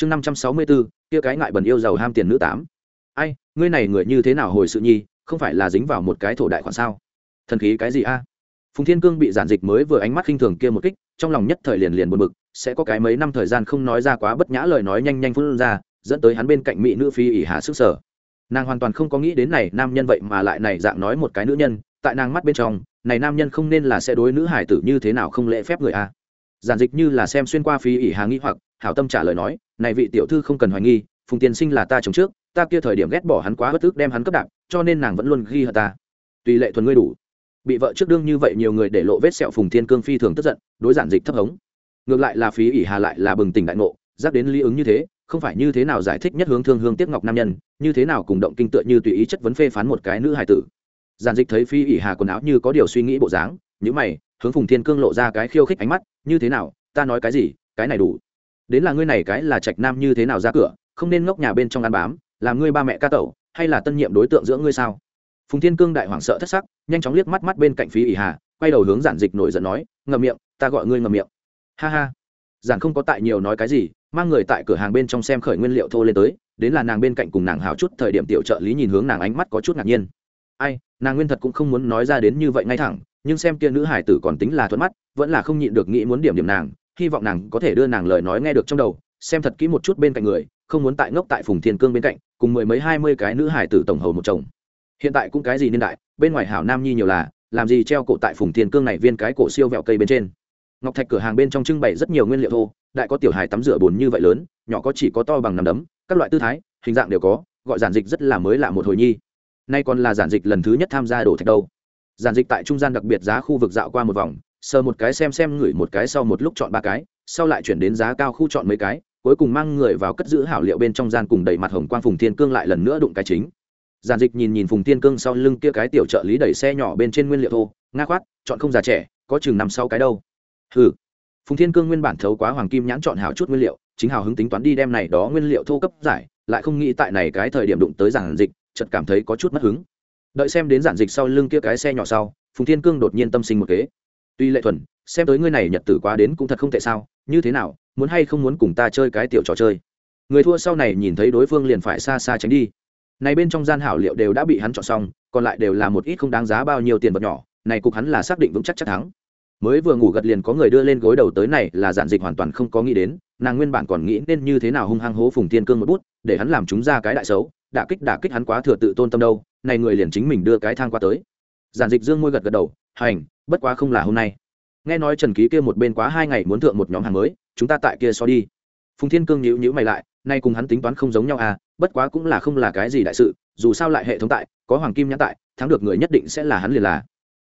chương năm trăm sáu mươi bốn kia cái ngại bẩn yêu giàu ham tiền nữ tám. Ai, ngươi này người như thế nào hồi sự nhi, không phải là dính vào một cái thổ đại khoản sao? Thần khí cái gì a? Phùng thiên cương bị giản dịch mới vừa ánh mắt khinh thường kia một kích, trong lòng nhất thời liền liền buồn bực, sẽ có cái mấy năm thời gian không nói ra quá bất nhã lời nói nhanh nhanh phun ra, dẫn tới hắn bên cạnh mỹ nữ phi ỉ hạ sức sở. Nàng hoàn toàn không có nghĩ đến này nam nhân vậy mà lại này dạng nói một cái nữ nhân, tại nàng mắt bên trong, này nam nhân không nên là sẽ đối nữ hải tử như thế nào không lễ phép người a. Giản dịch như là xem xuyên qua phi ỉ hà nghĩ hoặc, hảo tâm trả lời nói này vị tiểu thư không cần hoài nghi, phùng tiên sinh là ta chồng trước, ta kia thời điểm ghét bỏ hắn quá bất tức đem hắn cấp đạp, cho nên nàng vẫn luôn ghi hận ta. Tùy lệ thuần ngươi đủ. Bị vợ trước đương như vậy nhiều người để lộ vết sẹo phùng thiên cương phi thường tức giận, đối giản dịch thấp hống. Ngược lại là phí ỉ hà lại là bừng tỉnh đại ngộ giáp đến lý ứng như thế, không phải như thế nào giải thích nhất hướng thương hương tiếc ngọc nam nhân, như thế nào cùng động kinh tựa như tùy ý chất vấn phê phán một cái nữ hài tử. Giản dịch thấy phi ỉ hà quần áo như có điều suy nghĩ bộ dáng nhữ mày, hướng phùng thiên cương lộ ra cái khiêu khích ánh mắt, như thế nào? Ta nói cái gì? Cái này đủ đến là ngươi này cái là trạch nam như thế nào ra cửa, không nên ngốc nhà bên trong ăn bám làm ngươi ba mẹ ca tẩu, hay là tân nhiệm đối tượng giữa ngươi sao? Phùng thiên cương đại hoảng sợ thất sắc, nhanh chóng liếc mắt mắt bên cạnh phí ỉ hà, quay đầu hướng giản dịch nổi giận nói, ngậm miệng, ta gọi ngươi ngậm miệng. Ha ha. Giản không có tại nhiều nói cái gì, mang người tại cửa hàng bên trong xem khởi nguyên liệu thô lên tới, đến là nàng bên cạnh cùng nàng hào chút thời điểm tiểu trợ lý nhìn hướng nàng ánh mắt có chút ngạc nhiên. Ai, nàng nguyên thật cũng không muốn nói ra đến như vậy ngay thẳng, nhưng xem kia nữ hải tử còn tính là thuận mắt, vẫn là không nhịn được nghĩ muốn điểm điểm nàng hy vọng nàng có thể đưa nàng lời nói nghe được trong đầu, xem thật kỹ một chút bên cạnh người, không muốn tại ngốc tại phùng thiên cương bên cạnh, cùng mười mấy hai mươi cái nữ hải tử tổng hầu một chồng. Hiện tại cũng cái gì niên đại, bên ngoài hảo nam nhi nhiều là, làm gì treo cổ tại phùng thiên cương này viên cái cổ siêu vẹo cây bên trên. Ngọc thạch cửa hàng bên trong trưng bày rất nhiều nguyên liệu thô, đại có tiểu hài tắm rửa bồn như vậy lớn, nhỏ có chỉ có to bằng nằm đấm, các loại tư thái, hình dạng đều có, gọi giản dịch rất là mới lạ một hồi nhi. Nay còn là giản dịch lần thứ nhất tham gia đổ thạch đâu. Giản dịch tại trung gian đặc biệt giá khu vực dạo qua một vòng sờ một cái xem xem ngửi một cái sau một lúc chọn ba cái, sau lại chuyển đến giá cao khu chọn mấy cái, cuối cùng mang người vào cất giữ hảo liệu bên trong gian cùng đầy mặt hồng quang phùng thiên cương lại lần nữa đụng cái chính. Giản dịch nhìn nhìn phùng thiên cương sau lưng kia cái tiểu trợ lý đẩy xe nhỏ bên trên nguyên liệu thô, nga khoát, chọn không già trẻ, có chừng năm sau cái đâu. Ừ phùng thiên cương nguyên bản thấu quá hoàng kim nhãn chọn hảo chút nguyên liệu, chính hào hứng tính toán đi đem này đó nguyên liệu thô cấp giải, lại không nghĩ tại này cái thời điểm đụng tới giản dịch, chợt cảm thấy có chút mất hứng. Đợi xem đến giản dịch sau lưng kia cái xe nhỏ sau, phùng thiên cương đột nhiên tâm sinh một kế tuy lệ thuần, xem tới ngươi này nhật tử quá đến cũng thật không tệ sao, như thế nào, muốn hay không muốn cùng ta chơi cái tiểu trò chơi? Người thua sau này nhìn thấy đối phương liền phải xa xa tránh đi. Này bên trong gian hảo liệu đều đã bị hắn chọn xong, còn lại đều là một ít không đáng giá bao nhiêu tiền vật nhỏ, này cục hắn là xác định vững chắc chắc thắng. Mới vừa ngủ gật liền có người đưa lên gối đầu tới này là giản dịch hoàn toàn không có nghĩ đến, nàng nguyên bản còn nghĩ nên như thế nào hung hăng hố phùng tiên cương một bút, để hắn làm chúng ra cái đại xấu, đả kích đả kích hắn quá thừa tự tôn tâm đâu, này người liền chính mình đưa cái thang qua tới. Giản dịch dương môi gật gật đầu, hành bất quá không là hôm nay. Nghe nói trần ký kia một bên quá hai ngày muốn thượng một nhóm hàng mới, chúng ta tại kia so đi. Phùng thiên cương nhữ nhữ mày lại, nay cùng hắn tính toán không giống nhau à bất quá cũng là không là cái gì đại sự, dù sao lại hệ thống tại, có hoàng kim nhãn tại, thắng được người nhất định sẽ là hắn liền là.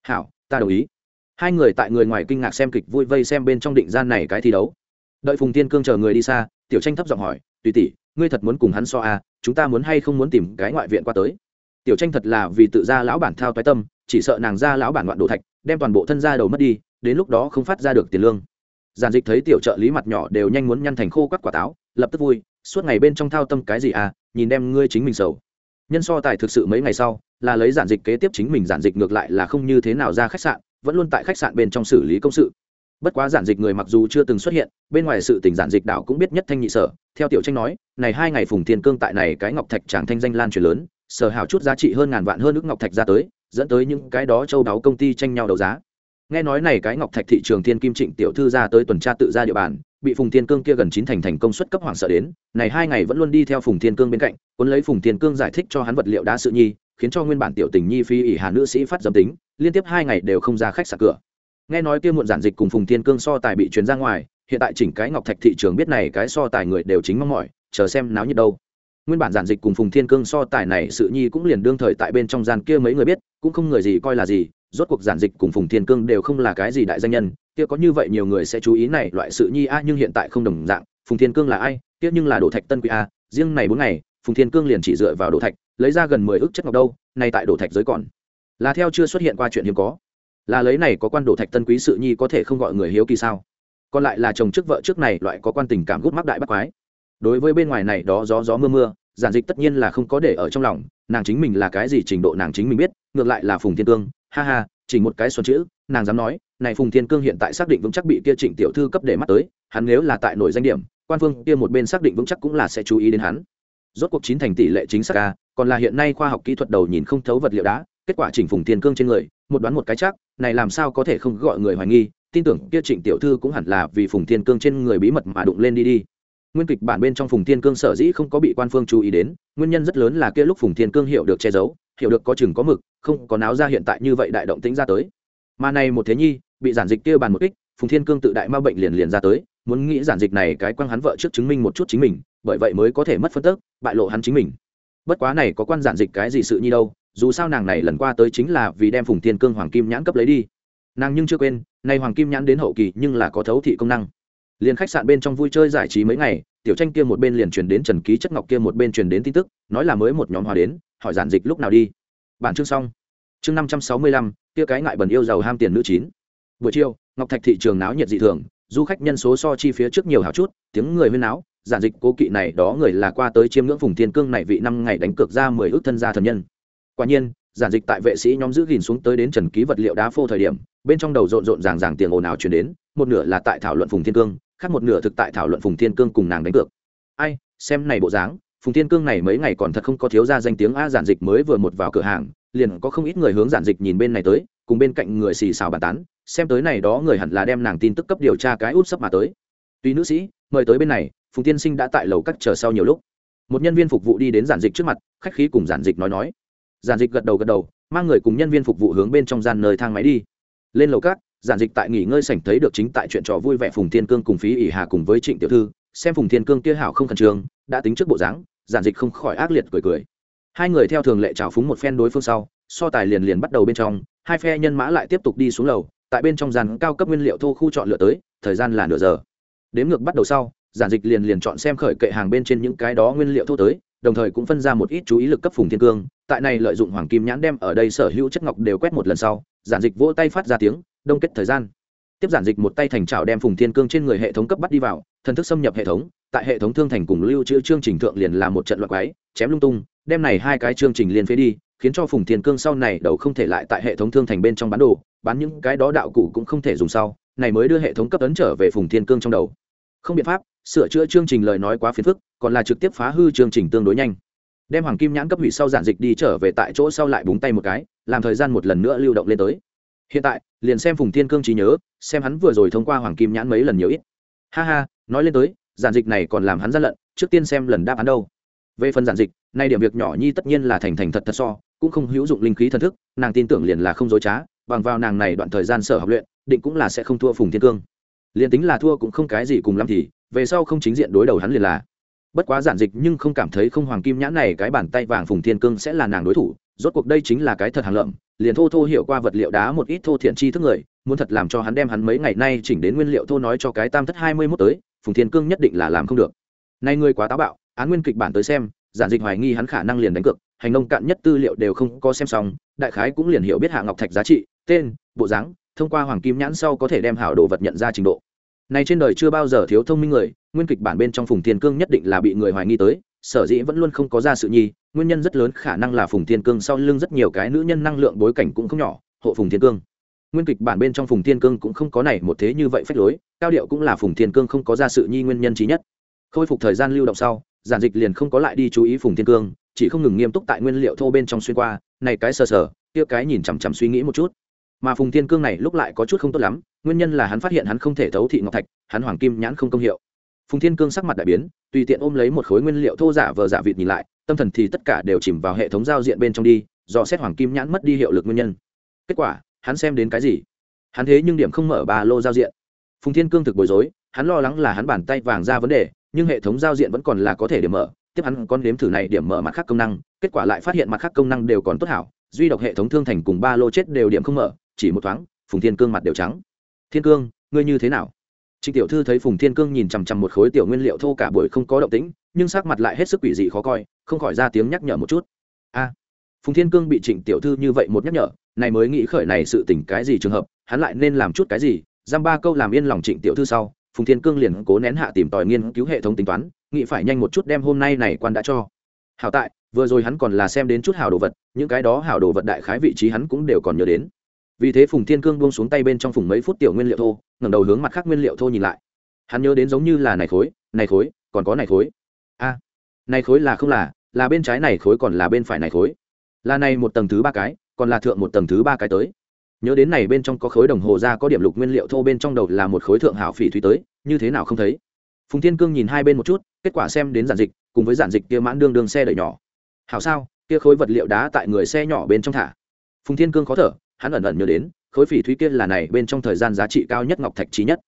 Hảo, ta đồng ý. Hai người tại người ngoài kinh ngạc xem kịch vui vây xem bên trong định gian này cái thi đấu. Đợi phùng tiên cương chờ người đi xa, tiểu tranh thấp giọng hỏi, tùy tỷ, ngươi thật muốn cùng hắn so à chúng ta muốn hay không muốn tìm cái ngoại viện qua tới? Tiểu tranh thật là vì tự ra lão bản thao toái tâm, chỉ sợ nàng ra lão bản loạn đồ thạch, đem toàn bộ thân ra đầu mất đi, đến lúc đó không phát ra được tiền lương. Giản dịch thấy tiểu trợ lý mặt nhỏ đều nhanh muốn nhăn thành khô các quả táo, lập tức vui, suốt ngày bên trong thao tâm cái gì à nhìn đem ngươi chính mình sầu. Nhân so tài thực sự mấy ngày sau, là lấy giản dịch kế tiếp chính mình giản dịch ngược lại là không như thế nào ra khách sạn, vẫn luôn tại khách sạn bên trong xử lý công sự. Bất quá giản dịch người mặc dù chưa từng xuất hiện, bên ngoài sự tình giản dịch đảo cũng biết nhất thanh nhị sở, theo tiểu tranh nói, này hai ngày phùng thiên cương tại này cái ngọc thạch tràng thanh danh lan truyền lớn sở hảo chút giá trị hơn ngàn vạn hơn nước ngọc thạch ra tới, dẫn tới những cái đó châu đáo công ty tranh nhau đấu giá. Nghe nói này cái ngọc thạch thị trường thiên kim trịnh tiểu thư ra tới tuần tra tự ra địa bàn, bị phùng thiên cương kia gần chín thành thành công suất cấp hoàng sợ đến, này hai ngày vẫn luôn đi theo phùng thiên cương bên cạnh, cuốn lấy phùng thiên cương giải thích cho hắn vật liệu đá sự nhi, khiến cho nguyên bản tiểu tình nhi phi ỉ hà nữ sĩ phát dâm tính, liên tiếp hai ngày đều không ra khách sạn cửa. Nghe nói kia muộn giản dịch cùng phùng thiên cương so tài bị chuyển ra ngoài, hiện tại chỉnh cái ngọc thạch thị trường biết này cái so tài người đều chính mong mỏi, chờ xem náo nhiệt đâu nguyên bản giản dịch cùng phùng thiên cương so tài này sự nhi cũng liền đương thời tại bên trong gian kia mấy người biết, cũng không người gì coi là gì, rốt cuộc giản dịch cùng phùng thiên cương đều không là cái gì đại danh nhân, kia có như vậy nhiều người sẽ chú ý này loại sự nhi a, nhưng hiện tại không đồng dạng, phùng thiên cương là ai, kia nhưng là đồ thạch tân quý a, riêng này bốn ngày, phùng thiên cương liền chỉ dựa vào đồ thạch, lấy ra gần mười ước chất ngọc đâu, nay tại đồ thạch giới còn, là theo chưa xuất hiện qua chuyện hiếm có, là lấy này có quan đồ thạch tân quý sự nhi có thể không gọi người hiếu kỳ sao, còn lại là chồng trước vợ trước này loại có quan tình cảm gút mắc đại bắt quái đối với bên ngoài này đó gió gió mưa mưa, giản dịch tất nhiên là không có để ở trong lòng, nàng chính mình là cái gì trình độ nàng chính mình biết, ngược lại là phùng thiên cương, ha ha, chỉ một cái xuân chữ, nàng dám nói, này phùng thiên cương hiện tại xác định vững chắc bị kia trịnh tiểu thư cấp để mắt tới, hắn nếu là tại nổi danh điểm, quan phương kia một bên xác định vững chắc cũng là sẽ chú ý đến hắn. Rốt cuộc chín thành tỷ lệ chính xác ca còn là hiện nay khoa học kỹ thuật đầu nhìn không thấu vật liệu đá, kết quả chỉnh phùng thiên cương trên người, một đoán một cái chắc, này làm sao có thể không gọi người hoài nghi, tin tưởng kia trịnh tiểu thư cũng hẳn là vì phùng thiên cương trên người bí mật mà đụng lên đi đi nguyên kịch bản bên trong phùng thiên cương sở dĩ không có bị quan phương chú ý đến, nguyên nhân rất lớn là kia lúc phùng thiên cương hiểu được che giấu, hiểu được có chừng có mực, không có náo ra hiện tại như vậy đại động tính ra tới. Mà này một thế nhi, bị giản dịch kia bàn một kích, phùng thiên cương tự đại ma bệnh liền liền ra tới, muốn nghĩ giản dịch này cái quăng hắn vợ trước chứng minh một chút chính mình, bởi vậy mới có thể mất phân tức, bại lộ hắn chính mình. Bất quá này có quan giản dịch cái gì sự nhi đâu, dù sao nàng này lần qua tới chính là vì đem phùng thiên cương hoàng kim nhãn cấp lấy đi. Nàng nhưng chưa quên nay hoàng kim nhãn đến hậu kỳ nhưng là có thấu thị công năng liền khách sạn bên trong vui chơi giải trí mấy ngày, tiểu tranh kia một bên liền truyền đến trần ký chất ngọc kia một bên truyền đến tin tức, nói là mới một nhóm hòa đến, hỏi giản dịch lúc nào đi. Bản chương xong. Chương năm trăm sáu mươi lăm, kia cái ngại bẩn yêu giàu ham tiền nữ chín. Buổi chiều, ngọc thạch thị trường náo nhiệt dị thường, du khách nhân số so chi phía trước nhiều hào chút, tiếng người huyên náo, giản dịch cố kỵ này đó người là qua tới chiêm ngưỡng vùng thiên cương này vị năm ngày đánh cược ra mười ước thân gia thần nhân. Quả nhiên, giản dịch tại vệ sĩ nhóm giữ gìn xuống tới đến trần ký vật liệu đá phô thời điểm, bên trong đầu rộn rộn ràng ràng tiền ồn ào chuyển đến, một nửa là tại thảo luận phùng thiên cương khác một nửa thực tại thảo luận phùng thiên cương cùng nàng đánh cược. Ai, xem này bộ dáng, phùng thiên cương này mấy ngày còn thật không có thiếu ra danh tiếng a giản dịch mới vừa một vào cửa hàng, liền có không ít người hướng giản dịch nhìn bên này tới, cùng bên cạnh người xì xào bàn tán, xem tới này đó người hẳn là đem nàng tin tức cấp điều tra cái út sấp mà tới. Tuy nữ sĩ, mời tới bên này, phùng tiên sinh đã tại lầu cắt chờ sau nhiều lúc. Một nhân viên phục vụ đi đến giản dịch trước mặt, khách khí cùng giản dịch nói nói. Giản dịch gật đầu gật đầu, mang người cùng nhân viên phục vụ hướng bên trong gian nơi thang máy đi. Lên lầu cát giản dịch tại nghỉ ngơi sảnh thấy được chính tại chuyện trò vui vẻ phùng thiên cương cùng phí ỉ hà cùng với trịnh tiểu thư, xem phùng thiên cương kia hảo không khẩn trương, đã tính trước bộ dáng, giản dịch không khỏi ác liệt cười cười. Hai người theo thường lệ trào phúng một phen đối phương sau, so tài liền liền bắt đầu bên trong, hai phe nhân mã lại tiếp tục đi xuống lầu, tại bên trong dàn cao cấp nguyên liệu thô khu chọn lựa tới, thời gian là nửa giờ. Đếm ngược bắt đầu sau, giản dịch liền liền chọn xem khởi kệ hàng bên trên những cái đó nguyên liệu thô tới, đồng thời cũng phân ra một ít chú ý lực cấp phùng thiên cương, tại này lợi dụng hoàng kim nhãn đem ở đây sở hữu chất ngọc đều quét một lần sau, giản dịch vỗ tay phát ra tiếng đông kết thời gian. Tiếp giản dịch một tay thành trào đem phùng thiên cương trên người hệ thống cấp bắt đi vào, thần thức xâm nhập hệ thống, tại hệ thống thương thành cùng lưu trữ chương trình thượng liền là một trận loạt quái, chém lung tung, đem này hai cái chương trình liền phế đi, khiến cho phùng thiên cương sau này đầu không thể lại tại hệ thống thương thành bên trong bán đồ, bán những cái đó đạo cụ cũng không thể dùng sau, này mới đưa hệ thống cấp ấn trở về phùng thiên cương trong đầu. Không biện pháp, sửa chữa chương trình lời nói quá phiền phức, còn là trực tiếp phá hư chương trình tương đối nhanh. Đem hoàng kim nhãn cấp hủy sau giản dịch đi trở về tại chỗ sau lại búng tay một cái, làm thời gian một lần nữa lưu động lên tới hiện tại, liền xem phùng thiên cương trí nhớ, xem hắn vừa rồi thông qua hoàng kim nhãn mấy lần nhiều ít. Ha ha, nói lên tới, giản dịch này còn làm hắn gian lận, trước tiên xem lần đáp án đâu. Về phần giản dịch, nay điểm việc nhỏ nhi tất nhiên là thành thành thật thật so, cũng không hữu dụng linh khí thần thức, nàng tin tưởng liền là không dối trá, bằng vào nàng này đoạn thời gian sở học luyện, định cũng là sẽ không thua phùng thiên cương. Liền tính là thua cũng không cái gì cùng lắm thì, về sau không chính diện đối đầu hắn liền là. Bất quá giản dịch nhưng không cảm thấy không hoàng kim nhãn này cái bàn tay vàng phùng thiên cương sẽ là nàng đối thủ rốt cuộc đây chính là cái thật hàng lợm, liền thô thô hiểu qua vật liệu đá một ít thô thiện chi thức người, muốn thật làm cho hắn đem hắn mấy ngày nay chỉnh đến nguyên liệu thô nói cho cái tam thất hai mươi mốt tới, phùng thiên cương nhất định là làm không được. Nay ngươi quá táo bạo, án nguyên kịch bản tới xem, giản dịch hoài nghi hắn khả năng liền đánh cược, hành nông cạn nhất tư liệu đều không có xem xong, đại khái cũng liền hiểu biết hạ ngọc thạch giá trị, tên, bộ dáng, thông qua hoàng kim nhãn sau có thể đem hảo đồ vật nhận ra trình độ. Này trên đời chưa bao giờ thiếu thông minh người, nguyên kịch bản bên trong phùng thiên cương nhất định là bị người hoài nghi tới, sở dĩ vẫn luôn không có ra sự nhi nguyên nhân rất lớn khả năng là phùng thiên cương sau lưng rất nhiều cái nữ nhân năng lượng bối cảnh cũng không nhỏ, hộ phùng thiên cương. Nguyên kịch bản bên trong phùng thiên cương cũng không có này một thế như vậy phách lối, cao điệu cũng là phùng thiên cương không có ra sự nhi nguyên nhân trí nhất. Khôi phục thời gian lưu động sau, giản dịch liền không có lại đi chú ý phùng thiên cương, chỉ không ngừng nghiêm túc tại nguyên liệu thô bên trong xuyên qua, này cái sờ sờ, kia cái nhìn chằm chằm suy nghĩ một chút. Mà phùng thiên cương này lúc lại có chút không tốt lắm, nguyên nhân là hắn phát hiện hắn không thể thấu thị ngọc thạch, hắn hoàng kim nhãn không công hiệu phùng thiên cương sắc mặt đại biến, tùy tiện ôm lấy một khối nguyên liệu thô giả vờ giả vịt nhìn lại, tâm thần thì tất cả đều chìm vào hệ thống giao diện bên trong đi, do xét hoàng kim nhãn mất đi hiệu lực nguyên nhân. Kết quả, hắn xem đến cái gì? Hắn thế nhưng điểm không mở ba lô giao diện. Phùng thiên cương thực bối rối, hắn lo lắng là hắn bàn tay vàng ra vấn đề, nhưng hệ thống giao diện vẫn còn là có thể điểm mở, tiếp hắn con đếm thử này điểm mở mặt khác công năng, kết quả lại phát hiện mặt khác công năng đều còn tốt hảo, duy độc hệ thống thương thành cùng ba lô chết đều điểm không mở, chỉ một thoáng, phùng thiên cương mặt đều trắng. Thiên cương, ngươi như thế nào? Trịnh tiểu thư thấy phùng thiên cương nhìn chằm chằm một khối tiểu nguyên liệu thô cả buổi không có động tĩnh, nhưng sắc mặt lại hết sức quỷ dị khó coi, không khỏi ra tiếng nhắc nhở một chút. A, phùng thiên cương bị trịnh tiểu thư như vậy một nhắc nhở, này mới nghĩ khởi này sự tình cái gì trường hợp, hắn lại nên làm chút cái gì? Giam ba câu làm yên lòng trịnh tiểu thư sau, phùng thiên cương liền cố nén hạ tìm tòi nghiên cứu hệ thống tính toán, nghĩ phải nhanh một chút đem hôm nay này quan đã cho. Hảo tại, vừa rồi hắn còn là xem đến chút hảo đồ vật, những cái đó hảo đồ vật đại khái vị trí hắn cũng đều còn nhớ đến vì thế phùng thiên cương buông xuống tay bên trong phùng mấy phút tiểu nguyên liệu thô, ngẩng đầu hướng mặt khác nguyên liệu thô nhìn lại. Hắn nhớ đến giống như là này khối này khối, còn có này khối. A, này khối là không là là bên trái này khối còn là bên phải này khối. Là này một tầng thứ ba cái, còn là thượng một tầng thứ ba cái tới. Nhớ đến này bên trong có khối đồng hồ ra có điểm lục nguyên liệu thô bên trong đầu là một khối thượng hảo phỉ thúy tới, như thế nào không thấy. Phùng thiên cương nhìn hai bên một chút, kết quả xem đến giản dịch, cùng với giản dịch kia mãn đương đương xe đẩy nhỏ. Hảo sao, kia khối vật liệu đá tại người xe nhỏ bên trong thả. Phùng thiên cương khó thở hắn ẩn ẩn nhớ đến, khối phỉ thúy kia là này bên trong thời gian giá trị cao nhất ngọc thạch trí nhất.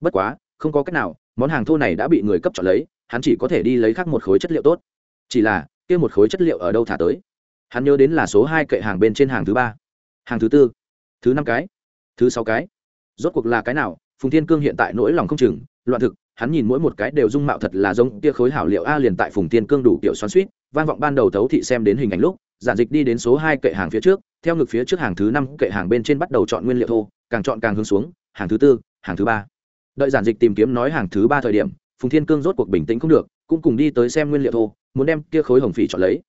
Bất quá, không có cách nào, món hàng thô này đã bị người cấp chọn lấy, hắn chỉ có thể đi lấy khác một khối chất liệu tốt. Chỉ là, kia một khối chất liệu ở đâu thả tới? Hắn nhớ đến là số hai kệ hàng bên trên hàng thứ ba. Hàng thứ tư, thứ năm cái, thứ sáu cái. Rốt cuộc là cái nào? Phùng thiên cương hiện tại nỗi lòng không chừng, loạn thực, hắn nhìn mỗi một cái đều dung mạo thật là giống, kia khối hảo liệu a liền tại phùng thiên cương đủ kiểu xoắn suýt vang vọng ban đầu thấu thị xem đến hình ảnh lúc giản dịch đi đến số hai kệ hàng phía trước, theo ngực phía trước hàng thứ năm kệ hàng bên trên bắt đầu chọn nguyên liệu thô, càng chọn càng hướng xuống, hàng thứ tư, hàng thứ ba. Đợi giản dịch tìm kiếm nói hàng thứ ba thời điểm, phùng thiên cương rốt cuộc bình tĩnh không được, cũng cùng đi tới xem nguyên liệu thô, muốn đem kia khối hồng phỉ chọn lấy.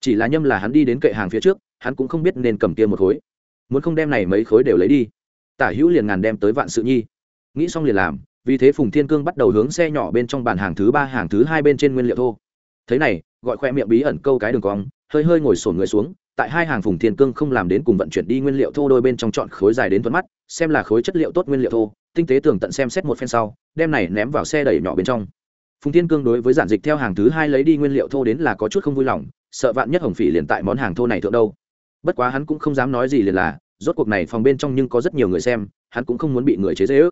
Chỉ là nhâm là hắn đi đến kệ hàng phía trước, hắn cũng không biết nên cầm kia một khối. Muốn không đem này mấy khối đều lấy đi. Tả hữu liền ngàn đem tới vạn sự nhi. Nghĩ xong liền làm, vì thế phùng thiên cương bắt đầu hướng xe nhỏ bên trong bàn hàng thứ ba, hàng thứ hai bên trên nguyên liệu thô. Thế này, gọi khoe miệng bí ẩn câu cái đường cong hơi hơi ngồi sổn người xuống, tại hai hàng phùng thiên cương không làm đến cùng vận chuyển đi nguyên liệu thô đôi bên trong chọn khối dài đến thuận mắt, xem là khối chất liệu tốt nguyên liệu thô, tinh tế tường tận xem xét một phen sau, đem này ném vào xe đẩy nhỏ bên trong. Phùng thiên cương đối với giản dịch theo hàng thứ hai lấy đi nguyên liệu thô đến là có chút không vui lòng, sợ vạn nhất hồng phỉ liền tại món hàng thô này thượng đâu. Bất quá hắn cũng không dám nói gì liền là, rốt cuộc này phòng bên trong nhưng có rất nhiều người xem, hắn cũng không muốn bị người chế dễ ước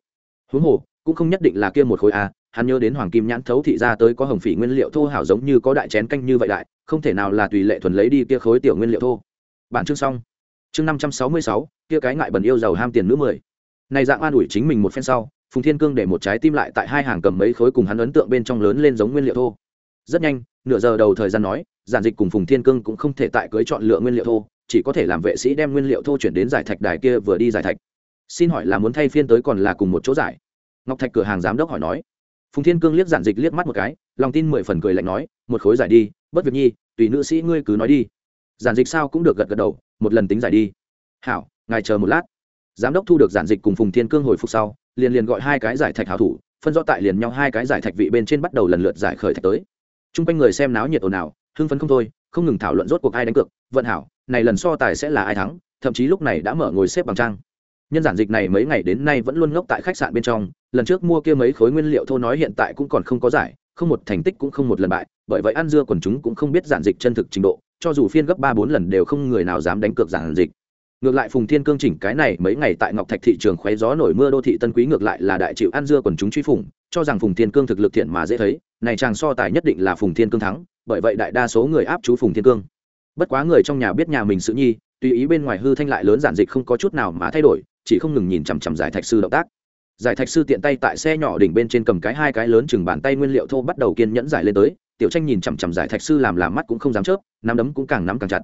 huống hồ, cũng không nhất định là kia một khối a hắn nhớ đến hoàng kim nhãn thấu thị ra tới có hồng phỉ nguyên liệu thô hảo giống như có đại chén canh như vậy đại, không thể nào là tùy lệ thuần lấy đi kia khối tiểu nguyên liệu thô. Bản chương xong. Chương năm trăm sáu mươi sáu, kia cái ngại bẩn yêu giàu ham tiền nữ mười. Này dạng an ủi chính mình một phen sau, phùng thiên cương để một trái tim lại tại hai hàng cầm mấy khối cùng hắn ấn tượng bên trong lớn lên giống nguyên liệu thô. Rất nhanh, nửa giờ đầu thời gian nói, giản dịch cùng phùng thiên cương cũng không thể tại cưới chọn lựa nguyên liệu thô, chỉ có thể làm vệ sĩ đem nguyên liệu thô chuyển đến giải thạch đài kia vừa đi giải thạch. Xin hỏi là muốn thay phiên tới còn là cùng một chỗ giải? Ngọc thạch cửa hàng giám đốc hỏi nói phùng thiên cương liếc giản dịch liếc mắt một cái, lòng tin mười phần cười lạnh nói, một khối giải đi, bất việc nhi, tùy nữ sĩ ngươi cứ nói đi. Giản dịch sao cũng được gật gật đầu, một lần tính giải đi. Hảo, ngài chờ một lát. Giám đốc thu được giản dịch cùng phùng thiên cương hồi phục sau, liền liền gọi hai cái giải thạch hảo thủ, phân rõ tại liền nhau hai cái giải thạch vị bên trên bắt đầu lần lượt giải khởi thạch tới. T r u n g quanh người xem náo nhiệt ồn ào, hưng phấn không thôi, không ngừng thảo luận rốt cuộc ai đánh cược, vận hảo, này lần so tài sẽ là ai thắng, thậm chí lúc này đã mở ngồi xếp bằng trang nhân giản dịch này mấy ngày đến nay vẫn luôn ngốc tại khách sạn bên trong, lần trước mua kia mấy khối nguyên liệu thô nói hiện tại cũng còn không có giải, không một thành tích cũng không một lần bại, bởi vậy ăn dưa quần chúng cũng không biết giản dịch chân thực trình độ, cho dù phiên gấp ba bốn lần đều không người nào dám đánh cược giản dịch. Ngược lại phùng thiên cương chỉnh cái này mấy ngày tại ngọc thạch thị trường khoé gió nổi mưa đô thị tân quý ngược lại là đại chịu ăn dưa quần chúng truy phủng, cho rằng phùng thiên cương thực lực thiện mà dễ thấy, này chàng so tài nhất định là phùng thiên cương thắng, bởi vậy đại đa số người áp chú phùng thiên cương. Bất quá người trong nhà biết nhà mình sự nhi tùy ý bên ngoài hư thanh lại lớn giản dịch không có chút nào mà thay đổi, chỉ không ngừng nhìn chằm chằm giải thạch sư động tác. Giải thạch sư tiện tay tại xe nhỏ đỉnh bên trên cầm cái hai cái lớn chừng bàn tay nguyên liệu thô bắt đầu kiên nhẫn giải lên tới, tiểu tranh nhìn chằm chằm giải thạch sư làm làm mắt cũng không dám chớp, nắm đấm cũng càng nắm càng chặt.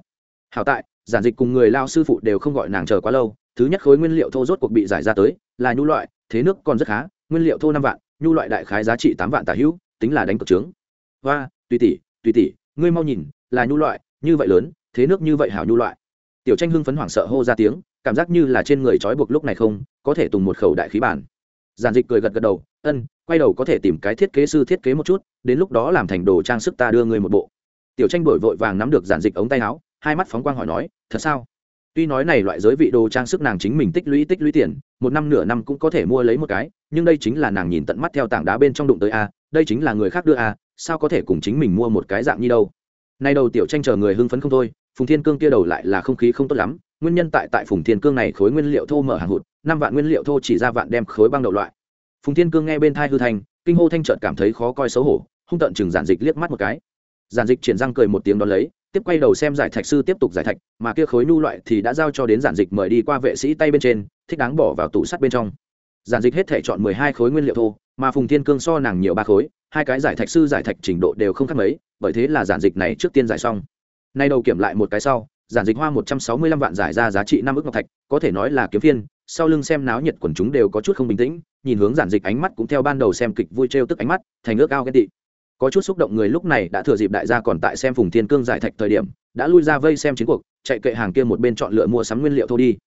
Hảo tại, giản dịch cùng người lao sư phụ đều không gọi nàng chờ quá lâu, thứ nhất khối nguyên liệu thô rốt cuộc bị giải ra tới, là nhu loại, thế nước còn rất khá, nguyên liệu thô năm vạn, nhu loại đại khái giá trị tám vạn tả hữu, tính là đánh cực trướng. Và tùy tỷ tùy tỷ, ngươi mau nhìn, là nhu loại, như vậy lớn, thế nước như vậy hảo nhu loại tiểu tranh hưng phấn hoảng sợ hô ra tiếng, cảm giác như là trên người trói buộc lúc này không, có thể tùng một khẩu đại khí bản. Giản dịch cười gật gật đầu, ân, quay đầu có thể tìm cái thiết kế sư thiết kế một chút, đến lúc đó làm thành đồ trang sức ta đưa người một bộ. Tiểu tranh đổi vội vàng nắm được giản dịch ống tay áo, hai mắt phóng quang hỏi nói, thật sao? Tuy nói này loại giới vị đồ trang sức nàng chính mình tích lũy tích lũy tiền, một năm nửa năm cũng có thể mua lấy một cái, nhưng đây chính là nàng nhìn tận mắt theo tảng đá bên trong đụng tới a, đây chính là người khác đưa a, sao có thể cùng chính mình mua một cái dạng như đâu? Nay đầu tiểu tranh chờ người hưng phấn không thôi phùng thiên cương kia đầu lại là không khí không tốt lắm, nguyên nhân tại tại phùng thiên cương này khối nguyên liệu thô mở hàng hụt, năm vạn nguyên liệu thô chỉ ra vạn đem khối băng đậu loại. Phùng thiên cương nghe bên thai hư thành, kinh hô thanh trợt cảm thấy khó coi xấu hổ, hung tận chừng giản dịch liếc mắt một cái. Giản dịch triển răng cười một tiếng đón lấy, tiếp quay đầu xem giải thạch sư tiếp tục giải thạch, mà kia khối nhu loại thì đã giao cho đến giản dịch mời đi qua vệ sĩ tay bên trên, thích đáng bỏ vào tủ sắt bên trong. Giản dịch hết thể chọn mười hai khối nguyên liệu thô, mà phùng thiên cương so nàng nhiều ba khối, hai cái giải thạch sư giải thạch trình độ đều không khác mấy, bởi thế là giản dịch này trước tiên giải xong nay đầu kiểm lại một cái sau, giản dịch hoa một trăm sáu mươi lăm vạn giải ra giá trị năm ước ngọc thạch, có thể nói là kiếm phiên, sau lưng xem náo nhiệt quần chúng đều có chút không bình tĩnh, nhìn hướng giản dịch ánh mắt cũng theo ban đầu xem kịch vui trêu tức ánh mắt, thành ước ao ghen tị. Có chút xúc động người lúc này đã thừa dịp đại gia còn tại xem phùng thiên cương giải thạch thời điểm, đã lui ra vây xem chiến cuộc, chạy kệ hàng kia một bên chọn lựa mua sắm nguyên liệu thô đi.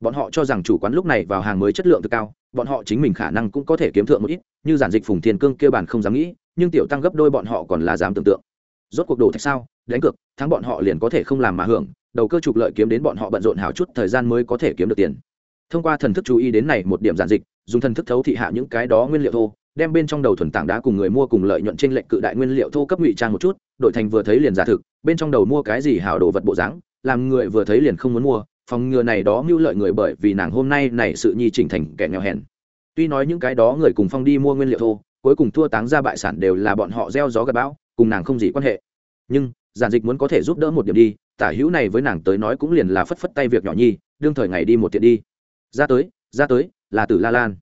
Bọn họ cho rằng chủ quán lúc này vào hàng mới chất lượng cực cao, bọn họ chính mình khả năng cũng có thể kiếm thượng một ít, như giản dịch phùng thiên cương kia bản không dám nghĩ, nhưng tiểu tăng gấp đôi bọn họ còn là dám tưởng tượng. Rốt cuộc đồ thạch sao? Đánh cược, thắng bọn họ liền có thể không làm mà hưởng, đầu cơ trục lợi kiếm đến bọn họ bận rộn hào chút thời gian mới có thể kiếm được tiền. Thông qua thần thức chú ý đến này một điểm giản dịch, dùng thần thức thấu thị hạ những cái đó nguyên liệu thô, đem bên trong đầu thuần tảng đá cùng người mua cùng lợi nhuận trên lệnh cự đại nguyên liệu thô cấp ngụy trang một chút, đội thành vừa thấy liền giả thực, bên trong đầu mua cái gì hảo đồ vật bộ dáng, làm người vừa thấy liền không muốn mua, phòng ngừa này đó mưu lợi người bởi vì nàng hôm nay này sự nhi chỉnh thành kẻ nghèo hèn. Tuy nói những cái đó người cùng phong đi mua nguyên liệu thô, cuối cùng thua táng ra bại sản đều là bọn họ gieo gió gặp bão, cùng nàng không gì quan hệ. Nhưng giản dịch muốn có thể giúp đỡ một điểm đi, tả hữu này với nàng tới nói cũng liền là phất phất tay việc nhỏ nhi, đương thời ngày đi một tiện đi. Ra tới ra tới, là tử la lan.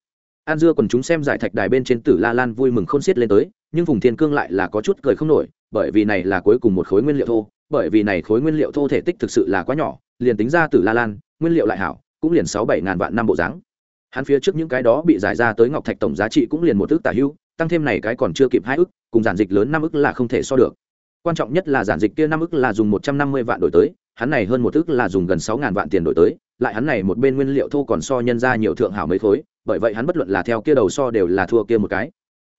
An dưa còn chúng xem giải thạch đài bên trên tử la lan vui mừng khôn xiết lên tới, nhưng phùng thiên cương lại là có chút cười không nổi, bởi vì này là cuối cùng một khối nguyên liệu thô, bởi vì này khối nguyên liệu thô thể tích thực sự là quá nhỏ, liền tính ra tử la lan, nguyên liệu lại hảo, cũng liền sáu bảy ngàn vạn năm bộ dáng. Hắn phía trước những cái đó bị giải ra tới ngọc thạch tổng giá trị cũng liền một ước tả hữu, tăng thêm này cái còn chưa kịp hai ước, cùng giản dịch lớn năm ước là không thể so được quan trọng nhất là giản dịch kia năm ức là dùng một trăm năm mươi vạn đổi tới, hắn này hơn một ức là dùng gần sáu ngàn vạn tiền đổi tới, lại hắn này một bên nguyên liệu thô còn so nhân ra nhiều thượng hảo mấy khối, bởi vậy hắn bất luận là theo kia đầu so đều là thua kia một cái.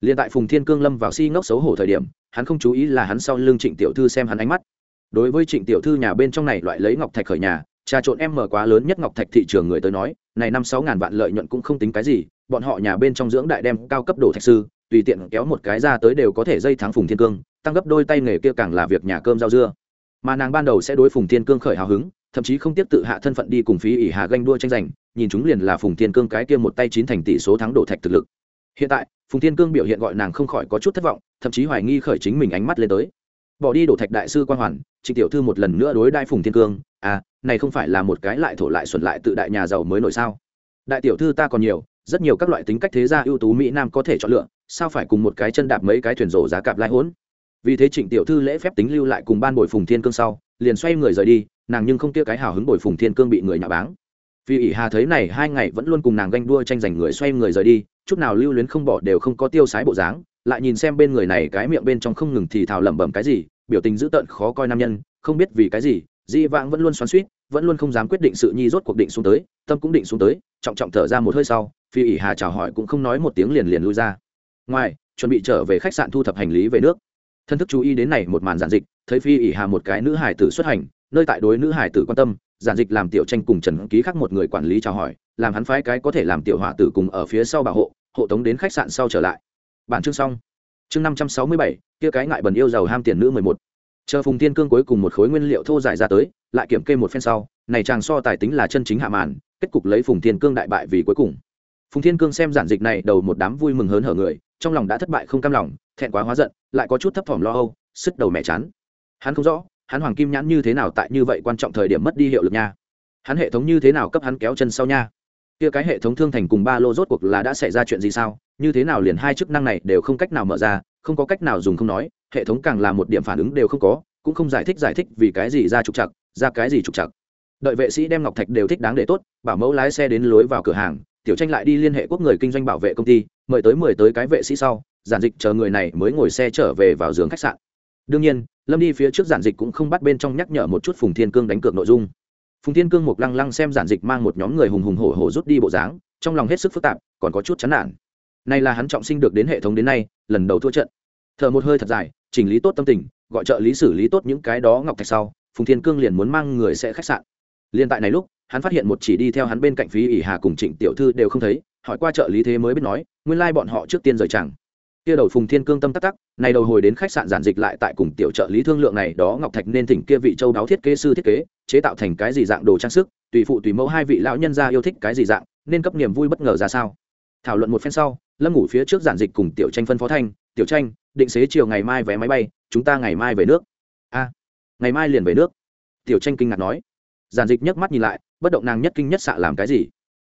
Liền tại phùng thiên cương lâm vào si ngốc xấu hổ thời điểm, hắn không chú ý là hắn sau lưng trịnh tiểu thư xem hắn ánh mắt. Đối với trịnh tiểu thư nhà bên trong này loại lấy ngọc thạch khởi nhà, trà trộn em mở quá lớn nhất ngọc thạch thị trường người tới nói, này năm sáu ngàn vạn lợi nhuận cũng không tính cái gì, bọn họ nhà bên trong dưỡng đại đem cao cấp đồ thạch sư, tùy tiện kéo một cái ra tới đều có thể dây thắng phùng thiên cương tăng gấp đôi tay nghề kia càng là việc nhà cơm rau dưa. Mà nàng ban đầu sẽ đối phùng thiên cương khởi hào hứng, thậm chí không tiếp tự hạ thân phận đi cùng phí ỉ hà ganh đua tranh giành, nhìn chúng liền là phùng thiên cương cái kia một tay chín thành tỷ số thắng đổ thạch thực lực. Hiện tại, phùng thiên cương biểu hiện gọi nàng không khỏi có chút thất vọng, thậm chí hoài nghi khởi chính mình ánh mắt lên tới. Bỏ đi đổ thạch đại sư quan hoàn, trịnh tiểu thư một lần nữa đối đai phùng thiên cương à này không phải là một cái lại thổ lại xuẩn lại tự đại nhà giàu mới nổi sao? Đại tiểu thư ta còn nhiều, rất nhiều các loại tính cách thế gia ưu tú mỹ nam có thể chọn lựa, sao phải cùng một cái chân đạp mấy cái thuyền rổ giá cạp lai hỗn vì thế trịnh tiểu thư lễ phép tính lưu lại cùng ban bồi phùng thiên cương sau, liền xoay người rời đi, nàng nhưng không kia cái hào hứng bồi phùng thiên cương bị người nhà báng. Vì ỷ hà thấy này, hai ngày vẫn luôn cùng nàng ganh đua tranh giành người xoay người rời đi, chút nào lưu luyến không bỏ đều không có tiêu sái bộ dáng, lại nhìn xem bên người này cái miệng bên trong không ngừng thì thào lẩm bẩm cái gì, biểu tình dữ tợn khó coi nam nhân, không biết vì cái gì, di vãng vẫn luôn xoắn suýt vẫn luôn không dám quyết định sự nhi rốt cuộc định xuống tới, tâm cũng định xuống tới, trọng trọng thở ra một hơi sau, phi ỷ hà chào hỏi cũng không nói một tiếng liền liền lui ra. Ngoài, chuẩn bị trở về khách sạn thu thập hành lý về nước thân thức chú ý đến này một màn giản dịch, thấy phi ỉ hà một cái nữ hải tử xuất hành, nơi tại đối nữ hải tử quan tâm, giản dịch làm tiểu tranh cùng trần ký khắc một người quản lý chào hỏi, làm hắn phái cái có thể làm tiểu hỏa tử cùng ở phía sau bảo hộ hộ tống đến khách sạn sau trở lại. Bản chương xong. Chương năm trăm sáu mươi bảy, kia cái ngại bần yêu giàu ham tiền nữ mười một. Chờ phùng tiên cương cuối cùng một khối nguyên liệu thô giải ra tới, lại kiểm kê một phen sau, này chàng so tài tính là chân chính hạ màn, kết cục lấy phùng thiên cương đại bại vì cuối cùng. Phùng thiên cương xem giản dịch này đầu một đám vui mừng hớn hở người, trong lòng đã thất bại không cam lòng thẹn quá hóa giận, lại có chút thấp thỏm lo âu sức đầu mẹ chán. Hắn không rõ, hắn hoàng kim nhãn như thế nào tại như vậy quan trọng thời điểm mất đi hiệu lực nha. Hắn hệ thống như thế nào cấp hắn kéo chân sau nha? Kia cái hệ thống thương thành cùng ba lô rốt cuộc là đã xảy ra chuyện gì sao? Như thế nào liền hai chức năng này đều không cách nào mở ra, không có cách nào dùng không nói, hệ thống càng là một điểm phản ứng đều không có, cũng không giải thích giải thích vì cái gì ra trục chặt ra cái gì trục chặt đợi vệ sĩ đem ngọc thạch đều thích đáng để tốt, bảo mẫu lái xe đến lối vào cửa hàng, tiểu tranh lại đi liên hệ quốc người kinh doanh bảo vệ công ty, mời tới mời tới cái vệ sĩ sau giản dịch chờ người này mới ngồi xe trở về vào giường khách sạn. Đương nhiên, lâm đi phía trước giản dịch cũng không bắt bên trong nhắc nhở một chút phùng thiên cương đánh cược nội dung. Phùng thiên cương một lăng lăng xem giản dịch mang một nhóm người hùng hùng hổ hổ rút đi bộ dáng, trong lòng hết sức phức tạp, còn có chút chán nản. Này là hắn trọng sinh được đến hệ thống đến nay, lần đầu thua trận. Thở một hơi thật dài, chỉnh lý tốt tâm tình, gọi trợ lý xử lý tốt những cái đó ngọc thạch sau, phùng thiên cương liền muốn mang người sẽ khách sạn. Liên tại này lúc, hắn phát hiện một chỉ đi theo hắn bên cạnh phí ỷ hà cùng trịnh tiểu thư đều không thấy, hỏi qua trợ lý thế mới biết nói, nguyên lai bọn họ trước tiên rời chẳng kia đầu phùng thiên cương tâm tắc tắc, này đầu hồi đến khách sạn giản dịch lại tại cùng tiểu trợ lý thương lượng này, đó ngọc thạch nên thỉnh kia vị châu đáo thiết kế sư thiết kế, chế tạo thành cái gì dạng đồ trang sức, tùy phụ tùy mẫu hai vị lão nhân gia yêu thích cái gì dạng, nên cấp niềm vui bất ngờ ra sao? Thảo luận một phen sau, lâm ngủ phía trước giản dịch cùng tiểu tranh phân phó thanh, tiểu tranh, định xế chiều ngày mai vé máy bay, chúng ta ngày mai về nước. A, ngày mai liền về nước? Tiểu tranh kinh ngạc nói. Giản dịch nhấc mắt nhìn lại, bất động nàng nhất kinh nhất xạ làm cái gì?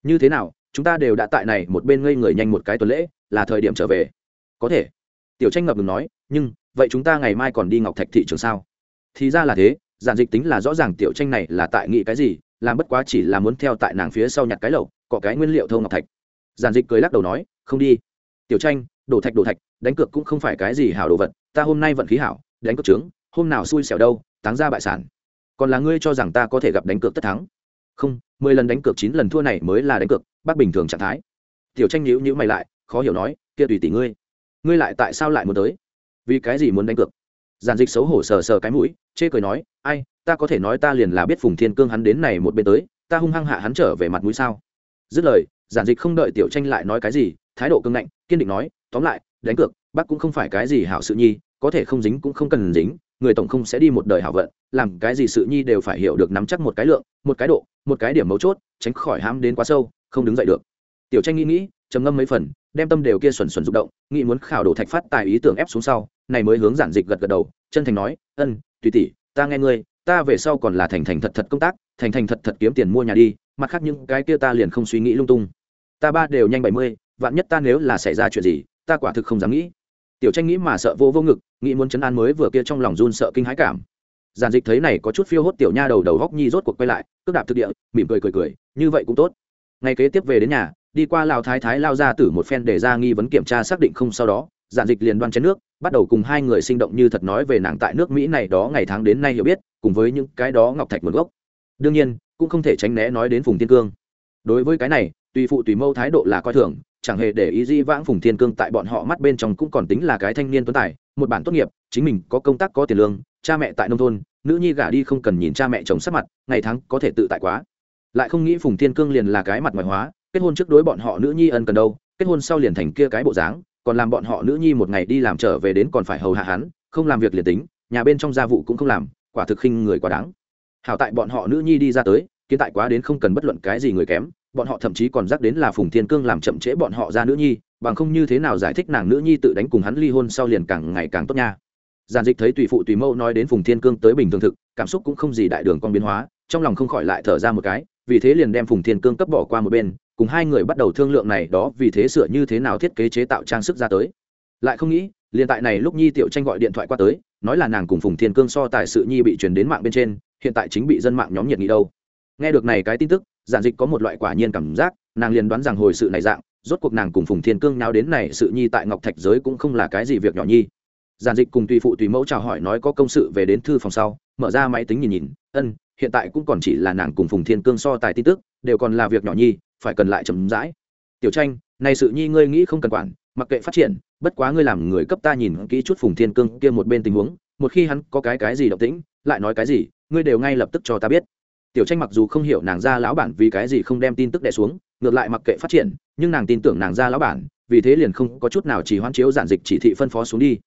Như thế nào, chúng ta đều đã tại này, một bên ngây người nhanh một cái tuần lễ, là thời điểm trở về có thể. Tiểu tranh ngập ngừng nói, nhưng, vậy chúng ta ngày mai còn đi ngọc thạch thị trường sao? Thì ra là thế, giản dịch tính là rõ ràng tiểu tranh này là tại nghị cái gì, làm bất quá chỉ là muốn theo tại nàng phía sau nhặt cái lậu cọ cái nguyên liệu thâu ngọc thạch. Giản dịch cười lắc đầu nói, không đi. Tiểu tranh, đổ thạch đổ thạch, đánh cược cũng không phải cái gì hảo đồ vật, ta hôm nay vận khí hảo, đánh cược trướng, hôm nào xui xẻo đâu, táng ra bại sản. Còn là ngươi cho rằng ta có thể gặp đánh cược tất thắng? Không, mười lần đánh cược chín lần thua này mới là đánh cược, bác bình thường trạng thái. Tiểu tranh nhữ nhữ mày lại, khó hiểu nói, kia tùy tỷ ngươi ngươi lại tại sao lại muốn tới? Vì cái gì muốn đánh cược? Giản dịch xấu hổ sờ sờ cái mũi, chê cười nói, ai, ta có thể nói ta liền là biết phùng thiên cương hắn đến này một bên tới, ta hung hăng hạ hắn trở về mặt mũi sao? Dứt lời, giản dịch không đợi tiểu tranh lại nói cái gì, thái độ cưng ngạnh, kiên định nói, tóm lại, đánh cược, bác cũng không phải cái gì hảo sự nhi, có thể không dính cũng không cần dính, người tổng không sẽ đi một đời hảo vận, làm cái gì sự nhi đều phải hiểu được nắm chắc một cái lượng, một cái độ, một cái điểm mấu chốt, tránh khỏi hãm đến quá sâu, không đứng dậy được tiểu tranh nghĩ nghĩ, trầm ngâm mấy phần, đem tâm đều kia xuẩn xuẩn rụng động, nghĩ muốn khảo đổ thạch phát tài ý tưởng ép xuống sau, này mới hướng giản dịch gật gật đầu, chân thành nói, ân, tùy tỷ, ta nghe ngươi, ta về sau còn là thành thành thật thật công tác, thành thành thật thật kiếm tiền mua nhà đi, mặt khác những cái kia ta liền không suy nghĩ lung tung. Ta ba đều nhanh bảy mươi, vạn nhất ta nếu là xảy ra chuyện gì, ta quả thực không dám nghĩ. Tiểu tranh nghĩ mà sợ vô vô ngực, nghĩ muốn chấn an mới vừa kia trong lòng run sợ kinh hãi cảm. Giản dịch thấy này có chút phiêu hốt tiểu nha đầu đầu góc nhi rốt cuộc quay lại, cước đạp thực địa, mỉm cười cười cười, như vậy cũng tốt. Ngày kế tiếp về đến nhà đi qua lào thái thái lao ra từ một phen để ra nghi vấn kiểm tra xác định không sau đó, giản dịch liền đoan chén nước, bắt đầu cùng hai người sinh động như thật nói về nàng tại nước mỹ này đó ngày tháng đến nay hiểu biết, cùng với những cái đó ngọc thạch nguồn gốc. Đương nhiên, cũng không thể tránh né nói đến phùng tiên cương. Đối với cái này, tùy phụ tùy mâu thái độ là coi thường, chẳng hề để ý di vãng phùng thiên cương tại bọn họ mắt bên trong cũng còn tính là cái thanh niên tuấn tài, một bản tốt nghiệp, chính mình có công tác có tiền lương, cha mẹ tại nông thôn, nữ nhi gả đi không cần nhìn cha mẹ chồng sắc mặt, ngày tháng có thể tự tại quá. Lại không nghĩ phùng thiên cương liền là cái mặt ngoại hóa kết hôn trước đối bọn họ nữ nhi ân cần đâu, kết hôn sau liền thành kia cái bộ dáng, còn làm bọn họ nữ nhi một ngày đi làm trở về đến còn phải hầu hạ hắn, không làm việc liền tính, nhà bên trong gia vụ cũng không làm, quả thực khinh người quá đáng. Hảo tại bọn họ nữ nhi đi ra tới, kiến tại quá đến không cần bất luận cái gì người kém, bọn họ thậm chí còn dắt đến là phùng thiên cương làm chậm trễ bọn họ ra nữ nhi, bằng không như thế nào giải thích nàng nữ nhi tự đánh cùng hắn ly hôn sau liền càng ngày càng tốt nha. Giàn dịch thấy tùy phụ tùy mẫu nói đến phùng thiên cương tới bình thường thực, cảm xúc cũng không gì đại đường con biến hóa, trong lòng không khỏi lại thở ra một cái, vì thế liền đem phùng thiên cương cấp bỏ qua một bên cùng hai người bắt đầu thương lượng này đó vì thế sửa như thế nào thiết kế chế tạo trang sức ra tới. Lại không nghĩ, liền tại này lúc nhi tiểu tranh gọi điện thoại qua tới, nói là nàng cùng phùng thiên cương so tài sự nhi bị truyền đến mạng bên trên, hiện tại chính bị dân mạng nhóm nhiệt nghị đâu. Nghe được này cái tin tức, giản dịch có một loại quả nhiên cảm giác, nàng liền đoán rằng hồi sự này dạng, rốt cuộc nàng cùng phùng thiên cương nào đến này sự nhi tại ngọc thạch giới cũng không là cái gì việc nhỏ nhi. Giản dịch cùng tùy phụ tùy mẫu chào hỏi nói có công sự về đến thư phòng sau, mở ra máy tính nhìn nhìn, ân, hiện tại cũng còn chỉ là nàng cùng phùng thiên cương so tài tin tức, đều còn là việc nhỏ nhi phải cần lại chấm dãi tiểu tranh, này sự nhi ngươi nghĩ không cần quản, mặc kệ phát triển, bất quá ngươi làm người cấp ta nhìn kỹ chút phùng thiên cương kia một bên tình huống, một khi hắn có cái cái gì động tĩnh, lại nói cái gì, ngươi đều ngay lập tức cho ta biết. Tiểu tranh mặc dù không hiểu nàng ra lão bản vì cái gì không đem tin tức đẻ xuống, ngược lại mặc kệ phát triển, nhưng nàng tin tưởng nàng ra lão bản, vì thế liền không có chút nào chỉ hoan chiếu giản dịch chỉ thị phân phó xuống đi.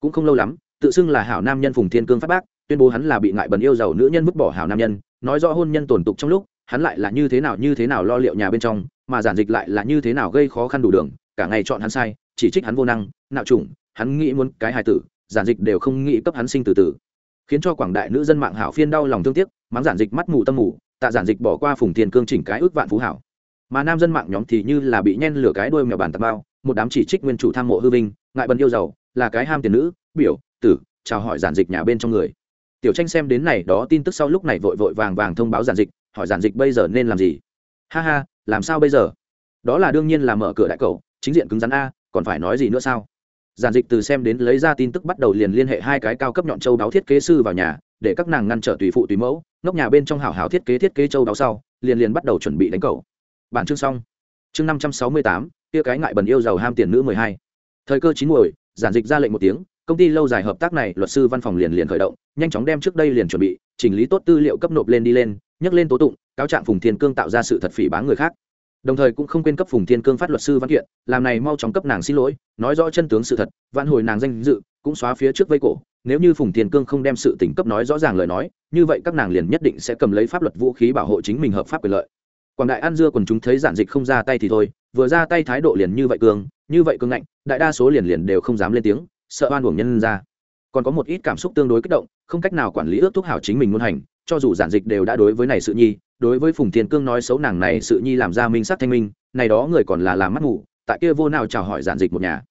Cũng không lâu lắm, tự xưng là hảo nam nhân phùng thiên cương phát bác, tuyên bố hắn là bị ngại bần yêu giàu nữ nhân vứt bỏ hảo nam nhân, nói rõ hôn nhân tổn tục trong lúc hắn lại là như thế nào như thế nào lo liệu nhà bên trong, mà giản dịch lại là như thế nào gây khó khăn đủ đường, cả ngày chọn hắn sai, chỉ trích hắn vô năng, nạo trùng hắn nghĩ muốn cái hài tử, giản dịch đều không nghĩ cấp hắn sinh từ từ khiến cho quảng đại nữ dân mạng hảo phiên đau lòng thương tiếc, mắng giản dịch mắt mù tâm mù, tạ giản dịch bỏ qua phùng tiền cương chỉnh cái ước vạn phú hảo. Mà nam dân mạng nhóm thì như là bị nhen lửa cái đuôi mèo bàn tạt bao, một đám chỉ trích nguyên chủ tham mộ hư vinh, ngại bần yêu giàu, là cái ham tiền nữ, biểu, tử, chào hỏi giản dịch nhà bên trong người. Tiểu tranh xem đến này, đó tin tức sau lúc này vội vội vàng vàng thông báo giản dịch hỏi giản dịch bây giờ nên làm gì? Ha ha, làm sao bây giờ? Đó là đương nhiên là mở cửa đại cầu, chính diện cứng rắn a, còn phải nói gì nữa sao? Giản dịch từ xem đến lấy ra tin tức bắt đầu liền liên hệ hai cái cao cấp nhọn châu đáo thiết kế sư vào nhà, để các nàng ngăn trở tùy phụ tùy mẫu, ngốc nhà bên trong hảo hảo thiết kế thiết kế châu đáo sau, liền liền bắt đầu chuẩn bị đánh cầu. Bản chương xong. Chương năm trăm sáu mươi tám tia cái ngại bần yêu giàu ham tiền nữ mười hai. Thời cơ chín muồi, giản dịch ra lệnh một tiếng, công ty lâu dài hợp tác này luật sư văn phòng liền liền khởi động, nhanh chóng đem trước đây liền chuẩn bị, chỉnh lý tốt tư liệu cấp nộp lên đi lên nhắc lên tố tụng cáo trạng phùng thiên cương tạo ra sự thật phỉ báng người khác. Đồng thời cũng không quên cấp phùng thiên cương phát luật sư văn kiện làm này mau chóng cấp nàng xin lỗi nói rõ chân tướng sự thật vạn hồi nàng danh dự cũng xóa phía trước vây cổ. Nếu như phùng thiên cương không đem sự tỉnh cấp nói rõ ràng lời nói như vậy các nàng liền nhất định sẽ cầm lấy pháp luật vũ khí bảo hộ chính mình hợp pháp quyền lợi. Quảng đại an dưa còn chúng thấy giản dịch không ra tay thì thôi vừa ra tay thái độ liền như vậy cường, như vậy cường ngạnh đại đa số liền liền đều không dám lên tiếng sợ oan uổng nhân ra. Còn có một ít cảm xúc tương đối kích động không cách nào quản lý ước thúc hảo chính mình muốn hành cho dù giản dịch đều đã đối với này sự nhi, đối với phùng thiên cương nói xấu nàng này sự nhi làm ra minh sắc thanh minh, này đó người còn là làm mắt ngủ, tại kia vô nào chào hỏi giản dịch một nhà.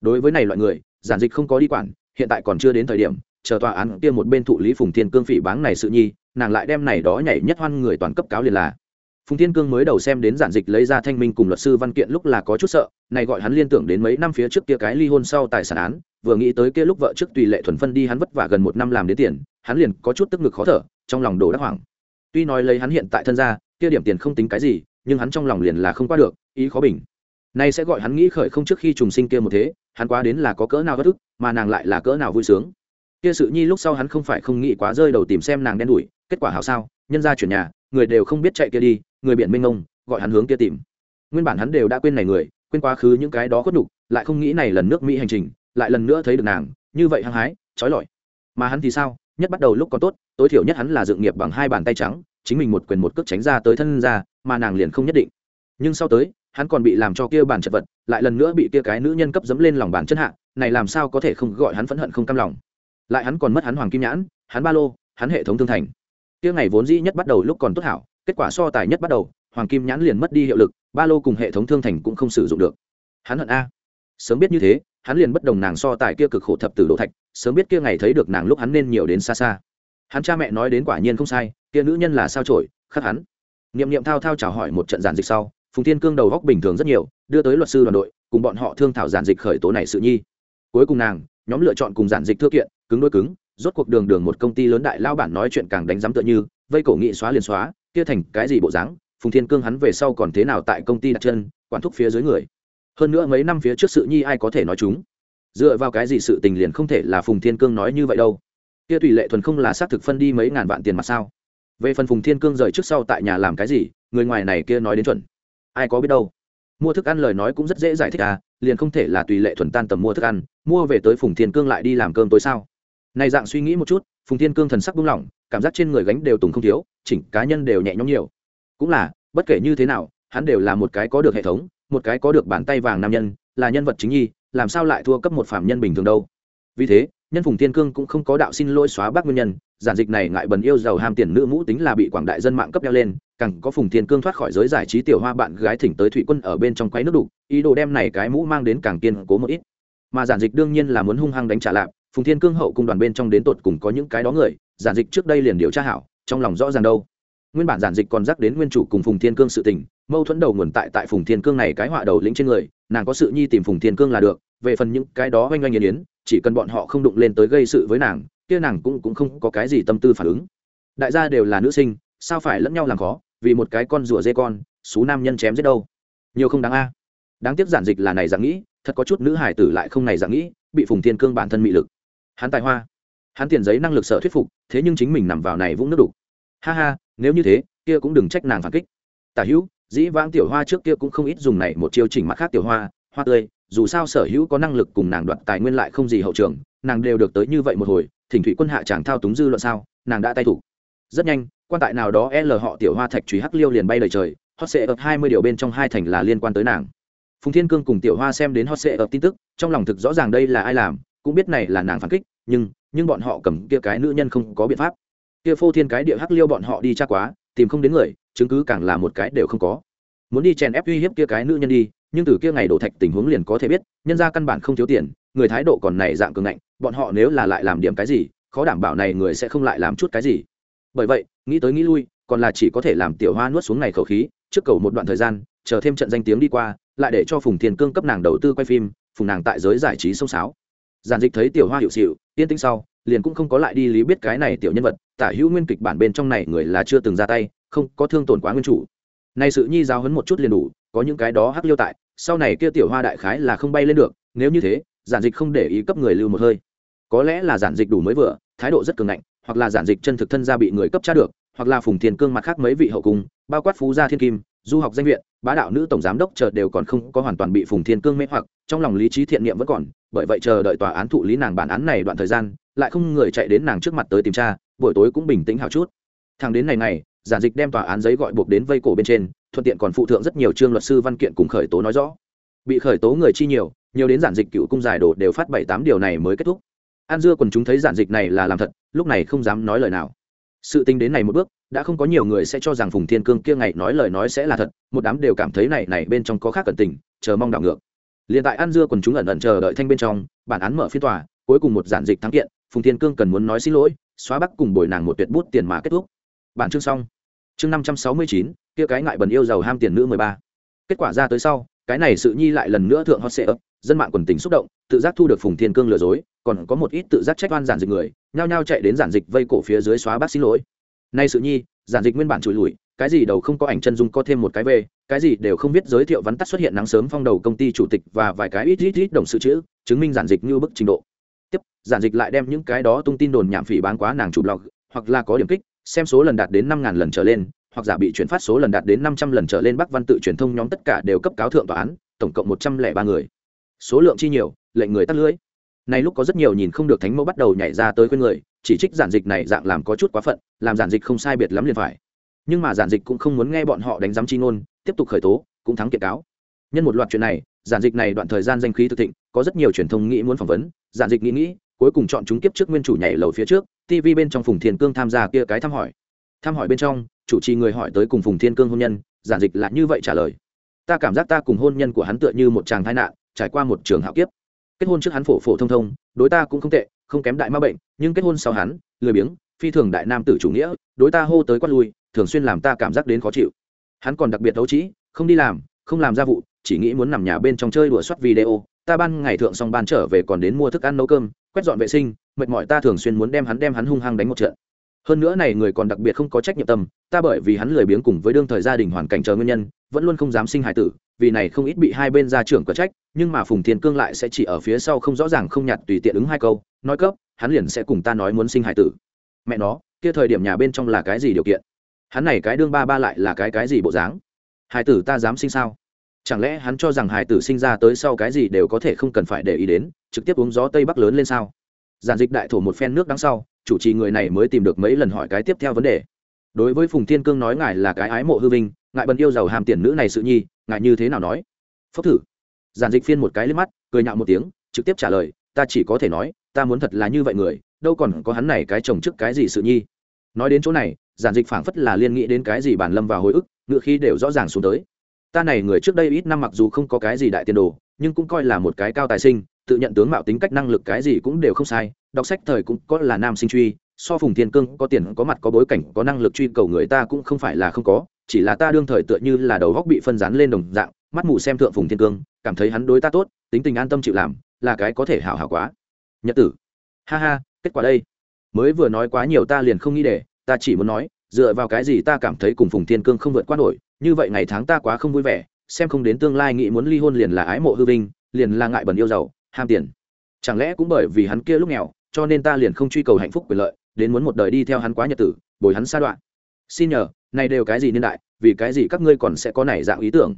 Đối với này loại người, giản dịch không có đi quản, hiện tại còn chưa đến thời điểm, chờ tòa án kia một bên thụ lý phùng thiên cương phỉ báng này sự nhi, nàng lại đem này đó nhảy nhất hoan người toàn cấp cáo liền là. Phùng thiên cương mới đầu xem đến giản dịch lấy ra thanh minh cùng luật sư văn kiện lúc là có chút sợ, này gọi hắn liên tưởng đến mấy năm phía trước kia cái ly hôn sau tài sản án, vừa nghĩ tới kia lúc vợ trước tùy lệ thuần phân đi hắn vất vả gần một năm làm đến tiền, hắn liền có chút tức ngực khó thở trong lòng đổ đắc hoảng. Tuy nói lấy hắn hiện tại thân ra kia điểm tiền không tính cái gì, nhưng hắn trong lòng liền là không qua được, ý khó bình. Nay sẽ gọi hắn nghĩ khởi không trước khi trùng sinh kia một thế, hắn quá đến là có cỡ nào bất ức, mà nàng lại là cỡ nào vui sướng. Kia sự nhi lúc sau hắn không phải không nghĩ quá rơi đầu tìm xem nàng đen đủi, kết quả hảo sao, nhân ra chuyển nhà, người đều không biết chạy kia đi, người biển mênh ngông gọi hắn hướng kia tìm. Nguyên bản hắn đều đã quên này người, quên quá khứ những cái đó khuất nhục, lại không nghĩ này lần nước mỹ hành trình, lại lần nữa thấy được nàng, như vậy hăng hái, trói lọi. Mà hắn thì sao? Nhất bắt đầu lúc còn tốt, tối thiểu nhất hắn là dựng nghiệp bằng hai bàn tay trắng, chính mình một quyền một cước tránh ra tới thân ra, mà nàng liền không nhất định. Nhưng sau tới, hắn còn bị làm cho kia bàn chật vật, lại lần nữa bị kia cái nữ nhân cấp dẫm lên lòng bàn chân hạ, này làm sao có thể không gọi hắn phẫn hận không cam lòng. Lại hắn còn mất hắn hoàng kim nhãn, hắn ba lô, hắn hệ thống thương thành. Kia ngày vốn dĩ nhất bắt đầu lúc còn tốt hảo, kết quả so tài nhất bắt đầu, hoàng kim nhãn liền mất đi hiệu lực, ba lô cùng hệ thống thương thành cũng không sử dụng được. Hắn hận a. Sớm biết như thế hắn liền bất đồng nàng so tài kia cực khổ thập tử đồ thạch, sớm biết kia ngày thấy được nàng lúc hắn nên nhiều đến xa xa. Hắn cha mẹ nói đến quả nhiên không sai, kia nữ nhân là sao trổi khắc hắn. Niệm niệm thao thao chào hỏi một trận giản dịch sau, phùng thiên cương đầu góc bình thường rất nhiều, đưa tới luật sư đoàn đội, cùng bọn họ thương thảo giản dịch khởi tố này sự nhi. Cuối cùng nàng, nhóm lựa chọn cùng giản dịch thư kiện, cứng đôi cứng, rốt cuộc đường đường một công ty lớn đại lao bản nói chuyện càng đánh giám tựa như, vây cổ nghị xóa liền xóa, kia thành cái gì bộ dáng, phùng thiên cương hắn về sau còn thế nào tại công ty đặt chân, quản thúc phía dưới người hơn nữa mấy năm phía trước sự nhi ai có thể nói chúng? Dựa vào cái gì sự tình liền không thể là phùng thiên cương nói như vậy đâu? Kia tùy lệ thuần không là xác thực phân đi mấy ngàn vạn tiền mặt sao? Về phần phùng thiên cương rời trước sau tại nhà làm cái gì, người ngoài này kia nói đến chuẩn. Ai có biết đâu? Mua thức ăn lời nói cũng rất dễ giải thích à liền không thể là tùy lệ thuần tan tầm mua thức ăn, mua về tới phùng thiên cương lại đi làm cơm tối sao? Này dạng suy nghĩ một chút, phùng thiên cương thần sắc buông lỏng, cảm giác trên người gánh đều tùng không thiếu, chỉnh cá nhân đều nhẹ nhõm nhiều. Cũng là, bất kể như thế nào, hắn đều là một cái có được hệ thống một cái có được bàn tay vàng nam nhân, là nhân vật chính nhi, làm sao lại thua cấp một phạm nhân bình thường đâu? Vì thế, nhân phùng thiên cương cũng không có đạo xin lỗi xóa bác nguyên nhân, giản dịch này ngại bần yêu giàu ham tiền nữ mũ tính là bị quảng đại dân mạng cấp đeo lên, càng có phùng thiên cương thoát khỏi giới giải trí tiểu hoa bạn gái thỉnh tới thủy quân ở bên trong quấy nước đục, ý đồ đem này cái mũ mang đến càng kiên cố một ít. Mà giản dịch đương nhiên là muốn hung hăng đánh trả lại phùng thiên cương hậu cung đoàn bên trong đến tột cùng có những cái đó người, giản dịch trước đây liền điều tra hảo, trong lòng rõ ràng đâu. Nguyên bản giản dịch còn dắt đến nguyên chủ cùng phùng thiên cương sự tình mâu thuẫn đầu nguồn tại tại phùng thiên cương này cái họa đầu lĩnh trên người, nàng có sự nhi tìm phùng thiên cương là được, về phần những cái đó oanh oanh nghiền yến chỉ cần bọn họ không đụng lên tới gây sự với nàng, kia nàng cũng cũng không có cái gì tâm tư phản ứng. Đại gia đều là nữ sinh, sao phải lẫn nhau làm khó, vì một cái con rùa dê con, xú nam nhân chém giết đâu? Nhiều không đáng a. Đáng tiếc giản dịch là này dạng nghĩ, thật có chút nữ hải tử lại không này dạng nghĩ, bị phùng thiên cương bản thân mị lực. Hắn tài hoa. Hắn tiền giấy năng lực sợ thuyết phục, thế nhưng chính mình nằm vào này vũng nước đục. Ha ha, nếu như thế, kia cũng đừng trách nàng phản kích. Tả hữu dĩ vãng tiểu hoa trước kia cũng không ít dùng này một chiêu chỉnh mặt khác tiểu hoa hoa tươi, dù sao sở hữu có năng lực cùng nàng đoạt tài nguyên lại không gì hậu trường, nàng đều được tới như vậy một hồi, thỉnh thủy quân hạ chàng thao túng dư luận sao, nàng đã tay thủ. Rất nhanh, quan tại nào đó l họ tiểu hoa thạch truy hắc liêu liền bay lời trời, hot sệ ập hai mươi điều bên trong hai thành là liên quan tới nàng. Phùng thiên cương cùng tiểu hoa xem đến hot sệ ập tin tức, trong lòng thực rõ ràng đây là ai làm, cũng biết này là nàng phản kích, nhưng nhưng bọn họ cầm kia cái nữ nhân không có biện pháp. Kia phô thiên cái địa hắc liêu bọn họ đi chắc quá, tìm không đến người chứng cứ càng là một cái đều không có. Muốn đi chèn ép uy hiếp kia cái nữ nhân đi, nhưng từ kia ngày đổ thạch tình huống liền có thể biết, nhân ra căn bản không thiếu tiền, người thái độ còn này dạng cường ngạnh, bọn họ nếu là lại làm điểm cái gì, khó đảm bảo này người sẽ không lại làm chút cái gì. Bởi vậy, nghĩ tới nghĩ lui, còn là chỉ có thể làm tiểu hoa nuốt xuống này khẩu khí, trước cầu một đoạn thời gian, chờ thêm trận danh tiếng đi qua, lại để cho phùng thiên cương cấp nàng đầu tư quay phim, phùng nàng tại giới giải trí sông sáo. Giản dịch thấy tiểu hoa hiệu xịu, yên tĩnh sau, liền cũng không có lại đi lý biết cái này tiểu nhân vật, tả hữu nguyên kịch bản bên trong này người là chưa từng ra tay không có thương tổn quá nguyên chủ. Này sự nhi giáo hấn một chút liền đủ, có những cái đó hắc liêu tại, sau này kia tiểu hoa đại khái là không bay lên được, nếu như thế, giản dịch không để ý cấp người lưu một hơi. Có lẽ là giản dịch đủ mới vừa, thái độ rất cường ngạnh, hoặc là giản dịch chân thực thân ra bị người cấp tra được, hoặc là phùng thiền cương mặt khác mấy vị hậu cung, bao quát phú gia thiên kim, du học danh viện, bá đạo nữ tổng giám đốc chờ đều còn không có hoàn toàn bị phùng thiên cương mê hoặc, trong lòng lý trí thiện niệm vẫn còn, bởi vậy chờ đợi tòa án thụ lý nàng bản án này đoạn thời gian, lại không người chạy đến nàng trước mặt tới tìm tra, buổi tối cũng bình tĩnh hào chút. Thằng đến ngày này giản dịch đem tòa án giấy gọi buộc đến vây cổ bên trên, thuận tiện còn phụ thượng rất nhiều chương luật sư văn kiện cùng khởi tố nói rõ. Bị khởi tố người chi nhiều nhiều đến giản dịch cựu cung giải đồ đều phát bảy tám điều này mới kết thúc. An dưa còn chúng thấy giản dịch này là làm thật, lúc này không dám nói lời nào. Sự tính đến này một bước, đã không có nhiều người sẽ cho rằng phùng thiên cương kia ngày nói lời nói sẽ là thật, một đám đều cảm thấy này này bên trong có khác cẩn tình, chờ mong đảo ngược. Liền tại an dưa còn chúng ẩn ẩn chờ đợi thanh bên trong, bản án mở phiên tòa, cuối cùng một giản dịch thắng kiện, phùng thiên cương cần muốn nói xin lỗi, xóa bắc cùng bồi nàng một tuyệt bút tiền mà kết thúc. Bản chương xong chương năm trăm sáu mươi chín, kia cái ngại bẩn yêu giàu ham tiền nữ mười ba. Kết quả ra tới sau, cái này sự nhi lại lần nữa thượng hot sệ ấp dân mạng quần tình xúc động, tự giác thu được phùng thiên cương lừa dối, còn có một ít tự giác trách oan giản dịch người, nhao nhao chạy đến giản dịch vây cổ phía dưới xóa bác xin lỗi. Nay sự nhi, giản dịch nguyên bản trụi lùi cái gì đầu không có ảnh chân dung có thêm một cái về cái gì đều không biết giới thiệu vắn tắt xuất hiện nắng sớm phong đầu công ty chủ tịch và vài cái ít ít ít đồng sự chữ, chứng minh giản dịch như bức trình độ. Tiếp, giản dịch lại đem những cái đó tung tin đồn nhảm phỉ bán quá nàng chủ blog, hoặc là có điểm kích xem số lần đạt đến năm ngàn lần trở lên, hoặc giả bị chuyển phát số lần đạt đến năm trăm lần trở lên, bắc văn tự truyền thông nhóm tất cả đều cấp cáo thượng tòa án, tổng cộng một trăm lẻ ba người. Số lượng chi nhiều, lệnh người tắt lưới. Này lúc có rất nhiều nhìn không được thánh mẫu bắt đầu nhảy ra tới khuyên người, chỉ trích giản dịch này dạng làm có chút quá phận, làm giản dịch không sai biệt lắm liền phải. Nhưng mà giản dịch cũng không muốn nghe bọn họ đánh giám chi ngôn, tiếp tục khởi tố, cũng thắng kiện cáo. Nhân một loạt chuyện này, giản dịch này đoạn thời gian danh khí thực thịnh, có rất nhiều truyền thông nghĩ muốn phỏng vấn, giản dịch nghĩ nghĩ cuối cùng chọn chúng kiếp trước nguyên chủ nhảy lầu phía trước tv bên trong phùng thiên cương tham gia kia cái thăm hỏi. Thăm hỏi bên trong, chủ trì người hỏi tới cùng phùng thiên cương hôn nhân, giản dịch là như vậy trả lời. Ta cảm giác ta cùng hôn nhân của hắn tựa như một chàng tai nạn, trải qua một trường hạo kiếp. Kết hôn trước hắn phổ phổ thông thông, đối ta cũng không tệ, không kém đại ma bệnh, nhưng kết hôn sau hắn, lười biếng, phi thường đại nam tử chủ nghĩa, đối ta hô tới quát lui, thường xuyên làm ta cảm giác đến khó chịu. Hắn còn đặc biệt đấu trí, không đi làm, không làm gia vụ, chỉ nghĩ muốn nằm nhà bên trong chơi đùa soát video, ta ban ngày thượng xong ban trở về còn đến mua thức ăn nấu cơm quét dọn vệ sinh, mệt mỏi ta thường xuyên muốn đem hắn đem hắn hung hăng đánh một trận. Hơn nữa này người còn đặc biệt không có trách nhiệm tâm, ta bởi vì hắn lười biếng cùng với đương thời gia đình hoàn cảnh chờ nguyên nhân, vẫn luôn không dám sinh hài tử, vì này không ít bị hai bên gia trưởng có trách, nhưng mà phùng thiên cương lại sẽ chỉ ở phía sau không rõ ràng không nhặt tùy tiện ứng hai câu, nói cấp, hắn liền sẽ cùng ta nói muốn sinh hài tử. Mẹ nó, kia thời điểm nhà bên trong là cái gì điều kiện? Hắn này cái đương ba ba lại là cái cái gì bộ dáng? Hài tử ta dám sinh sao? Chẳng lẽ hắn cho rằng hải tử sinh ra tới sau cái gì đều có thể không cần phải để ý đến, trực tiếp uống gió tây bắc lớn lên sao? Giản dịch đại thổ một phen nước đằng sau, chủ trì người này mới tìm được mấy lần hỏi cái tiếp theo vấn đề. Đối với phùng thiên cương nói ngài là cái ái mộ hư vinh ngại bần yêu giàu hàm tiền nữ này sự nhi ngại như thế nào nói? Phúc thử. Giản dịch phiên một cái lên mắt, cười nhạo một tiếng, trực tiếp trả lời, ta chỉ có thể nói, ta muốn thật là như vậy người, đâu còn có hắn này cái chồng trước cái gì sự nhi. Nói đến chỗ này, giản dịch phảng phất là liên nghĩ đến cái gì bản lâm vào hồi ức, ngựa khi đều rõ ràng xuống tới ta này người trước đây ít năm mặc dù không có cái gì đại tiền đồ, nhưng cũng coi là một cái cao tài sinh, tự nhận tướng mạo tính cách năng lực cái gì cũng đều không sai, đọc sách thời cũng có là nam sinh truy, so phùng thiên cương có tiền, có mặt, có bối cảnh, có năng lực truy cầu người ta cũng không phải là không có, chỉ là ta đương thời tựa như là đầu góc bị phân rán lên đồng dạng, mắt mù xem thượng phùng thiên cương, cảm thấy hắn đối ta tốt, tính tình an tâm chịu làm, là cái có thể hảo hảo quá. Nhật tử. Ha ha, kết quả đây. Mới vừa nói quá nhiều ta liền không nghĩ để, ta chỉ muốn nói, dựa vào cái gì ta cảm thấy cùng phùng thiên cương không vượt qua nổi như vậy ngày tháng ta quá không vui vẻ, xem không đến tương lai nghĩ muốn ly hôn liền là ái mộ hư vinh, liền là ngại bẩn yêu giàu, ham tiền. Chẳng lẽ cũng bởi vì hắn kia lúc nghèo, cho nên ta liền không truy cầu hạnh phúc quyền lợi, đến muốn một đời đi theo hắn quá nhật tử, bồi hắn xa đoạn. Xin nhờ, này đều cái gì niên đại, vì cái gì các ngươi còn sẽ có nảy dạng ý tưởng?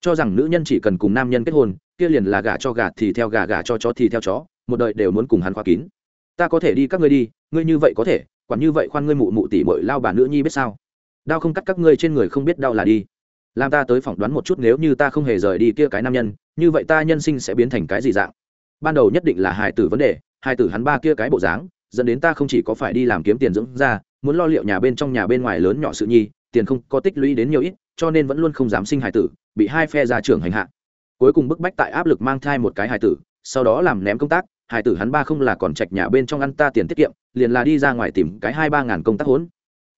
Cho rằng nữ nhân chỉ cần cùng nam nhân kết hôn, kia liền là gả cho gà thì theo gà gà cho chó thì theo chó, một đời đều muốn cùng hắn khóa kín. Ta có thể đi các ngươi đi, ngươi như vậy có thể, quản như vậy khoan ngươi mụ mụ tỉ bội lao bà nữ nhi biết sao? Đau không cắt các ngươi trên người không biết đau là đi. Làm ta tới phỏng đoán một chút nếu như ta không hề rời đi kia cái nam nhân, như vậy ta nhân sinh sẽ biến thành cái gì dạng? Ban đầu nhất định là hài tử vấn đề, hài tử hắn ba kia cái bộ dáng, dẫn đến ta không chỉ có phải đi làm kiếm tiền dưỡng ra muốn lo liệu nhà bên trong nhà bên ngoài lớn nhỏ sự nhi, tiền không có tích lũy đến nhiều ít, cho nên vẫn luôn không dám sinh hài tử, bị hai phe ra trưởng hành hạ. Cuối cùng bức bách tại áp lực mang thai một cái hài tử, sau đó làm ném công tác, hài tử hắn ba không là còn trạch nhà bên trong ăn ta tiền tiết kiệm, liền là đi ra ngoài tìm cái hai ba ngàn công tác hốn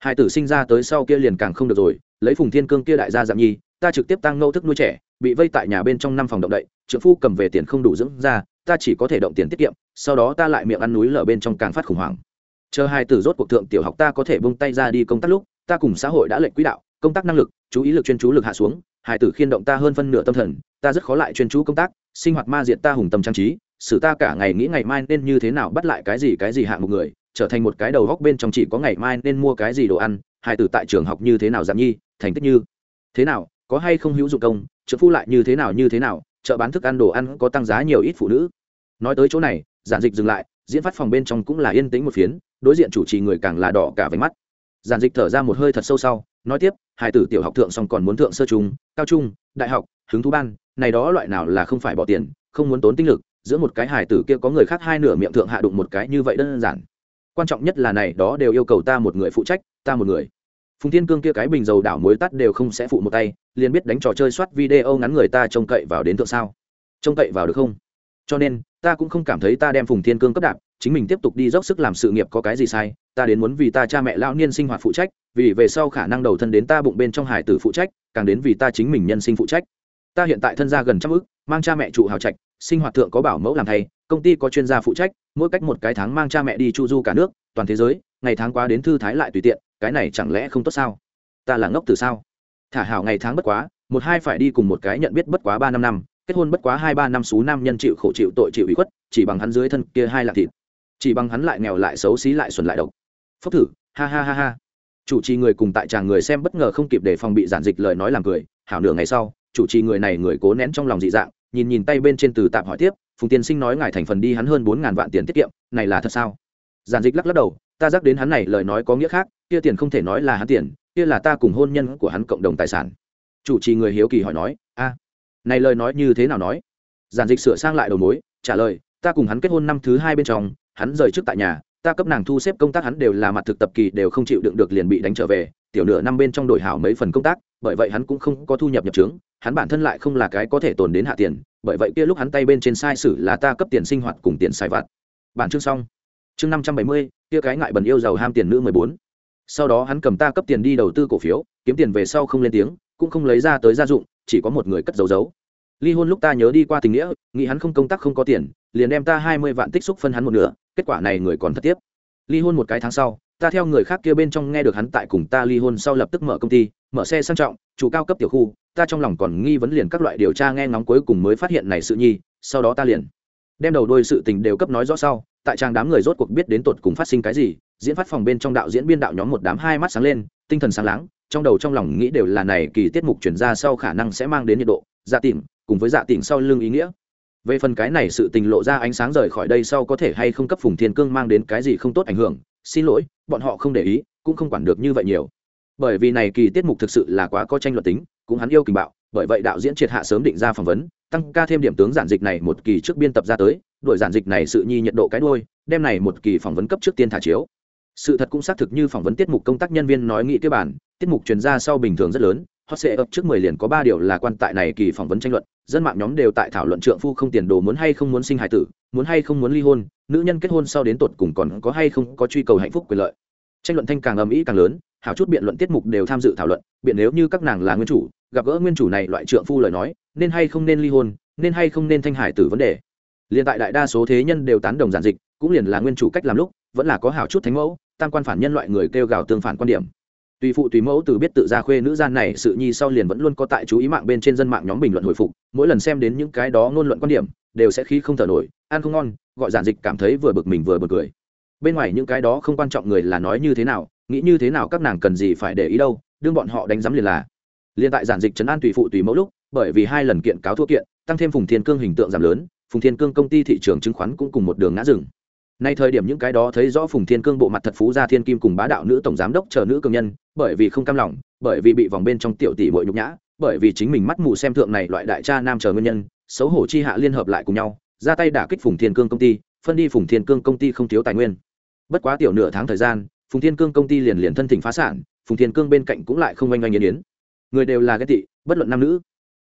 hai tử sinh ra tới sau kia liền càng không được rồi, lấy phùng thiên cương kia đại gia giảm nhi, ta trực tiếp tăng ngâu thức nuôi trẻ, bị vây tại nhà bên trong năm phòng động đậy, trưởng phu cầm về tiền không đủ dưỡng ra, ta chỉ có thể động tiền tiết kiệm, sau đó ta lại miệng ăn núi lở bên trong càng phát khủng hoảng. Chờ hai tử rốt cuộc thượng tiểu học ta có thể bông tay ra đi công tác lúc, ta cùng xã hội đã lệnh quỹ đạo, công tác năng lực, chú ý lực chuyên chú lực hạ xuống hải tử khiên động ta hơn phân nửa tâm thần, ta rất khó lại chuyên chú công tác, sinh hoạt ma diện ta hùng tâm trang trí, xử ta cả ngày nghĩ ngày mai nên như thế nào bắt lại cái gì cái gì hạng một người trở thành một cái đầu góc bên trong chỉ có ngày mai nên mua cái gì đồ ăn, hải tử tại trường học như thế nào giảm nhi, thành tích như thế nào, có hay không hữu dụng công, trợ phu lại như thế nào như thế nào, chợ bán thức ăn đồ ăn có tăng giá nhiều ít phụ nữ. Nói tới chỗ này, giản dịch dừng lại, diễn phát phòng bên trong cũng là yên tĩnh một phiến, đối diện chủ trì người càng là đỏ cả váy mắt. Giản dịch thở ra một hơi thật sâu sau, nói tiếp hai tử tiểu học thượng xong còn muốn thượng sơ trung, cao trung, đại học, hứng thú ban, này đó loại nào là không phải bỏ tiền, không muốn tốn tinh lực, giữa một cái hài tử kia có người khác hai nửa miệng thượng hạ đụng một cái như vậy đơn giản quan trọng nhất là này, đó đều yêu cầu ta một người phụ trách, ta một người. Phùng thiên cương kia cái bình dầu đảo muối tắt đều không sẽ phụ một tay, liền biết đánh trò chơi soát video ngắn người ta trông cậy vào đến thượng sao. Trông cậy vào được không? Cho nên, ta cũng không cảm thấy ta đem phùng thiên cương cấp đạp, chính mình tiếp tục đi dốc sức làm sự nghiệp có cái gì sai, ta đến muốn vì ta cha mẹ lão niên sinh hoạt phụ trách, vì về sau khả năng đầu thân đến ta bụng bên trong hải tử phụ trách, càng đến vì ta chính mình nhân sinh phụ trách. Ta hiện tại thân gia gần trăm ước mang cha mẹ trụ hào trạch sinh hoạt thượng có bảo mẫu làm thầy công ty có chuyên gia phụ trách, mỗi cách một cái tháng mang cha mẹ đi chu du cả nước, toàn thế giới, ngày tháng qua đến thư thái lại tùy tiện, cái này chẳng lẽ không tốt sao? Ta là ngốc từ sao? Thả hảo ngày tháng bất quá, một hai phải đi cùng một cái nhận biết bất quá ba năm năm, kết hôn bất quá hai ba năm xú nam nhân chịu khổ chịu tội chịu ủy khuất, chỉ bằng hắn dưới thân kia hai lạc thịt. Chỉ bằng hắn lại nghèo lại xấu xí lại xuẩn lại độc. Phốc thử, ha ha ha ha. Chủ trì người cùng tại tràng người xem bất ngờ không kịp để phòng bị giản dịch lời nói làm cười, hảo nửa ngày sau, chủ trì người này người cố nén trong lòng dị dạng nhìn nhìn tay bên trên từ tạm hỏi tiếp, phùng tiên sinh nói ngài thành phần đi hắn hơn bốn ngàn vạn tiền tiết kiệm, này là thật sao? Giản dịch lắc lắc đầu, ta dắt đến hắn này lời nói có nghĩa khác, kia tiền không thể nói là hắn tiền, kia là ta cùng hôn nhân của hắn cộng đồng tài sản. Chủ trì người hiếu kỳ hỏi nói, a, này lời nói như thế nào nói? Giản dịch sửa sang lại đầu mối, trả lời, ta cùng hắn kết hôn năm thứ hai bên trong, hắn rời trước tại nhà, ta cấp nàng thu xếp công tác hắn đều là mặt thực tập kỳ đều không chịu đựng được liền bị đánh trở về, tiểu nửa năm bên trong đổi hảo mấy phần công tác bởi vậy hắn cũng không có thu nhập nhập trướng, hắn bản thân lại không là cái có thể tồn đến hạ tiền, bởi vậy kia lúc hắn tay bên trên sai sử là ta cấp tiền sinh hoạt cùng tiền sai vặt. Bản chương xong. Chương năm trăm bảy mươi, kia cái ngại bần yêu giàu ham tiền nữ mười bốn. Sau đó hắn cầm ta cấp tiền đi đầu tư cổ phiếu, kiếm tiền về sau không lên tiếng, cũng không lấy ra tới gia dụng, chỉ có một người cất giấu giấu. Ly hôn lúc ta nhớ đi qua tình nghĩa, nghĩ hắn không công tác không có tiền, liền đem ta hai mươi vạn tích xúc phân hắn một nửa, kết quả này người còn thất tiếp. Ly hôn một cái tháng sau, ta theo người khác kia bên trong nghe được hắn tại cùng ta ly hôn sau lập tức mở công ty mở xe sang trọng, chủ cao cấp tiểu khu, ta trong lòng còn nghi vấn liền các loại điều tra nghe ngóng cuối cùng mới phát hiện này sự nhi, sau đó ta liền đem đầu đôi sự tình đều cấp nói rõ sau, tại trang đám người rốt cuộc biết đến tột cùng phát sinh cái gì, diễn phát phòng bên trong đạo diễn biên đạo nhóm một đám hai mắt sáng lên, tinh thần sáng láng, trong đầu trong lòng nghĩ đều là này kỳ tiết mục chuyển ra sau khả năng sẽ mang đến nhiệt độ dạ tỉnh, cùng với dạ tỉnh sau lưng ý nghĩa. Về phần cái này sự tình lộ ra ánh sáng rời khỏi đây sau có thể hay không cấp phùng thiên cương mang đến cái gì không tốt ảnh hưởng, xin lỗi, bọn họ không để ý, cũng không quản được như vậy nhiều bởi vì này kỳ tiết mục thực sự là quá có tranh luận tính, cũng hắn yêu kình bạo, bởi vậy đạo diễn triệt hạ sớm định ra phỏng vấn, tăng ca thêm điểm tướng giản dịch này một kỳ trước biên tập ra tới đội giản dịch này sự nhi nhiệt độ cái đôi đem này một kỳ phỏng vấn cấp trước tiên thả chiếu. Sự thật cũng xác thực như phỏng vấn tiết mục công tác nhân viên nói nghị cái bản, tiết mục truyền ra sau bình thường rất lớn, hot sẽ ập trước mười liền có ba điều là quan tại này kỳ phỏng vấn tranh luận, dân mạng nhóm đều tại thảo luận trượng phu không tiền đồ muốn hay không muốn sinh hài tử, muốn hay không muốn ly hôn, nữ nhân kết hôn sau đến tột cùng còn có hay không có truy cầu hạnh phúc quyền lợi. Tranh luận thanh càng ầm ĩ càng lớn hảo chút biện luận tiết mục đều tham dự thảo luận, biện nếu như các nàng là nguyên chủ, gặp gỡ nguyên chủ này loại trượng phu lời nói, nên hay không nên ly hôn, nên hay không nên thanh hải tử vấn đề. Liền tại đại đa số thế nhân đều tán đồng giản dịch, cũng liền là nguyên chủ cách làm lúc, vẫn là có hảo chút thánh mẫu, tam quan phản nhân loại người kêu gào tương phản quan điểm. Tùy phụ tùy mẫu từ biết tự ra khuê nữ gian này, sự nhi sau liền vẫn luôn có tại chú ý mạng bên trên dân mạng nhóm bình luận hồi phục, mỗi lần xem đến những cái đó ngôn luận quan điểm, đều sẽ khí không thở nổi, ăn không ngon, gọi giản dịch cảm thấy vừa bực mình vừa bực cười. Bên ngoài những cái đó không quan trọng người là nói như thế nào nghĩ như thế nào các nàng cần gì phải để ý đâu, đương bọn họ đánh giám liền là. Liên tại giản dịch trấn an tùy phụ tùy mẫu lúc, bởi vì hai lần kiện cáo thua kiện, tăng thêm phùng thiên cương hình tượng giảm lớn, phùng thiên cương công ty thị trường chứng khoán cũng cùng một đường ngã rừng nay thời điểm những cái đó thấy rõ phùng thiên cương bộ mặt thật phú gia thiên kim cùng bá đạo nữ tổng giám đốc chờ nữ cường nhân, bởi vì không cam lòng, bởi vì bị vòng bên trong tiểu tỷ bội nhục nhã, bởi vì chính mình mắt mù xem thượng này loại đại cha nam chờ nguyên nhân, xấu hổ chi hạ liên hợp lại cùng nhau, ra tay đả kích phùng thiên cương công ty, phân đi phùng thiên cương công ty không thiếu tài nguyên. Bất quá tiểu nửa tháng thời gian phùng thiên cương công ty liền liền thân thỉnh phá sản phùng thiên cương bên cạnh cũng lại không oanh oanh yên yến. Người đều là ghét tị bất luận nam nữ.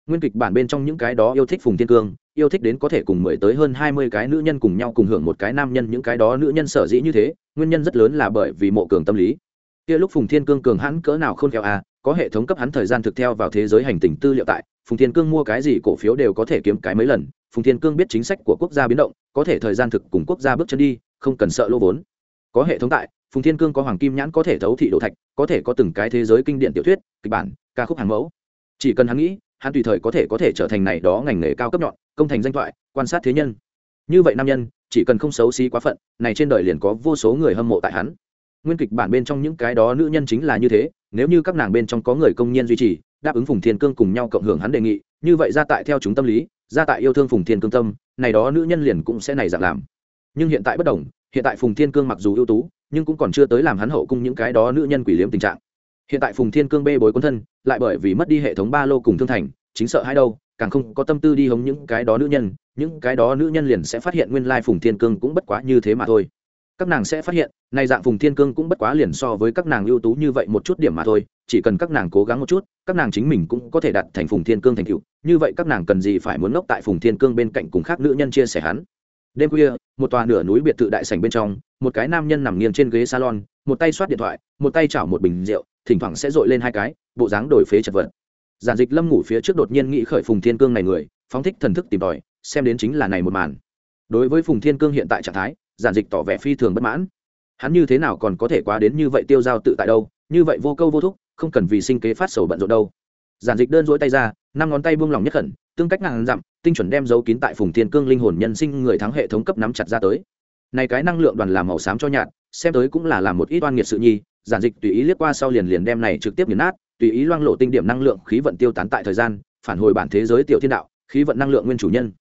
Nguyên kịch bản bên trong những cái đó yêu thích phùng thiên cương yêu thích đến có thể cùng mười tới hơn hai mươi cái nữ nhân cùng nhau cùng hưởng một cái nam nhân những cái đó nữ nhân sở dĩ như thế nguyên nhân rất lớn là bởi vì mộ cường tâm lý. Kia lúc phùng thiên cương cường hãn cỡ nào không theo a à, có hệ thống cấp hắn thời gian thực theo vào thế giới hành tình tư liệu tại phùng thiên cương mua cái gì cổ phiếu đều có thể kiếm cái mấy lần. Phùng thiên cương biết chính sách của quốc gia biến động có thể thời gian thực cùng quốc gia bước chân đi không cần sợ lỗ vốn. Có hệ thống tại phùng thiên cương có hoàng kim nhãn có thể thấu thị đồ thạch, có thể có từng cái thế giới kinh điển tiểu thuyết, kịch bản, ca khúc hàng mẫu. Chỉ cần hắn nghĩ, hắn tùy thời có thể có thể trở thành này đó ngành nghề cao cấp nhọn, công thành danh thoại, quan sát thế nhân. Như vậy nam nhân, chỉ cần không xấu xí quá phận, này trên đời liền có vô số người hâm mộ tại hắn. Nguyên kịch bản bên trong những cái đó nữ nhân chính là như thế, nếu như các nàng bên trong có người công nhân duy trì, đáp ứng phùng thiên cương cùng nhau cộng hưởng hắn đề nghị, như vậy ra tại theo chúng tâm lý ra tại yêu thương phùng thiên cương tâm, này đó nữ nhân liền cũng sẽ này dạng làm. Nhưng hiện tại bất đồng hiện tại phùng thiên cương mặc dù ưu tú, nhưng cũng còn chưa tới làm hắn hậu cung những cái đó nữ nhân quỷ liếm tình trạng. Hiện tại phùng thiên cương bê bối quân thân, lại bởi vì mất đi hệ thống ba lô cùng thương thành, chính sợ hai đâu, càng không có tâm tư đi hống những cái đó nữ nhân, những cái đó nữ nhân liền sẽ phát hiện nguyên lai phùng thiên cương cũng bất quá như thế mà thôi. Các nàng sẽ phát hiện, nay dạng phùng thiên cương cũng bất quá liền so với các nàng ưu tú như vậy một chút điểm mà thôi, chỉ cần các nàng cố gắng một chút, các nàng chính mình cũng có thể đặt thành phùng thiên cương thành cựu như vậy các nàng cần gì phải muốn ngốc tại phùng thiên cương bên cạnh cùng khác nữ nhân chia sẻ hắn? Đêm khuya, một tòa nửa núi biệt thự đại sảnh bên trong, một cái nam nhân nằm nghiêng trên ghế salon, một tay soát điện thoại, một tay chảo một bình rượu, thỉnh thoảng sẽ dội lên hai cái, bộ dáng đổi phế chật vật. Giản dịch lâm ngủ phía trước đột nhiên nghĩ khởi phùng thiên cương này người, phóng thích thần thức tìm tòi, xem đến chính là này một màn. Đối với phùng thiên cương hiện tại trạng thái, giản dịch tỏ vẻ phi thường bất mãn. Hắn như thế nào còn có thể quá đến như vậy tiêu giao tự tại đâu, như vậy vô câu vô thúc, không cần vì sinh kế phát sầu bận rộn đâu. Giản dịch đơn rỗi tay ra, năm ngón tay buông lỏng nhất khẩn, tương cách ngàn dặm tinh chuẩn đem dấu kín tại phùng thiên cương linh hồn nhân sinh người thắng hệ thống cấp nắm chặt ra tới. Này cái năng lượng đoàn làm màu xám cho nhạt, xem tới cũng là làm một ít oan nghiệt sự nhi, giản dịch tùy ý liếc qua sau liền liền đem này trực tiếp nghiền nát, tùy ý loang lộ tinh điểm năng lượng khí vận tiêu tán tại thời gian, phản hồi bản thế giới tiểu thiên đạo, khí vận năng lượng nguyên chủ nhân.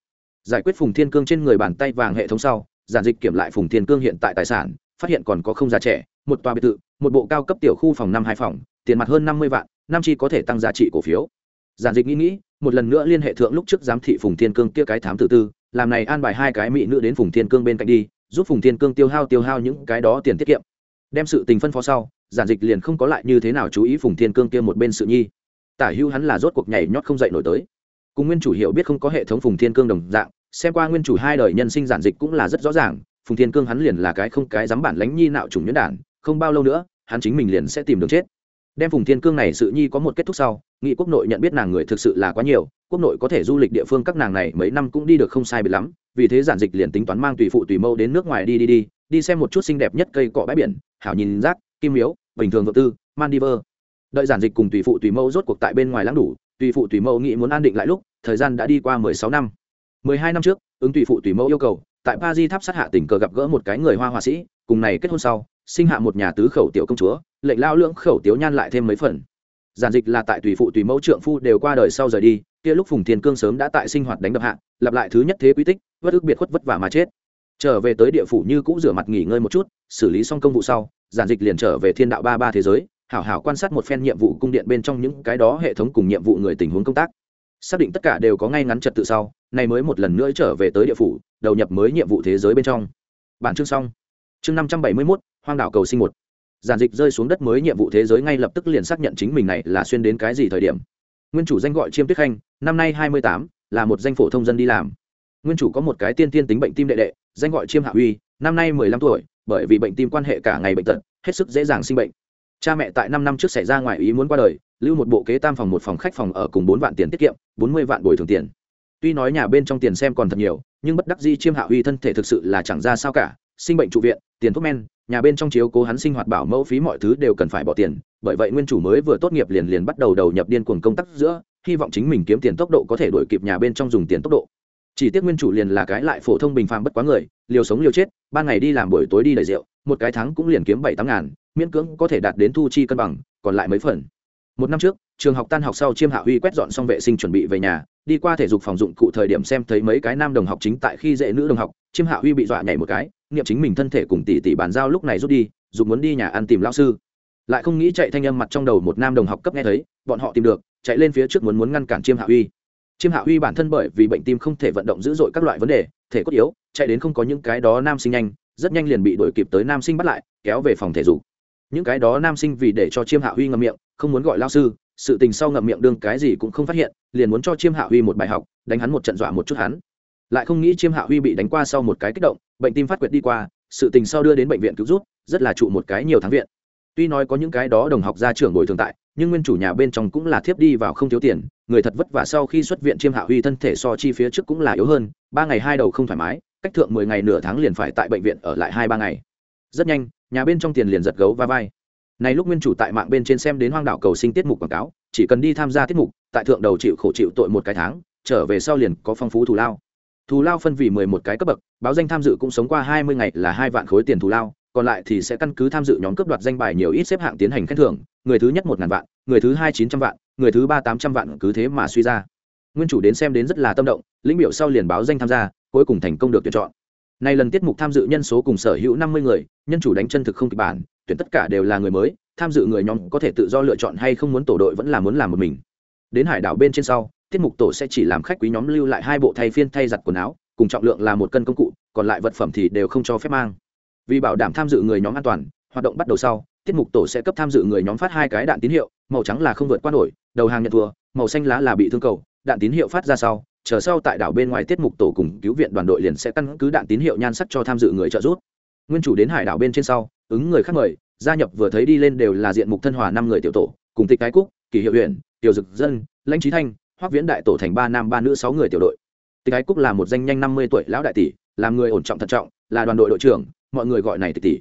Giải quyết phùng thiên cương trên người bàn tay vàng hệ thống sau, giản dịch kiểm lại phùng thiên cương hiện tại tài sản, phát hiện còn có không giá trẻ, một tòa biệt thự, một bộ cao cấp tiểu khu phòng năm hai phòng, tiền mặt hơn năm mươi vạn, năm chi có thể tăng giá trị cổ phiếu giản dịch nghĩ nghĩ, một lần nữa liên hệ thượng lúc trước giám thị phùng thiên cương kia cái thám tử tư, làm này an bài hai cái mỹ nữ đến phùng thiên cương bên cạnh đi, giúp phùng thiên cương tiêu hao tiêu hao những cái đó tiền tiết kiệm. Đem sự tình phân phó sau, giản dịch liền không có lại như thế nào chú ý phùng thiên cương kia một bên sự nhi. Tả hưu hắn là rốt cuộc nhảy nhót không dậy nổi tới. Cùng nguyên chủ hiểu biết không có hệ thống phùng thiên cương đồng dạng, xem qua nguyên chủ hai đời nhân sinh giản dịch cũng là rất rõ ràng, phùng thiên cương hắn liền là cái không cái dám bản lánh nhi nạo chủng nhuyễn đản, không bao lâu nữa, hắn chính mình liền sẽ tìm đường chết. Đem phùng thiên cương này sự nhi có một kết thúc sau nghị quốc nội nhận biết nàng người thực sự là quá nhiều, quốc nội có thể du lịch địa phương các nàng này mấy năm cũng đi được không sai biệt lắm, vì thế giản dịch liền tính toán mang tùy phụ tùy mâu đến nước ngoài đi đi đi đi xem một chút xinh đẹp nhất cây cọ bãi biển, hảo nhìn rác, kim miếu, bình thường vợ tư mandiver đợi giản dịch cùng tùy phụ tùy mâu rốt cuộc tại bên ngoài lãng đủ, tùy phụ tùy mâu nghĩ muốn an định lại lúc, thời gian đã đi qua mười sáu năm. Mười hai năm trước, ứng tùy phụ tùy mâu yêu cầu, tại pa di tháp sát hạ tình cờ gặp gỡ một cái người hoa họa sĩ, cùng này kết hôn sau, sinh hạ một nhà tứ khẩu tiểu công chúa, lệnh lao lưỡng khẩu tiếu nhan lại thêm mấy phần giản dịch là tại tùy phụ tùy mẫu trượng phu đều qua đời sau rời đi, kia lúc phùng thiên cương sớm đã tại sinh hoạt đánh đập hạ, lặp lại thứ nhất thế quy tích, vất ức biệt khuất vất vả mà chết. Trở về tới địa phủ như cũ rửa mặt nghỉ ngơi một chút, xử lý xong công vụ sau, giản dịch liền trở về thiên đạo ba ba thế giới, hảo hảo quan sát một phen nhiệm vụ cung điện bên trong những cái đó hệ thống cùng nhiệm vụ người tình huống công tác. Xác định tất cả đều có ngay ngắn trật tự sau, nay mới một lần nữa trở về tới địa phủ, đầu nhập mới nhiệm vụ thế giới bên trong. Bản chương xong. Chương năm trăm bảy mươi mốt, hoang đảo cầu sinh một giản dịch rơi xuống đất mới nhiệm vụ thế giới ngay lập tức liền xác nhận chính mình này là xuyên đến cái gì thời điểm. Nguyên chủ danh gọi chiêm tuyết khanh, năm nay hai mươi tám, là một danh phổ thông dân đi làm. Nguyên chủ có một cái tiên tiên tính bệnh tim đệ đệ, danh gọi chiêm hạ huy, năm nay mười lăm tuổi, bởi vì bệnh tim quan hệ cả ngày bệnh tật, hết sức dễ dàng sinh bệnh. Cha mẹ tại năm năm trước xảy ra ngoài ý muốn qua đời, lưu một bộ kế tam phòng một phòng khách phòng ở cùng bốn vạn tiền tiết kiệm, bốn mươi vạn bồi thường tiền. Tuy nói nhà bên trong tiền xem còn thật nhiều, nhưng bất đắc di chiêm hạ huy thân thể thực sự là chẳng ra sao cả sinh bệnh trụ viện, tiền thuốc men, nhà bên trong chiếu cố hắn sinh hoạt bảo mẫu phí mọi thứ đều cần phải bỏ tiền, bởi vậy nguyên chủ mới vừa tốt nghiệp liền liền bắt đầu đầu nhập điên cuồng công tác giữa, hy vọng chính mình kiếm tiền tốc độ có thể đổi kịp nhà bên trong dùng tiền tốc độ. Chỉ tiếc nguyên chủ liền là cái lại phổ thông bình phàm bất quá người, liều sống liều chết, ban ngày đi làm buổi tối đi đầy rượu, một cái tháng cũng liền kiếm bảy tám ngàn, miễn cưỡng có thể đạt đến thu chi cân bằng, còn lại mấy phần. Một năm trước, trường học tan học sau chiêm hạ huy quét dọn xong vệ sinh chuẩn bị về nhà, đi qua thể dục phòng dụng cụ thời điểm xem thấy mấy cái nam đồng học chính tại khi dễ nữ đồng học chiêm hạ huy bị dọa nhảy một cái nghiệm chính mình thân thể cùng tỷ tỷ bàn giao lúc này rút đi dùng muốn đi nhà ăn tìm lao sư. Lại không nghĩ chạy thanh âm mặt trong đầu một nam đồng học cấp nghe thấy, bọn họ tìm được, chạy lên phía trước muốn muốn ngăn cản chiêm hạ huy. Chiêm hạ huy bản thân bởi vì bệnh tim không thể vận động dữ dội các loại vấn đề, thể cốt yếu, chạy đến không có những cái đó nam sinh nhanh, rất nhanh liền bị đuổi kịp tới nam sinh bắt lại, kéo về phòng thể dục. Những cái đó nam sinh vì để cho chiêm hạ huy ngậm miệng, không muốn gọi lao sư, sự tình sau ngậm miệng đương cái gì cũng không phát hiện, liền muốn cho chiêm hạ huy một bài học, đánh hắn một trận dọa một chút hắn lại không nghĩ chiêm hạ huy bị đánh qua sau một cái kích động, bệnh tim phát quyệt đi qua, sự tình sau đưa đến bệnh viện cứu rút rất là trụ một cái nhiều tháng viện. Tuy nói có những cái đó đồng học ra trưởng bồi thường tại, nhưng nguyên chủ nhà bên trong cũng là thiếp đi vào không thiếu tiền, người thật vất vả sau khi xuất viện chiêm hạ huy thân thể so chi phía trước cũng là yếu hơn, ba ngày hai đầu không thoải mái, cách thượng mười ngày nửa tháng liền phải tại bệnh viện ở lại hai ba ngày. Rất nhanh, nhà bên trong tiền liền giật gấu va vai. Này lúc nguyên chủ tại mạng bên trên xem đến hoang đảo cầu sinh tiết mục quảng cáo, chỉ cần đi tham gia tiết mục, tại thượng đầu chịu khổ chịu tội một cái tháng, trở về sau liền có phong phú thù lao thù lao phân vì mười một cái cấp bậc, báo danh tham dự cũng sống qua hai mươi ngày là hai vạn khối tiền thù lao, còn lại thì sẽ căn cứ tham dự nhóm cướp đoạt danh bài nhiều ít xếp hạng tiến hành khen thưởng, người thứ nhất một ngàn vạn, người thứ hai chín trăm vạn, người thứ ba tám trăm vạn, cứ thế mà suy ra. Nguyên chủ đến xem đến rất là tâm động, lĩnh biểu sau liền báo danh tham gia, cuối cùng thành công được tuyển chọn. Nay lần tiết mục tham dự nhân số cùng sở hữu năm mươi người, nhân chủ đánh chân thực không kịch bản, tuyển tất cả đều là người mới, tham dự người nhóm có thể tự do lựa chọn hay không muốn tổ đội vẫn là muốn làm một mình. Đến hải đảo bên trên sau tiết mục tổ sẽ chỉ làm khách quý nhóm lưu lại hai bộ thay phiên thay giặt quần áo, cùng trọng lượng là một cân công cụ, còn lại vật phẩm thì đều không cho phép mang. Vì bảo đảm tham dự người nhóm an toàn, hoạt động bắt đầu sau, tiết mục tổ sẽ cấp tham dự người nhóm phát hai cái đạn tín hiệu, màu trắng là không vượt qua nổi, đầu hàng nhận thua, màu xanh lá là bị thương cầu, đạn tín hiệu phát ra sau, chờ sau tại đảo bên ngoài tiết mục tổ cùng cứu viện đoàn đội liền sẽ căn cứ đạn tín hiệu nhan sắc cho tham dự người trợ giúp. Nguyên chủ đến hải đảo bên trên sau, ứng người khác mời, gia nhập vừa thấy đi lên đều là diện mục thân hòa năm người tiểu tổ, cùng tịch cái cúc, kỳ hiệu huyện tiểu dực dân, lãnh trí thanh hoắc viễn đại tổ thành ba nam ba nữ sáu người tiểu đội. Tịch cái cúc là một danh nhanh năm mươi tuổi lão đại tỷ, làm người ổn trọng thận trọng, là đoàn đội đội trưởng, mọi người gọi này tịch tỷ.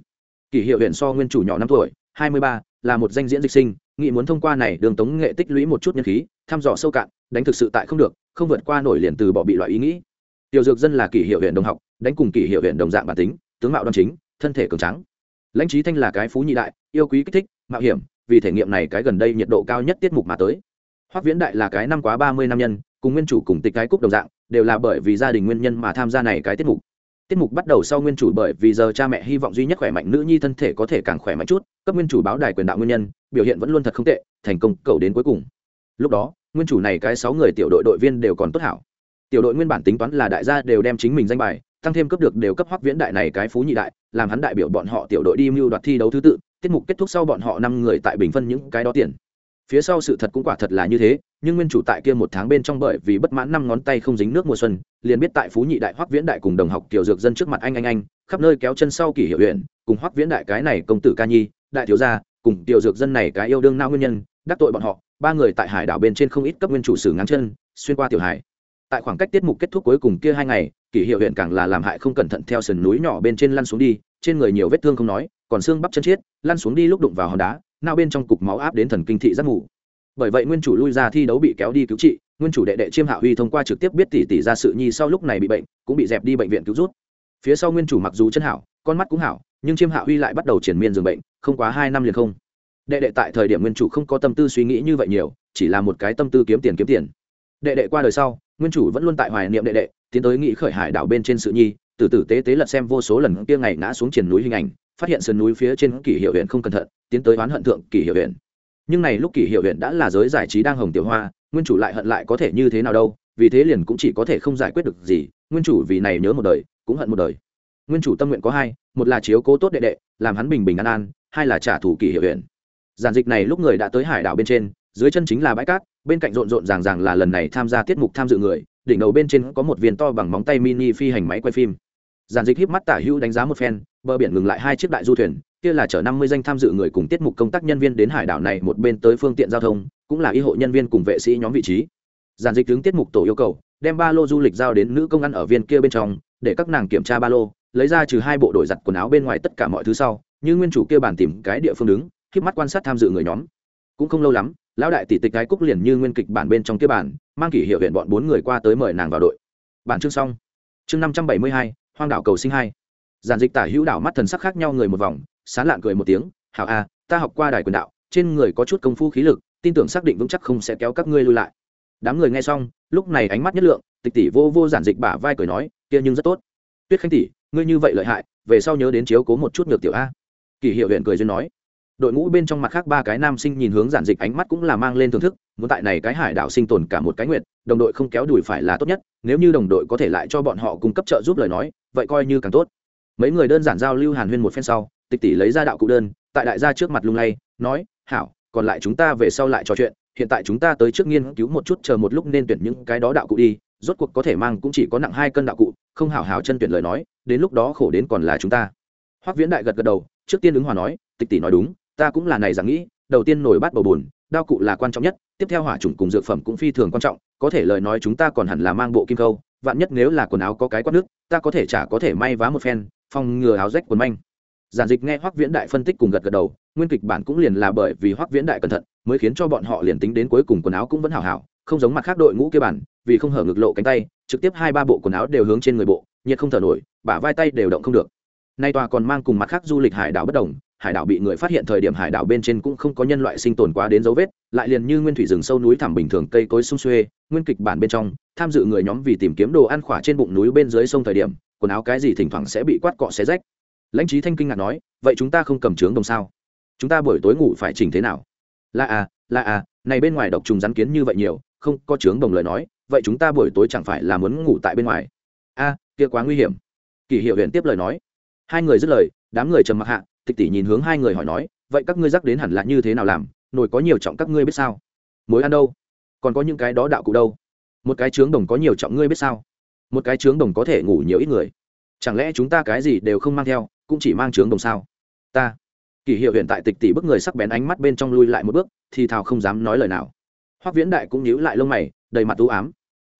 Kỷ hiệu huyện so nguyên chủ nhỏ năm tuổi, hai mươi ba, là một danh diễn dịch sinh nghị muốn thông qua này đường tống nghệ tích lũy một chút nhân khí, thăm dò sâu cạn, đánh thực sự tại không được, không vượt qua nổi liền từ bỏ bị loại ý nghĩ. Tiểu dược dân là kỷ hiệu huyện đồng học, đánh cùng kỷ hiệu huyện đồng dạng bản tính, tướng mạo đoan chính, thân thể cường trắng lãnh trí thanh là cái phú nhị đại, yêu quý kích thích, mạo hiểm, vì thể nghiệm này cái gần đây nhiệt độ cao nhất tiết mục mà tới hoắc viễn đại là cái năm quá ba mươi năm nhân, cùng nguyên chủ cùng tịch cái cúc đồng dạng, đều là bởi vì gia đình nguyên nhân mà tham gia này cái tiết mục. Tiết mục bắt đầu sau nguyên chủ bởi vì giờ cha mẹ hy vọng duy nhất khỏe mạnh nữ nhi thân thể có thể càng khỏe mạnh chút, cấp nguyên chủ báo đài quyền đạo nguyên nhân, biểu hiện vẫn luôn thật không tệ, thành công cầu đến cuối cùng. Lúc đó, nguyên chủ này cái sáu người tiểu đội đội viên đều còn tốt hảo. Tiểu đội nguyên bản tính toán là đại gia đều đem chính mình danh bài, tăng thêm cấp được đều cấp hoắc viễn đại này cái phú nhị đại, làm hắn đại biểu bọn họ tiểu đội đi mưu đoạt thi đấu thứ tự. Tiết mục kết thúc sau bọn họ năm người tại bình phân những cái đó tiền phía sau sự thật cũng quả thật là như thế, nhưng nguyên chủ tại kia một tháng bên trong bởi vì bất mãn năm ngón tay không dính nước mùa xuân, liền biết tại phú nhị đại hoắc viễn đại cùng đồng học tiểu dược dân trước mặt anh anh anh, khắp nơi kéo chân sau kỷ hiệu huyện cùng hoắc viễn đại cái này công tử ca nhi, đại thiếu gia, cùng tiểu dược dân này cái yêu đương nao nguyên nhân, đắc tội bọn họ, ba người tại hải đảo bên trên không ít cấp nguyên chủ sử ngắn chân, xuyên qua tiểu hải. Tại khoảng cách tiết mục kết thúc cuối cùng kia hai ngày, kỷ hiệu huyện càng là làm hại không cẩn thận theo sườn núi nhỏ bên trên lăn xuống đi, trên người nhiều vết thương không nói, còn xương bắp chân chết lăn xuống đi lúc đụng vào hòn đá nao bên trong cục máu áp đến thần kinh thị giấc ngủ. Bởi vậy nguyên chủ lui ra thi đấu bị kéo đi cứu trị, nguyên chủ đệ đệ chiêm hạ huy thông qua trực tiếp biết tỷ tỷ ra sự nhi sau lúc này bị bệnh, cũng bị dẹp đi bệnh viện cứu rút phía sau nguyên chủ mặc dù chân hảo, con mắt cũng hảo, nhưng chiêm hạ huy lại bắt đầu triển miên giường bệnh, không quá hai năm liền không. Đệ đệ tại thời điểm nguyên chủ không có tâm tư suy nghĩ như vậy nhiều, chỉ là một cái tâm tư kiếm tiền kiếm tiền. Đệ đệ qua đời sau, nguyên chủ vẫn luôn tại hoài niệm đệ đệ, tiến tới nghĩ khởi hải đảo bên trên sự nhi, từ tử tế tế lật xem vô số lần kia ngày ngã xuống triển núi hình ảnh, phát hiện sườn núi phía trên kỷ hiệu huyện không cẩn thận tiến tới oán hận thượng kỷ hiệu huyện nhưng này lúc kỷ hiệu huyện đã là giới giải trí đang hồng tiểu hoa, nguyên chủ lại hận lại có thể như thế nào đâu, vì thế liền cũng chỉ có thể không giải quyết được gì, nguyên chủ vì này nhớ một đời, cũng hận một đời. Nguyên chủ tâm nguyện có hai, một là chiếu cố tốt đệ đệ, làm hắn bình bình an an, hai là trả thù kỷ hiệu huyện giản dịch này lúc người đã tới hải đảo bên trên, dưới chân chính là bãi cát, bên cạnh rộn rộn ràng ràng là lần này tham gia tiết mục tham dự người, đỉnh đầu bên trên có một viên to bằng móng tay mini phi hành máy quay phim. Giản dịch híp mắt tả hữu đánh giá một phen, bờ biển ngừng lại hai chiếc đại du thuyền kia là chở năm mươi danh tham dự người cùng tiết mục công tác nhân viên đến hải đảo này một bên tới phương tiện giao thông, cũng là y hộ nhân viên cùng vệ sĩ nhóm vị trí. Giản dịch tướng tiết mục tổ yêu cầu, đem ba lô du lịch giao đến nữ công ăn ở viên kia bên trong, để các nàng kiểm tra ba lô, lấy ra trừ hai bộ đổi giặt quần áo bên ngoài tất cả mọi thứ sau, như nguyên chủ kia bàn tìm cái địa phương đứng, khép mắt quan sát tham dự người nhóm. Cũng không lâu lắm, lão đại tỷ tịch cái cúc liền như nguyên kịch bản bên trong kia bản, mang kỷ hiệu huyện bọn bốn người qua tới mời nàng vào đội. Bản chương xong. Chương năm trăm bảy mươi hai, hoang đảo cầu sinh hai. Giản dịch tả hữu đảo mắt thần sắc khác nhau người một vòng sán lạn cười một tiếng, hảo a, ta học qua đài quyền đạo, trên người có chút công phu khí lực, tin tưởng xác định vững chắc không sẽ kéo các ngươi lui lại. Đám người nghe xong, lúc này ánh mắt nhất lượng, tịch tỷ vô vô giản dịch bả vai cười nói, kia nhưng rất tốt. Tuyết khanh tỷ, ngươi như vậy lợi hại, về sau nhớ đến chiếu cố một chút ngược tiểu a. Kỳ hiệu huyện cười duyên nói. Đội ngũ bên trong mặt khác ba cái nam sinh nhìn hướng giản dịch ánh mắt cũng là mang lên thưởng thức, muốn tại này cái hải đảo sinh tồn cả một cái nguyện, đồng đội không kéo đùi phải là tốt nhất, nếu như đồng đội có thể lại cho bọn họ cung cấp trợ giúp lời nói, vậy coi như càng tốt. Mấy người đơn giản giao lưu hàn huyên một phen sau tịch tỷ lấy ra đạo cụ đơn, tại đại gia trước mặt lung lay, nói, hảo, còn lại chúng ta về sau lại trò chuyện, hiện tại chúng ta tới trước nghiên cứu một chút, chờ một lúc nên tuyển những cái đó đạo cụ đi, rốt cuộc có thể mang cũng chỉ có nặng hai cân đạo cụ. Không hảo hảo chân tuyển lời nói, đến lúc đó khổ đến còn là chúng ta. Hoắc viễn đại gật gật đầu, trước tiên ứng hòa nói, tịch tỷ nói đúng, ta cũng là này rằng nghĩ, đầu tiên nổi bát bầu bùn đao cụ là quan trọng nhất, tiếp theo hỏa chủng cùng dược phẩm cũng phi thường quan trọng, có thể lời nói chúng ta còn hẳn là mang bộ kim câu, vạn nhất nếu là quần áo có cái quát nước, ta có thể chả có thể may vá một phen, phòng ngừa áo rách quần manh giản dịch nghe hoắc viễn đại phân tích cùng gật gật đầu, nguyên kịch bản cũng liền là bởi vì hoắc viễn đại cẩn thận, mới khiến cho bọn họ liền tính đến cuối cùng quần áo cũng vẫn hảo hảo, không giống mặt khác đội ngũ kia bản, vì không hở ngực lộ cánh tay, trực tiếp hai ba bộ quần áo đều hướng trên người bộ, nhiệt không thở nổi, bả vai tay đều động không được. Nay tòa còn mang cùng mặt khác du lịch hải đảo bất đồng, hải đảo bị người phát hiện thời điểm hải đảo bên trên cũng không có nhân loại sinh tồn quá đến dấu vết, lại liền như nguyên thủy rừng sâu núi thẳm bình thường cây cối sung xuê, nguyên kịch bản bên trong, tham dự người nhóm vì tìm kiếm đồ ăn khỏa trên bụng núi bên dưới sông thời điểm, quần áo cái gì thỉnh thoảng sẽ bị quát cọ xé rách lãnh trí thanh kinh ngạc nói, vậy chúng ta không cầm trướng đồng sao? Chúng ta buổi tối ngủ phải chỉnh thế nào? Là à là à này bên ngoài độc trùng rắn kiến như vậy nhiều, không có trướng đồng lời nói, vậy chúng ta buổi tối chẳng phải là muốn ngủ tại bên ngoài? A, kia quá nguy hiểm. Kỷ hiệu huyện tiếp lời nói. Hai người dứt lời, đám người trầm mặc hạ tịch tỷ nhìn hướng hai người hỏi nói, vậy các ngươi dắt đến hẳn là như thế nào làm? Nổi có nhiều trọng các ngươi biết sao? Mối ăn đâu? Còn có những cái đó đạo cụ đâu? Một cái trướng đồng có nhiều trọng ngươi biết sao? Một cái trướng đồng có thể ngủ nhiều ít người chẳng lẽ chúng ta cái gì đều không mang theo, cũng chỉ mang trướng đồng sao? Ta. Kỷ hiệu hiện tại tịch tỷ bức người sắc bén ánh mắt bên trong lui lại một bước, thì thào không dám nói lời nào. Hoắc viễn đại cũng nhíu lại lông mày, đầy mặt u ám.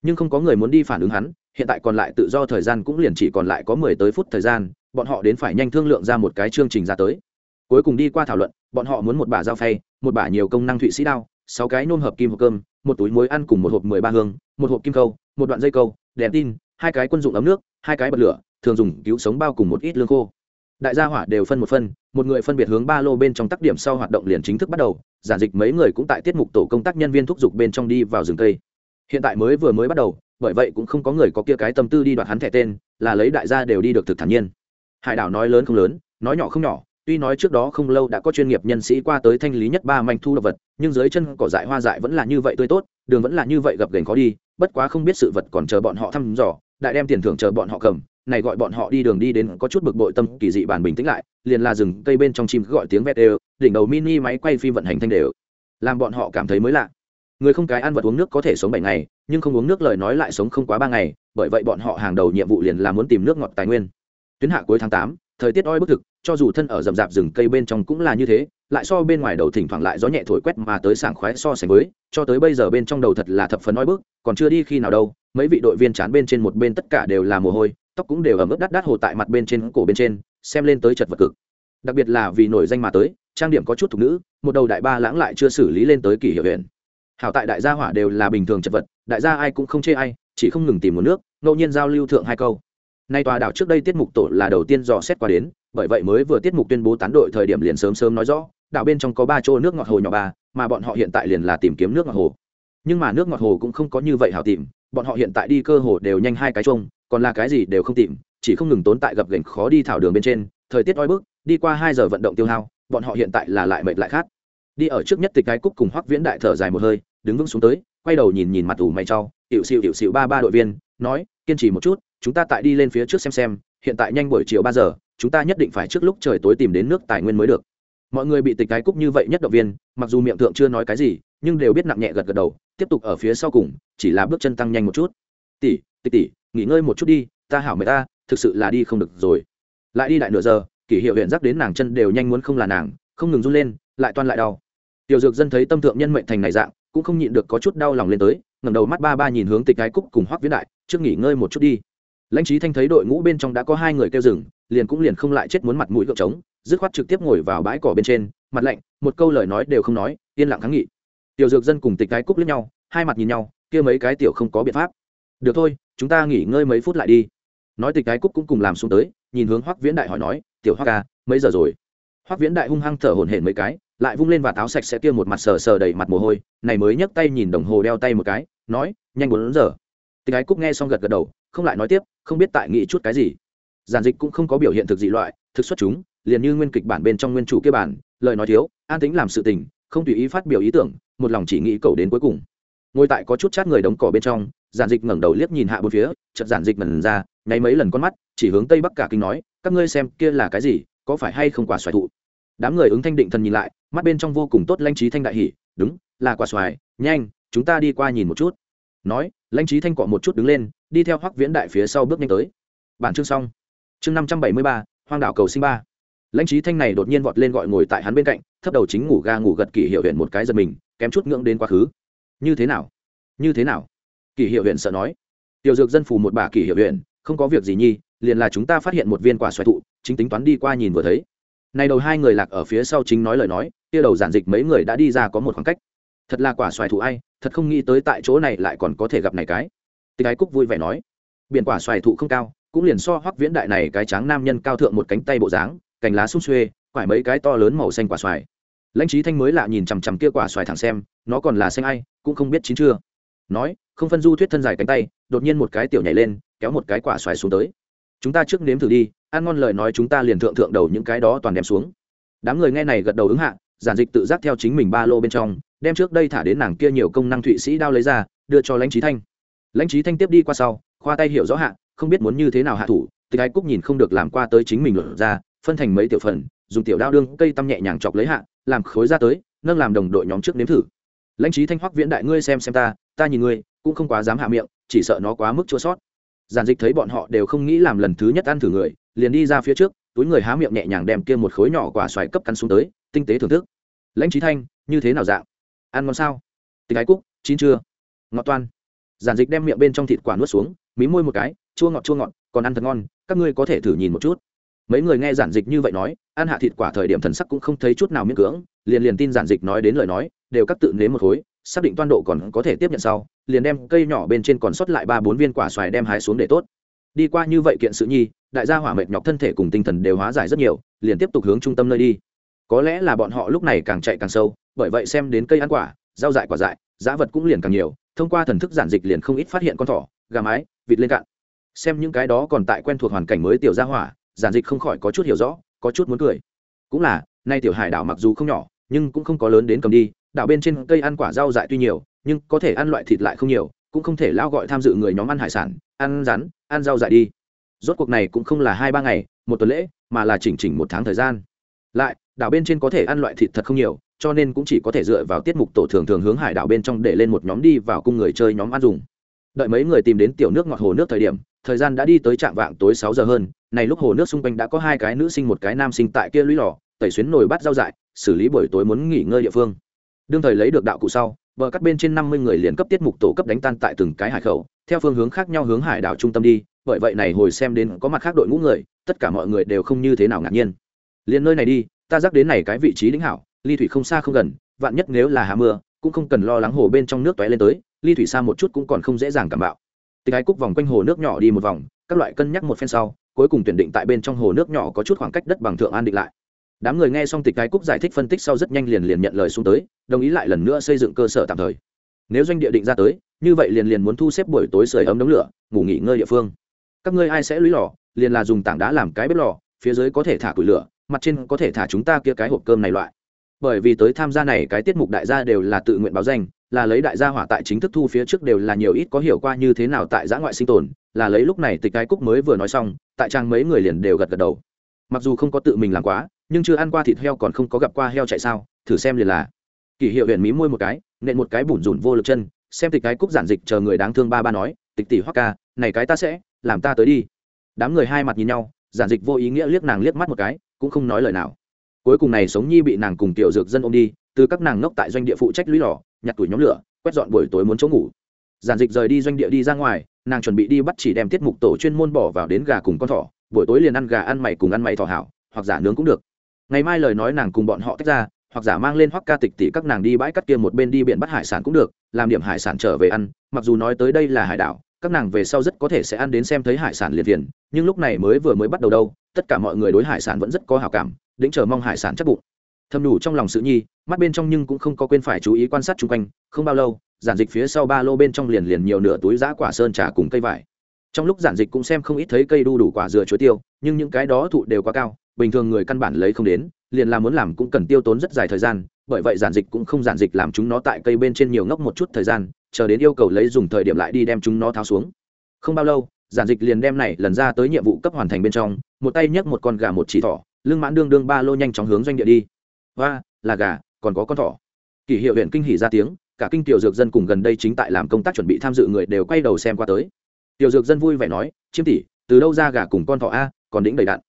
Nhưng không có người muốn đi phản ứng hắn, hiện tại còn lại tự do thời gian cũng liền chỉ còn lại có mười tới phút thời gian, bọn họ đến phải nhanh thương lượng ra một cái chương trình ra tới. Cuối cùng đi qua thảo luận, bọn họ muốn một bả dao phay, một bả nhiều công năng thụy sĩ đao, sáu cái nôm hợp kim hộp cơm, một túi muối ăn cùng một hộp mười ba hương, một hộp kim câu, một đoạn dây câu, đèn tin, hai cái quân dụng ấm nước, hai cái bật lửa thường dùng cứu sống bao cùng một ít lương khô. Đại gia hỏa đều phân một phân, một người phân biệt hướng ba lô bên trong tác điểm sau hoạt động liền chính thức bắt đầu, giản dịch mấy người cũng tại tiết mục tổ công tác nhân viên thúc giục bên trong đi vào rừng cây. Hiện tại mới vừa mới bắt đầu, bởi vậy cũng không có người có kia cái tâm tư đi đoạt hắn thẻ tên, là lấy đại gia đều đi được thực thản nhiên. Hải đảo nói lớn không lớn, nói nhỏ không nhỏ, tuy nói trước đó không lâu đã có chuyên nghiệp nhân sĩ qua tới thanh lý nhất ba manh thu động vật, nhưng dưới chân cỏ dại hoa dại vẫn là như vậy tươi tốt, đường vẫn là như vậy gập ghềnh khó đi, bất quá không biết sự vật còn chờ bọn họ thăm dò, đại đem tiền thưởng chờ bọn họ cầm này gọi bọn họ đi đường đi đến có chút bực bội tâm, kỳ dị bàn bình tĩnh lại, liền là rừng cây bên trong chim gọi tiếng vét đều, đỉnh đầu mini máy quay phim vận hành thanh đều. Làm bọn họ cảm thấy mới lạ. Người không cái ăn vật uống nước có thể sống bảy ngày, nhưng không uống nước lời nói lại sống không quá ba ngày, bởi vậy bọn họ hàng đầu nhiệm vụ liền là muốn tìm nước ngọt tài nguyên. Tuyến hạ cuối tháng tám, thời tiết oi bức thực, cho dù thân ở rậm rạp rừng cây bên trong cũng là như thế, lại so bên ngoài đầu thỉnh thoảng lại gió nhẹ thổi quét mà tới sảng khoái so sánh với, cho tới bây giờ bên trong đầu thật là thập phần oi bức, còn chưa đi khi nào đâu, mấy vị đội viên chán bên trên một bên tất cả đều là mồ hôi tóc cũng đều ở mức đắt đắt hồ tại mặt bên trên cổ bên trên, xem lên tới chật vật cực. Đặc biệt là vì nổi danh mà tới, trang điểm có chút thục nữ, một đầu đại ba lãng lại chưa xử lý lên tới kỷ hiệu huyện hảo tại đại gia hỏa đều là bình thường chật vật, đại gia ai cũng không chê ai, chỉ không ngừng tìm một nước, ngẫu nhiên giao lưu thượng hai câu. Nay tòa đảo trước đây tiết mục tổ là đầu tiên dò xét qua đến, bởi vậy mới vừa tiết mục tuyên bố tán đội thời điểm liền sớm sớm nói rõ, đảo bên trong có ba chỗ nước ngọt hồ nhỏ ba, mà bọn họ hiện tại liền là tìm kiếm nước ngọt hồ. Nhưng mà nước ngọt hồ cũng không có như vậy hảo tìm bọn họ hiện tại đi cơ hồ đều nhanh hai cái chung còn là cái gì đều không tìm, chỉ không ngừng tốn tại gập gành khó đi thảo đường bên trên, thời tiết oi bức, đi qua hai giờ vận động tiêu hao, bọn họ hiện tại là lại mệt lại khát. Đi ở trước nhất tịch cái cúc cùng hoắc viễn đại thở dài một hơi, đứng vững xuống tới, quay đầu nhìn nhìn mặt ủ mày trau hiệu xịu hiệu xịu ba ba đội viên, nói, kiên trì một chút, chúng ta tại đi lên phía trước xem xem, hiện tại nhanh buổi chiều ba giờ, chúng ta nhất định phải trước lúc trời tối tìm đến nước tài nguyên mới được. Mọi người bị tịch cái cúc như vậy nhất động viên, mặc dù miệng thượng chưa nói cái gì, nhưng đều biết nặng nhẹ gật gật đầu tiếp tục ở phía sau cùng, chỉ là bước chân tăng nhanh một chút. Tỷ tỷ tỷ, nghỉ ngơi một chút đi, ta hảo mày ta, thực sự là đi không được rồi. Lại đi đại nửa giờ, kỷ hiệu huyện dắt đến nàng chân đều nhanh muốn không là nàng, không ngừng run lên, lại toan lại đau. Tiểu dược dân thấy tâm thượng nhân mệnh thành này dạng, cũng không nhịn được có chút đau lòng lên tới, ngẩng đầu mắt ba ba nhìn hướng tịch cái cúc cùng hoắc viễn đại, trước nghỉ ngơi một chút đi. Lãnh trí thanh thấy đội ngũ bên trong đã có hai người kêu rừng liền cũng liền không lại chết muốn mặt mũi gợp trống, dứt khoát trực tiếp ngồi vào bãi cỏ bên trên, mặt lạnh, một câu lời nói đều không nói, yên lặng kháng nghị tiểu dược dân cùng tịch cái cúc lướt nhau, hai mặt nhìn nhau, kia mấy cái tiểu không có biện pháp. Được thôi, chúng ta nghỉ ngơi mấy phút lại đi. Nói tịch cái cúc cũng cùng làm xuống tới, nhìn hướng hoắc viễn đại hỏi nói, tiểu hoắc ca mấy giờ rồi? Hoắc viễn đại hung hăng thở hổn hển mấy cái, lại vung lên và táo sạch sẽ kia một mặt sờ sờ đầy mặt mồ hôi, này mới nhấc tay nhìn đồng hồ đeo tay một cái, nói, nhanh bốn giờ. Tịch cái cúc nghe xong gật gật đầu, không lại nói tiếp, không biết tại nghĩ chút cái gì. Giản dịch cũng không có biểu hiện thực dị loại, thực xuất chúng, liền như nguyên kịch bản bên trong nguyên chủ kia bản, lời nói thiếu, an tính làm sự tình, không tùy ý phát biểu ý tưởng một lòng chỉ nghĩ cầu đến cuối cùng. Ngồi tại có chút chát người đống cỏ bên trong, giản dịch ngẩng đầu liếc nhìn hạ bốn phía, chợt giản dịch mần ra, nháy mấy lần con mắt, chỉ hướng tây bắc cả kinh nói, các ngươi xem kia là cái gì, có phải hay không quả xoài thụ? Đám người ứng thanh định thần nhìn lại, mắt bên trong vô cùng tốt lanh trí thanh đại hỉ, đúng, là quả xoài, nhanh, chúng ta đi qua nhìn một chút. Nói, lãnh trí thanh cọ một chút đứng lên, đi theo hoắc viễn đại phía sau bước nhanh tới. Bản chương xong. Chương năm trăm bảy mươi ba, hoang đảo cầu sinh ba lãnh trí thanh này đột nhiên vọt lên gọi ngồi tại hắn bên cạnh, thấp đầu chính ngủ ga ngủ gật kỷ hiệu huyện một cái giật mình, kém chút ngưỡng đến quá khứ. Như thế nào? Như thế nào? Kỷ hiệu huyện sợ nói. Tiểu dược dân phù một bà kỷ hiệu huyện không có việc gì nhi, liền là chúng ta phát hiện một viên quả xoài thụ, chính tính toán đi qua nhìn vừa thấy. Này đầu hai người lạc ở phía sau chính nói lời nói, kia đầu giản dịch mấy người đã đi ra có một khoảng cách. Thật là quả xoài thụ ai, thật không nghĩ tới tại chỗ này lại còn có thể gặp này cái. Tịch ái cúc vui vẻ nói. Biển quả xoài thụ không cao, cũng liền so hoắc viễn đại này cái tráng nam nhân cao thượng một cánh tay bộ dáng cành lá sung xuê, quải mấy cái to lớn màu xanh quả xoài. Lãnh trí thanh mới lạ nhìn chằm chằm kia quả xoài thẳng xem, nó còn là xanh ai, cũng không biết chín chưa. Nói, không phân du thuyết thân dài cánh tay, đột nhiên một cái tiểu nhảy lên, kéo một cái quả xoài xuống tới. Chúng ta trước nếm thử đi, ăn ngon lời nói chúng ta liền thượng thượng đầu những cái đó toàn đem xuống. Đám người nghe này gật đầu ứng hạ, giản dịch tự giác theo chính mình ba lô bên trong, đem trước đây thả đến nàng kia nhiều công năng thụy sĩ đao lấy ra, đưa cho lãnh trí thanh. Lãnh trí thanh tiếp đi qua sau, khoa tay hiểu rõ hạ, không biết muốn như thế nào hạ thủ thì ai cúc nhìn không được làm qua tới chính mình luận ra phân thành mấy tiểu phần, dùng tiểu đao đương cây tăm nhẹ nhàng chọc lấy hạ, làm khối ra tới, nâng làm đồng đội nhóm trước nếm thử. Lãnh trí thanh hoắc viễn đại ngươi xem xem ta ta nhìn ngươi, cũng không quá dám hạ miệng, chỉ sợ nó quá mức chua sót. Giản dịch thấy bọn họ đều không nghĩ làm lần thứ nhất ăn thử người, liền đi ra phía trước, túi người há miệng nhẹ nhàng đem kia một khối nhỏ quả xoài cấp cắn xuống tới, tinh tế thưởng thức. Lãnh trí thanh, như thế nào dạng? Ăn ngon sao? Tình ái cúc, chín chưa? Ngọt toan. Giản dịch đem miệng bên trong thịt quả nuốt xuống, mí môi một cái, chua ngọt chua ngọt, còn ăn thật ngon, các ngươi có thể thử nhìn một chút mấy người nghe giản dịch như vậy nói, ăn hạ thịt quả thời điểm thần sắc cũng không thấy chút nào miễn cưỡng, liền liền tin giản dịch nói đến lời nói, đều các tự nếm một khối, xác định toan độ còn có thể tiếp nhận sau, liền đem cây nhỏ bên trên còn sót lại ba bốn viên quả xoài đem hái xuống để tốt. Đi qua như vậy kiện sự nhi, đại gia hỏa mệt nhọc thân thể cùng tinh thần đều hóa giải rất nhiều, liền tiếp tục hướng trung tâm nơi đi. Có lẽ là bọn họ lúc này càng chạy càng sâu, bởi vậy xem đến cây ăn quả, rau dại quả dại, giá vật cũng liền càng nhiều, thông qua thần thức giản dịch liền không ít phát hiện con thỏ, gà mái, vịt lên cạn. Xem những cái đó còn tại quen thuộc hoàn cảnh mới tiểu gia hỏa giản dịch không khỏi có chút hiểu rõ, có chút muốn cười. Cũng là, nay tiểu hải đảo mặc dù không nhỏ, nhưng cũng không có lớn đến cầm đi, đảo bên trên cây ăn quả rau dại tuy nhiều, nhưng có thể ăn loại thịt lại không nhiều, cũng không thể lao gọi tham dự người nhóm ăn hải sản, ăn rắn, ăn rau dại đi. Rốt cuộc này cũng không là hai ba ngày, một tuần lễ, mà là chỉnh chỉnh một tháng thời gian. Lại, đảo bên trên có thể ăn loại thịt thật không nhiều, cho nên cũng chỉ có thể dựa vào tiết mục tổ thường thường hướng hải đảo bên trong để lên một nhóm đi vào cung người chơi nhóm ăn dùng. Đợi mấy người tìm đến tiểu nước ngọt hồ nước thời điểm thời gian đã đi tới trạm vạng tối sáu giờ hơn, này lúc hồ nước xung quanh đã có hai cái nữ sinh một cái nam sinh tại kia lũy lò, tẩy xuyến nồi bắt rau dại, xử lý buổi tối muốn nghỉ ngơi địa phương. Đương thời lấy được đạo cụ sau, bờ cắt bên trên năm mươi người liền cấp tiết mục tổ cấp đánh tan tại từng cái hải khẩu, theo phương hướng khác nhau hướng hải đảo trung tâm đi, bởi vậy này hồi xem đến có mặt khác đội ngũ người, tất cả mọi người đều không như thế nào ngạc nhiên. Liền nơi này đi, ta dắt đến này cái vị trí đính hảo, ly thủy không xa không gần, vạn nhất nếu là hạ mưa, cũng không cần lo lắng hồ bên trong nước tóe lên tới, ly thủy xa một chút cũng còn không dễ dàng cảm bạo tịch ái cúc vòng quanh hồ nước nhỏ đi một vòng, các loại cân nhắc một phen sau, cuối cùng tuyển định tại bên trong hồ nước nhỏ có chút khoảng cách đất bằng thượng an định lại. Đám người nghe xong tịch ái cúc giải thích phân tích sau rất nhanh liền liền nhận lời xuống tới, đồng ý lại lần nữa xây dựng cơ sở tạm thời. Nếu doanh địa định ra tới, như vậy liền liền muốn thu xếp buổi tối sưởi ấm đống lửa, ngủ nghỉ ngơi địa phương. Các ngươi ai sẽ lũy lò, liền là dùng tảng đá làm cái bếp lò, phía dưới có thể thả củi lửa, mặt trên có thể thả chúng ta kia cái hộp cơm này loại. Bởi vì tới tham gia này cái tiết mục đại gia đều là tự nguyện báo danh là lấy đại gia hỏa tại chính thức thu phía trước đều là nhiều ít có hiểu qua như thế nào tại giã ngoại sinh tồn, là lấy lúc này tịch cái cúc mới vừa nói xong, tại trang mấy người liền đều gật gật đầu. Mặc dù không có tự mình làm quá, nhưng chưa ăn qua thịt heo còn không có gặp qua heo chạy sao, thử xem liền là. Kỷ hiệu huyện mí môi một cái, nện một cái bủn rủn vô lực chân, xem tịch cái cúc giản dịch chờ người đáng thương ba ba nói, tịch tỷ hoắc ca, này cái ta sẽ, làm ta tới đi. Đám người hai mặt nhìn nhau, giản dịch vô ý nghĩa liếc nàng liếc mắt một cái, cũng không nói lời nào. Cuối cùng này sống nhi bị nàng cùng tiểu dược dân ôm đi, từ các nàng ngốc tại doanh địa phụ trách lũy lò nhặt tuổi nhóm lửa, quét dọn buổi tối muốn chỗ ngủ. Giản dịch rời đi doanh địa đi ra ngoài, nàng chuẩn bị đi bắt chỉ đem tiết mục tổ chuyên môn bỏ vào đến gà cùng con thỏ, buổi tối liền ăn gà ăn mày cùng ăn mày thỏ hảo, hoặc giả nướng cũng được. Ngày mai lời nói nàng cùng bọn họ tách ra, hoặc giả mang lên hoặc ca tịch tỷ các nàng đi bãi cắt kia một bên đi biển bắt hải sản cũng được, làm điểm hải sản trở về ăn, mặc dù nói tới đây là hải đảo, các nàng về sau rất có thể sẽ ăn đến xem thấy hải sản liền tiền nhưng lúc này mới vừa mới bắt đầu đâu, tất cả mọi người đối hải sản vẫn rất có hào cảm đĩnh chờ mong hải sản chắc bụng thầm đủ trong lòng sự nhi, mắt bên trong nhưng cũng không có quên phải chú ý quan sát chung quanh, không bao lâu, giản dịch phía sau ba lô bên trong liền liền nhiều nửa túi giã quả sơn trà cùng cây vải. Trong lúc giản dịch cũng xem không ít thấy cây đu đủ quả dừa chuối tiêu, nhưng những cái đó thụ đều quá cao, bình thường người căn bản lấy không đến, liền là muốn làm cũng cần tiêu tốn rất dài thời gian, bởi vậy giản dịch cũng không giản dịch làm chúng nó tại cây bên trên nhiều ngốc một chút thời gian, chờ đến yêu cầu lấy dùng thời điểm lại đi đem chúng nó tháo xuống. Không bao lâu, giản dịch liền đem này lần ra tới nhiệm vụ cấp hoàn thành bên trong, một tay nhấc một con gà một chỉ thỏ, lưng mãn đương đương ba lô nhanh chóng hướng doanh địa đi và là gà, còn có con thỏ. Kỷ hiệu huyện kinh hỉ ra tiếng, cả kinh tiểu dược dân cùng gần đây chính tại làm công tác chuẩn bị tham dự người đều quay đầu xem qua tới. Tiểu dược dân vui vẻ nói, chiêm tỷ, từ đâu ra gà cùng con thỏ a, còn đĩnh đầy đạn.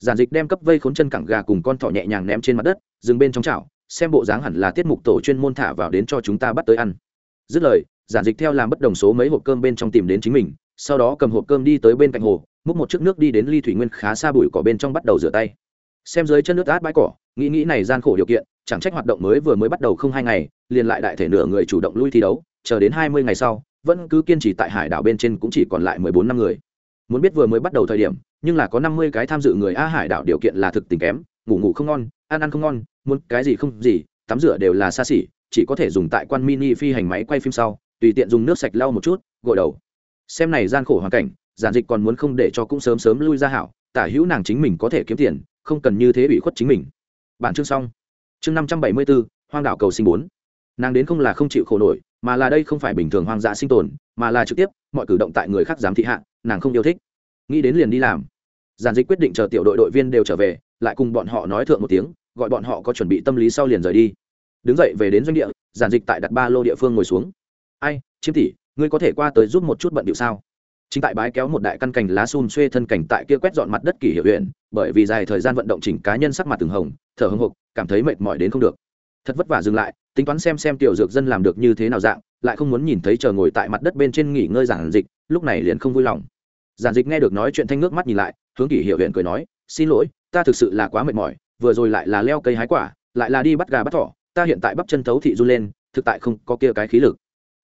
Giản dịch đem cấp vây khốn chân cẳng gà cùng con thỏ nhẹ nhàng ném trên mặt đất, dừng bên trong chảo, xem bộ dáng hẳn là tiết mục tổ chuyên môn thả vào đến cho chúng ta bắt tới ăn. Dứt lời, giản dịch theo làm bất đồng số mấy hộp cơm bên trong tìm đến chính mình, sau đó cầm hộp cơm đi tới bên cạnh hồ, múc một chiếc nước đi đến ly thủy nguyên khá xa bụi cỏ bên trong bắt đầu rửa tay xem dưới chân nước át bãi cỏ, nghĩ nghĩ này gian khổ điều kiện, chẳng trách hoạt động mới vừa mới bắt đầu không hai ngày, liền lại đại thể nửa người chủ động lui thi đấu, chờ đến hai mươi ngày sau, vẫn cứ kiên trì tại hải đảo bên trên cũng chỉ còn lại mười bốn năm người. Muốn biết vừa mới bắt đầu thời điểm, nhưng là có năm mươi cái tham dự người a hải đảo điều kiện là thực tình kém, ngủ ngủ không ngon, ăn ăn không ngon, muốn cái gì không gì, tắm rửa đều là xa xỉ, chỉ có thể dùng tại quan mini phi hành máy quay phim sau, tùy tiện dùng nước sạch lau một chút, gội đầu. Xem này gian khổ hoàn cảnh, giản dịch còn muốn không để cho cũng sớm sớm lui ra hảo, tả hữu nàng chính mình có thể kiếm tiền không cần như thế bị khuất chính mình. Bản chương xong. Chương năm trăm bảy mươi bốn hoang đảo cầu sinh bốn. Nàng đến không là không chịu khổ nổi, mà là đây không phải bình thường hoang dã sinh tồn, mà là trực tiếp, mọi cử động tại người khác giám thị hạ, nàng không yêu thích. Nghĩ đến liền đi làm. Giản dịch quyết định chờ tiểu đội đội viên đều trở về, lại cùng bọn họ nói thượng một tiếng, gọi bọn họ có chuẩn bị tâm lý sau liền rời đi. Đứng dậy về đến doanh địa, giản dịch tại đặt ba lô địa phương ngồi xuống. Ai chiếm tỷ, ngươi có thể qua tới giúp một chút bận điệu sao? Chính tại bái kéo một đại căn cành lá xun xuê thân cảnh tại kia quét dọn mặt đất kỷ hiệu huyện, bởi vì dài thời gian vận động chỉnh cá nhân sắc mặt từng hồng, thở hưng hục cảm thấy mệt mỏi đến không được. Thật vất vả dừng lại, tính toán xem xem tiểu dược dân làm được như thế nào dạng, lại không muốn nhìn thấy chờ ngồi tại mặt đất bên trên nghỉ ngơi giản dịch, lúc này liền không vui lòng. Giản dịch nghe được nói chuyện thanh nước mắt nhìn lại, hướng kỷ hiệu huyện cười nói, xin lỗi, ta thực sự là quá mệt mỏi, vừa rồi lại là leo cây hái quả, lại là đi bắt gà bắt thỏ, ta hiện tại bắp chân thấu thị run lên, thực tại không có kia cái khí lực.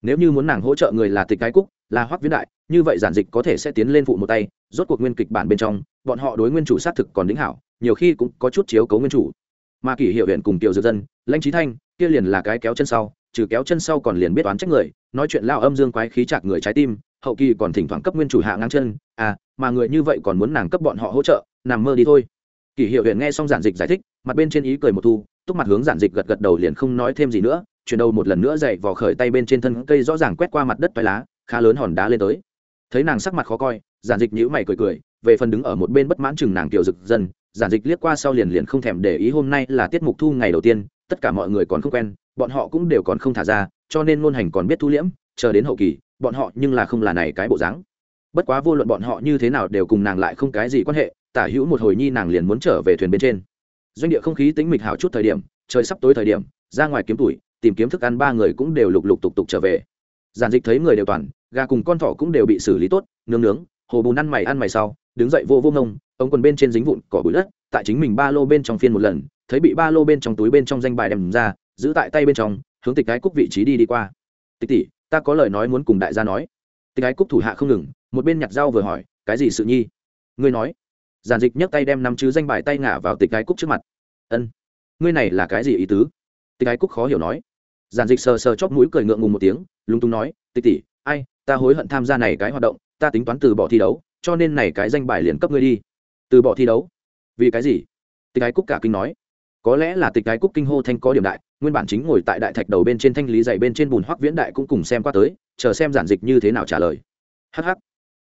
Nếu như muốn nàng hỗ trợ người là tịch cái cúc là hoắc viễn đại, như vậy giản dịch có thể sẽ tiến lên phụ một tay, rốt cuộc nguyên kịch bản bên trong, bọn họ đối nguyên chủ sát thực còn đính hảo, nhiều khi cũng có chút chiếu cấu nguyên chủ. Mà kỷ hiệu huyện cùng tiểu dược dân, lãnh trí thanh, kia liền là cái kéo chân sau, trừ kéo chân sau còn liền biết toán trách người, nói chuyện lao âm dương quái khí chạc người trái tim, hậu kỳ còn thỉnh thoảng cấp nguyên chủ hạ ngang chân à mà người như vậy còn muốn nàng cấp bọn họ hỗ trợ, nằm mơ đi thôi. Kỷ hiệu huyện nghe xong giản dịch giải thích, mặt bên trên ý cười một thu, túc mặt hướng giản dịch gật gật đầu liền không nói thêm gì nữa, chuyển đầu một lần nữa dậy vò khởi tay bên trên thân cây rõ ràng quét qua mặt đất toái lá khá lớn hòn đá lên tới. Thấy nàng sắc mặt khó coi, giản dịch nhữ mày cười cười, về phần đứng ở một bên bất mãn chừng nàng tiểu dực dần giản dịch liếc qua sau liền liền không thèm để ý hôm nay là tiết mục thu ngày đầu tiên, tất cả mọi người còn không quen, bọn họ cũng đều còn không thả ra, cho nên ngôn hành còn biết thu liễm, chờ đến hậu kỳ, bọn họ nhưng là không là này cái bộ dáng. Bất quá vô luận bọn họ như thế nào đều cùng nàng lại không cái gì quan hệ, tả hữu một hồi nhi nàng liền muốn trở về thuyền bên trên. Doanh địa không khí tính mịch hảo chút thời điểm, trời sắp tối thời điểm, ra ngoài kiếm tuổi tìm kiếm thức ăn ba người cũng đều lục lục tục tục trở về. Giản dịch thấy người đều toàn gà cùng con thỏ cũng đều bị xử lý tốt, nướng nướng, hồ bùn ăn mày ăn mày sau, đứng dậy vô vô ngông, ống quần bên trên dính vụn cỏ bụi đất, tại chính mình ba lô bên trong phiên một lần, thấy bị ba lô bên trong túi bên trong danh bài đem ra, giữ tại tay bên trong, hướng tịch cái cúc vị trí đi đi qua. Tịch tỷ, ta có lời nói muốn cùng đại gia nói. Tịch cái cúc thủ hạ không ngừng, một bên nhặt rau vừa hỏi, cái gì sự nhi? Ngươi nói. Giản dịch nhấc tay đem năm chứ danh bài tay ngả vào tịch cái cúc trước mặt. Ân, ngươi này là cái gì ý tứ? Tịch cái cúc khó hiểu nói. Giản dịch sờ sờ chóp mũi cười ngượng ngùng một tiếng, lúng túng nói, tịch tỷ, ai ta hối hận tham gia này cái hoạt động, ta tính toán từ bỏ thi đấu, cho nên này cái danh bài liền cấp ngươi đi. Từ bỏ thi đấu? Vì cái gì? Tịch Ái cúc cả kinh nói. Có lẽ là tịch Ái cúc kinh hô thanh có điểm đại, nguyên bản chính ngồi tại đại thạch đầu bên trên thanh lý dày bên trên bùn hoắc viễn đại cũng cùng xem qua tới, chờ xem giản dịch như thế nào trả lời. Hh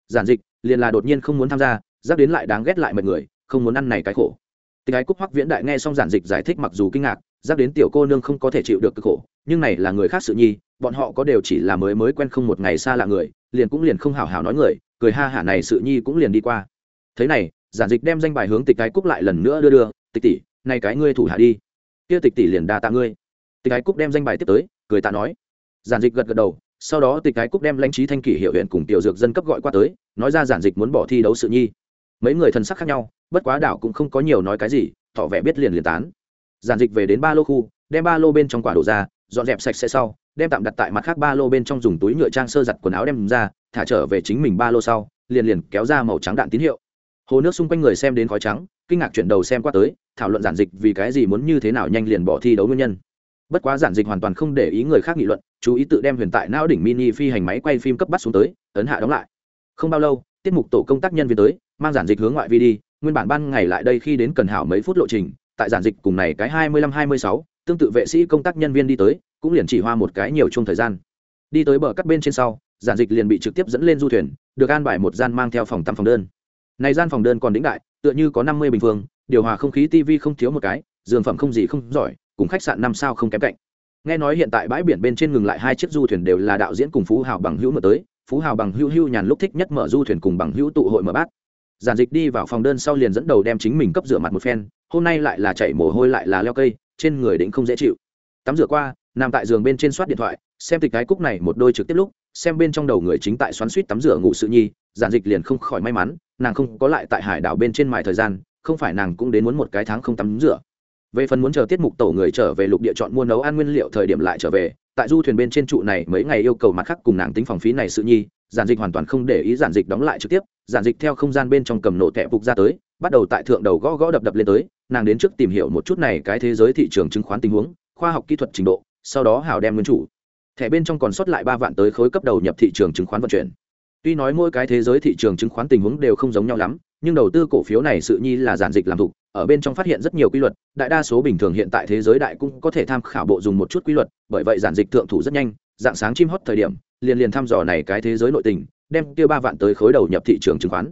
giản dịch, liền là đột nhiên không muốn tham gia, giáp đến lại đáng ghét lại mật người, không muốn ăn này cái khổ. Tịch Ái cúc hoắc viễn đại nghe xong giản dịch giải thích mặc dù kinh ngạc giáp đến tiểu cô nương không có thể chịu được cực khổ, nhưng này là người khác sự nhi, bọn họ có đều chỉ là mới mới quen không một ngày xa lạ người, liền cũng liền không hào hào nói người, cười ha hả này sự nhi cũng liền đi qua. Thế này, giản dịch đem danh bài hướng tịch cái cúc lại lần nữa đưa đưa, tịch tỷ, này cái ngươi thủ hạ đi. Kia tịch tỷ liền đa tạ ngươi. Tịch cái cúc đem danh bài tiếp tới, cười tạ nói. Giản dịch gật gật đầu, sau đó tịch cái cúc đem lãnh trí thanh kỷ hiệu huyện cùng tiểu dược dân cấp gọi qua tới, nói ra giản dịch muốn bỏ thi đấu sự nhi. Mấy người thần sắc khác nhau, bất quá đảo cũng không có nhiều nói cái gì, tỏ vẻ biết liền liền tán giản dịch về đến ba lô khu, đem ba lô bên trong quả đổ ra, dọn dẹp sạch sẽ sau, đem tạm đặt tại mặt khác ba lô bên trong dùng túi nhựa trang sơ giặt quần áo đem ra, thả trở về chính mình ba lô sau, liền liền kéo ra màu trắng đạn tín hiệu. Hồ nước xung quanh người xem đến khói trắng, kinh ngạc chuyển đầu xem qua tới, thảo luận giản dịch vì cái gì muốn như thế nào nhanh liền bỏ thi đấu nguyên nhân. Bất quá giản dịch hoàn toàn không để ý người khác nghị luận, chú ý tự đem huyền tại não đỉnh mini phi hành máy quay phim cấp bắt xuống tới, ấn hạ đóng lại. Không bao lâu, tiết mục tổ công tác nhân viên tới, mang giản dịch hướng ngoại vi đi, nguyên bản ban ngày lại đây khi đến cần hảo mấy phút lộ trình tại giản dịch cùng này cái hai mươi lăm hai mươi sáu, tương tự vệ sĩ công tác nhân viên đi tới, cũng liền chỉ hoa một cái nhiều chung thời gian. Đi tới bờ cắt bên trên sau, giản dịch liền bị trực tiếp dẫn lên du thuyền, được an bài một gian mang theo phòng tắm phòng đơn. Này gian phòng đơn còn đĩnh đại, tựa như có năm mươi bình phương, điều hòa không khí tivi không thiếu một cái, giường phẩm không gì không giỏi, cùng khách sạn năm sao không kém cạnh. Nghe nói hiện tại bãi biển bên trên ngừng lại hai chiếc du thuyền đều là đạo diễn cùng phú hào bằng hữu mở tới, phú hào bằng hữu hữu nhàn lúc thích nhất mở du thuyền cùng bằng hữu tụ hội mở bát. Giản dịch đi vào phòng đơn sau liền dẫn đầu đem chính mình cấp rửa mặt một phen hôm nay lại là chạy mồ hôi lại là leo cây, trên người định không dễ chịu. Tắm rửa qua, nằm tại giường bên trên soát điện thoại, xem tịch cái cúc này một đôi trực tiếp lúc, xem bên trong đầu người chính tại xoắn suýt tắm rửa ngủ sự nhi, giản dịch liền không khỏi may mắn, nàng không có lại tại hải đảo bên trên mài thời gian, không phải nàng cũng đến muốn một cái tháng không tắm rửa. Về phần muốn chờ tiết mục tổ người trở về lục địa chọn mua nấu ăn nguyên liệu thời điểm lại trở về, tại du thuyền bên trên trụ này mấy ngày yêu cầu mặt khác cùng nàng tính phòng phí này sự nhi, giản dịch hoàn toàn không để ý giản dịch đóng lại trực tiếp, giản dịch theo không gian bên trong cầm nổ tẹp phục ra tới, bắt đầu tại thượng đầu gõ gõ đập đập lên tới nàng đến trước tìm hiểu một chút này cái thế giới thị trường chứng khoán tình huống, khoa học kỹ thuật trình độ, sau đó hào đem nguyên chủ. Thẻ bên trong còn sót lại ba vạn tới khối cấp đầu nhập thị trường chứng khoán vận chuyển. Tuy nói mỗi cái thế giới thị trường chứng khoán tình huống đều không giống nhau lắm, nhưng đầu tư cổ phiếu này sự nhi là giản dịch làm thục ở bên trong phát hiện rất nhiều quy luật, đại đa số bình thường hiện tại thế giới đại cũng có thể tham khảo bộ dùng một chút quy luật, bởi vậy giản dịch thượng thủ rất nhanh, dạng sáng chim hót thời điểm, liền liền thăm dò này cái thế giới nội tình, đem kia ba vạn tới khối đầu nhập thị trường chứng khoán.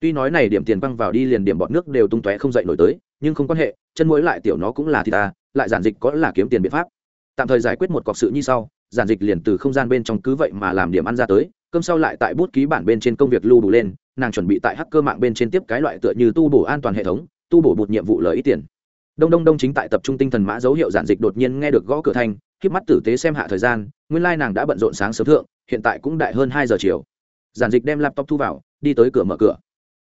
Tuy nói này điểm tiền băng vào đi liền điểm bọt nước đều tung tóe không dậy nổi tới nhưng không quan hệ, chân mũi lại tiểu nó cũng là thì ta, lại giản dịch có là kiếm tiền biện pháp. Tạm thời giải quyết một cọc sự như sau, giản dịch liền từ không gian bên trong cứ vậy mà làm điểm ăn ra tới, cơm sau lại tại bút ký bản bên trên công việc lưu đủ lên, nàng chuẩn bị tại hacker mạng bên trên tiếp cái loại tựa như tu bổ an toàn hệ thống, tu bổ bụt nhiệm vụ lợi ít tiền. Đông đông đông chính tại tập trung tinh thần mã dấu hiệu giản dịch đột nhiên nghe được gõ cửa thanh, khiếp mắt tử tế xem hạ thời gian, nguyên lai、like、nàng đã bận rộn sáng sớm thượng, hiện tại cũng đại hơn hai giờ chiều. Giản dịch đem laptop thu vào, đi tới cửa mở cửa.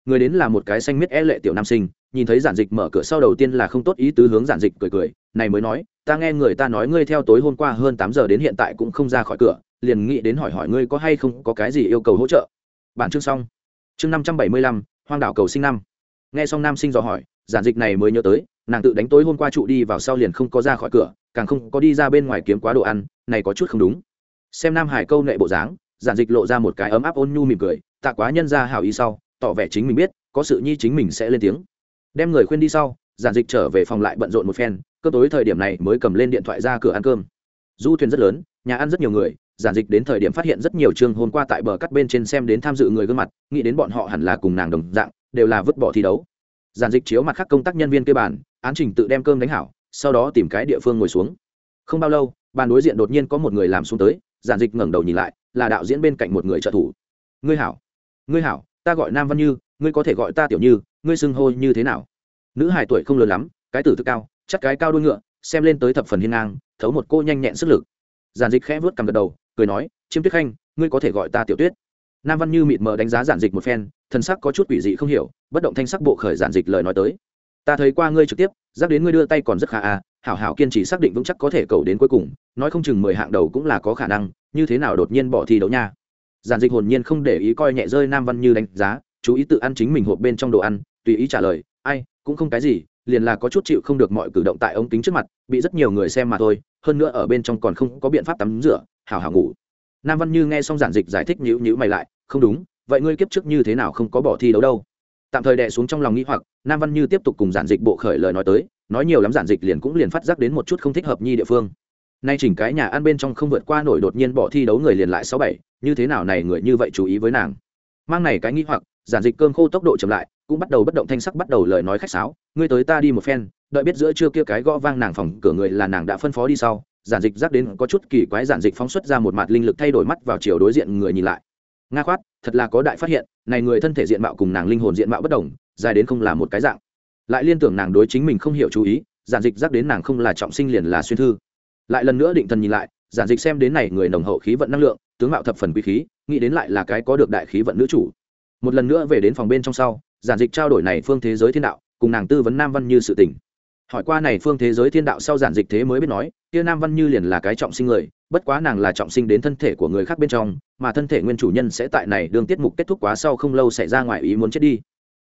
Người đến là một cái xanh miết e lệ tiểu nam sinh nhìn thấy giản dịch mở cửa sau đầu tiên là không tốt ý tứ hướng giản dịch cười cười, này mới nói, ta nghe người ta nói ngươi theo tối hôm qua hơn tám giờ đến hiện tại cũng không ra khỏi cửa, liền nghĩ đến hỏi hỏi ngươi có hay không có cái gì yêu cầu hỗ trợ. Bản chương xong. Chương năm trăm bảy mươi lăm, hoang đảo cầu sinh năm. Nghe xong nam sinh dò hỏi, giản dịch này mới nhớ tới, nàng tự đánh tối hôm qua trụ đi vào sau liền không có ra khỏi cửa, càng không có đi ra bên ngoài kiếm quá đồ ăn, này có chút không đúng. Xem nam hải câu nệ bộ dáng, giản dịch lộ ra một cái ấm áp ôn nhu mỉm cười, tạ quá nhân ra hảo ý sau, tỏ vẻ chính mình biết, có sự nhi chính mình sẽ lên tiếng đem người khuyên đi sau, giản dịch trở về phòng lại bận rộn một phen cơ tối thời điểm này mới cầm lên điện thoại ra cửa ăn cơm. Du thuyền rất lớn, nhà ăn rất nhiều người, giản dịch đến thời điểm phát hiện rất nhiều chương hôm qua tại bờ cắt bên trên xem đến tham dự người gương mặt, nghĩ đến bọn họ hẳn là cùng nàng đồng dạng, đều là vứt bỏ thi đấu. Giản dịch chiếu mặt khác công tác nhân viên kê bản án trình tự đem cơm đánh hảo, sau đó tìm cái địa phương ngồi xuống. Không bao lâu, bàn đối diện đột nhiên có một người làm xuống tới, giản dịch ngẩng đầu nhìn lại, là đạo diễn bên cạnh một người trợ thủ. Ngươi hảo ngươi hảo, ta gọi nam văn như, ngươi có thể gọi ta tiểu như ngươi xưng hô như thế nào? Nữ hải tuổi không lớn lắm, cái tử thức cao chắc cái cao đuôi ngựa, xem lên tới thập phần hiên ngang, thấu một cô nhanh nhẹn sức lực. Giản dịch khẽ vớt cầm gật đầu, cười nói, chiêm tuyết khanh, ngươi có thể gọi ta tiểu tuyết. Nam văn như mịt mờ đánh giá giản dịch một phen, thần sắc có chút quỷ dị không hiểu, bất động thanh sắc bộ khởi giản dịch lời nói tới. Ta thấy qua ngươi trực tiếp giáp đến ngươi đưa tay còn rất khá à hảo hảo kiên trì xác định vững chắc có thể cầu đến cuối cùng, nói không chừng mười hạng đầu cũng là có khả năng, như thế nào đột nhiên bỏ thi đấu nha? Giản dịch hồn nhiên không để ý coi nhẹ rơi nam văn như đánh giá, chú ý tự ăn chính mình hộp bên trong đồ ăn tùy ý trả lời, ai, cũng không cái gì, liền là có chút chịu không được mọi cử động tại ống kính trước mặt, bị rất nhiều người xem mà thôi, hơn nữa ở bên trong còn không có biện pháp tắm rửa, hào hào ngủ. Nam văn như nghe xong giản dịch giải thích nhữ nhữ mày lại, không đúng, vậy ngươi kiếp trước như thế nào không có bỏ thi đấu đâu? Tạm thời đè xuống trong lòng nghĩ hoặc, nam văn như tiếp tục cùng giản dịch bộ khởi lời nói tới, nói nhiều lắm giản dịch liền cũng liền phát giác đến một chút không thích hợp nhi địa phương. Nay chỉnh cái nhà ăn bên trong không vượt qua nổi đột nhiên bỏ thi đấu người liền lại sáu bảy, như thế nào này người như vậy chú ý với nàng? Mang này cái nghĩ hoặc, giản dịch cơm khô tốc độ chậm lại cũng bắt đầu bất động thanh sắc bắt đầu lời nói khách sáo, ngươi tới ta đi một phen, đợi biết giữa trưa kia cái gõ vang nàng phòng cửa người là nàng đã phân phó đi sau. Giản dịch giác đến có chút kỳ quái, giản dịch phóng xuất ra một mặt linh lực thay đổi mắt vào chiều đối diện người nhìn lại. Nga khoát, thật là có đại phát hiện, này người thân thể diện mạo cùng nàng linh hồn diện mạo bất đồng, dài đến không là một cái dạng. Lại liên tưởng nàng đối chính mình không hiểu chú ý, giản dịch giác đến nàng không là trọng sinh liền là xuyên thư. Lại lần nữa định thần nhìn lại, giản dịch xem đến này người nồng hậu khí vận năng lượng, tướng mạo thập phần quý khí, nghĩ đến lại là cái có được đại khí vận nữ chủ. Một lần nữa về đến phòng bên trong sau giản dịch trao đổi này phương thế giới thiên đạo, cùng nàng tư vấn nam văn như sự tình. Hỏi qua này phương thế giới thiên đạo sau giản dịch thế mới biết nói, kia nam văn như liền là cái trọng sinh người, bất quá nàng là trọng sinh đến thân thể của người khác bên trong, mà thân thể nguyên chủ nhân sẽ tại này đương tiết mục kết thúc quá sau không lâu xảy ra ngoài ý muốn chết đi.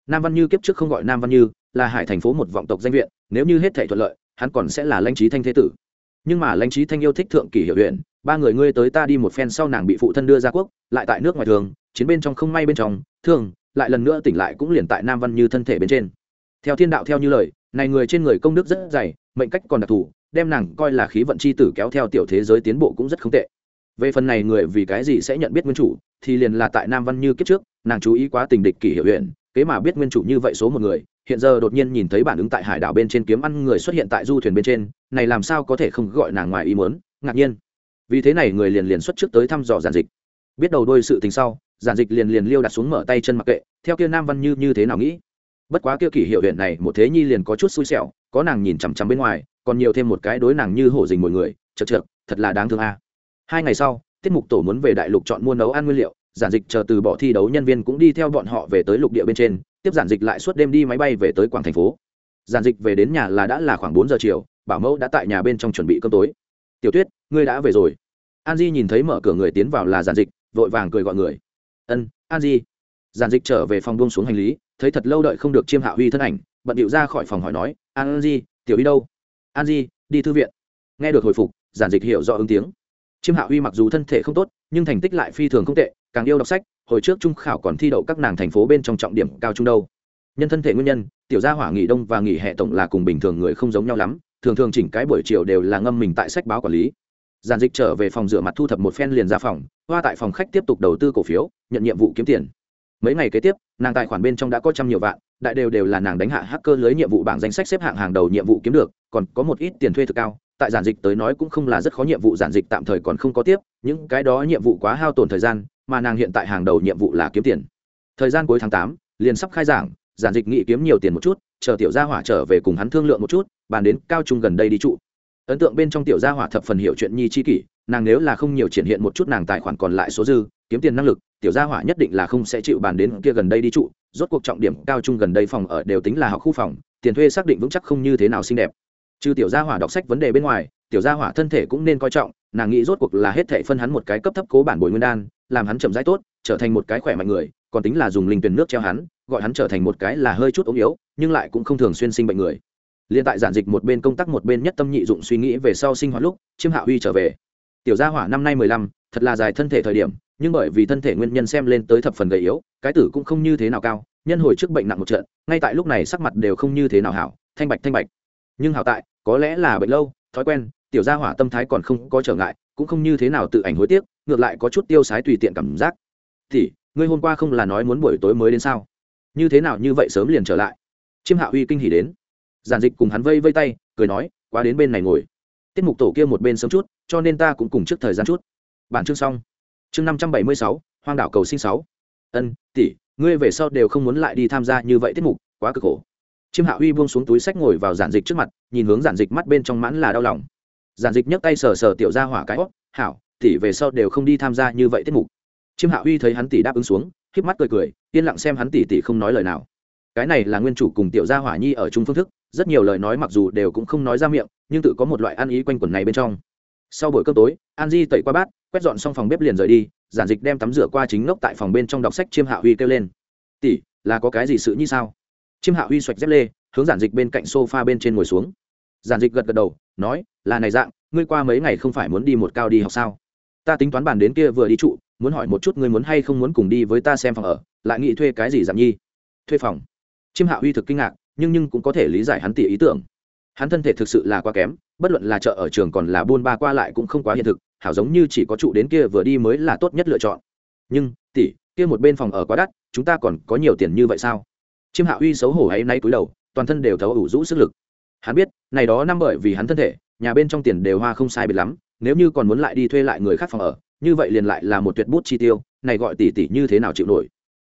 Nam văn như kiếp trước không gọi nam văn như, là hải thành phố một vọng tộc danh viện, nếu như hết thể thuận lợi, hắn còn sẽ là lãnh trí thanh thế tử. Nhưng mà lãnh trí thanh yêu thích thượng kỷ hiệu huyện ba người ngươi tới ta đi một phen sau nàng bị phụ thân đưa ra quốc, lại tại nước ngoài thường, chiến bên trong không may bên trong, thường lại lần nữa tỉnh lại cũng liền tại nam văn như thân thể bên trên. Theo thiên đạo theo như lời, này người trên người công đức rất dày, mệnh cách còn đặc thù, đem nàng coi là khí vận c h i tử kéo theo tiểu thế giới tiến bộ cũng rất không tệ. Về phần này người vì cái gì sẽ nhận biết nguyên chủ, thì liền là tại nam văn như kiếp trước, nàng chú ý quá tình địch kỷ hiệu huyện, kế mà biết nguyên chủ như vậy số một người, hiện giờ đột nhiên nhìn thấy bản ứng tại hải đảo bên trên kiếm ăn người xuất hiện tại du thuyền bên trên, này làm sao có thể không gọi nàng ngoài ý muốn, ngạc nhiên. Vì thế này người liền liền xuất trước tới thăm dò giản dịch biết đầu đôi sự tình sau, giản dịch liền liền liêu đặt xuống mở tay chân mặc kệ, theo kia nam văn như như thế nào nghĩ. Bất quá kia kỷ hiệu huyện này, một thế nhi liền có chút xui xẻo, có nàng nhìn chằm chằm bên ngoài, còn nhiều thêm một cái đối nàng như hổ dình mọi người, chật chược, thật là đáng thương a. Hai ngày sau, tiết mục tổ muốn về đại lục chọn mua nấu ăn nguyên liệu, giản dịch chờ từ bỏ thi đấu nhân viên cũng đi theo bọn họ về tới lục địa bên trên, tiếp giản dịch lại suốt đêm đi máy bay về tới quảng thành phố. Giản dịch về đến nhà là đã là khoảng bốn giờ chiều, bảo mẫu đã tại nhà bên trong chuẩn bị cơm tối. Tiểu tuyết, ngươi đã về rồi. An di nhìn thấy mở cửa người tiến vào là giản dịch vội vàng cười gọi người. Ân, an di. Giản dịch trở về phòng buông xuống hành lý, thấy thật lâu đợi không được chiêm hạ huy thân ảnh, bận điệu ra khỏi phòng hỏi nói, an di, tiểu đi đâu? An di, đi thư viện. Nghe được hồi phục, giản dịch hiểu rõ ứng tiếng. Chiêm hạ huy mặc dù thân thể không tốt, nhưng thành tích lại phi thường không tệ, càng yêu đọc sách, hồi trước trung khảo còn thi đậu các nàng thành phố bên trong trọng điểm cao trung đâu. Nhân thân thể nguyên nhân, tiểu gia hỏa nghỉ đông và nghỉ hè tổng là cùng bình thường người không giống nhau lắm, thường thường chỉnh cái buổi chiều đều là ngâm mình tại sách báo quản lý giản dịch trở về phòng rửa mặt thu thập một phen liền ra phòng, hoa tại phòng khách tiếp tục đầu tư cổ phiếu, nhận nhiệm vụ kiếm tiền. Mấy ngày kế tiếp, nàng tài khoản bên trong đã có trăm nhiều vạn, đại đều đều là nàng đánh hạ hacker lưới nhiệm vụ bảng danh sách xếp hạng hàng đầu nhiệm vụ kiếm được, còn có một ít tiền thuê thực cao. Tại giản dịch tới nói cũng không là rất khó nhiệm vụ, giản dịch tạm thời còn không có tiếp, những cái đó nhiệm vụ quá hao tổn thời gian, mà nàng hiện tại hàng đầu nhiệm vụ là kiếm tiền. Thời gian cuối tháng tám, liền sắp khai giảng, giản dịch nghĩ kiếm nhiều tiền một chút, chờ tiểu gia hỏa trở về cùng hắn thương lượng một chút, bàn đến cao trung gần đây đi trụ ấn tượng bên trong tiểu gia hỏa thập phần hiểu chuyện nhi chi kỷ, nàng nếu là không nhiều triển hiện một chút nàng tài khoản còn lại số dư, kiếm tiền năng lực, tiểu gia hỏa nhất định là không sẽ chịu bàn đến kia gần đây đi trụ, rốt cuộc trọng điểm cao trung gần đây phòng ở đều tính là học khu phòng, tiền thuê xác định vững chắc không như thế nào xinh đẹp. Trừ tiểu gia hỏa đọc sách vấn đề bên ngoài, tiểu gia hỏa thân thể cũng nên coi trọng, nàng nghĩ rốt cuộc là hết thể phân hắn một cái cấp thấp cố bản bồi nguyên đan, làm hắn chậm rãi tốt, trở thành một cái khỏe mạnh người, còn tính là dùng linh tuyển nước treo hắn, gọi hắn trở thành một cái là hơi chút ống yếu, nhưng lại cũng không thường xuyên sinh bệnh người liên tại giản dịch một bên công tác một bên nhất tâm nhị dụng suy nghĩ về sau sinh hoạt lúc, chiêm hạ huy trở về. Tiểu gia hỏa năm nay mười lăm, thật là dài thân thể thời điểm, nhưng bởi vì thân thể nguyên nhân xem lên tới thập phần gầy yếu, cái tử cũng không như thế nào cao, nhân hồi trước bệnh nặng một trận, ngay tại lúc này sắc mặt đều không như thế nào hảo, thanh bạch thanh bạch. Nhưng hảo tại, có lẽ là bệnh lâu, thói quen, tiểu gia hỏa tâm thái còn không có trở ngại, cũng không như thế nào tự ảnh hối tiếc, ngược lại có chút tiêu sái tùy tiện cảm giác. Thì ngươi hôm qua không là nói muốn buổi tối mới đến sao? Như thế nào như vậy sớm liền trở lại? Chiêm hạ huy kinh hỉ đến giản dịch cùng hắn vây vây tay, cười nói, quá đến bên này ngồi. Tiết mục tổ kia một bên sớm chút, cho nên ta cũng cùng trước thời gian chút. Bản chương xong. Chương năm trăm bảy mươi sáu, hoang đảo cầu sinh sáu. Ân, tỷ, ngươi về sau đều không muốn lại đi tham gia như vậy tiết mục, quá cực khổ. Chiêm hạ huy buông xuống túi sách ngồi vào giản dịch trước mặt, nhìn hướng giản dịch mắt bên trong mãn là đau lòng. Giản dịch nhấc tay sờ sờ tiểu ra hỏa cái hót hảo, tỷ về sau đều không đi tham gia như vậy tiết mục. Chiêm hạ huy thấy hắn tỷ đáp ứng xuống híp mắt cười cười, yên lặng xem hắn tỷ tỷ không nói lời nào. Cái này là nguyên chủ cùng tiểu gia hỏa nhi ở chung phương thức rất nhiều lời nói mặc dù đều cũng không nói ra miệng, nhưng tự có một loại ăn ý quanh quẩn này bên trong. Sau buổi cơm tối, an di tẩy qua bát, quét dọn xong phòng bếp liền rời đi, giản dịch đem tắm rửa qua chính ngốc tại phòng bên trong đọc sách chiêm hạ huy kêu lên. Tỷ, là có cái gì sự như sao? Chiêm hạ huy xoạch dép lê, hướng giản dịch bên cạnh s o f a bên trên ngồi xuống. Giản dịch gật gật đầu, nói, là này dạng, ngươi qua mấy ngày không phải muốn đi một cao đi học sao? Ta tính toán bàn đến kia vừa đi trụ, muốn hỏi một chút ngươi muốn hay không muốn cùng đi với ta xem phòng ở, lại nghĩ thuê cái gì giảm nhi? Thuê phòng. Chiêm hạ huy thực kinh ngạc nhưng nhưng cũng có thể lý giải hắn tỉ ý tưởng. Hắn thân thể thực sự là quá kém, bất luận là chợ ở trường còn là buôn ba qua lại cũng không quá hiện thực, hảo giống như chỉ có trụ đến kia vừa đi mới là tốt nhất lựa chọn. Nhưng tỷ kia một bên phòng ở quá đắt, chúng ta còn có nhiều tiền như vậy sao? Chiêm hạ uy xấu hổ hay nay cúi đầu, toàn thân đều thấu ủ rũ sức lực. Hắn biết, này đó năm bởi vì hắn thân thể, nhà bên trong tiền đều hoa không sai biệt lắm, nếu như còn muốn lại đi thuê lại người khác phòng ở, như vậy liền lại là một tuyệt bút chi tiêu, này gọi tỷ tỷ như thế nào chịu nổi?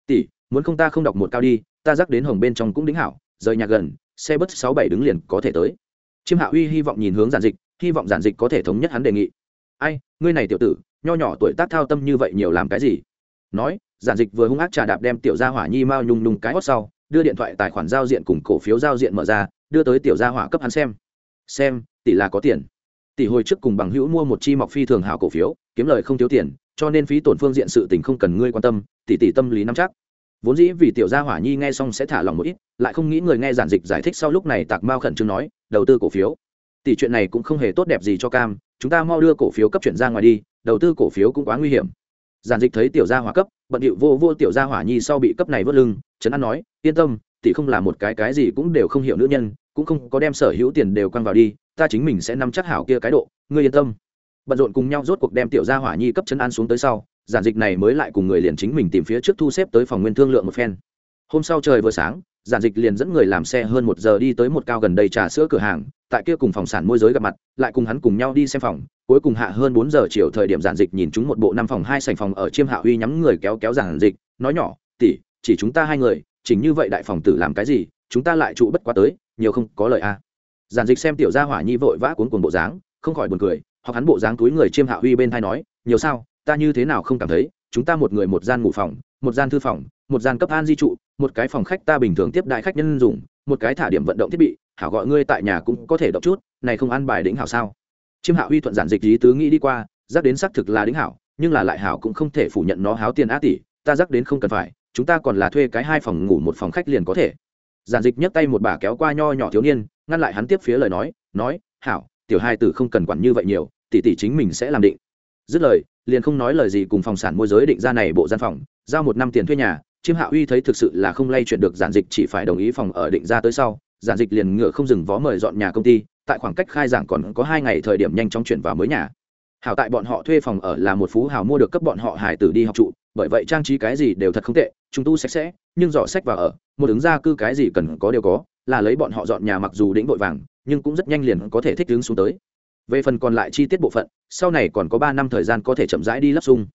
Tỷ muốn không ta không đọc một cao đi, ta dắt đến hồng bên trong cũng đính hảo rời nhà gần, xe bus sáu bảy đứng liền có thể tới. Chiêm hạ uy hy vọng nhìn hướng giản dịch, hy vọng giản dịch có thể thống nhất hắn đề nghị. Ai, ngươi này tiểu tử, nho nhỏ tuổi tác thao tâm như vậy nhiều làm cái gì? Nói, giản dịch vừa hung ác trà đạp đem tiểu gia hỏa nhi mao nhung nhung cái hót sau, đưa điện thoại tài khoản giao diện cùng cổ phiếu giao diện mở ra, đưa tới tiểu gia hỏa cấp hắn xem. Xem, tỷ là có tiền. Tỷ hồi trước cùng bằng hữu mua một chi mọc phi thường hảo cổ phiếu, kiếm lời không thiếu tiền, cho nên phí tổn phương diện sự tình không cần ngươi quan tâm, tỷ tỷ tâm lý nắm chắc vốn dĩ vì tiểu gia hỏa nhi nghe xong sẽ thả lòng một ít, lại không nghĩ người nghe giản dịch giải thích sau lúc này tạc mao khẩn trương nói, đầu tư cổ phiếu. Tỷ chuyện này cũng không hề tốt đẹp gì cho cam, chúng ta mau đưa cổ phiếu cấp chuyển ra ngoài đi, đầu tư cổ phiếu cũng quá nguy hiểm. Giản dịch thấy tiểu gia hỏa cấp, bận điệu vô vô tiểu gia hỏa nhi sau bị cấp này vớt lưng, trấn an nói, yên tâm, tỷ không là một cái cái gì cũng đều không hiểu nữ nhân, cũng không có đem sở hữu tiền đều quăng vào đi, ta chính mình sẽ nắm chắc hảo kia cái độ, ngươi yên tâm. Bận rộn cùng nhau rốt cuộc đem tiểu gia hỏa nhi cấp chấn an xuống tới sau giản dịch này mới lại cùng người liền chính mình tìm phía trước thu xếp tới phòng nguyên thương lượng một phen hôm sau trời vừa sáng, giản dịch liền dẫn người làm xe hơn một giờ đi tới một cao gần đây trà sữa cửa hàng, tại kia cùng phòng sản môi giới gặp mặt, lại cùng hắn cùng nhau đi xem phòng, cuối cùng hạ hơn bốn giờ chiều thời điểm giản dịch nhìn chúng một bộ năm phòng hai sành phòng ở chiêm hạ huy nhắm người kéo kéo giản dịch, nói nhỏ tỉ chỉ chúng ta hai người, chỉnh như vậy đại phòng tử làm cái gì, chúng ta lại trụ bất quá tới, nhiều không có lời a à. giản dịch xem tiểu gia hỏa nhi vội vã cuốn cuồng bộ dáng, không khỏi buồn cười, hoặc hắn bộ dáng túi người chiêm hạ huy bên thai nói, nhiều sao ta như thế nào không cảm thấy, chúng ta một người một gian ngủ phòng, một gian thư phòng, một gian cấp an di trụ, một cái phòng khách ta bình thường tiếp đại khách nhân dùng, một cái thả điểm vận động thiết bị hảo gọi ngươi tại nhà cũng có thể động chút, này không ăn bài đỉnh hảo sao? Chiêm hạ huy thuận giản dịch lý tứ nghĩ đi qua dắt đến xác thực là đĩnh hảo, nhưng là lại hảo cũng không thể phủ nhận nó háo tiền á tỷ ta dắt đến không cần phải, chúng ta còn là thuê cái hai phòng ngủ một phòng khách liền có thể. Giản dịch nhấc tay một bà kéo qua nho nhỏ thiếu niên, ngăn lại hắn tiếp phía lời nói nói, hảo, tiểu hai tử không cần quản như vậy nhiều tỷ tỷ chính mình sẽ làm định. Dứt lời liền không nói lời gì cùng phòng sản môi giới định ra này bộ gian phòng, giao một năm tiền thuê nhà, chiêm hạ uy thấy thực sự là không lay chuyển được giản dịch chỉ phải đồng ý phòng ở định ra tới sau, giản dịch liền ngựa không dừng vó mời dọn nhà công ty, tại khoảng cách khai giảng còn có hai ngày thời điểm nhanh chóng chuyển vào mới nhà. Hảo tại bọn họ thuê phòng ở là một phú hào mua được cấp bọn họ hải tử đi học trụ, bởi vậy trang trí cái gì đều thật không tệ chúng tu sạch sẽ, nhưng dọ sách vào ở, một ứng gia cư cái gì cần có đều có, là lấy bọn họ dọn nhà mặc dù đĩnh vội vàng, nhưng cũng rất nhanh liền có thể thích ứng xuống tới về phần còn lại chi tiết bộ phận, sau này còn có ba năm thời gian có thể chậm rãi đi lắp sung.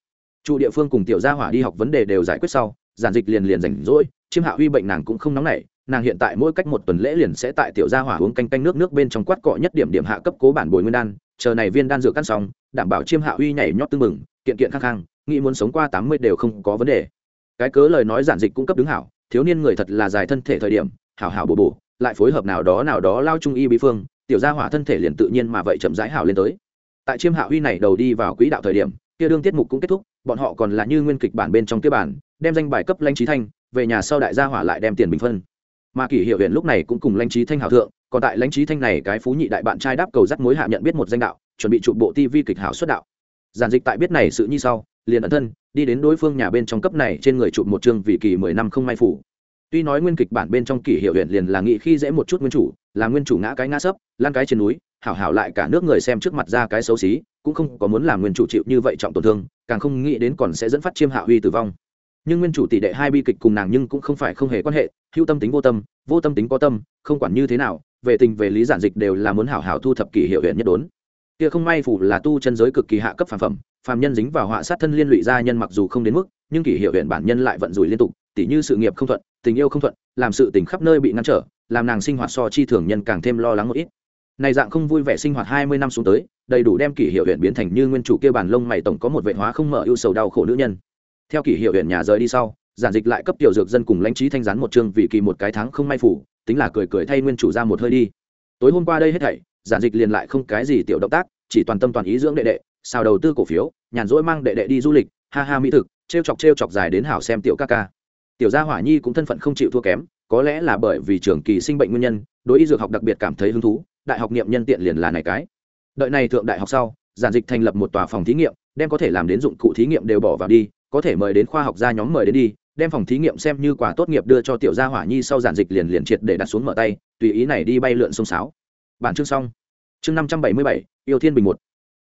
Trụ địa phương cùng tiểu gia hỏa đi học vấn đề đều giải quyết sau, giản dịch liền liền rảnh rỗi, chiêm hạ huy bệnh nàng cũng không nóng nảy, nàng hiện tại mỗi cách một tuần lễ liền sẽ tại tiểu gia hỏa uống canh canh nước nước bên trong quát cọ nhất điểm điểm hạ cấp cố bản bồi nguyên đan, chờ này viên đan dược căn xong, đảm bảo chiêm hạ huy nhảy nhót tư mừng kiện kiện khăng khăng, nghĩ muốn sống qua tám mươi đều không có vấn đề. Cái cớ lời nói giản dịch cung cấp đứng hảo, thiếu niên người thật là dài thân thể thời điểm, hảo hảo bổ bổ, lại phối hợp nào đó nào đó lao trung y bí phương tiểu gia hỏa thân thể liền tự nhiên mà vậy chậm rãi hảo lên tới. Tại chiêm hạ huy này đầu đi vào quỹ đạo thời điểm, kia đương tiết mục cũng kết thúc, bọn họ còn là như nguyên kịch bản bên trong kia bản, đem danh bài cấp lãnh trí thanh, về nhà sau đại gia hỏa lại đem tiền bình phân. Mà kỷ hiệu huyện lúc này cũng cùng lãnh trí thanh hảo thượng, còn tại lãnh trí thanh này cái phú nhị đại bạn trai đáp cầu dắt mối hạ nhận biết một danh đạo, chuẩn bị trụ bộ tv kịch hảo xuất đạo. Giản dịch tại biết này sự như sau, liền ẩn thân, đi đến đối phương nhà bên trong cấp này, trên người chụp một chương vì kỳ mười năm không may phủ tuy nói nguyên kịch bản bên trong kỷ hiệu huyện liền là nghị khi dễ một chút nguyên chủ, là nguyên chủ ngã cái ngã sấp lan cái trên núi, hảo hảo lại cả nước người xem trước mặt ra cái xấu xí, cũng không có muốn làm nguyên chủ chịu như vậy trọng tổn thương, càng không nghĩ đến còn sẽ dẫn phát chiêm hạ huy tử vong. Nhưng nguyên chủ tỷ đệ hai bi kịch cùng nàng nhưng cũng không phải không hề quan hệ, hữu tâm tính vô tâm vô tâm tính có tâm, không quản như thế nào, về tình về lý giản dịch đều là muốn hảo hảo thu thập kỷ hiệu huyện nhất đốn. Kia không may phủ là tu chân giới cực kỳ hạ cấp phàm phẩm, phàm nhân dính vào họa sát thân liên lụy gia nhân mặc dù không đến mức, nhưng kỷ hiệu huyện bản nhân lại vận rủi liên tục tỉ như sự nghiệp không thuận, tình yêu không thuận, làm sự tình khắp nơi bị ngăn trở, làm nàng sinh hoạt so chi thường nhân càng thêm lo lắng một ít. Này dạng không vui vẻ sinh hoạt hai mươi năm xuống tới, đầy đủ đem kỷ hiệu huyện biến thành như nguyên chủ kia bản lông mày tổng có một vệ hóa không mở ưu sầu đau khổ nữ nhân. Theo kỷ hiệu huyện nhà rời đi sau, giản dịch lại cấp tiểu dược dân cùng lãnh trí thanh gián một chương vì kỳ một cái tháng không may phủ, tính là cười cười thay nguyên chủ ra một hơi đi. Tối hôm qua đây hết thảy, giản dịch liền lại không cái gì tiểu động tác, chỉ toàn tâm toàn ý dưỡng đệ đệ, xào đầu tư cổ phiếu, nhàn rỗi mang đệ đệ đi du lịch, ha ha mỹ thực t chọc t chọc dài đến hảo xem tiểu ca ca tiểu gia hỏa nhi cũng thân phận không chịu thua kém, có lẽ là bởi vì trường kỳ sinh bệnh nguyên nhân, đối y dược học đặc biệt cảm thấy hứng thú, đại học niệm nhân tiện liền là này cái. Đợi này thượng đại học sau, giản dịch thành lập một tòa phòng thí nghiệm, đem có thể làm đến dụng cụ thí nghiệm đều bỏ vào đi, có thể mời đến khoa học gia nhóm mời đến đi, đem phòng thí nghiệm xem như quà tốt nghiệp đưa cho tiểu gia hỏa nhi sau giản dịch liền liền triệt để đặt xuống mở tay, tùy ý này đi bay lượn sông sáo. Bản chương xong. Chương năm trăm bảy mươi bảy, yêu thiên bình một.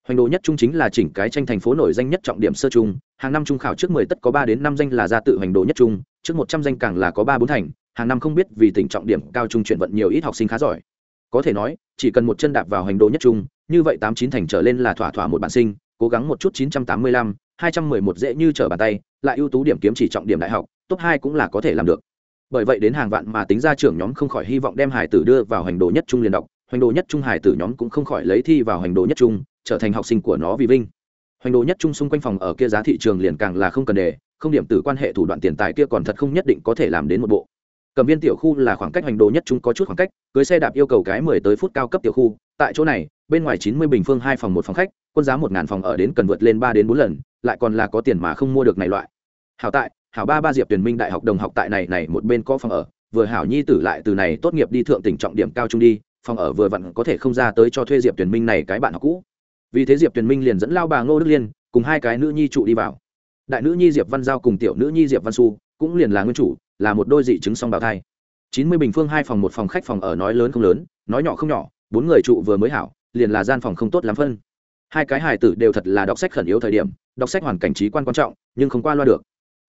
Hoành đồ nhất trung chính là chỉnh cái tranh thành phố nổi danh nhất trọng điểm sơ trung, hàng năm trung khảo trước mười tất có ba đến năm danh là gia tự hoành đồ nhất trung trước một trăm danh càng là có ba bốn thành, hàng năm không biết vì tỉnh trọng điểm cao trung chuyển vận nhiều ít học sinh khá giỏi. Có thể nói, chỉ cần một chân đạp vào hành đồ nhất trung, như vậy tám chín thành trở lên là thỏa thỏa một bản sinh, cố gắng một chút chín trăm tám mươi lăm, hai trăm mười một dễ như trở bàn tay, lại ưu tú điểm kiếm chỉ trọng điểm đại học, top hai cũng là có thể làm được. Bởi vậy đến hàng vạn mà tính ra trưởng nhóm không khỏi hy vọng đem hải tử đưa vào hành đồ nhất trung liền đọc, hành đồ nhất trung hải tử nhóm cũng không khỏi lấy thi vào hành đồ nhất trung, trở thành học sinh của nó vì vinh. Hoành đồ nhất trung xung quanh phòng ở kia giá thị trường liền càng là không cần đề không điểm từ quan hệ thủ đoạn tiền tài kia còn thật không nhất định có thể làm đến một bộ. Cầm viên tiểu khu là khoảng cách hoành đồ nhất chúng có chút khoảng cách, cưới xe đạp yêu cầu cái mười tới phút cao cấp tiểu khu. Tại chỗ này, bên ngoài chín mươi bình phương hai phòng một phòng khách, quân giá một ngàn phòng ở đến cần vượt lên ba đến bốn lần, lại còn là có tiền mà không mua được này loại. Hảo tại, hảo ba ba diệp tuyển minh đại học đồng học tại này này một bên có phòng ở, vừa hảo nhi tử lại từ này tốt nghiệp đi thượng tỉnh trọng điểm cao trung đi, phòng ở vừa vặn có thể không ra tới cho thuê diệp tuyển minh này cái bạn học cũ. Vì thế diệp tuyển minh liền dẫn lao bà ngô đức liên cùng hai cái nữ nhi trụ đi vào đại nữ nhi diệp văn giao cùng tiểu nữ nhi diệp văn su cũng liền là nguyên chủ, là một đôi dị chứng song bào thai. Chín mươi bình phương hai phòng một phòng khách phòng ở nói lớn không lớn, nói nhỏ không nhỏ, bốn người trụ vừa mới hảo, liền là gian phòng không tốt lắm phân. Hai cái hài tử đều thật là đọc sách khẩn yếu thời điểm, đọc sách hoàn cảnh trí quan quan trọng, nhưng không qua loa được.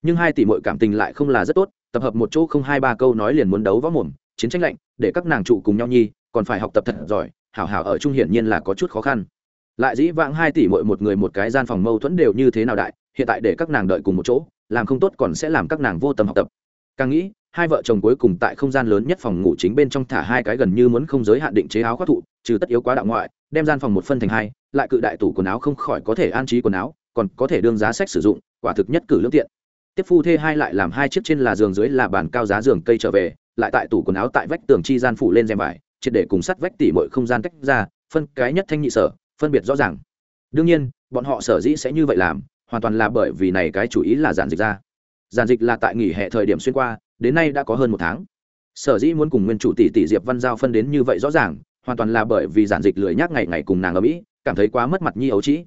Nhưng hai tỷ mội cảm tình lại không là rất tốt, tập hợp một chỗ không hai ba câu nói liền muốn đấu võ mồm, chiến tranh lạnh, để các nàng trụ cùng nhau nhi, còn phải học tập thật giỏi, hảo hảo ở trung hiển nhiên là có chút khó khăn. Lại dĩ vãng hai tỷ mội một người một cái gian phòng mâu thuẫn đều như thế nào đại hiện tại để các nàng đợi cùng một chỗ, làm không tốt còn sẽ làm các nàng vô tâm học tập. Càng nghĩ, hai vợ chồng cuối cùng tại không gian lớn nhất phòng ngủ chính bên trong thả hai cái gần như muốn không giới hạn định chế áo khoác thụ, trừ tất yếu quá đạo ngoại, đem gian phòng một phân thành hai, lại cự đại tủ quần áo không khỏi có thể an trí quần áo, còn có thể đương giá sách sử dụng, quả thực nhất cử lương tiện. Tiếp phu thê hai lại làm hai chiếc trên là giường dưới là bàn cao giá giường cây trở về, lại tại tủ quần áo tại vách tường chi gian phủ lên rèm vải, triệt để cùng sắt vách tỉ mọi không gian tách ra, phân cái nhất thanh nhị sở, phân biệt rõ ràng. Đương nhiên, bọn họ sở dĩ sẽ như vậy làm hoàn toàn là bởi vì này cái chủ ý là giản dịch ra. Giản dịch là tại nghỉ hè thời điểm xuyên qua, đến nay đã có hơn một tháng. Sở dĩ muốn cùng nguyên chủ tỷ tỷ diệp văn giao phân đến như vậy rõ ràng, hoàn toàn là bởi vì giản dịch lười nhác ngày ngày cùng nàng ở mỹ, cảm thấy quá mất mặt nhi ấu trĩ.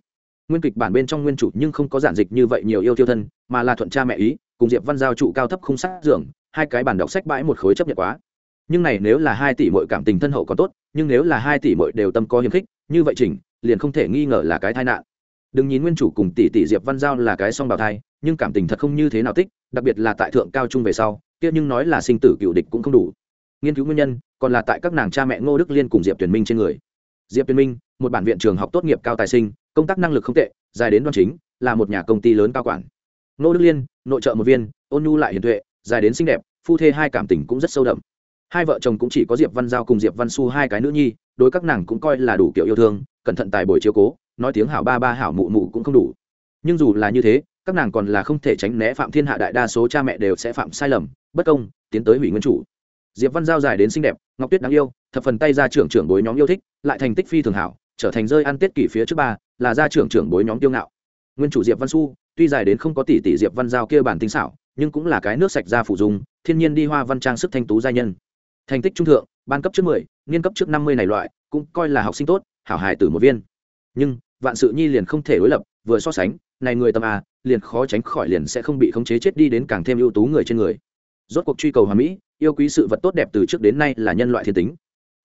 Nguyên kịch bản bên trong nguyên chủ nhưng không có giản dịch như vậy nhiều yêu tiêu thân, mà là thuận cha mẹ ý, cùng diệp văn giao trụ cao thấp không sát giường, hai cái bản đọc sách bãi một khối chấp nhận quá. Nhưng này nếu là hai tỷ mội cảm tình thân hậu còn tốt, nhưng nếu là hai tỷ mội đều tâm có hiềm khích, như vậy chỉnh, liền không thể nghi ngờ là cái tai nạn đừng nhìn nguyên chủ cùng tỷ tỷ diệp văn giao là cái song bào thai, nhưng cảm tình thật không như thế nào tích, đặc biệt là tại thượng cao trung về sau, kia nhưng nói là sinh tử cựu địch cũng không đủ. Nghiên cứu nguyên nhân, còn là tại các nàng cha mẹ ngô đức liên cùng diệp tuyển minh trên người. Diệp tuyển minh, một bản viện trường học tốt nghiệp cao tài sinh, công tác năng lực không tệ, dài đến đoan chính, là một nhà công ty lớn cao quản. Ngô đức liên, nội trợ một viên, ôn nhu lại hiền tuệ, dài đến xinh đẹp, phu thê hai cảm tình cũng rất sâu đậm. Hai vợ chồng cũng chỉ có diệp văn giao cùng diệp văn su hai cái nữ nhi, đối các nàng cũng coi là đủ kiểu yêu thương, cẩn thận tài bồi chiếu cố nói tiếng hảo ba ba hảo mụ mụ cũng không đủ. Nhưng dù là như thế, các nàng còn là không thể tránh né phạm thiên hạ đại đa số cha mẹ đều sẽ phạm sai lầm, bất công, tiến tới hủy nguyên chủ. Diệp văn giao dài đến xinh đẹp, ngọc tuyết đáng yêu, thập phần tay ra trưởng trưởng bối nhóm yêu thích, lại thành tích phi thường hảo, trở thành rơi ăn tết kỷ phía trước ba, là gia trưởng trưởng bối nhóm tiêu ngạo. Nguyên chủ diệp văn su tuy dài đến không có tỷ tỷ diệp văn giao kia bản tinh xảo, nhưng cũng là cái nước sạch ra phủ dùng thiên nhiên đi hoa văn trang sức thanh tú gia nhân. Thành tích trung thượng, ban cấp trước mười, niên cấp trước năm mươi này loại, cũng coi là học sinh tốt, hảo hài tử một viên. Nhưng vạn sự nhi liền không thể đối lập, vừa so sánh, này người tâm a, liền khó tránh khỏi liền sẽ không bị khống chế chết đi đến càng thêm ưu tú người trên người. Rốt cuộc truy cầu hòa mỹ, yêu quý sự vật tốt đẹp từ trước đến nay là nhân loại thiên tính.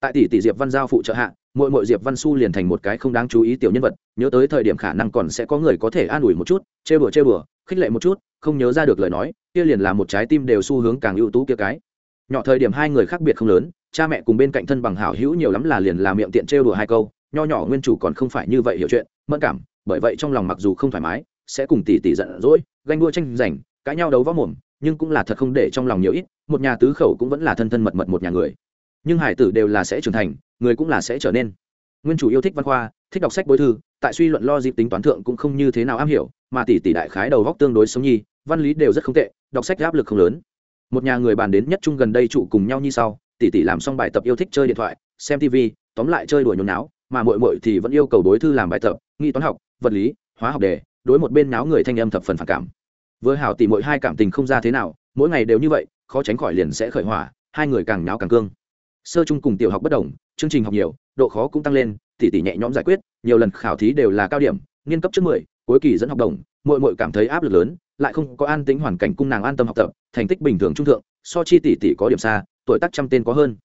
Tại tỷ tỷ diệp văn giao phụ trợ hạ mỗi mỗi diệp văn su liền thành một cái không đáng chú ý tiểu nhân vật, nhớ tới thời điểm khả năng còn sẽ có người có thể an ủi một chút chê bừa chê bừa khích lệ một chút, không nhớ ra được lời nói, kia liền là một trái tim đều xu hướng càng ưu tú kia cái. Nhỏ thời điểm hai người khác biệt không lớn, cha mẹ cùng bên cạnh thân bằng hảo hữu nhiều lắm là liền là miệng tiện trêu đùa hai câu nho nhỏ nguyên chủ còn không phải như vậy hiểu chuyện, mẫn cảm, bởi vậy trong lòng mặc dù không thoải mái, sẽ cùng tỷ tỷ giận dỗi, ganh đua tranh giành, cãi nhau đấu võ mồm, nhưng cũng là thật không để trong lòng nhiều ít, một nhà tứ khẩu cũng vẫn là thân thân mật mật một nhà người. Nhưng hải tử đều là sẽ trưởng thành, người cũng là sẽ trở nên. Nguyên chủ yêu thích văn khoa, thích đọc sách bối thư, tại suy luận lo dịp tính toán thượng cũng không như thế nào am hiểu, mà tỷ tỷ đại khái đầu góc tương đối sống nhi, văn lý đều rất không tệ, đọc sách áp lực không lớn. Một nhà người bàn đến nhất chung gần đây trụ cùng nhau như sau, tỷ tỷ làm xong bài tập yêu thích chơi điện thoại, xem tv tóm lại chơi đùa nhốn náo mà muội muội thì vẫn yêu cầu đối thư làm bài tập, nghi toán học, vật lý, hóa học đề, đối một bên náo người thanh âm thập phần phản cảm. Với hảo tỷ mỗi hai cảm tình không ra thế nào, mỗi ngày đều như vậy, khó tránh khỏi liền sẽ khởi hỏa, hai người càng náo càng cương. Sơ trung cùng tiểu học bất đồng, chương trình học nhiều, độ khó cũng tăng lên, tỷ tỷ nhẹ nhõm giải quyết, nhiều lần khảo thí đều là cao điểm nghiên cấp trước mười, cuối kỳ dẫn học đồng, muội muội cảm thấy áp lực lớn, lại không có an tính hoàn cảnh cung nàng an tâm học tập, thành tích bình thường trung thượng, so chi tỷ tỷ có điểm xa, tuổi tác trăm tên có hơn.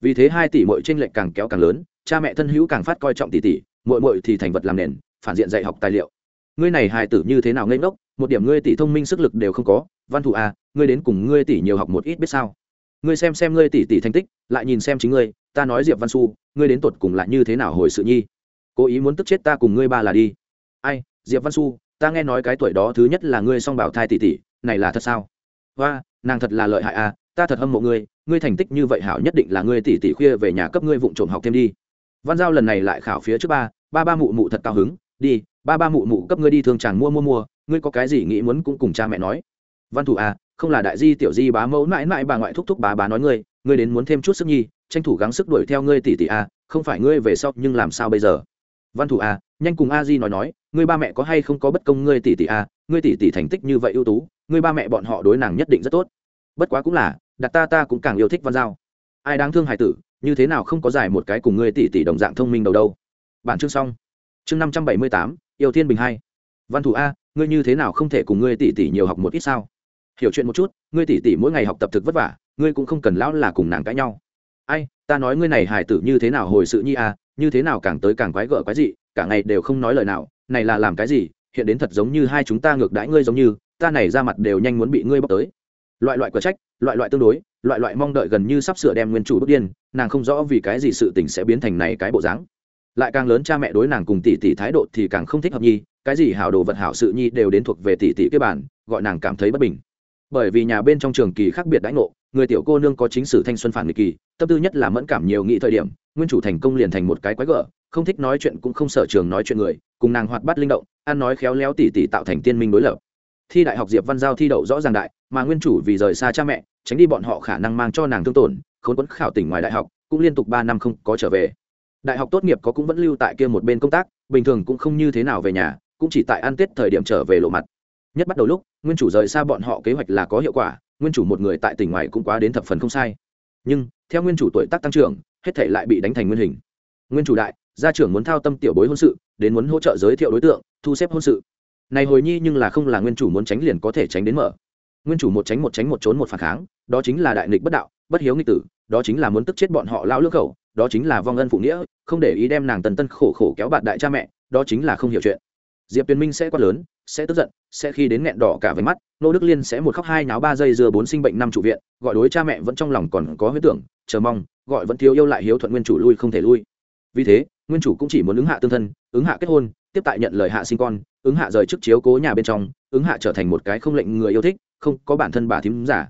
Vì thế hai tỷ muội trên lệch càng kéo càng lớn cha mẹ thân hữu càng phát coi trọng tỷ tỷ muội muội thì thành vật làm nền, phản diện dạy học tài liệu. Ngươi này hài tử như thế nào ngây ngốc, một điểm ngươi tỷ thông minh sức lực đều không có. Văn thủ à ngươi đến cùng ngươi tỷ nhiều học một ít biết sao? Ngươi xem xem ngươi tỷ tỷ thành tích, lại nhìn xem chính ngươi, ta nói diệp văn su ngươi đến tột cùng lại như thế nào hồi sự nhi? Cố ý muốn tức chết ta cùng ngươi ba là đi. Ai, diệp văn su ta nghe nói cái tuổi đó thứ nhất là ngươi song bảo thai tỷ tỷ này là thật sao? Hoa nàng thật là lợi hại à ta thật hâm mộ ngươi ngươi thành tích như vậy hảo nhất định là ngươi tỷ tỷ khuya về nhà cấp ngươi vụng trộm học thêm đi văn giao lần này lại khảo phía trước ba ba ba mụ mụ thật cao hứng, đi, ba ba mụ mụ cấp ngươi đi thương chàng mua mua mua, ngươi có cái gì nghĩ muốn cũng cùng cha mẹ nói. Văn thủ à không là đại di tiểu di bá mẫu mãi mãi bà ngoại thúc thúc bá bá nói ngươi ngươi đến muốn thêm chút sức nhi, tranh thủ gắng sức đuổi theo ngươi tỷ tỷ à không phải ngươi về sau nhưng làm sao bây giờ? Văn thủ à nhanh cùng a di nói nói, ngươi ba mẹ có hay không có bất công ngươi tỷ tỷ à ngươi tỷ tỷ thành tích như vậy ưu tú, ngươi ba mẹ bọn họ đối nàng nhất định rất tốt. Bất quá cũng là, đặt ta ta cũng càng yêu thích văn giao. Ai đáng thương hải tử như thế nào không có giải một cái cùng ngươi tỷ tỷ đồng dạng thông minh đầu đâu. Bản chương xong. Chương năm trăm bảy mươi tám, yêu thiên bình hai. Văn thủ a, ngươi như thế nào không thể cùng ngươi tỷ tỷ nhiều học một ít sao? Hiểu chuyện một chút, ngươi tỷ tỷ mỗi ngày học tập thực vất vả, ngươi cũng không cần lão là cùng nàng cãi nhau. Ai, ta nói ngươi này hài tử như thế nào hồi sự nhi a, như thế nào càng tới càng quái gở quái gì cả ngày đều không nói lời nào, này là làm cái gì, hiện đến thật giống như hai chúng ta ngược đãi ngươi giống như, ta này ra mặt đều nhanh muốn bị ngươi bóc tới. Loại loại quả trách, loại loại tương đối loại loại mong đợi gần như sắp sửa đem nguyên chủ bước điên, nàng không rõ vì cái gì sự tình sẽ biến thành này cái bộ dáng. Lại càng lớn cha mẹ đối nàng cùng tỷ tỷ thái độ thì càng không thích hợp nhi, cái gì hảo đồ vật hảo sự nhi đều đến thuộc về tỷ tỷ cái bản, gọi nàng cảm thấy bất bình. Bởi vì nhà bên trong trường kỳ khác biệt đãi ngộ, người tiểu cô nương có chính sử thanh xuân phản nghịch kỳ, tâm tư nhất là mẫn cảm nhiều nghĩ thời điểm, nguyên chủ thành công liền thành một cái quái gở, không thích nói chuyện cũng không sở trường nói chuyện người, cùng nàng hoạt bát linh động, ăn nói khéo léo tỉ tỉ tạo thành tiên minh đối lập. Thi đại học diệp văn giao thi đậu rõ ràng đại, mà nguyên chủ vì rời xa cha mẹ tránh đi bọn họ khả năng mang cho nàng thương tổn, khốn quấn khảo tỉnh ngoài đại học, cũng liên tục ba năm không có trở về. Đại học tốt nghiệp có cũng vẫn lưu tại kia một bên công tác, bình thường cũng không như thế nào về nhà, cũng chỉ tại ăn tết thời điểm trở về lộ mặt. Nhất bắt đầu lúc, nguyên chủ rời xa bọn họ kế hoạch là có hiệu quả, nguyên chủ một người tại tỉnh ngoài cũng quá đến thập phần không sai. Nhưng, theo nguyên chủ tuổi tác tăng trưởng, hết thể lại bị đánh thành nguyên hình. Nguyên chủ đại, gia trưởng muốn thao tâm tiểu bối hôn sự, đến muốn hỗ trợ giới thiệu đối tượng, thu xếp hôn sự. Này hồi nhi nhưng là không là nguyên chủ muốn tránh liền có thể tránh đến mở nguyên chủ một tránh một tránh một trốn một phản kháng, đó chính là đại nghịch bất đạo, bất hiếu nghịch tử, đó chính là muốn tức chết bọn họ lao lưỡng khẩu, đó chính là vong ân phụ nghĩa, không để ý đem nàng tần tân khổ khổ kéo bạn đại cha mẹ, đó chính là không hiểu chuyện. Diệp tuyền minh sẽ quát lớn, sẽ tức giận, sẽ khi đến nghẹn đỏ cả với mắt, nô đức liên sẽ một khóc hai náo ba giây dưa bốn sinh bệnh năm trụ viện, gọi đối cha mẹ vẫn trong lòng còn có huyết tưởng, chờ mong, gọi vẫn thiếu yêu lại hiếu thuận nguyên chủ lui không thể lui. Vì thế, nguyên chủ cũng chỉ muốn ứng hạ tương thân, ứng hạ kết hôn tiếp tại nhận lời hạ sinh con, ứng hạ rời chức chiếu cố nhà bên trong, ứng hạ trở thành một cái không lệnh người yêu thích, không có bản thân bà thím giả.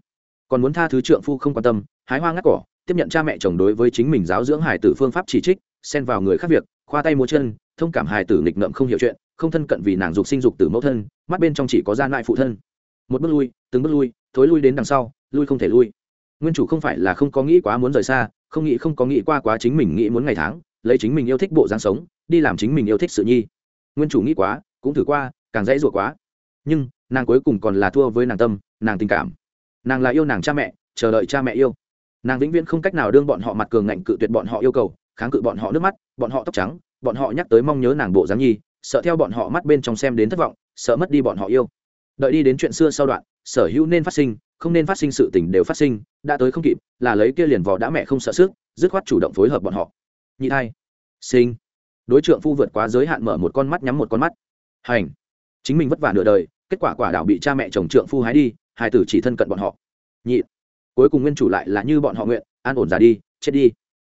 Còn muốn tha thứ trượng phu không quan tâm, hái hoa ngắt cỏ, tiếp nhận cha mẹ chồng đối với chính mình giáo dưỡng hài tử phương pháp chỉ trích, xen vào người khác việc, khoa tay múa chân, thông cảm hài tử nghịch ngợm không hiểu chuyện, không thân cận vì nàng dục sinh dục từ mẫu thân, mắt bên trong chỉ có gian lại phụ thân. Một bước lui, từng bước lui, thối lui đến đằng sau, lui không thể lui. Nguyên chủ không phải là không có nghĩ quá muốn rời xa, không nghĩ không có nghĩ qua quá chính mình nghĩ muốn ngày tháng, lấy chính mình yêu thích bộ dáng sống, đi làm chính mình yêu thích sự nhi nguyên chủ nghĩ quá, cũng thử qua, càng dễ ruột quá. Nhưng, nàng cuối cùng còn là thua với nàng tâm, nàng tình cảm. Nàng là yêu nàng cha mẹ, chờ đợi cha mẹ yêu. Nàng vĩnh viễn không cách nào đương bọn họ mặt cường ngạnh cự tuyệt bọn họ yêu cầu, kháng cự bọn họ nước mắt, bọn họ tóc trắng, bọn họ nhắc tới mong nhớ nàng bộ dáng nhi, sợ theo bọn họ mắt bên trong xem đến thất vọng, sợ mất đi bọn họ yêu. Đợi đi đến chuyện xưa sau đoạn, sở hữu nên phát sinh, không nên phát sinh sự tình đều phát sinh, đã tới không kịp, là lấy kia liền vò đã mẹ không sợ sức, dứt khoát chủ động phối hợp bọn họ. Nhị thai. Sinh đối trượng phu vượt quá giới hạn mở một con mắt nhắm một con mắt. Hành. Chính mình vất vả nửa đời, kết quả quả đảo bị cha mẹ chồng trượng phu hái đi, hai tử chỉ thân cận bọn họ. Nhị. Cuối cùng nguyên chủ lại là như bọn họ nguyện, an ổn ra đi, chết đi.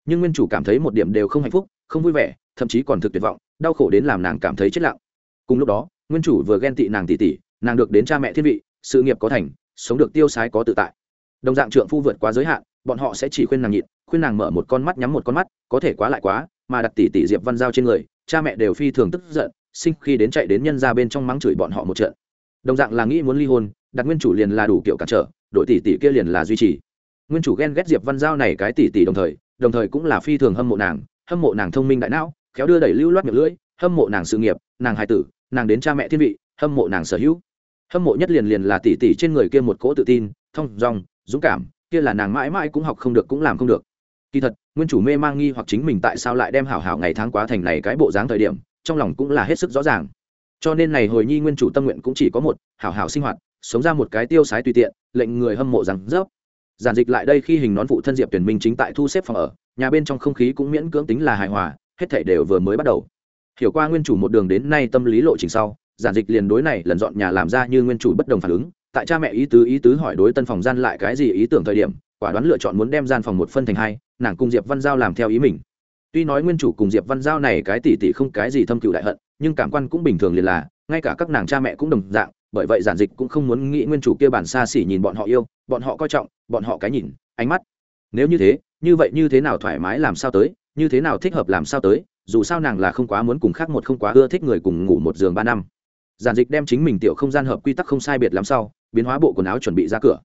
Nhưng nguyên chủ cảm thấy một điểm đều không hạnh phúc, không vui vẻ, thậm chí còn thực tuyệt vọng, đau khổ đến làm nàng cảm thấy chết lặng. Cùng lúc đó, nguyên chủ vừa ghen tị nàng tỉ tỉ, nàng được đến cha mẹ thiên vị, sự nghiệp có thành, sống được tiêu sái có tự tại. Đồng dạng trượng phu vượt quá giới hạn, bọn họ sẽ chỉ khuyên nàng nhịn, khuyên nàng mở một con mắt nhắm một con mắt, có thể quá lại quá mà đặt tỷ tỷ diệp văn giao trên người, cha mẹ đều phi thường tức giận, sinh khi đến chạy đến nhân ra bên trong mắng chửi bọn họ một trận. Đồng dạng là nghĩ muốn ly hôn, đặt nguyên chủ liền là đủ kiểu cản trở, đội tỷ tỷ kia liền là duy trì. Nguyên chủ ghen ghét diệp văn giao này cái tỷ tỷ đồng thời đồng thời cũng là phi thường hâm mộ nàng, hâm mộ nàng thông minh đại não, khéo đưa đẩy lưu loát miệng lưỡi, hâm mộ nàng sự nghiệp, nàng hài tử, nàng đến cha mẹ thiên vị, hâm mộ nàng sở hữu. Hâm mộ nhất liền liền là tỷ tỷ trên người kia một cỗ tự tin thông dong, dũng cảm, kia là nàng mãi mãi cũng học không được cũng làm không được. Kỳ thật nguyên chủ mê mang nghi hoặc chính mình tại sao lại đem hảo hảo ngày tháng quá thành này cái bộ dáng thời điểm, trong lòng cũng là hết sức rõ ràng. Cho nên này hồi nhi nguyên chủ tâm nguyện cũng chỉ có một, hảo hảo sinh hoạt, sống ra một cái tiêu sái tùy tiện, lệnh người hâm mộ rằng rớp. Giản dịch lại đây khi hình nón phụ thân diệp tuyển minh chính tại thu xếp phòng ở, nhà bên trong không khí cũng miễn cưỡng tính là hài hòa, hết thảy đều vừa mới bắt đầu. Hiểu qua nguyên chủ một đường đến nay tâm lý lộ trình sau, giản dịch liền đối này lần dọn nhà làm ra như nguyên chủ bất đồng phản ứng, tại cha mẹ ý tứ ý tứ hỏi đối tân phòng gian lại cái gì ý tưởng thời điểm, quả đoán lựa chọn muốn đem gian phòng một phân thành hai nàng cùng diệp văn giao làm theo ý mình. Tuy nói nguyên chủ cùng diệp văn giao này cái tỷ tỷ không cái gì thâm cựu đại hận, nhưng cảm quan cũng bình thường liền là, ngay cả các nàng cha mẹ cũng đồng dạng, bởi vậy giản dịch cũng không muốn nghĩ nguyên chủ kia bản xa xỉ nhìn bọn họ yêu, bọn họ coi trọng, bọn họ cái nhìn, ánh mắt. Nếu như thế, như vậy như thế nào thoải mái làm sao tới, như thế nào thích hợp làm sao tới, dù sao nàng là không quá muốn cùng khác một không quá ưa thích người cùng ngủ một giường ba năm. Giản dịch đem chính mình tiểu không gian hợp quy tắc không sai biệt lắm sau, biến hóa bộ quần áo chuẩn bị ra cửa.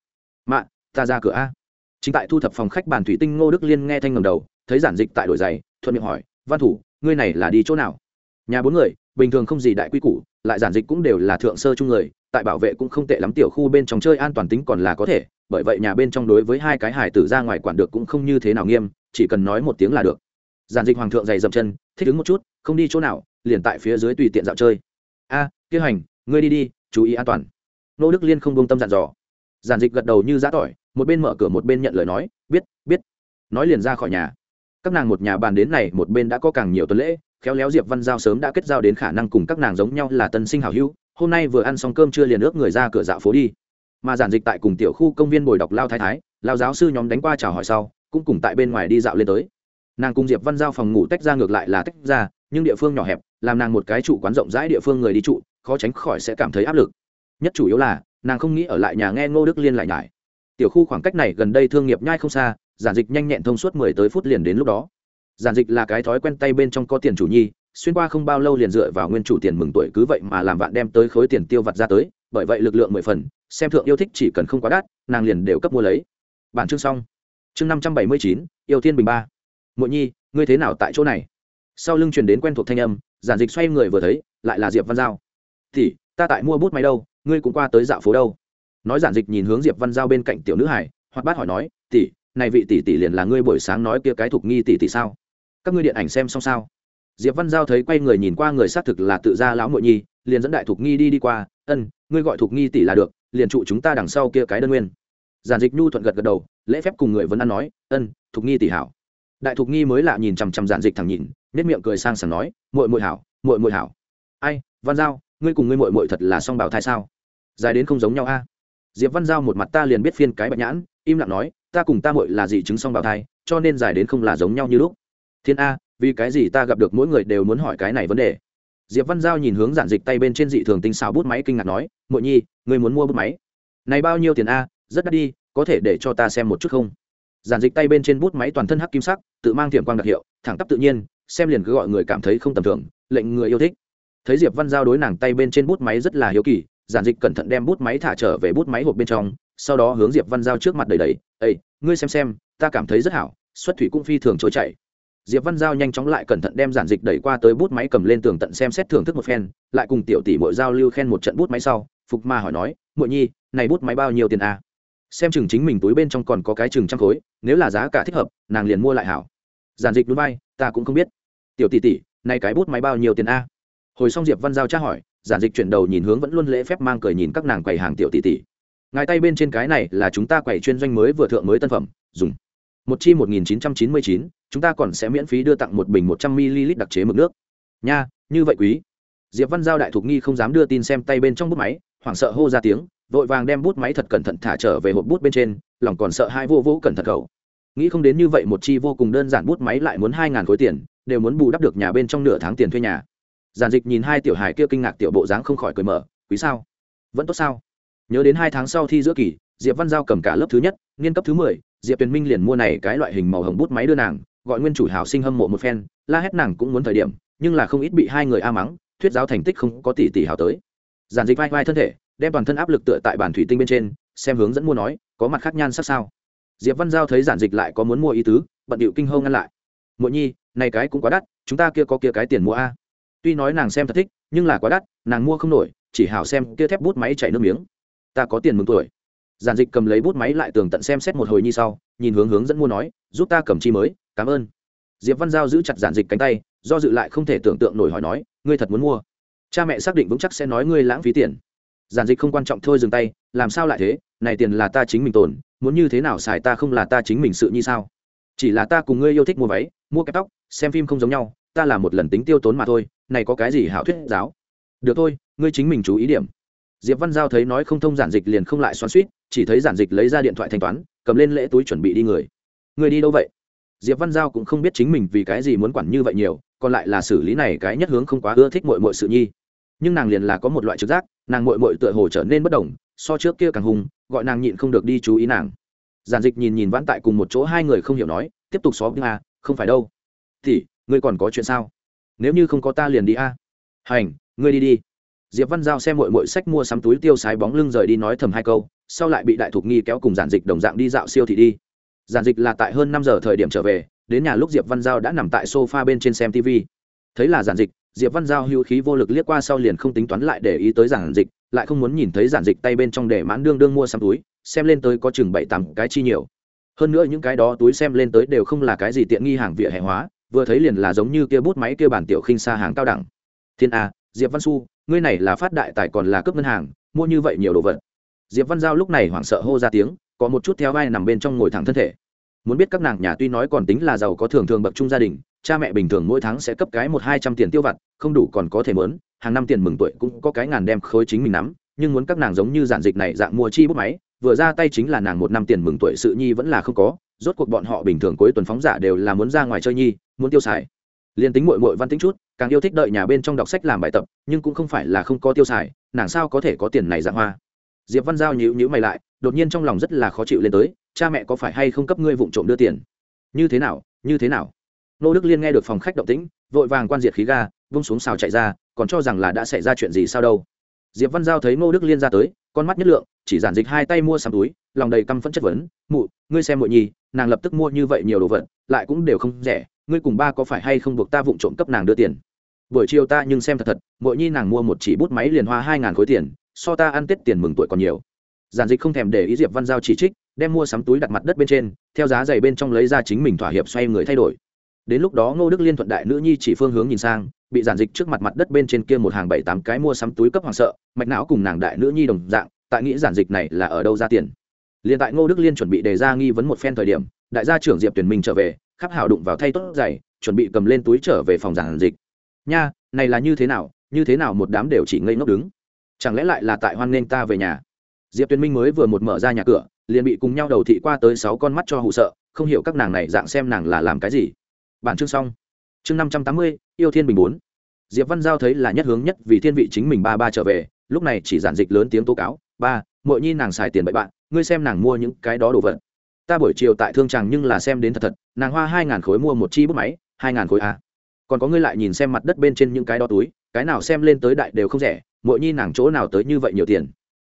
Mạ, ta ra cửa a chính tại thu thập phòng khách bàn thủy tinh ngô đức liên nghe thanh ngầm đầu thấy giản dịch tại đổi giày thuận miệng hỏi văn thủ ngươi này là đi chỗ nào? Nhà bốn người bình thường không gì đại quy củ lại giản dịch cũng đều là thượng sơ chung người tại bảo vệ cũng không tệ lắm tiểu khu bên trong chơi an toàn tính còn là có thể bởi vậy nhà bên trong đối với hai cái hải tử ra ngoài quản được cũng không như thế nào nghiêm chỉ cần nói một tiếng là được. Giản dịch hoàng thượng dày dậm chân thích đứng một chút không đi chỗ nào liền tại phía dưới tùy tiện dạo chơi. A à, kế hành ngươi đi đi chú ý an toàn. Nô đức liên không bông tâm dặn dò. Giản dịch gật đầu như giã tỏi một bên mở cửa một bên nhận lời nói, biết biết. Nói liền ra khỏi nhà. Các nàng một nhà bàn đến này, một bên đã có càng nhiều tuần lễ, khéo léo diệp văn giao sớm đã kết giao đến khả năng cùng các nàng giống nhau là tân sinh hảo hữu, hôm nay vừa ăn xong cơm chưa liền ước người ra cửa dạo phố đi. Mà giản dịch tại cùng tiểu khu công viên bồi đọc lao thái thái, lao giáo sư nhóm đánh qua chào hỏi sau, cũng cùng tại bên ngoài đi dạo lên tới. Nàng cùng diệp văn giao phòng ngủ tách ra ngược lại là tách ra, nhưng địa phương nhỏ hẹp, làm nàng một cái trụ quán rộng rãi địa phương người đi trụ, khó tránh khỏi sẽ cảm thấy áp lực. Nhất chủ yếu là, nàng không nghĩ ở lại nhà nghe ngô đức liên lại nhải tiểu khu khoảng cách này gần đây thương nghiệp nhai không xa, giản dịch nhanh nhẹn thông suốt mười tới phút liền đến lúc đó. Giản dịch là cái thói quen tay bên trong có tiền chủ nhi, xuyên qua không bao lâu liền dựa vào nguyên chủ tiền mừng tuổi cứ vậy mà làm vạn đem tới khối tiền tiêu vặt ra tới, bởi vậy lực lượng mười phần, xem thượng yêu thích chỉ cần không quá đắt, nàng liền đều cấp mua lấy. Bản chương xong. Chương năm trăm bảy mươi chín, yêu thiên bình ba. Mộ nhi, ngươi thế nào tại chỗ này? Sau lưng truyền đến quen thuộc thanh âm, giản dịch xoay người vừa thấy, lại là diệp văn giao. Thì, ta tại mua bút máy đâu, ngươi cũng qua tới dạo phố đâu? Nói giản dịch nhìn hướng diệp văn giao bên cạnh tiểu nữ hải hoặc bát hỏi nói, tỷ, này vị tỷ tỷ liền là ngươi buổi sáng nói kia cái thục nghi tỷ tỷ sao? Các ngươi điện ảnh xem xong sao? Diệp văn giao thấy quay người nhìn qua người xác thực là tự gia lão muội nhi, liền dẫn đại thục nghi đi đi qua, ân, ngươi gọi thục nghi tỷ là được, liền trụ chúng ta đằng sau kia cái đơn nguyên. Giản dịch nhu thuận gật gật đầu, lễ phép cùng người vẫn ăn nói, ân thục nghi tỷ hảo. Đại thục nghi mới lạ nhìn chằm chằm giản dịch thẳng nhìn nết miệng cười sang sảng nói, muội muội hảo, muội muội hảo. Ai, văn giao, ngươi cùng ngươi muội muội thật là song bảo thai sao? Dài đến không giống nhau a diệp văn giao một mặt ta liền biết phiên cái bạch nhãn, im lặng nói, ta cùng ta muội là dị chứng song bào thai, cho nên dài đến không là giống nhau như lúc. Thiên a, vì cái gì ta gặp được mỗi người đều muốn hỏi cái này vấn đề? Diệp văn giao nhìn hướng giản dịch tay bên trên dị thường tinh xào bút máy kinh ngạc nói, muội nhi, ngươi muốn mua bút máy? Này bao nhiêu tiền a, rất đắt đi, có thể để cho ta xem một chút không? Giản dịch tay bên trên bút máy toàn thân hắc kim sắc, tự mang thiểm quang đặc hiệu, thẳng tắp tự nhiên, xem liền cứ gọi người cảm thấy không tầm thường, lệnh người yêu thích. Thấy diệp văn giao đối nàng tay bên trên bút máy rất là hiếu kỳ giản dịch cẩn thận đem bút máy thả trở về bút máy hộp bên trong, sau đó hướng diệp văn giao trước mặt đầy đầy ây ngươi xem xem, ta cảm thấy rất hảo, xuất thủy cũng phi thường trôi chảy. Diệp văn giao nhanh chóng lại cẩn thận đem giản dịch đẩy qua tới bút máy cầm lên tường tận xem xét thưởng thức một phen, lại cùng tiểu tỷ mội giao lưu khen một trận bút máy sau, phục ma hỏi nói mội nhi, này bút máy bao nhiêu tiền à? xem chừng chính mình túi bên trong còn có cái chừng trăm khối, nếu là giá cả thích hợp, nàng liền mua lại hảo. Giản dịch núi bay ta cũng không biết. Tiểu tỷ tỷ, này cái bút máy bao nhiêu tiền a hồi xong diệp văn giao tra hỏi giản dịch chuyển đầu nhìn hướng vẫn luôn lễ phép mang cười nhìn các nàng quầy hàng tiểu tỷ tỷ. Ngài tay bên trên cái này là chúng ta quầy chuyên doanh mới vừa thượng mới tân phẩm, dùng. Một chi một nghìn chín trăm chín mươi chín, chúng ta còn sẽ miễn phí đưa tặng một bình một trăm ml đặc chế mực nước. Nha, như vậy quý. Diệp văn giao đại thục nghi không dám đưa tin xem tay bên trong bút máy, hoảng sợ hô ra tiếng, vội vàng đem bút máy thật cẩn thận thả trở về hộp bút bên trên, lòng còn sợ hai vô vũ cẩn thận cầu nghĩ không đến như vậy một chi vô cùng đơn giản bút máy lại muốn hai ngàn khối tiền, đều muốn bù đắp được nhà bên trong nửa tháng tiền thuê nhà giản dịch nhìn hai tiểu hài kia kinh ngạc tiểu bộ dáng không khỏi cười mở, quý sao? Vẫn tốt sao? Nhớ đến hai tháng sau thi giữa kỳ, diệp văn giao cầm cả lớp thứ nhất nghiên cấp thứ mười, diệp tuyền minh liền mua này cái loại hình màu hồng bút máy đưa nàng, gọi nguyên chủ hào sinh hâm mộ một phen, la hét nàng cũng muốn thời điểm, nhưng là không ít bị hai người a mắng, thuyết giáo thành tích không có tỷ tỷ hào tới. Giản dịch vai vai thân thể, đem toàn thân áp lực tựa tại bản thủy tinh bên trên, xem hướng dẫn mua nói, có mặt khác nhan sắc sao? Diệp văn giao thấy giản dịch lại có muốn mua ý tứ, bận điệu kinh hâu ngăn lại. Muội nhi, này cái cũng quá đắt, chúng ta kia có kia cái tiền mua a tuy nói nàng xem thật thích, nhưng là quá đắt, nàng mua không nổi, chỉ hảo xem kia thép bút máy chảy nước miếng. Ta có tiền mừng tuổi. Giản dịch cầm lấy bút máy lại tường tận xem xét một hồi như sau, nhìn hướng hướng dẫn mua nói, giúp ta cầm chi mới, cảm ơn. Diệp văn giao giữ chặt giản dịch cánh tay, do dự lại không thể tưởng tượng nổi hỏi nói, ngươi thật muốn mua? Cha mẹ xác định vững chắc sẽ nói ngươi lãng phí tiền. Giản dịch không quan trọng thôi dừng tay, làm sao lại thế? Này tiền là ta chính mình tồn, muốn như thế nào xài ta không là ta chính mình sự như sao? Chỉ là ta cùng ngươi yêu thích mua váy, mua cái tóc, xem phim không giống nhau ta là một lần tính tiêu tốn mà thôi, này có cái gì hảo thuyết giáo? Được thôi, ngươi chính mình chú ý điểm. Diệp văn giao thấy nói không thông giản dịch liền không lại xoắn suýt chỉ thấy giản dịch lấy ra điện thoại thanh toán, cầm lên lễ túi chuẩn bị đi người. Người đi đâu vậy? Diệp văn giao cũng không biết chính mình vì cái gì muốn quản như vậy nhiều, còn lại là xử lý này cái nhất hướng không quá ưa thích mọi mọi sự nhi. Nhưng nàng liền là có một loại trực giác, nàng mội mội tựa hồ trở nên bất đồng, so trước kia càng hùng gọi nàng nhịn không được đi chú ý nàng. Giản dịch nhìn nhìn vãn tại cùng một chỗ hai người không hiểu nói, tiếp tục xó a không phải đâu. Thì ngươi còn có chuyện sao? Nếu như không có ta liền đi a. Hành, ngươi đi đi. Diệp văn giao xem mội mội sách mua sắm túi tiêu sái bóng lưng rời đi nói thầm hai câu, sau lại bị đại thục nghi kéo cùng giản dịch đồng dạng đi dạo siêu thị đi. Giản dịch là tại hơn năm giờ thời điểm trở về, đến nhà lúc diệp văn giao đã nằm tại sofa bên trên xem tv thấy là giản dịch, diệp văn giao hữu khí vô lực liếc qua sau liền không tính toán lại để ý tới giản dịch, lại không muốn nhìn thấy giản dịch tay bên trong để mãn đương đương mua sắm túi, xem lên tới có chừng bảy tám cái chi nhiều. Hơn nữa những cái đó túi xem lên tới đều không là cái gì tiện nghi hàng vỉa hè hóa vừa thấy liền là giống như kia bút máy kia bản tiểu khinh xa hàng cao đẳng. Thiên a, diệp văn su ngươi này là phát đại tài còn là cướp ngân hàng, mua như vậy nhiều đồ vật. Diệp văn giao lúc này hoảng sợ hô ra tiếng, có một chút theo vai nằm bên trong ngồi thẳng thân thể. Muốn biết các nàng nhà tuy nói còn tính là giàu có thường thường bậc trung gia đình, cha mẹ bình thường mỗi tháng sẽ cấp cái một hai trăm tiền tiêu vặt, không đủ còn có thể mớn hàng năm tiền mừng tuổi cũng có cái ngàn đem khối chính mình nắm, nhưng muốn các nàng giống như giản dịch này dạng mua chi bút máy, vừa ra tay chính là nàng một năm tiền mừng tuổi sự nhi vẫn là không có rốt cuộc bọn họ bình thường cuối tuần phóng giả đều là muốn ra ngoài chơi nhi, muốn tiêu xài. Liền tính mội mội văn tính chút, càng yêu thích đợi nhà bên trong đọc sách làm bài tập, nhưng cũng không phải là không có tiêu xài, nàng sao có thể có tiền này dạng hoa? Diệp văn giao nhíu nhíu mày lại, đột nhiên trong lòng rất là khó chịu lên tới, cha mẹ có phải hay không cấp ngươi vụng trộm đưa tiền? Như thế nào, như thế nào? Nô đức liên nghe được phòng khách động tĩnh, vội vàng quan diệt khí ga, vung xuống xào chạy ra, còn cho rằng là đã xảy ra chuyện gì sao đâu. Diệp văn giao thấy nô đức liên ra tới, con mắt nhất lượng chỉ giản dịch hai tay mua sắm túi, lòng đầy căm phẫn chất vấn, mụ, ngươi xem muội nhi, nàng lập tức mua như vậy nhiều đồ vật, lại cũng đều không rẻ, ngươi cùng ba có phải hay không buộc ta vụng trộm cấp nàng đưa tiền? Buổi chiều ta nhưng xem thật thật mỗi nhi nàng mua một chỉ bút máy liền hoa hai ngàn khối tiền, so ta ăn tết tiền mừng tuổi còn nhiều. Giản dịch không thèm để ý diệp văn giao chỉ trích, đem mua sắm túi đặt mặt đất bên trên, theo giá giày bên trong lấy ra chính mình thỏa hiệp xoay người thay đổi. Đến lúc đó ngô đức liên thuận đại nữ nhi chỉ phương hướng nhìn sang, bị giản dịch trước mặt mặt đất bên trên kia một hàng bảy tám cái mua sắm túi cấp hoàng sợ, mạch não cùng nàng đại nữ nhi đồng dạng tại nghĩ giản dịch này là ở đâu ra tiền. Liền tại ngô đức liên chuẩn bị đề ra nghi vấn một phen thời điểm, đại gia trưởng diệp tuyển minh trở về, khắp hảo đụng vào thay tốt giày, chuẩn bị cầm lên túi trở về phòng giản dịch. Nha, này là như thế nào, như thế nào một đám đều chỉ ngây ngốc đứng? Chẳng lẽ lại là tại hoan nghênh ta về nhà? Diệp tuyển minh mới vừa một mở ra nhà cửa, liền bị cùng nhau đầu thị qua tới sáu con mắt cho hụ sợ, không hiểu các nàng này dạng xem nàng là làm cái gì. Bản chương xong. Chương năm trăm tám mươi, yêu thiên bình bốn. Diệp văn giao thấy là nhất hướng nhất vì thiên vị chính mình ba ba trở về, lúc này chỉ giản dịch lớn tiếng tố cáo ba mỗi nhi nàng xài tiền bậy bạn, ngươi xem nàng mua những cái đó đồ vật. Ta buổi chiều tại thương tràng nhưng là xem đến thật thật, nàng hoa hai ngàn khối mua một chi bút máy, hai ngàn khối a. Còn có ngươi lại nhìn xem mặt đất bên trên những cái đó túi, cái nào xem lên tới đại đều không rẻ mỗi nhi nàng chỗ nào tới như vậy nhiều tiền.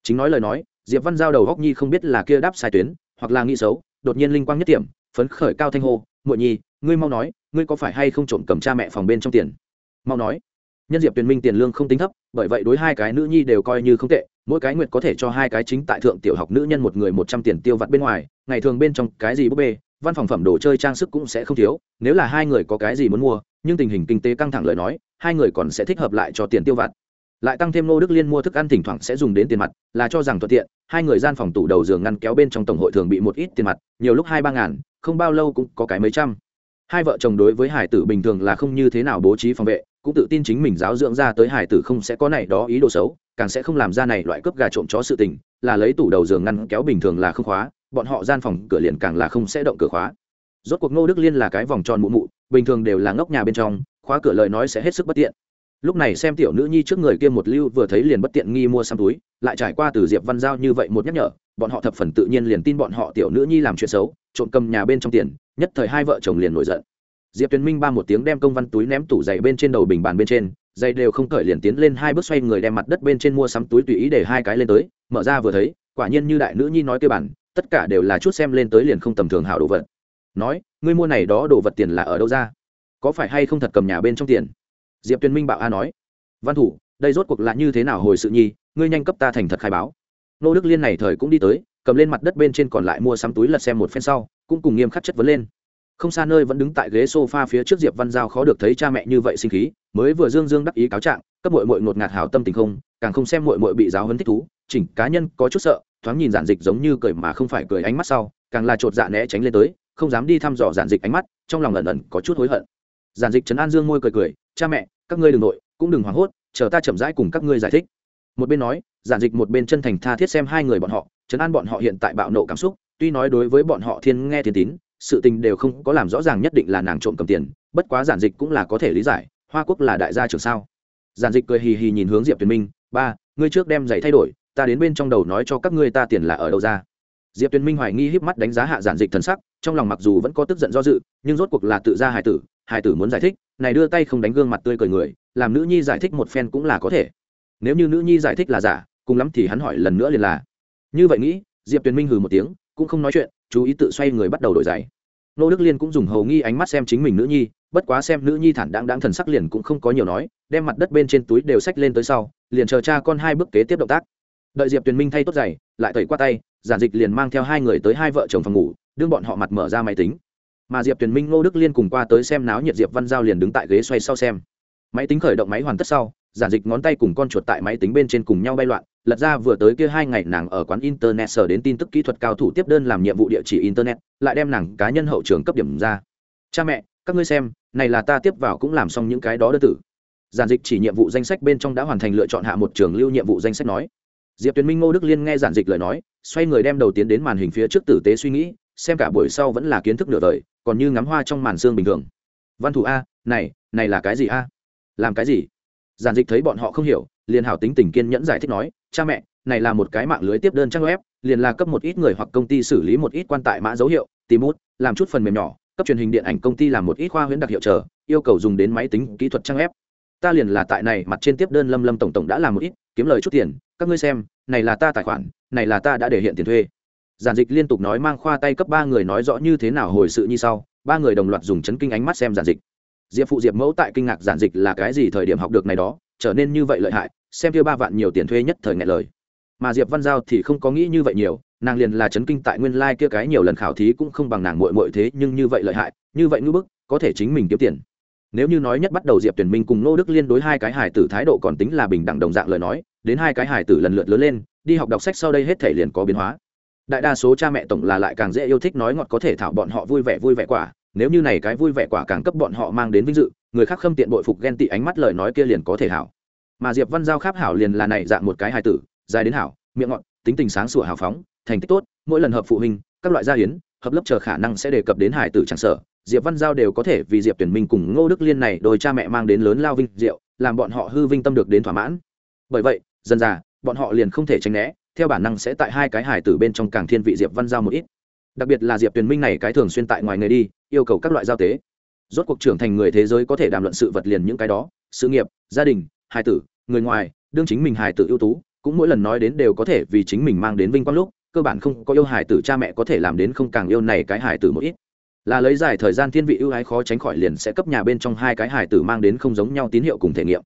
Chính nói lời nói, diệp văn giao đầu góc nhi không biết là kia đáp sai tuyến, hoặc là nghĩ xấu, đột nhiên linh quang nhất điểm phấn khởi cao thanh hô, muội nhi, ngươi mau nói, ngươi có phải hay không trộm cầm cha mẹ phòng bên trong tiền? Mau nói. Nhân diệp tuyền minh tiền lương không tính thấp, bởi vậy đối hai cái nữ nhi đều coi như không tệ mỗi cái nguyệt có thể cho hai cái chính tại thượng tiểu học nữ nhân một người một trăm tiền tiêu vặt bên ngoài, ngày thường bên trong cái gì búp bê, văn phòng phẩm đồ chơi trang sức cũng sẽ không thiếu, nếu là hai người có cái gì muốn mua, nhưng tình hình kinh tế căng thẳng lời nói, hai người còn sẽ thích hợp lại cho tiền tiêu vặt. Lại tăng thêm nô đức liên mua thức ăn thỉnh thoảng sẽ dùng đến tiền mặt, là cho rằng thuận tiện, hai người gian phòng tủ đầu giường ngăn kéo bên trong tổng hội thường bị một ít tiền mặt, nhiều lúc hai ba ngàn, không bao lâu cũng có cái mấy trăm. Hai vợ chồng đối với hải tử bình thường là không như thế nào bố trí phòng vệ cũng tự tin chính mình giáo dưỡng ra tới hải tử không sẽ có này đó ý đồ xấu, càng sẽ không làm ra này loại cướp gà trộm chó sự tình, là lấy tủ đầu giường ngăn kéo bình thường là không khóa, bọn họ gian phòng cửa liền càng là không sẽ động cửa khóa. Rốt cuộc ngô đức liên là cái vòng tròn mụ mụ, bình thường đều là ngốc nhà bên trong, khóa cửa lời nói sẽ hết sức bất tiện. Lúc này xem tiểu nữ nhi trước người kia một lưu vừa thấy liền bất tiện nghi mua xăm túi, lại trải qua từ diệp văn giao như vậy một nhắc nhở, bọn họ thập phần tự nhiên liền tin bọn họ tiểu nữ nhi làm chuyện xấu, trộm cầm nhà bên trong tiền, nhất thời hai vợ chồng liền nổi giận diệp tuyền minh ba một tiếng đem công văn túi ném tủ giày bên trên đầu bình bàn bên trên, giày đều không cởi liền tiến lên hai bước xoay người đem mặt đất bên trên mua sắm túi tùy ý để hai cái lên tới, mở ra vừa thấy, quả nhiên như đại nữ nhi nói kêu bản, tất cả đều là chút xem lên tới liền không tầm thường hảo đồ vật. Nói, ngươi mua này đó đồ vật tiền là ở đâu ra? Có phải hay không thật cầm nhà bên trong tiền? Diệp tuyền minh bảo a nói. Văn thủ, đây rốt cuộc là như thế nào hồi sự nhi ngươi nhanh cấp ta thành thật khai báo. Nô đức liên này thời cũng đi tới, cầm lên mặt đất bên trên còn lại mua sắm túi lật xem một phen sau, cũng cùng nghiêm khắc chất vấn lên không xa nơi vẫn đứng tại ghế sofa phía trước diệp văn giao khó được thấy cha mẹ như vậy sinh khí, mới vừa dương dương đắc ý cáo trạng, cấp mội mội ngột ngạt hảo tâm tình không, càng không xem mội mội bị giáo hấn thích thú, chỉnh cá nhân có chút sợ, thoáng nhìn giản dịch giống như cười mà không phải cười ánh mắt sau, càng là chột dạ né tránh lên tới, không dám đi thăm dò giản dịch ánh mắt, trong lòng ẩn ẩn có chút hối hận. Giản dịch trấn an dương môi cười cười, cha mẹ, các ngươi đừng nội, cũng đừng hoảng hốt, chờ ta chậm rãi cùng các ngươi giải thích. Một bên nói, giản dịch một bên chân thành tha thiết xem hai người bọn họ, trấn an bọn họ hiện tại bạo nộ cảm xúc, tuy nói đối với bọn họ thiên nghe thiên tín sự tình đều không có làm rõ ràng nhất định là nàng trộm cầm tiền, bất quá giản dịch cũng là có thể lý giải, hoa quốc là đại gia trưởng sao? Giản dịch cười hì hì nhìn hướng diệp tuyền minh, ba, ngươi trước đem giày thay đổi, ta đến bên trong đầu nói cho các ngươi ta tiền là ở đâu ra. Diệp tuyền minh hoài nghi híp mắt đánh giá hạ giản dịch thần sắc, trong lòng mặc dù vẫn có tức giận do dự, nhưng rốt cuộc là tự ra hài tử hài tử muốn giải thích, này đưa tay không đánh gương mặt tươi cười người, làm nữ nhi giải thích một phen cũng là có thể. Nếu như nữ nhi giải thích là giả, cùng lắm thì hắn hỏi lần nữa liền là. Như vậy nghĩ, diệp tuyền minh hừ một tiếng, cũng không nói chuyện chú ý tự xoay người bắt đầu đổi giày. Nô đức liên cũng dùng hầu nghi ánh mắt xem chính mình nữ nhi, bất quá xem nữ nhi thản đáng đáng thần sắc liền cũng không có nhiều nói, đem mặt đất bên trên túi đều xách lên tới sau, liền chờ cha con hai bước kế tiếp động tác. Đợi diệp tuyền minh thay tốt giày, lại tẩy qua tay, giản dịch liền mang theo hai người tới hai vợ chồng phòng ngủ, đương bọn họ mặt mở ra máy tính. Mà diệp tuyền minh ngô đức liên cùng qua tới xem náo nhiệt diệp văn giao liền đứng tại ghế xoay sau xem. Máy tính khởi động máy hoàn tất sau, giản dịch ngón tay cùng con chuột tại máy tính bên trên cùng nhau bay loạn lật ra vừa tới kia hai ngày nàng ở quán internet sở đến tin tức kỹ thuật cao thủ tiếp đơn làm nhiệm vụ địa chỉ internet, lại đem nàng cá nhân hậu trường cấp điểm ra. Cha mẹ, các ngươi xem, này là ta tiếp vào cũng làm xong những cái đó đơn tử. Giản dịch chỉ nhiệm vụ danh sách bên trong đã hoàn thành lựa chọn hạ một trường lưu nhiệm vụ danh sách nói. Diệp tuyền minh, ngô đức liên nghe giản dịch lời nói, xoay người đem đầu tiến đến màn hình phía trước tử tế suy nghĩ, xem cả buổi sau vẫn là kiến thức nửa đời còn như ngắm hoa trong màn xương bình thường. Văn thủ a, này này là cái gì a? Làm cái gì? Giản dịch thấy bọn họ không hiểu, liền hảo tính tình kiên nhẫn giải thích nói cha mẹ, này là một cái mạng lưới tiếp đơn trang web, liền là cấp một ít người hoặc công ty xử lý một ít quan tại mã dấu hiệu, tìm bút, làm chút phần mềm nhỏ, cấp truyền hình điện ảnh công ty làm một ít khoa huyễn đặc hiệu chờ, yêu cầu dùng đến máy tính, kỹ thuật trang web. Ta liền là tại này, mặt trên tiếp đơn lâm lâm tổng tổng đã làm một ít, kiếm lời chút tiền, các ngươi xem, này là ta tài khoản, này là ta đã để hiện tiền thuê. Giản dịch liên tục nói mang khoa tay cấp ba người nói rõ như thế nào hồi sự như sau, ba người đồng loạt dùng chấn kinh ánh mắt xem giản dịch. Diệp phụ diệp mẫu tại kinh ngạc giản dịch là cái gì thời điểm học được này đó trở nên như vậy lợi hại, xem kia ba vạn nhiều tiền thuê nhất thời ngại lời. Mà diệp văn giao thì không có nghĩ như vậy nhiều, nàng liền là chấn kinh tại nguyên lai kia cái nhiều lần khảo thí cũng không bằng nàng muội muội thế, nhưng như vậy lợi hại, như vậy ngưỡng bức, có thể chính mình kiếm tiền. Nếu như nói nhất bắt đầu diệp tuyển minh cùng nô đức liên đối hai cái hải tử thái độ còn tính là bình đẳng đồng dạng lời nói, đến hai cái hải tử lần lượt lớn lên, đi học đọc sách sau đây hết thể liền có biến hóa. Đại đa số cha mẹ tổng là lại càng dễ yêu thích nói ngọt có thể thảo bọn họ vui vẻ vui vẻ quả nếu như này cái vui vẻ quả càng cấp bọn họ mang đến vinh dự, người khác khâm tiện bội phục ghen tị ánh mắt lời nói kia liền có thể hảo. Mà diệp văn giao kháp hảo liền là này dạng một cái hài tử, dài đến hảo, miệng ngọt, tính tình sáng sủa hào phóng, thành tích tốt, mỗi lần hợp phụ huynh, các loại gia hiến, hợp lớp chờ khả năng sẽ đề cập đến hài tử chẳng sở diệp văn giao đều có thể vì diệp tuyển minh cùng ngô đức liên này đôi cha mẹ mang đến lớn lao vinh diệu, làm bọn họ hư vinh tâm được đến thỏa mãn. Bởi vậy, dần dà, bọn họ liền không thể tránh né, theo bản năng sẽ tại hai cái hài tử bên trong càng thiên vị diệp văn giao một ít đặc biệt là diệp Tuyền minh này cái thường xuyên tại ngoài người đi, yêu cầu các loại giao tế. Rốt cuộc trưởng thành người thế giới có thể đàm luận sự vật liền những cái đó, sự nghiệp, gia đình, hài tử, người ngoài, đương chính mình hài tử ưu tú, cũng mỗi lần nói đến đều có thể vì chính mình mang đến vinh quang lúc, cơ bản không có yêu hài tử cha mẹ có thể làm đến không càng yêu này cái hài tử một ít. Là lấy dài thời gian thiên vị ưu ái khó tránh khỏi liền sẽ cấp nhà bên trong hai cái hài tử mang đến không giống nhau tín hiệu cùng thể nghiệm.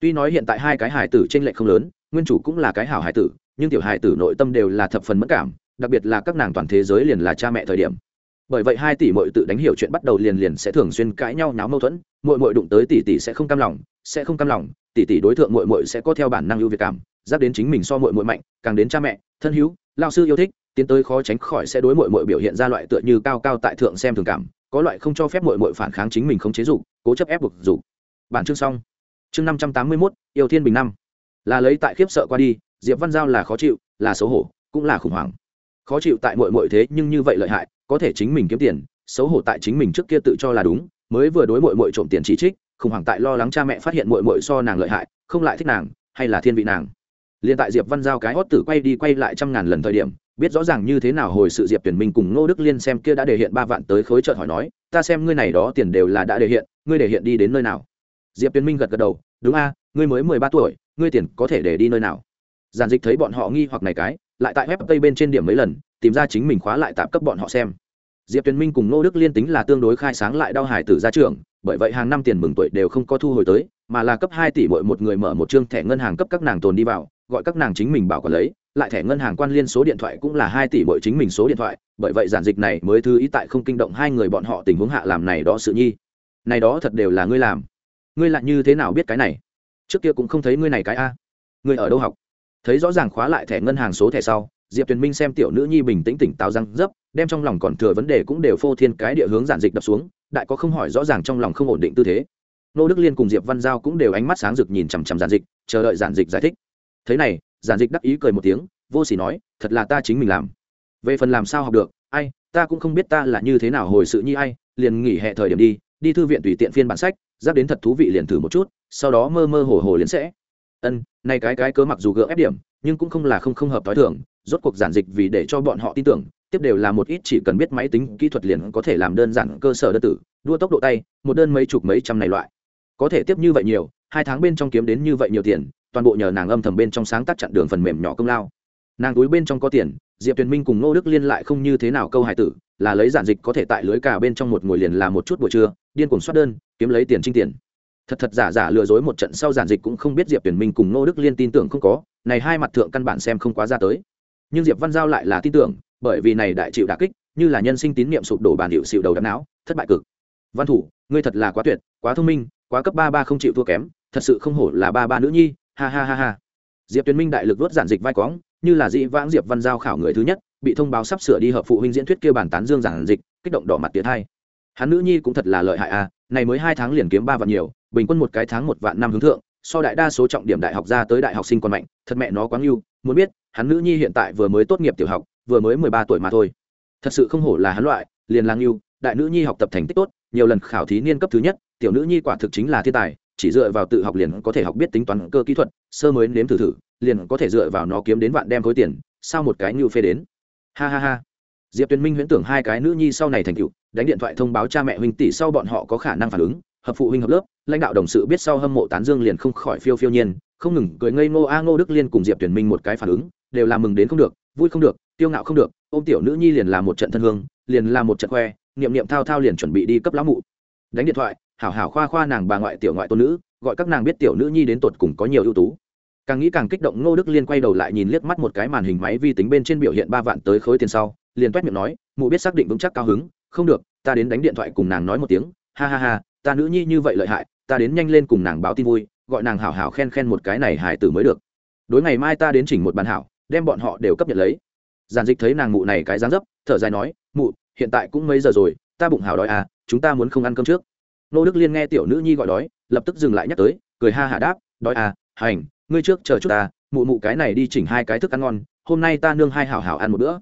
Tuy nói hiện tại hai cái hài tử trên lệch không lớn, nguyên chủ cũng là cái hảo hài tử, nhưng tiểu hài tử nội tâm đều là thập phần mất cảm đặc biệt là các nàng toàn thế giới liền là cha mẹ thời điểm. Bởi vậy hai tỷ mội tự đánh hiểu chuyện bắt đầu liền liền sẽ thường xuyên cãi nhau náo mâu thuẫn mội mội đụng tới tỷ tỷ sẽ không cam lòng, sẽ không cam lòng, tỷ tỷ đối tượng mội mội sẽ có theo bản năng ưu việt cảm giáp đến chính mình so mội mội mạnh, càng đến cha mẹ, thân hữu, lao sư yêu thích, tiến tới khó tránh khỏi sẽ đối mội mội biểu hiện ra loại tựa như cao cao tại thượng xem thường cảm, có loại không cho phép mội mội phản kháng chính mình không chế dục, cố chấp ép buộc dục. Bản chương xong. Chương năm trăm tám mươi mốt, yêu thiên bình năm. Là lấy tại khiếp sợ qua đi, diệp văn giao là khó chịu, là xấu hổ, cũng là khủng hoảng khó chịu tại mội mội thế nhưng như vậy lợi hại, có thể chính mình kiếm tiền, xấu hổ tại chính mình trước kia tự cho là đúng, mới vừa đối mội mội trộm tiền chỉ trích, khủng hoảng tại lo lắng cha mẹ phát hiện mội mội so nàng lợi hại, không lại thích nàng, hay là thiên vị nàng. Liền tại diệp văn giao cái hót tử quay đi quay lại trăm ngàn lần thời điểm, biết rõ ràng như thế nào hồi sự diệp tuyển minh cùng ngô đức liên xem kia đã đề hiện ba vạn tới khối trợt hỏi nói, ta xem ngươi này đó tiền đều là đã đề hiện, ngươi đề hiện đi đến nơi nào? Diệp tuyển minh gật gật đầu, đúng a, ngươi mới mười ba tuổi, ngươi tiền có thể để đi nơi nào? Giản dịch thấy bọn họ nghi hoặc này cái lại tại web tây bên trên điểm mấy lần, tìm ra chính mình khóa lại tạm cấp bọn họ xem. Diệp tuyền minh cùng ngô đức liên tính là tương đối khai sáng lại đau hải tử ra trường bởi vậy hàng năm tiền mừng tuổi đều không có thu hồi tới, mà là cấp hai tỷ mỗi một người mở một chương thẻ ngân hàng cấp các nàng tồn đi vào, gọi các nàng chính mình bảo quản lấy, lại thẻ ngân hàng quan liên số điện thoại cũng là hai tỷ mỗi chính mình số điện thoại, bởi vậy giản dịch này mới thư ý tại không kinh động hai người bọn họ tình huống hạ làm này đó sự nhi. Này đó thật đều là ngươi làm. Ngươi lại như thế nào biết cái này? Trước kia cũng không thấy ngươi này cái a. Ngươi ở đâu học? Thấy rõ ràng khóa lại thẻ ngân hàng số thẻ sau, diệp tuyền minh xem tiểu nữ nhi bình tĩnh tỉnh táo răng dấp, đem trong lòng còn thừa vấn đề cũng đều phô thiên cái địa hướng giản dịch đập xuống, đại có không hỏi rõ ràng trong lòng không ổn định tư thế. Nô đức liên cùng diệp văn giao cũng đều ánh mắt sáng rực nhìn chằm chằm giản dịch, chờ đợi giản dịch giải thích. Thế này, giản dịch đắc ý cười một tiếng, vô s ỉ nói, thật là ta chính mình làm. Về phần làm sao học được, ai, ta cũng không biết ta là như thế nào hồi sự như ai, liền nghỉ hè thời điểm đi đi thư viện tùy tiện phiên bản sách, giáp đến thật thú vị liền thử một chút, sau đó mơ mơ hồ hồ liền sẽ ân, nay cái cái cớ mặc dù gỡ ép điểm, nhưng cũng không là không không hợp t h o i thường, rốt cuộc giản dịch vì để cho bọn họ tin tưởng, tiếp đều là một ít chỉ cần biết máy tính kỹ thuật liền có thể làm đơn giản cơ sở đơn tử, đua tốc độ tay, một đơn mấy chục mấy trăm này loại. Có thể tiếp như vậy nhiều, hai tháng bên trong kiếm đến như vậy nhiều tiền, toàn bộ nhờ nàng âm thầm bên trong sáng tác chặn đường phần mềm nhỏ công lao. Nàng túi bên trong có tiền, diệp tuyền minh cùng Ngô đức liên lại không như thế nào câu hài tử, là lấy giản dịch có thể tại lưới cả bên trong một ngồi liền là một chút buổi trưa, điên cuồng soát đơn, kiếm lấy tiền trinh tiền thật thật giả giả lừa dối một trận sau giản dịch cũng không biết diệp tuyển minh cùng nô đức liên tin tưởng không có, này hai mặt thượng căn bản xem không quá ra tới. Nhưng diệp văn giao lại là tin tưởng, bởi vì này đại chịu đà kích, như là nhân sinh tín niệm sụp đổ bàn hiệu xịu đầu đắm não, thất bại cực. Văn thủ, ngươi thật là quá tuyệt, quá thông minh, quá cấp ba ba không chịu thua kém, thật sự không hổ là ba ba nữ nhi, ha ha ha ha. Diệp tuyển minh đại lực vớt giản dịch vai quõng như là dĩ vãng diệp văn giao khảo người thứ nhất, bị thông báo sắp sửa đi hợp phụ huynh diễn thuyết kia bản tán dương giản dịch, kích động đỏ mặt tiệt hai. Hắn nữ nhi cũng thật là lợi hại à này mới hai tháng liền kiếm ba vạn nhiều bình quân một cái tháng một vạn năm hướng thượng, so đại đa số trọng điểm đại học ra tới đại học sinh còn mạnh, thật mẹ nó quá ngưu muốn biết, hắn nữ nhi hiện tại vừa mới tốt nghiệp tiểu học, vừa mới mười ba tuổi mà thôi. Thật sự không hổ là hắn loại, liền lang ngưu đại nữ nhi học tập thành tích tốt, nhiều lần khảo thí niên cấp thứ nhất, tiểu nữ nhi quả thực chính là thiên tài, chỉ dựa vào tự học liền có thể học biết tính toán cơ kỹ thuật, sơ mới nếm thử thử, liền có thể dựa vào nó kiếm đến vạn đem khối tiền, sao một cái ngưu phê đến. Ha ha ha. Diệp tuyền minh huyễn tưởng hai cái nữ nhi sau này thành cựu đánh điện thoại thông báo cha mẹ huynh tỷ sau bọn họ có khả năng phản ứng hợp phụ huynh hợp lớp, lãnh đạo đồng sự biết sau hâm mộ tán dương liền không khỏi phiêu phiêu nhiên, không ngừng cười ngây ngô a ngô đức liên cùng diệp tuyển minh một cái phản ứng, đều làm mừng đến không được, vui không được, tiêu ngạo không được ô m tiểu nữ nhi liền làm một trận thân hương, liền làm một trận khoe, niệm niệm thao thao liền chuẩn bị đi cấp lão mụ. Đánh điện thoại, hảo hảo khoa khoa nàng bà ngoại tiểu ngoại tôn nữ, gọi các nàng biết tiểu nữ nhi đến tột cùng có nhiều ưu tú. Càng nghĩ càng kích động, ngô đức liên quay đầu lại nhìn liếc mắt một cái màn hình máy vi tính bên trên biểu hiện ba vạn tới khối tiền sau, liền toét miệng nói, mụ biết xác định vững chắc cao hứng, không được, ta đến đánh điện thoại cùng nàng nói một tiếng, ha ha ha ta nữ nhi như vậy lợi hại, ta đến nhanh lên cùng nàng báo tin vui, gọi nàng hảo hảo khen khen một cái này hải tử mới được. Đối ngày mai ta đến chỉnh một bàn hảo, đem bọn họ đều cấp nhận lấy. Giản dịch thấy nàng mụ này cái dáng dấp, thở dài nói, mụ, hiện tại cũng mấy giờ rồi, ta bụng hảo đói à chúng ta muốn không ăn cơm trước. Nô đức liên nghe tiểu nữ nhi gọi đói, lập tức dừng lại nhắc tới, cười ha hả đáp, đói à hành, ngươi trước chờ chút ta, mụ mụ cái này đi chỉnh hai cái thức ăn ngon, hôm nay ta nương hai hảo hảo ăn một bữa.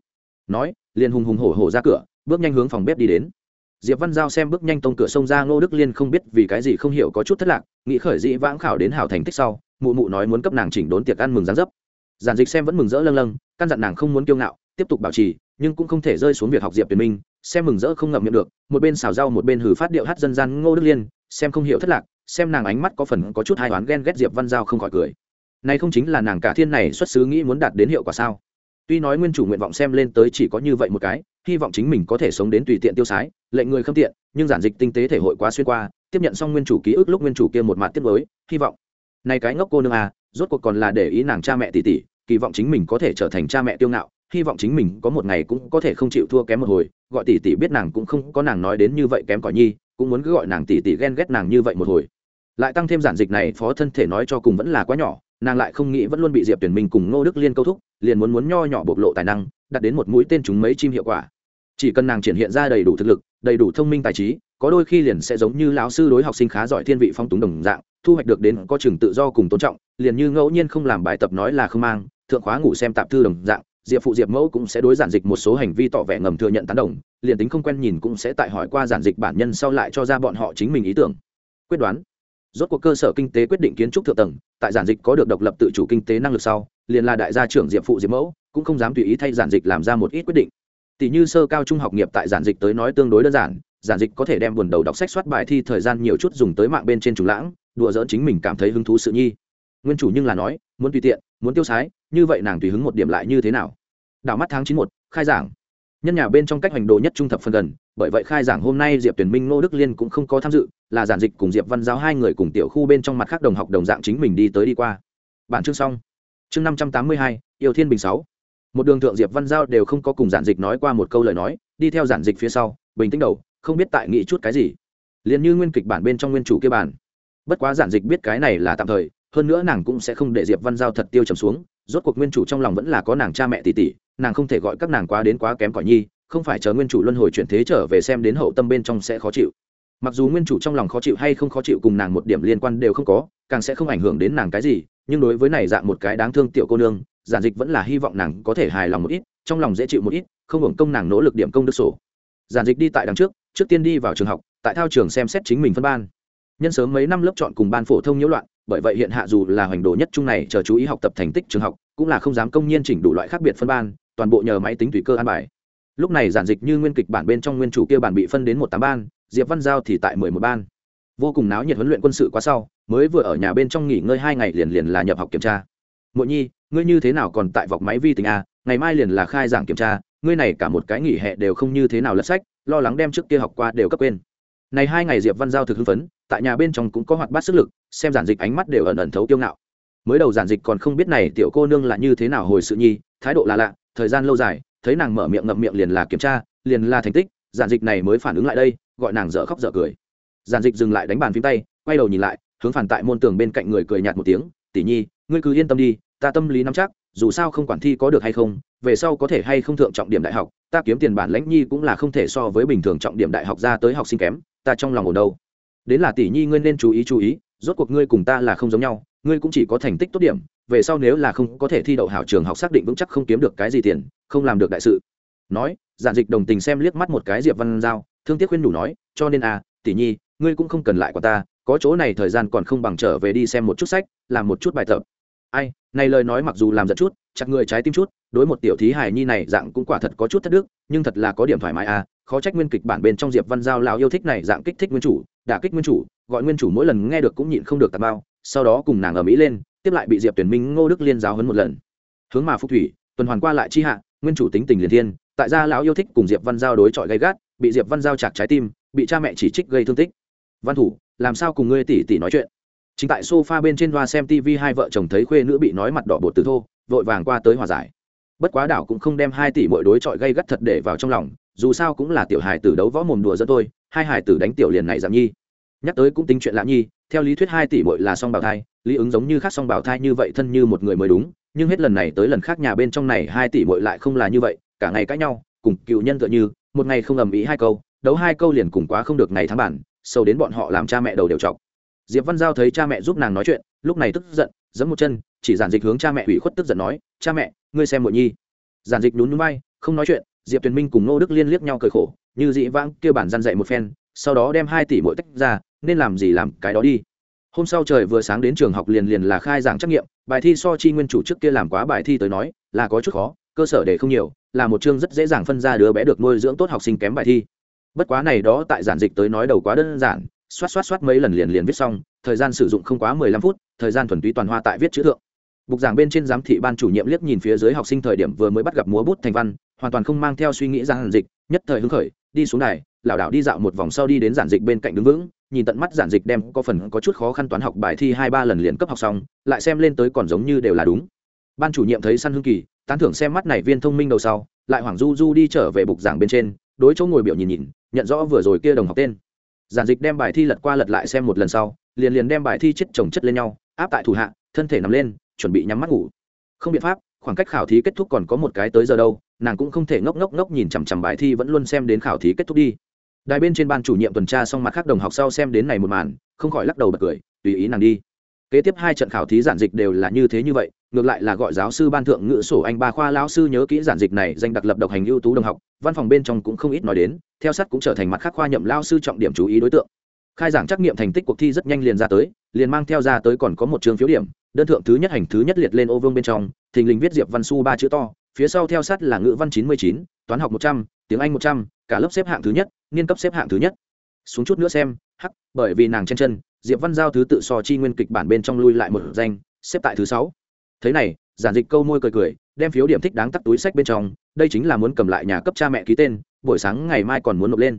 Nói, liền hùng hùng hổ hổ ra cửa, bước nhanh hướng phòng bếp đi đến diệp văn giao xem bước nhanh tông cửa sông ra ngô đức liên không biết vì cái gì không hiểu có chút thất lạc, nghĩ khởi dĩ vãng khảo đến hảo thành tích sau, mụ mụ nói muốn cấp nàng chỉnh đốn tiệc ăn mừng gián dấp. Giản dịch xem vẫn mừng rỡ lâng lâng, căn dặn nàng không muốn kiêu ngạo, tiếp tục bảo trì, nhưng cũng không thể rơi xuống việc học diệp tuyển minh, xem mừng rỡ không ngậm miệng được, một bên xào rau một bên hử phát điệu hát dân gian ngô đức liên, xem không hiểu thất lạc, xem nàng ánh mắt có phần có chút hai oán ghen ghét diệp văn giao không khỏi cười. Này không chính là nàng cả thiên này xuất xứ nghĩ muốn đạt đến hiệu quả sao? Tuy nói nguyên chủ nguyện vọng xem lên tới chỉ có như vậy một cái hy vọng chính mình có thể sống đến tùy tiện tiêu sái, lệnh người không tiện, nhưng giản dịch tinh tế thể hội quá xuyên qua, tiếp nhận xong nguyên chủ ký ức lúc nguyên chủ kia một mặt tiếp với hy vọng. Này cái ngốc cô nương à rốt cuộc còn là để ý nàng cha mẹ tỷ tỷ kỳ vọng chính mình có thể trở thành cha mẹ tiêu ngạo, hy vọng chính mình có một ngày cũng có thể không chịu thua kém một hồi, gọi tỷ tỷ biết nàng cũng không có nàng nói đến như vậy kém cỏi nhi, cũng muốn cứ gọi nàng tỷ tỷ ghen ghét nàng như vậy một hồi. Lại tăng thêm giản dịch này, phó thân thể nói cho cùng vẫn là quá nhỏ, nàng lại không nghĩ vẫn luôn bị diệp tuyển minh cùng ngô đức liên câu thúc, liền muốn muốn nho nhỏ bộc lộ tài năng, đặt đến một mũi tên chúng mấy chim hiệu quả chỉ cần nàng triển hiện ra đầy đủ thực lực, đầy đủ thông minh tài trí, có đôi khi liền sẽ giống như lão sư đối học sinh khá giỏi thiên vị phong túng đồng dạng, thu hoạch được đến có trường tự do cùng tôn trọng, liền như ngẫu nhiên không làm bài tập nói là không mang, thượng khóa ngủ xem tạp thư đồng dạng, diệp phụ diệp mẫu cũng sẽ đối giản dịch một số hành vi tỏ vẻ ngầm thừa nhận tán đồng, liền tính không quen nhìn cũng sẽ tại hỏi qua giản dịch bản nhân sau lại cho ra bọn họ chính mình ý tưởng. Quyết đoán. Rốt cuộc cơ sở kinh tế quyết định kiến trúc thượng tầng, tại giản dịch có được độc lập tự chủ kinh tế năng lực sau, liền là đại gia trưởng diệp phụ diệp mẫu, cũng không dám tùy ý thay giản dịch làm ra một ít quyết định tỷ như sơ cao trung học nghiệp tại giản dịch tới nói tương đối đơn giản giản dịch có thể đem buồn đầu đọc sách soát bài thi thời gian nhiều chút dùng tới mạng bên trên trùng lãng, đùa dỡn chính mình cảm thấy hứng thú sự nhi. Nguyên chủ nhưng là nói, muốn tùy tiện, muốn tiêu sái, như vậy nàng tùy hứng một điểm lại như thế nào? Đảo mắt tháng chín một, khai giảng. Nhân nhà bên trong cách hành đồ nhất trung thập phần gần, bởi vậy khai giảng hôm nay diệp tuyển minh, ngô đức liên cũng không có tham dự, là giản dịch cùng diệp văn giáo hai người cùng tiểu khu bên trong mặt khác đồng học đồng dạng chính mình đi tới đi qua. Bản chương xong. Chương năm trăm tám mươi hai, yêu thiên bình sáu một đường thượng diệp văn giao đều không có cùng giản dịch nói qua một câu lời nói, đi theo giản dịch phía sau, bình tĩnh đầu, không biết tại nghĩ chút cái gì. Liền như nguyên kịch bản bên trong nguyên chủ kia bản bất quá giản dịch biết cái này là tạm thời, hơn nữa nàng cũng sẽ không để diệp văn giao thật tiêu trầm xuống, rốt cuộc nguyên chủ trong lòng vẫn là có nàng cha mẹ tỷ tỷ, nàng không thể gọi các nàng quá đến quá kém cỏi nhi, không phải chờ nguyên chủ luân hồi chuyển thế trở về xem đến hậu tâm bên trong sẽ khó chịu. Mặc dù nguyên chủ trong lòng khó chịu hay không khó chịu cùng nàng một điểm liên quan đều không có, càng sẽ không ảnh hưởng đến nàng cái gì, nhưng đối với này dạng một cái đáng thương tiểu cô nương giản dịch vẫn là hy vọng nàng có thể hài lòng một ít, trong lòng dễ chịu một ít, không hưởng công nàng nỗ lực điểm công đức sổ. Giản dịch đi tại đằng trước trước tiên đi vào trường học, tại thao trường xem xét chính mình phân ban. Nhân sớm mấy năm lớp chọn cùng ban phổ thông nhiễu loạn, bởi vậy hiện hạ dù là hoành đồ nhất trung này chờ chú ý học tập thành tích trường học, cũng là không dám công nhiên chỉnh đủ loại khác biệt phân ban, toàn bộ nhờ máy tính tùy cơ an bài. Lúc này giản dịch như nguyên kịch bản bên trong nguyên chủ kia bản bị phân đến một tám ban, diệp văn giao thì tại mười một ban. Vô cùng náo nhiệt huấn luyện quân sự quá sau, mới vừa ở nhà bên trong nghỉ ngơi hai ngày liền liền là nhập học kiểm tra. Mộ nhi, ngươi như thế nào còn tại vọc máy vi tính a ngày mai liền là khai giảng kiểm tra, ngươi này cả một cái nghỉ hè đều không như thế nào lật sách, lo lắng đem trước kia học qua đều cấp quên. Này hai ngày diệp văn giao thực hưng phấn, tại nhà bên trong cũng có hoạt bát sức lực, xem giản dịch ánh mắt đều ẩn ẩn thấu kiêu ngạo. Mới đầu giản dịch còn không biết này tiểu cô nương là như thế nào hồi sự nhi, thái độ là lạ, thời gian lâu dài, thấy nàng mở miệng ngậm miệng liền là kiểm tra, liền là thành tích, giản dịch này mới phản ứng lại đây, gọi nàng dở khóc dở cười. Giản dịch dừng lại đánh bàn phím tay, quay đầu nhìn lại, hướng phản tại môn tường bên cạnh người cười nhạt một tiếng, tỷ nhi, ngươi cứ yên tâm đi ta tâm lý nắm chắc, dù sao không quản thi có được hay không, về sau có thể hay không thượng trọng điểm đại học, ta kiếm tiền bản lãnh nhi cũng là không thể so với bình thường trọng điểm đại học ra tới học sinh kém, ta trong lòng ổn đâu. Đến là tỷ nhi ngươi nên chú ý chú ý, rốt cuộc ngươi cùng ta là không giống nhau, ngươi cũng chỉ có thành tích tốt điểm, về sau nếu là không có thể thi đậu hảo trường học xác định vững chắc không kiếm được cái gì tiền, không làm được đại sự. Nói, giản dịch đồng tình xem liếc mắt một cái diệp văn giao, thương tiếc khuyên đủ nói, cho nên à tỷ nhi, ngươi cũng không cần lại của ta, có chỗ này thời gian còn không bằng trở về đi xem một chút sách, làm một chút bài tập ai, này lời nói mặc dù làm giận chút, chặt người trái tim chút, đối một tiểu thí hài nhi này dạng cũng quả thật có chút thất đức, nhưng thật là có điểm thoải mái à khó trách nguyên kịch bản bên trong diệp văn giao lao yêu thích này dạng kích thích nguyên chủ, đả kích nguyên chủ, gọi nguyên chủ mỗi lần nghe được cũng nhịn không được tạt bao, sau đó cùng nàng ở mỹ lên, tiếp lại bị diệp tuyển minh, ngô đức liên giáo hấn một lần. Hướng mà phúc thủy, tuần hoàn qua lại chi hạ, nguyên chủ tính tình liền thiên, tại gia lão yêu thích cùng diệp văn giao đối chọi gay gắt, bị diệp văn giao chặt trái tim, bị cha mẹ chỉ trích gây thương tích. Văn thủ, làm sao cùng ngươi tỷ tỷ nói chuyện? Chính tại sofa bên trên loa xem tv hai vợ chồng thấy khuê nữ bị nói mặt đỏ bột từ thô, vội vàng qua tới hòa giải. Bất quá đảo cũng không đem hai tỷ mỗi đối chọi gây gắt thật để vào trong lòng, dù sao cũng là tiểu hài tử đấu võ mồm đùa dẫn tôi hai hài tử đánh tiểu liền này giảm nhi. Nhắc tới cũng tính chuyện lạ nhi, theo lý thuyết hai tỷ mỗi là song bào thai, lý ứng giống như khác song bào thai như vậy thân như một người mới đúng, nhưng hết lần này tới lần khác nhà bên trong này hai tỷ mỗi lại không là như vậy, cả ngày cãi nhau, cùng cựu nhân tựa như, một ngày không ầm ĩ hai câu, đấu hai câu liền cùng quá không được ngày tháng bản, sâu đến bọn họ làm cha mẹ đầu đều chọc diệp văn giao thấy cha mẹ giúp nàng nói chuyện lúc này tức giận giẫm một chân chỉ giản dịch hướng cha mẹ ủy khuất tức giận nói cha mẹ ngươi xem muội nhi. Giản dịch nhún nhún vai, không nói chuyện diệp tuyền minh cùng nô đức liên liếc nhau cười khổ như dị vãng kêu bản gian dạy một phen sau đó đem hai tỷ mỗi tách ra nên làm gì làm cái đó đi. Hôm sau trời vừa sáng đến trường học liền liền là khai giảng trắc nghiệm bài thi so chi nguyên chủ trước kia làm quá bài thi tới nói là có chút khó cơ sở để không nhiều là một chương rất dễ dàng phân ra đứa bé được nuôi dưỡng tốt học sinh kém bài thi. Bất quá này đó tại giản dịch tới nói đầu quá đơn giản xoát xoát xoát mấy lần liền liền viết xong, thời gian sử dụng không quá mười lăm phút, thời gian thuần túy toàn hoa tại viết chữ thượng. Bục giảng bên trên giám thị ban chủ nhiệm liếc nhìn phía dưới học sinh thời điểm vừa mới bắt gặp múa bút thành văn, hoàn toàn không mang theo suy nghĩ giản dịch, nhất thời hứng khởi, đi xuống đài, lảo đảo đi dạo một vòng sau đi đến giản dịch bên cạnh đứng vững, nhìn tận mắt giản dịch đem có phần có chút khó khăn toán học bài thi hai ba lần liền cấp học xong, lại xem lên tới còn giống như đều là đúng. Ban chủ nhiệm thấy săn hương kỳ, tán thưởng xem mắt này viên thông minh đầu sau, lại hoảng du du đi trở về bục giảng bên trên, đối chỗ ngồi biểu nhìn nhìn, nhận rõ vừa rồi kia đồng học tên giản dịch đem bài thi lật qua lật lại xem một lần sau, liền liền đem bài thi chết chồng chất lên nhau, áp tại thủ hạ, thân thể nằm lên, chuẩn bị nhắm mắt ngủ. Không biện pháp, khoảng cách khảo thí kết thúc còn có một cái tới giờ đâu, nàng cũng không thể ngốc ngốc ngốc nhìn chằm chằm bài thi vẫn luôn xem đến khảo thí kết thúc đi. Đài bên trên ban chủ nhiệm tuần tra xong mặt khác đồng học sau xem đến này một màn, không khỏi lắc đầu bật cười, tùy ý nàng đi kế tiếp hai trận khảo thí giản dịch đều là như thế như vậy, ngược lại là gọi giáo sư ban thượng ngữ sổ anh ba khoa lão sư nhớ kỹ giản dịch này danh đặc lập độc hành ưu tú đồng học, văn phòng bên trong cũng không ít nói đến, theo sát cũng trở thành mặt khác khoa nhậm lao sư trọng điểm chú ý đối tượng. Khai giảng trắc nghiệm thành tích cuộc thi rất nhanh liền ra tới, liền mang theo ra tới còn có một trường phiếu điểm, đơn thượng thứ nhất hành thứ nhất liệt lên ô vương bên trong, thình lình viết diệp văn su ba chữ to, phía sau theo sát là ngữ văn chín mươi chín, toán học một trăm, tiếng anh một trăm, cả lớp xếp hạng thứ nhất, niên cấp xếp hạng thứ nhất. Xuống chút nữa xem, hắc, bởi vì nàng chen chân diệp văn giao thứ tự so chi nguyên kịch bản bên trong lui lại một danh, xếp tại thứ sáu. Thế này, giản dịch câu môi cười cười, đem phiếu điểm thích đáng tắt túi sách bên trong, đây chính là muốn cầm lại nhà cấp cha mẹ ký tên, buổi sáng ngày mai còn muốn nộp lên.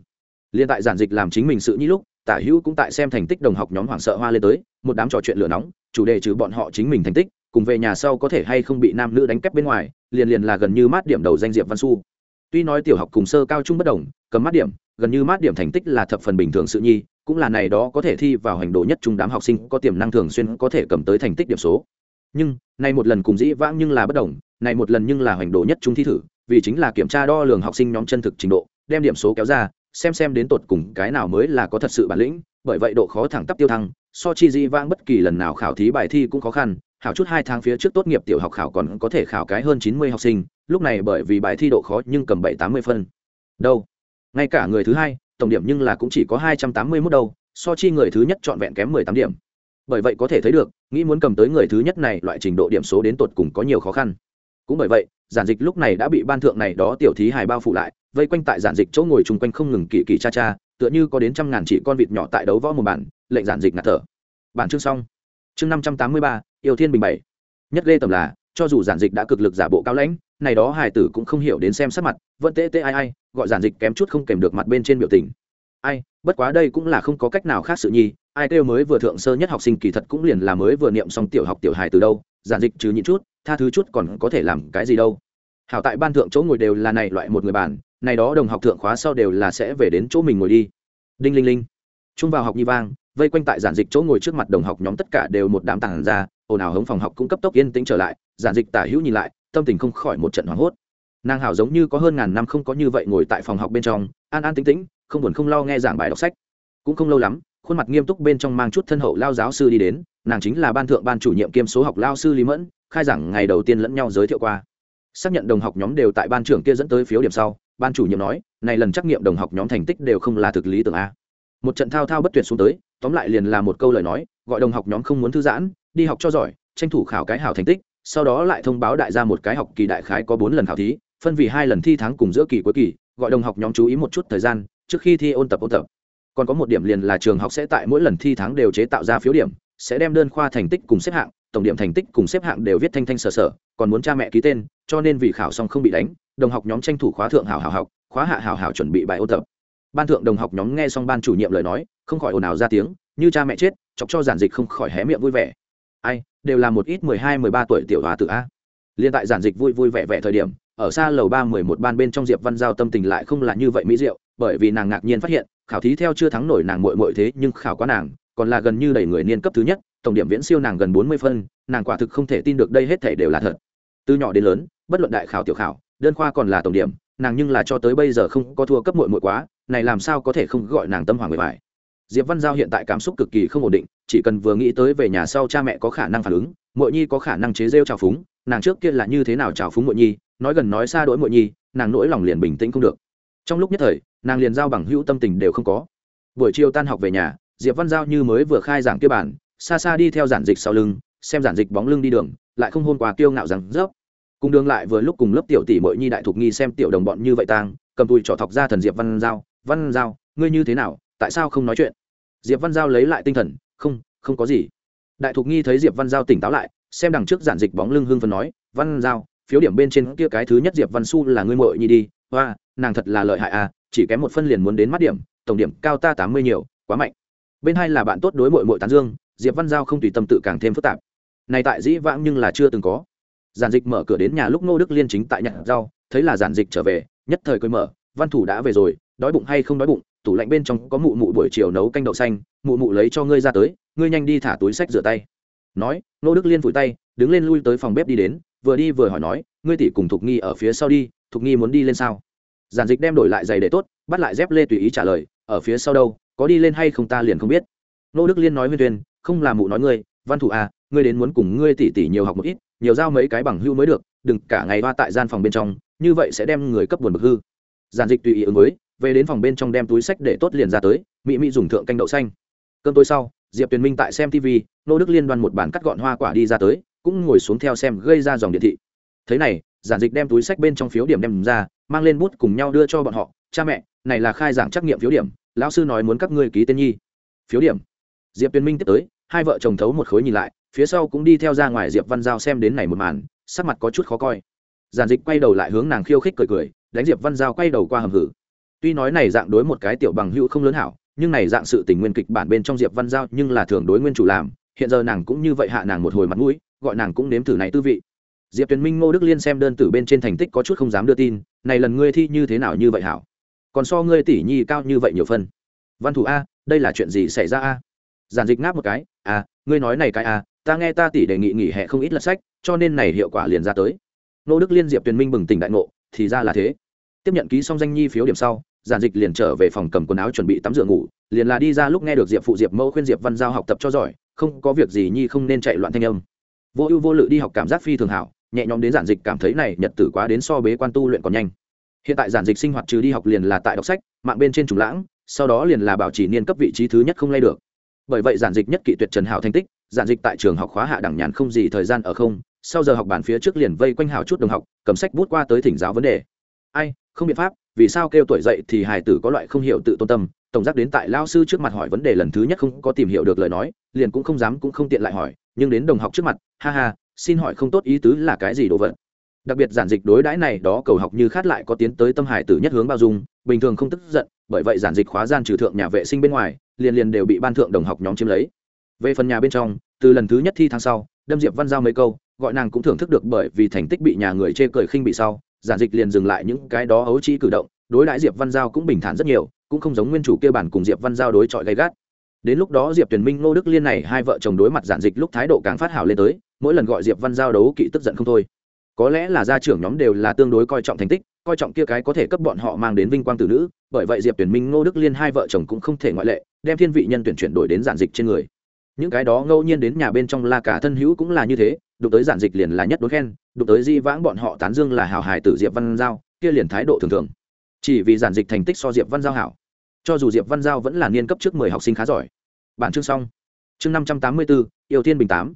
Liên tại giản dịch làm chính mình sự nhi lúc, tả hữu cũng tại xem thành tích đồng học nhóm hoảng sợ hoa lên tới, một đám trò chuyện lửa nóng, chủ đề trừ bọn họ chính mình thành tích, cùng về nhà sau có thể hay không bị nam nữ đánh kép bên ngoài, liền liền là gần như mát điểm đầu danh diệp văn su tuy nói tiểu học cùng sơ cao trung bất đồng, cầm mát điểm, gần như mát điểm thành tích là thập phần bình thường sự nhi cũng là này đó có thể thi vào hành đồ nhất trung đám học sinh có tiềm năng thường xuyên có thể cầm tới thành tích điểm số. Nhưng, này một lần cùng dĩ vãng nhưng là bất đồng, này một lần nhưng là hành đồ nhất trung thi thử, vì chính là kiểm tra đo lường học sinh nhóm chân thực trình độ, đem điểm số kéo ra, xem xem đến tột cùng cái nào mới là có thật sự bản lĩnh, bởi vậy độ khó thẳng tắp tiêu thăng, so chi dĩ vãng bất kỳ lần nào khảo thí bài thi cũng khó khăn, hảo chút hai tháng phía trước tốt nghiệp tiểu học khảo còn có thể khảo cái hơn chín mươi học sinh, lúc này bởi vì bài thi độ khó nhưng cầm bảy tám mươi phân. Đâu? Ngay cả người thứ hai tổng điểm nhưng là cũng chỉ có hai trăm tám mươi mốt đâu, so chi người thứ nhất trọn vẹn kém mười tám điểm. Bởi vậy có thể thấy được, nghĩ muốn cầm tới người thứ nhất này, loại trình độ điểm số đến tột cùng có nhiều khó khăn. Cũng bởi vậy, giản dịch lúc này đã bị ban thượng này đó tiểu thí hài bao phủ lại, vây quanh tại giản dịch chỗ ngồi chung quanh không ngừng kỳ kỳ cha cha, tựa như có đến trăm ngàn chỉ con vịt nhỏ tại đấu võ một bản, lệnh giản dịch ngạt thở. Bản chương xong. Chương năm trăm tám mươi ba, yêu thiên bình bảy. Nhất ghê tầm là cho dù giản dịch đã cực lực giả bộ cao lãnh này đó hài tử cũng không hiểu đến xem sắc mặt vẫn tê tê ai ai gọi giản dịch kém chút không kèm được mặt bên trên biểu tình. Ai bất quá đây cũng là không có cách nào khác sự nhi ai kêu mới vừa thượng sơ nhất học sinh kỳ thật cũng liền là mới vừa niệm xong tiểu học tiểu hài từ đâu giản dịch trừ nhịn chút tha thứ chút còn có thể làm cái gì đâu. Hảo tại ban thượng chỗ ngồi đều là này loại một người bản, này đó đồng học thượng khóa sau đều là sẽ về đến chỗ mình ngồi đi. Đinh linh linh. Chung vào học nhi vang vây quanh tại giản dịch chỗ ngồi trước mặt đồng học nhóm tất cả đều một đám tàng ra ồn ào hống phòng học cũng cấp tốc yên tĩnh trở lại giản dịch tả hữu nhìn lại, tâm tình không khỏi một trận hoảng hốt. Nàng hảo giống như có hơn ngàn năm không có như vậy ngồi tại phòng học bên trong, an an tĩnh tĩnh, không buồn không lo nghe giảng bài đọc sách. Cũng không lâu lắm, khuôn mặt nghiêm túc bên trong mang chút thân hậu lao giáo sư đi đến, nàng chính là ban thượng ban chủ nhiệm kiêm số học lao sư lý mẫn, khai giảng ngày đầu tiên lẫn nhau giới thiệu qua. Xác nhận đồng học nhóm đều tại ban trưởng kia dẫn tới phiếu điểm sau, ban chủ nhiệm nói, này lần trắc nghiệm đồng học nhóm thành tích đều không là thực lý tưởng a. Một trận thao thao bất tuyệt xuống tới, tóm lại liền là một câu lời nói, gọi đồng học nhóm không muốn thư giãn, đi học cho giỏi, tranh thủ khảo cái hảo thành tích sau đó lại thông báo đại gia một cái học kỳ đại khái có bốn lần khảo thí, phân vì hai lần thi tháng cùng giữa kỳ cuối kỳ, gọi đồng học nhóm chú ý một chút thời gian, trước khi thi ôn tập ôn tập. Còn có một điểm liền là trường học sẽ tại mỗi lần thi tháng đều chế tạo ra phiếu điểm, sẽ đem đơn khoa thành tích cùng xếp hạng, tổng điểm thành tích cùng xếp hạng đều viết thanh thanh sở sở còn muốn cha mẹ ký tên, cho nên vì khảo xong không bị đánh, đồng học nhóm tranh thủ khóa thượng hảo hảo học, khóa hạ hảo hảo chuẩn bị bài ôn tập. Ban thượng đồng học nhóm nghe xong ban chủ nhiệm lời nói, không khỏi ồn ào ra tiếng, như cha mẹ chết, chọc cho giản dịch không khỏi hé miệng vui vẻ ai, đều là một ít mười hai, mười ba tuổi tiểu hòa tự a. Liên tại giản dịch vui vui vẻ vẻ thời điểm, ở xa lầu ba mười một ban bên trong diệp văn giao tâm tình lại không là như vậy mỹ diệu, bởi vì nàng ngạc nhiên phát hiện, khảo thí theo chưa thắng nổi nàng muội muội thế nhưng khảo quá nàng, còn là gần như đầy người niên cấp thứ nhất, tổng điểm viễn siêu nàng gần bốn mươi phân, nàng quả thực không thể tin được đây hết thể đều là thật. Từ nhỏ đến lớn, bất luận đại khảo tiểu khảo, đơn khoa còn là tổng điểm, nàng nhưng là cho tới bây giờ không có thua cấp muội muội quá, này làm sao có thể không gọi nàng tâm hoàng người phải diệp văn giao hiện tại cảm xúc cực kỳ không ổn định, chỉ cần vừa nghĩ tới về nhà sau cha mẹ có khả năng phản ứng, muội nhi có khả năng chế rêu trào phúng, nàng trước kia là như thế nào trào phúng muội nhi, nói gần nói xa đỗi muội nhi, nàng nỗi lòng liền bình tĩnh không được. Trong lúc nhất thời, nàng liền giao bằng hữu tâm tình đều không có. Buổi chiều tan học về nhà, diệp văn giao như mới vừa khai giảng kia bản, xa xa đi theo giản dịch sau lưng, xem giản dịch bóng lưng đi đường, lại không hôn qua kiêu ngạo rằng rớp cùng đường lại vừa lúc cùng lớp tiểu tỷ mội nhi đại thục nghi xem tiểu đồng bọn như vậy tang, cầm tùi trỏ thọc ra thần diệp văn giao văn giao, ngươi như thế nào? Tại sao không nói chuyện? Diệp văn giao lấy lại tinh thần, không không có gì. Đại thục nghi thấy diệp văn giao tỉnh táo lại, xem đằng trước giản dịch bóng lưng hương phần nói, văn giao, phiếu điểm bên trên kia cái thứ nhất diệp văn su là ngươi muội nhi đi, hoa, nàng thật là lợi hại à chỉ kém một phân liền muốn đến mắt điểm, tổng điểm cao ta tám mươi nhiều, quá mạnh. Bên hai là bạn tốt đối muội muội tán dương, diệp văn giao không tùy tâm tự càng thêm phức tạp. Này tại dĩ vãng nhưng là chưa từng có. Giản dịch mở cửa đến nhà lúc nô đức liên chính tại nhặt rau thấy là giản dịch trở về, nhất thời cười mở, văn thủ đã về rồi, đói bụng hay không đói bụng tủ lạnh bên trong có mụ mụ buổi chiều nấu canh đậu xanh, mụ mụ lấy cho ngươi ra tới, ngươi nhanh đi thả túi sách rửa tay. Nói, nô đức liên vùi tay, đứng lên lui tới phòng bếp đi đến, vừa đi vừa hỏi nói, ngươi tỷ cùng thục nghi ở phía sau đi, thục nghi muốn đi lên sao? Giản dịch đem đổi lại giày để tốt, bắt lại dép lê tùy ý trả lời, ở phía sau đâu, có đi lên hay không ta liền không biết. Nô đức liên nói nguyên tuyên không là mụ nói ngươi, văn thủ à ngươi đến muốn cùng ngươi tỷ tỷ nhiều học một ít, nhiều giao mấy cái bằng hưu mới được, đừng cả ngày hoa tại gian phòng bên trong, như vậy sẽ đem người cấp buồn bực hư. Giản dịch tùy ý ứng với về đến phòng bên trong đem túi sách để tốt liền ra tới mỹ mỹ dùng thượng canh đậu xanh. Cơm tối sau, diệp tuyền minh tại xem tv nô đức liên đoan một bản cắt gọn hoa quả đi ra tới, cũng ngồi xuống theo xem gây ra dòng điện thị. Thế này, giản dịch đem túi sách bên trong phiếu điểm đem ra, mang lên bút cùng nhau đưa cho bọn họ. Cha mẹ, này là khai giảng trắc nghiệm phiếu điểm, lão sư nói muốn các ngươi ký tên nhi. Phiếu điểm? Diệp tuyền minh tiếp tới, hai vợ chồng thấu một khối nhìn lại, phía sau cũng đi theo ra ngoài diệp văn giao xem đến này một màn, sắc mặt có chút khó coi. Giản dịch quay đầu lại hướng nàng khiêu khích cười cười, đánh diệp văn giao quay đầu qua hầm hử tuy nói này dạng đối một cái tiểu bằng hữu không lớn hảo, nhưng này dạng sự tình nguyên kịch bản bên trong diệp văn giao nhưng là thường đối nguyên chủ làm, hiện giờ nàng cũng như vậy hạ nàng một hồi mặt mũi, gọi nàng cũng nếm thử này tư vị. Diệp tuyền minh, ngô đức liên xem đơn tử bên trên thành tích có chút không dám đưa tin, này lần ngươi thi như thế nào như vậy hảo? Còn so ngươi tỷ nhi cao như vậy nhiều phân. Văn thủ a, đây là chuyện gì xảy ra a? Giản dịch ngáp một cái à ngươi nói này cái a, ta nghe ta tỷ đề nghị nghỉ hè không ít lật sách, cho nên này hiệu quả liền ra tới. Nô đức liên diệp tuyền minh bừng tỉnh đại ngộ, thì ra là thế. Tiếp nhận ký xong danh nhi phiếu điểm sau giản dịch liền trở về phòng cầm quần áo chuẩn bị tắm rửa ngủ, liền là đi ra lúc nghe được diệp phụ diệp mẫu khuyên diệp văn giao học tập cho giỏi, không có việc gì nhi không nên chạy loạn thanh âm. Vô ưu vô lự đi học cảm giác phi thường hảo, nhẹ nhõm đến giản dịch cảm thấy này nhật tử quá đến so bế quan tu luyện còn nhanh. Hiện tại giản dịch sinh hoạt trừ đi học liền là tại đọc sách, mạng bên trên trùng lãng, sau đó liền là bảo trì niên cấp vị trí thứ nhất không lay được. Bởi vậy giản dịch nhất kỵ tuyệt trần hảo thành tích, giản dịch tại trường học khóa hạ đẳng nhàn không gì thời gian ở không, sau giờ học bản phía trước liền vây quanh hảo chút đồng học, cầm sách bút qua tới thỉnh giáo vấn đề ai, không biện pháp, vì sao kêu tuổi dậy thì hài tử có loại không hiểu tự tôn tâm? Tổng giác đến tại lao sư trước mặt hỏi vấn đề lần thứ nhất không có tìm hiểu được lời nói, liền cũng không dám cũng không tiện lại hỏi, nhưng đến đồng học trước mặt, ha ha, xin hỏi không tốt ý tứ là cái gì đồ vật? Đặc biệt giản dịch đối đãi này đó cầu học như khát lại có tiến tới tâm hải tử nhất hướng bao dung, bình thường không tức giận, bởi vậy giản dịch khóa gian trừ thượng nhà vệ sinh bên ngoài, liền liền đều bị ban thượng đồng học nhóm chiếm lấy. Về phần nhà bên trong, từ lần thứ nhất thi tháng sau, đâm diệp văn giao mấy câu, gọi nàng cũng thưởng thức được bởi vì thành tích bị nhà người chê cười khinh bị sau giản dịch liền dừng lại những cái đó ấu trĩ cử động, đối đãi diệp văn giao cũng bình thản rất nhiều, cũng không giống nguyên chủ kia bản cùng diệp văn giao đối chọi gay gắt. Đến lúc đó diệp tuyền minh, ngô đức liên này hai vợ chồng đối mặt giản dịch lúc thái độ càng phát hảo lên tới, mỗi lần gọi diệp văn giao đấu kỵ tức giận không thôi. Có lẽ là gia trưởng nhóm đều là tương đối coi trọng thành tích, coi trọng kia cái có thể cấp bọn họ mang đến vinh quang từ nữ, bởi vậy diệp tuyển minh, ngô đức liên hai vợ chồng cũng không thể ngoại lệ, đem thiên vị nhân tuyển chuyển đổi đến giản dịch trên người những cái đó ngẫu nhiên đến nhà bên trong la cả thân hữu cũng là như thế, đụng tới giản dịch liền là nhất đối khen, đụng tới di vãng bọn họ tán dương là hào hài tử diệp văn giao, kia liền thái độ thường thường. Chỉ vì giản dịch thành tích so diệp văn giao hảo. Cho dù diệp văn giao vẫn là niên cấp trước mười học sinh khá giỏi. Bản chương xong. Chương năm trăm tám mươi bốn, yêu thiên bình tám.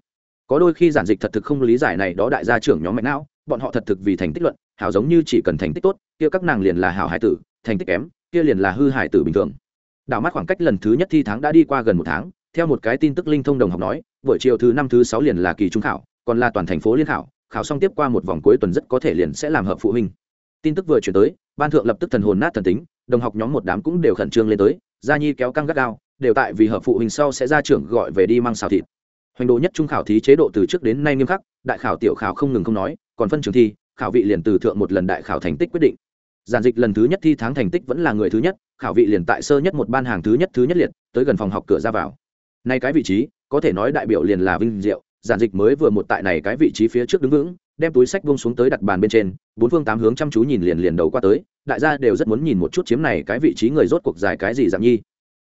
Có đôi khi giản dịch thật thực không lý giải này đó đại gia trưởng nhóm mạnh não, bọn họ thật thực vì thành tích luận, hảo giống như chỉ cần thành tích tốt, kia các nàng liền là hảo hải tử, thành tích kém, kia liền là hư hải tử bình thường. Đảo mắt khoảng cách lần thứ nhất thi tháng đã đi qua gần một tháng theo một cái tin tức linh thông đồng học nói, buổi chiều thứ năm thứ sáu liền là kỳ trung khảo, còn là toàn thành phố liên khảo khảo xong tiếp qua một vòng cuối tuần rất có thể liền sẽ làm hợp phụ huynh. Tin tức vừa chuyển tới, ban thượng lập tức thần hồn nát thần tính, đồng học nhóm một đám cũng đều khẩn trương lên tới, gia nhi kéo căng gắt gao, đều tại vì hợp phụ huynh sau sẽ ra trưởng gọi về đi mang xào thịt. Hoành đồ nhất trung khảo thí chế độ từ trước đến nay nghiêm khắc, đại khảo tiểu khảo không ngừng không nói, còn phân trường thi, khảo vị liền từ thượng một lần đại khảo thành tích quyết định. Giản dịch lần thứ nhất thi tháng thành tích vẫn là người thứ nhất, khảo vị liền tại sơ nhất một ban hàng thứ nhất thứ nhất liệt, tới gần phòng học cửa ra vào nay cái vị trí, có thể nói đại biểu liền là vinh diệu, giản dịch mới vừa một tại này cái vị trí phía trước đứng vững, đem túi sách buông xuống tới đặt bàn bên trên, bốn phương tám hướng chăm chú nhìn liền liền đầu qua tới, đại gia đều rất muốn nhìn một chút chiếm này cái vị trí người rốt cuộc dài cái gì dạng nhi.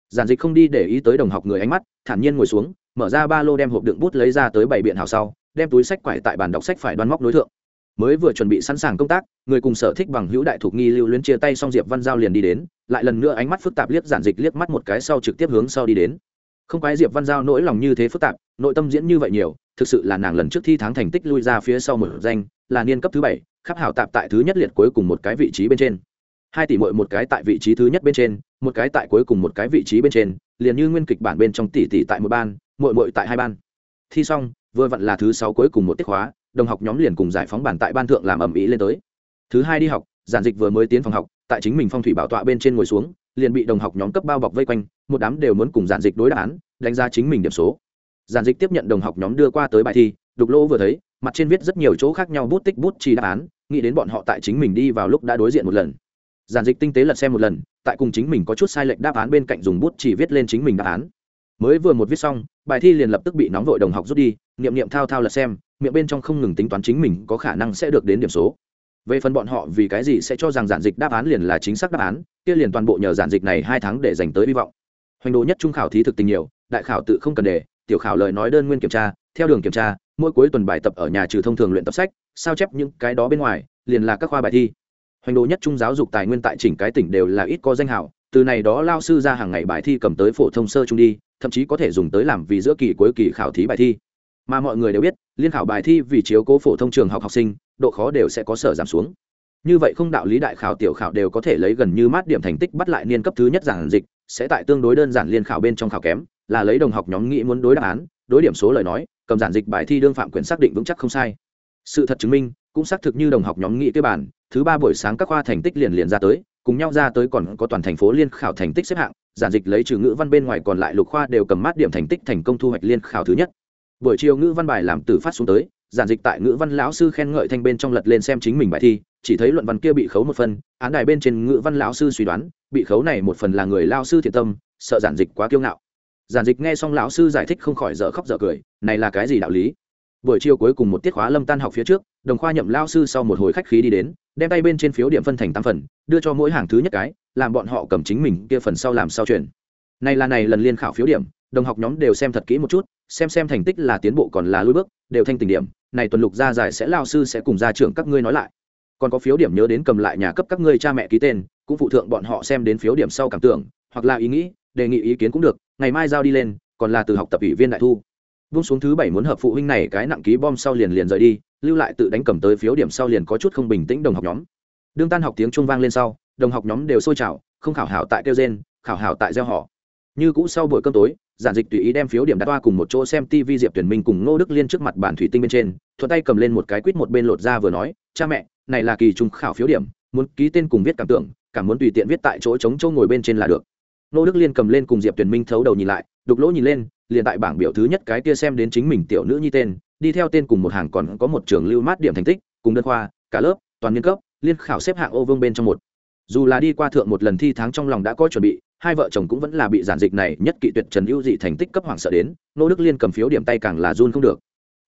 Giản dịch không đi để ý tới đồng học người ánh mắt, thản nhiên ngồi xuống, mở ra ba lô đem hộp đựng bút lấy ra tới bảy biện hào sau, đem túi sách quải tại bàn đọc sách phải đoan móc đối tượng mới vừa chuẩn bị sẵn sàng công tác, người cùng sở thích bằng hữu đại thuộc nghi lưu luyến chia tay xong diệp văn giao liền đi đến, lại lần nữa ánh mắt phức tạp liếc giản dịch liếc mắt một cái sau trực tiếp hướng sau đi đến không quái diệp văn giao nỗi lòng như thế phức tạp, nội tâm diễn như vậy nhiều, thực sự là nàng lần trước thi tháng thành tích lui ra phía sau một danh, là niên cấp thứ bảy, khắp hảo tạp tại thứ nhất liệt cuối cùng một cái vị trí bên trên. Hai tỷ mội một cái tại vị trí thứ nhất bên trên, một cái tại cuối cùng một cái vị trí bên trên, liền như nguyên kịch bản bên trong tỷ tỷ tại một ban mội mội tại hai ban. Thi xong, vừa vặn là thứ sáu cuối cùng một tiết khóa, đồng học nhóm liền cùng giải phóng bản tại ban thượng làm ẩm ý lên tới. Thứ hai đi học, giản dịch vừa mới tiến phòng học, tại chính mình phong thủy bảo tọa bên trên ngồi xuống liền bị đồng học nhóm cấp bao bọc vây quanh, một đám đều muốn cùng giản dịch đối đáp án, đánh giá chính mình điểm số. Giản dịch tiếp nhận đồng học nhóm đưa qua tới bài thi, đục lỗ vừa thấy, mặt trên viết rất nhiều chỗ khác nhau bút tích bút chỉ đáp án, nghĩ đến bọn họ tại chính mình đi vào lúc đã đối diện một lần. Giản dịch tinh tế lật xem một lần, tại cùng chính mình có chút sai lệch đáp án bên cạnh dùng bút chỉ viết lên chính mình đáp án. Mới vừa một viết xong, bài thi liền lập tức bị nóng vội đồng học rút đi, niệm niệm thao thao lật xem, miệng bên trong không ngừng tính toán chính mình có khả năng sẽ được đến điểm số về phần bọn họ vì cái gì sẽ cho rằng giản dịch đáp án liền là chính xác đáp án, kia liền toàn bộ nhờ giản dịch này hai tháng để dành tới hy vọng. Hoành đồ nhất trung khảo thí thực tình nhiều, đại khảo tự không cần đề tiểu khảo lời nói đơn nguyên kiểm tra, theo đường kiểm tra, mỗi cuối tuần bài tập ở nhà trừ thông thường luyện tập sách, sao chép những cái đó bên ngoài, liền là các khoa bài thi. Hoành đồ nhất trung giáo dục tài nguyên tại chỉnh cái tỉnh đều là ít có danh hảo từ này đó lao sư ra hàng ngày bài thi cầm tới phổ thông sơ trung đi, thậm chí có thể dùng tới làm vì giữa kỳ cuối kỳ khảo thí bài thi. Mà mọi người đều biết, liên khảo bài thi vì chiếu cố phổ thông trường học học sinh độ khó đều sẽ có sở giảm xuống. Như vậy không đạo lý đại khảo tiểu khảo đều có thể lấy gần như mát điểm thành tích bắt lại niên cấp thứ nhất giảng dịch, sẽ tại tương đối đơn giản liên khảo bên trong khảo kém, là lấy đồng học nhóm nghĩ muốn đối đáp án, đối điểm số lời nói, cầm giản dịch bài thi đương phạm quyền xác định vững chắc không sai. Sự thật chứng minh, cũng xác thực như đồng học nhóm nghĩ cái bản thứ ba buổi sáng các khoa thành tích liền liền ra tới, cùng nhau ra tới còn có toàn thành phố liên khảo thành tích xếp hạng, giản dịch lấy trừ ngữ văn bên ngoài còn lại lục khoa đều cầm mát điểm thành tích thành công thu hoạch liên khảo thứ nhất. Buổi chiều ngữ văn bài làm từ phát xuống tới giản dịch tại ngữ văn lão sư khen ngợi thanh bên trong lật lên xem chính mình bài thi, chỉ thấy luận văn kia bị khấu một phần, án đài bên trên ngữ văn lão sư suy đoán, bị khấu này một phần là người lao sư thiện tâm, sợ giản dịch quá kiêu ngạo. Giản dịch nghe xong lão sư giải thích không khỏi dở khóc dở cười, này là cái gì đạo lý? Buổi chiều cuối cùng một tiết khóa lâm tan học phía trước, đồng khoa nhậm lao sư sau một hồi khách khí đi đến, đem tay bên trên phiếu điểm phân thành tám phần, đưa cho mỗi hàng thứ nhất cái, làm bọn họ cầm chính mình kia phần sau làm sao chuyển. Này là này lần liên khảo phiếu điểm, đồng học nhóm đều xem thật kỹ một chút, xem xem thành tích là tiến bộ còn là lùi bước, đều thanh tình điểm này tuần lục ra giải sẽ lao sư sẽ cùng gia trưởng các ngươi nói lại. Còn có phiếu điểm nhớ đến cầm lại nhà cấp các ngươi cha mẹ ký tên, cũng phụ thượng bọn họ xem đến phiếu điểm sau cảm tưởng, hoặc là ý nghĩ, đề nghị ý kiến cũng được, ngày mai giao đi lên, còn là từ học tập ủy viên đại thu. Vung xuống thứ bảy muốn hợp phụ huynh này cái nặng ký bom sau liền liền rời đi, lưu lại tự đánh cầm tới phiếu điểm sau liền có chút không bình tĩnh đồng học nhóm. Đương tan học tiếng trung vang lên sau, đồng học nhóm đều sôi trào, không khảo hảo tại kêu gen khảo hảo tại gieo họ. Như cũ sau buổi cơm tối giản dịch tùy ý đem phiếu điểm đặt toa cùng một chỗ xem tv diệp tuyển minh cùng ngô đức liên trước mặt bản thủy tinh bên trên, thuận tay cầm lên một cái quýt một bên lột ra vừa nói, cha mẹ, này là kỳ trung khảo phiếu điểm, muốn ký tên cùng viết cảm tưởng, cảm muốn tùy tiện viết tại chỗ chống châu ngồi bên trên là được. Ngô đức liên cầm lên cùng diệp tuyển minh thấu đầu nhìn lại, đục lỗ nhìn lên, liền tại bảng biểu thứ nhất cái kia xem đến chính mình tiểu nữ nhi tên, đi theo tên cùng một hàng còn có một trường lưu mát điểm thành tích, cùng đơn khoa, cả lớp, toàn niên cấp, liên khảo xếp hạng ô vương bên trong một dù là đi qua thượng một lần thi tháng trong lòng đã có chuẩn bị, hai vợ chồng cũng vẫn là bị giản dịch này nhất kỵ tuyệt trần ưu dị thành tích cấp hoàng sợ đến, nô đức liên cầm phiếu điểm tay càng là run không được.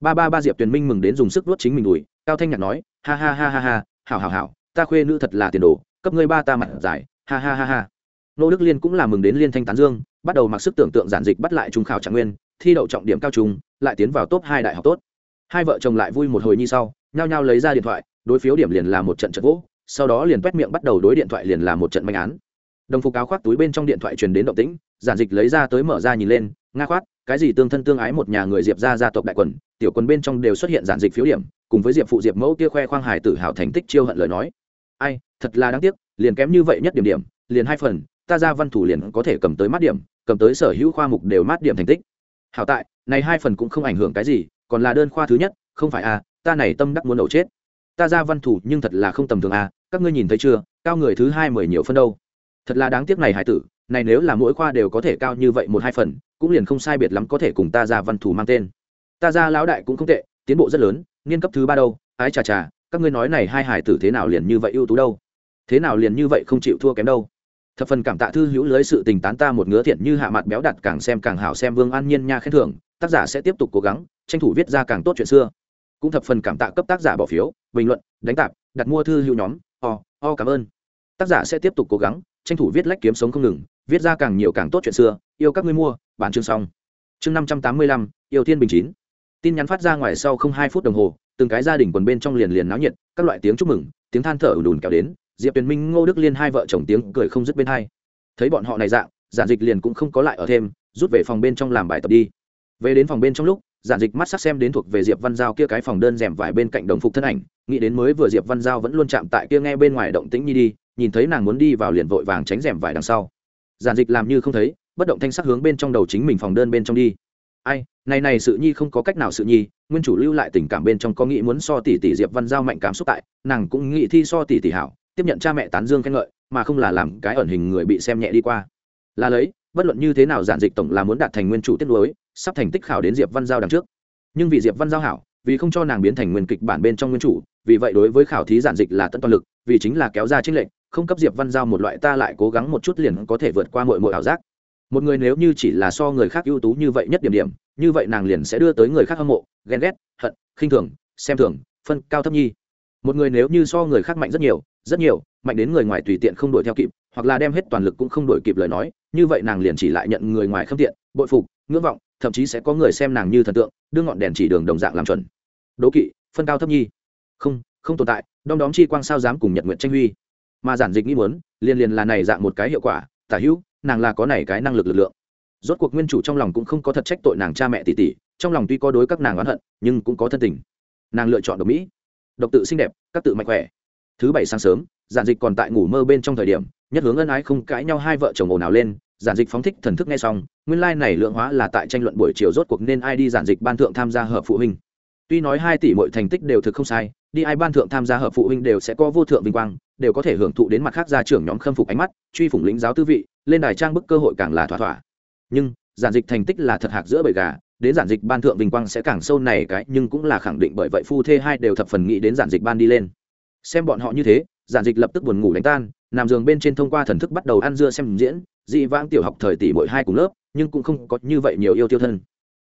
Ba ba ba diệp tuyền minh mừng đến dùng sức vuốt chính mình đùi, cao thanh nhạc nói, ha ha ha ha ha, hảo hảo hảo, ta khuê nữ thật là tiền đồ, cấp ngươi ba ta mặt giải, ha ha ha ha. Nô đức liên cũng là mừng đến liên thanh tán dương, bắt đầu mặc sức tưởng tượng giản dịch bắt lại trung khảo trạng nguyên, thi đậu trọng điểm cao trung, lại tiến vào top hai đại học tốt. Hai vợ chồng lại vui một hồi như sau, nhao nhao lấy ra điện thoại, đối phiếu điểm liền là một trận trận vỗ sau đó liền quét miệng bắt đầu đối điện thoại liền là một trận manh án. Đồng phục áo khoác túi bên trong điện thoại truyền đến động tĩnh, giản dịch lấy ra tới mở ra nhìn lên, nga khoát, cái gì tương thân tương ái một nhà người diệp ra gia tộc đại quần, tiểu quần bên trong đều xuất hiện giản dịch phiếu điểm, cùng với diệp phụ diệp mẫu kia khoe khoang hài tử hào thành tích chiêu hận lời nói. Ai, thật là đáng tiếc, liền kém như vậy nhất điểm điểm, liền hai phần, ta ra văn thủ liền có thể cầm tới mát điểm, cầm tới sở hữu khoa mục đều mát điểm thành tích. Hảo tại, này hai phần cũng không ảnh hưởng cái gì, còn là đơn khoa thứ nhất, không phải à ta này tâm đắc muốn đầu chết ta ra văn thủ nhưng thật là không tầm thường à các ngươi nhìn thấy chưa, cao người thứ hai mười nhiều phân đâu. Thật là đáng tiếc này hải tử, này nếu là mỗi khoa đều có thể cao như vậy một hai phần, cũng liền không sai biệt lắm có thể cùng ta ra văn thủ mang tên. Ta ra lão đại cũng không tệ, tiến bộ rất lớn, niên cấp thứ ba đâu, ái chà chà, các ngươi nói này hai hải tử thế nào liền như vậy ưu tú đâu? Thế nào liền như vậy không chịu thua kém đâu? Thập phần cảm tạ thư hữu lưới sự tình tán ta một ngứa thiện như hạ mặt béo đặt càng xem càng hảo xem vương an nhiên nha khen thưởng, tác giả sẽ tiếp tục cố gắng, tranh thủ viết ra càng tốt chuyện xưa cũng thập phần cảm tạ cấp tác giả bỏ phiếu, bình luận, đánh tạp, đặt mua thư hữu nhóm, o o cảm ơn. Tác giả sẽ tiếp tục cố gắng, tranh thủ viết lách kiếm sống không ngừng, viết ra càng nhiều càng tốt chuyện xưa, yêu các ngươi mua, bản chương xong. Chương năm trăm tám mươi lăm, yêu thiên bình chín. Tin nhắn phát ra ngoài sau không hai phút đồng hồ, từng cái gia đình quần bên trong liền liền náo nhiệt, các loại tiếng chúc mừng, tiếng than thở ùn ùn kéo đến, diệp tuyền minh, ngô đức liên hai vợ chồng tiếng cười không dứt bên hai. Thấy bọn họ này dạng, giản dịch liền cũng không có lại ở thêm, rút về phòng bên trong làm bài tập đi. Về đến phòng bên trong lúc giản dịch mắt sắc xem đến thuộc về diệp văn giao kia cái phòng đơn rèm vải bên cạnh đồng phục thân ảnh, nghĩ đến mới vừa diệp văn giao vẫn luôn chạm tại kia nghe bên ngoài động tĩnh nhi đi, nhìn thấy nàng muốn đi vào liền vội vàng tránh rèm vải đằng sau. Giản dịch làm như không thấy, bất động thanh sắc hướng bên trong đầu chính mình phòng đơn bên trong đi. Ai, này này sự nhi không có cách nào sự nhi, nguyên chủ lưu lại tình cảm bên trong có nghĩ muốn so tỷ tỷ diệp văn giao mạnh cảm xúc tại, nàng cũng nghĩ thi so tỷ tỷ hảo, tiếp nhận cha mẹ tán dương khen ngợi, mà không là làm cái ẩn hình người bị xem nhẹ đi qua. Là lấy, bất luận như thế nào giản dịch tổng là muốn đạt thành nguyên chủ tiết lối sắp thành tích khảo đến diệp văn giao đằng trước. Nhưng vì diệp văn giao hảo, vì không cho nàng biến thành nguyên kịch bản bên trong nguyên chủ, vì vậy đối với khảo thí giản dịch là tận toàn lực, vì chính là kéo ra trích lệnh không cấp diệp văn giao một loại ta lại cố gắng một chút liền có thể vượt qua mọi mọi ảo giác. Một người nếu như chỉ là so người khác ưu tú như vậy nhất điểm điểm, như vậy nàng liền sẽ đưa tới người khác hâm mộ, ghen ghét, hận, khinh thường, xem thường, phân cao thấp nhi. Một người nếu như so người khác mạnh rất nhiều rất nhiều, mạnh đến người ngoài tùy tiện không đuổi theo kịp, hoặc là đem hết toàn lực cũng không đuổi kịp lời nói, như vậy nàng liền chỉ lại nhận người ngoài khâm tiện, bội phục, ngưỡng vọng thậm chí sẽ có người xem nàng như thần tượng, đưa ngọn đèn chỉ đường đồng dạng làm chuẩn. Đố kỵ, phân cao thấp nhi. Không không tồn tại, đom đóm chi quang sao dám cùng nhật nguyện tranh huy? Mà giản dịch nghĩ muốn, liền liền là này dạng một cái hiệu quả, tả hữu, nàng là có này cái năng lực lực lượng. Rốt cuộc nguyên chủ trong lòng cũng không có thật trách tội nàng cha mẹ tỷ tỷ, trong lòng tuy có đối các nàng oán hận, nhưng cũng có thân tình. Nàng lựa chọn độc mỹ, độc tự xinh đẹp, các tự mạnh khỏe. Thứ bảy sáng sớm, giản dịch còn tại ngủ mơ bên trong thời điểm, nhất hướng ân ái không cãi nhau hai vợ chồng ồn ào lên giản dịch phóng thích thần thức nghe xong, nguyên lai、like、này lượng hóa là tại tranh luận buổi chiều rốt cuộc nên ai đi giản dịch ban thượng tham gia hợp phụ huynh. Tuy nói hai tỷ mọi thành tích đều thực không sai, đi ai ban thượng tham gia hợp phụ huynh đều sẽ có vô thượng vinh quang, đều có thể hưởng thụ đến mặt khác gia trưởng nhóm khâm phục ánh mắt, truy phủng lĩnh giáo tư vị, lên đài trang bức cơ hội càng là thỏa thỏa. Nhưng, giản dịch thành tích là thật hạc giữa bầy gà, đến giản dịch ban thượng vinh quang sẽ càng sâu này cái, nhưng cũng là khẳng định bởi vậy phu thê hai đều thập phần nghĩ đến giản dịch ban đi lên. Xem bọn họ như thế, giản dịch lập tức buồn ngủ đánh tan nằm giường bên trên thông qua thần thức bắt đầu ăn dưa xem diễn, dị vãng tiểu học thời tỷ mỗi hai cùng lớp, nhưng cũng không có như vậy nhiều yêu tiêu thân.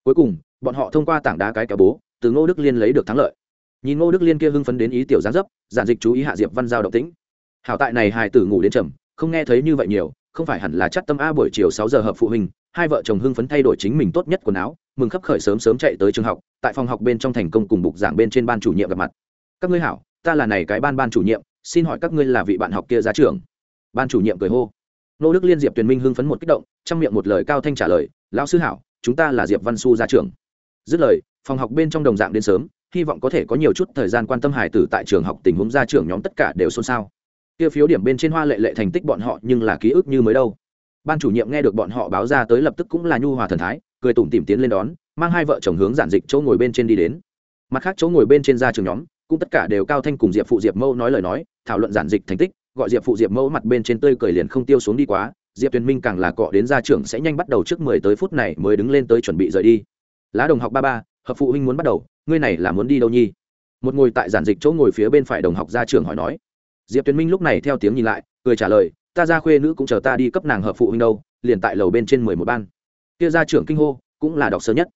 Cuối cùng, bọn họ thông qua tảng đá cái kéo bố, từ ngô đức liên lấy được thắng lợi. Nhìn ngô đức liên kia hưng phấn đến ý tiểu gián dấp, giản dịch chú ý hạ diệp văn giao động tĩnh. Hảo tại này hài tử ngủ đến trầm, không nghe thấy như vậy nhiều, không phải hẳn là chắc tâm a buổi chiều sáu giờ hợp phụ huynh, hai vợ chồng hưng phấn thay đổi chính mình tốt nhất quần áo, mừng khắp khởi sớm sớm chạy tới trường học, tại phòng học bên trong thành công cùng bục giảng bên trên ban chủ nhiệm gặp mặt. Các ngươi hảo, ta là này cái ban ban chủ nhiệm xin hỏi các ngươi là vị bạn học kia giá trưởng? Ban chủ nhiệm cười hô. Nô đức liên diệp tuyền minh hưng phấn một kích động, trong miệng một lời cao thanh trả lời, lão sư hảo, chúng ta là diệp văn su gia trưởng. Dứt lời, phòng học bên trong đồng dạng đến sớm, hy vọng có thể có nhiều chút thời gian quan tâm hải tử tại trường học tình huống gia trưởng nhóm tất cả đều xôn xao. Kia phiếu điểm bên trên hoa lệ lệ thành tích bọn họ, nhưng là ký ức như mới đâu. Ban chủ nhiệm nghe được bọn họ báo ra tới lập tức cũng là nhu hòa thần thái, cười tủm tìm tiến lên đón, mang hai vợ chồng hướng giản dịch chỗ ngồi bên trên đi đến. Mặt khác chỗ ngồi bên trên gia trường nhóm cũng tất cả đều cao thanh cùng diệp phụ diệp mâu nói lời nói, thảo luận giản dịch thành tích, gọi diệp phụ diệp mẫu mặt bên trên tươi cười liền không tiêu xuống đi quá, diệp tuyền minh càng là cọ đến gia trưởng sẽ nhanh bắt đầu trước mười tới phút này mới đứng lên tới chuẩn bị rời đi. Lá đồng học ba ba, hợp phụ huynh muốn bắt đầu, ngươi này là muốn đi đâu nhi? Một ngồi tại giản dịch chỗ ngồi phía bên phải đồng học gia trưởng hỏi nói. Diệp tuyền minh lúc này theo tiếng nhìn lại, cười trả lời, ta ra khuê nữ cũng chờ ta đi cấp nàng hợp phụ huynh đâu, liền tại lầu bên trên mười một ban. Kia gia trưởng kinh hô, cũng là đọc sớm nhất.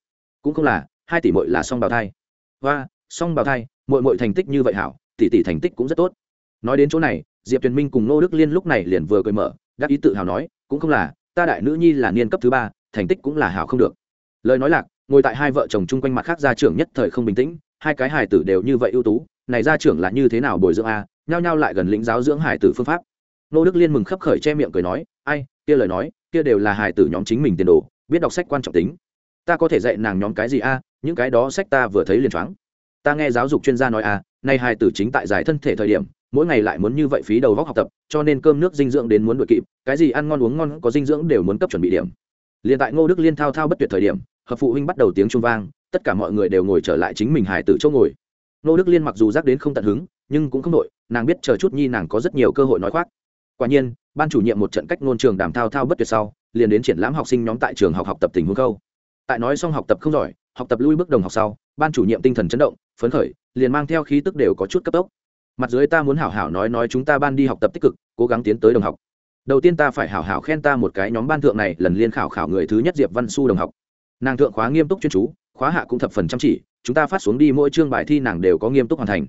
Cũng không là, hai tỷ mội là song bào thai. Hoa, song bào thai mội mội thành tích như vậy hảo, tỷ tỷ thành tích cũng rất tốt. Nói đến chỗ này, diệp tuyền minh cùng nô đức liên lúc này liền vừa cười mở, đắc ý tự hào nói, cũng không là, ta đại nữ nhi là niên cấp thứ ba, thành tích cũng là hảo không được. Lời nói lạc, ngồi tại hai vợ chồng chung quanh mặt khác gia trưởng nhất thời không bình tĩnh, hai cái hài tử đều như vậy ưu tú, này gia trưởng là như thế nào bồi dưỡng a, nhao nhao lại gần lĩnh giáo dưỡng hài tử phương pháp. Nô đức liên mừng khấp khởi che miệng cười nói, ai, kia lời nói, kia đều là hài tử nhóm chính mình tiền đồ, biết đọc sách quan trọng tính. Ta có thể dạy nàng nhóm cái gì a, những cái đó sách ta vừa thấy liền choáng ta nghe giáo dục chuyên gia nói à, nay hài tử chính tại giải thân thể thời điểm mỗi ngày lại muốn như vậy phí đầu góc học tập cho nên cơm nước dinh dưỡng đến muốn đuổi kịp cái gì ăn ngon uống ngon có dinh dưỡng đều muốn cấp chuẩn bị điểm. Liền tại ngô đức liên thao thao bất tuyệt thời điểm hợp phụ huynh bắt đầu tiếng trung vang tất cả mọi người đều ngồi trở lại chính mình hải tử chỗ ngồi. Ngô đức liên mặc dù rác đến không tận hứng nhưng cũng không đội nàng biết chờ chút nhi nàng có rất nhiều cơ hội nói khoác. Quả nhiên ban chủ nhiệm một trận cách ngôn trường đàm thao thao bất tuyệt sau liền đến triển lãm học sinh nhóm tại trường học học tập tình huống câu tại nói xong học tập không giỏi học tập lui bước đồng học sau ban chủ nhiệm tinh thần chấn động phấn khởi, liền mang theo khí tức đều có chút cấp tốc. Mặt dưới ta muốn hảo hảo nói nói chúng ta ban đi học tập tích cực, cố gắng tiến tới đồng học. Đầu tiên ta phải hảo hảo khen ta một cái nhóm ban thượng này lần liên khảo khảo người thứ nhất diệp văn su đồng học. Nàng thượng khóa nghiêm túc chuyên chú, khóa hạ cũng thập phần chăm chỉ, chúng ta phát xuống đi mỗi chương bài thi nàng đều có nghiêm túc hoàn thành.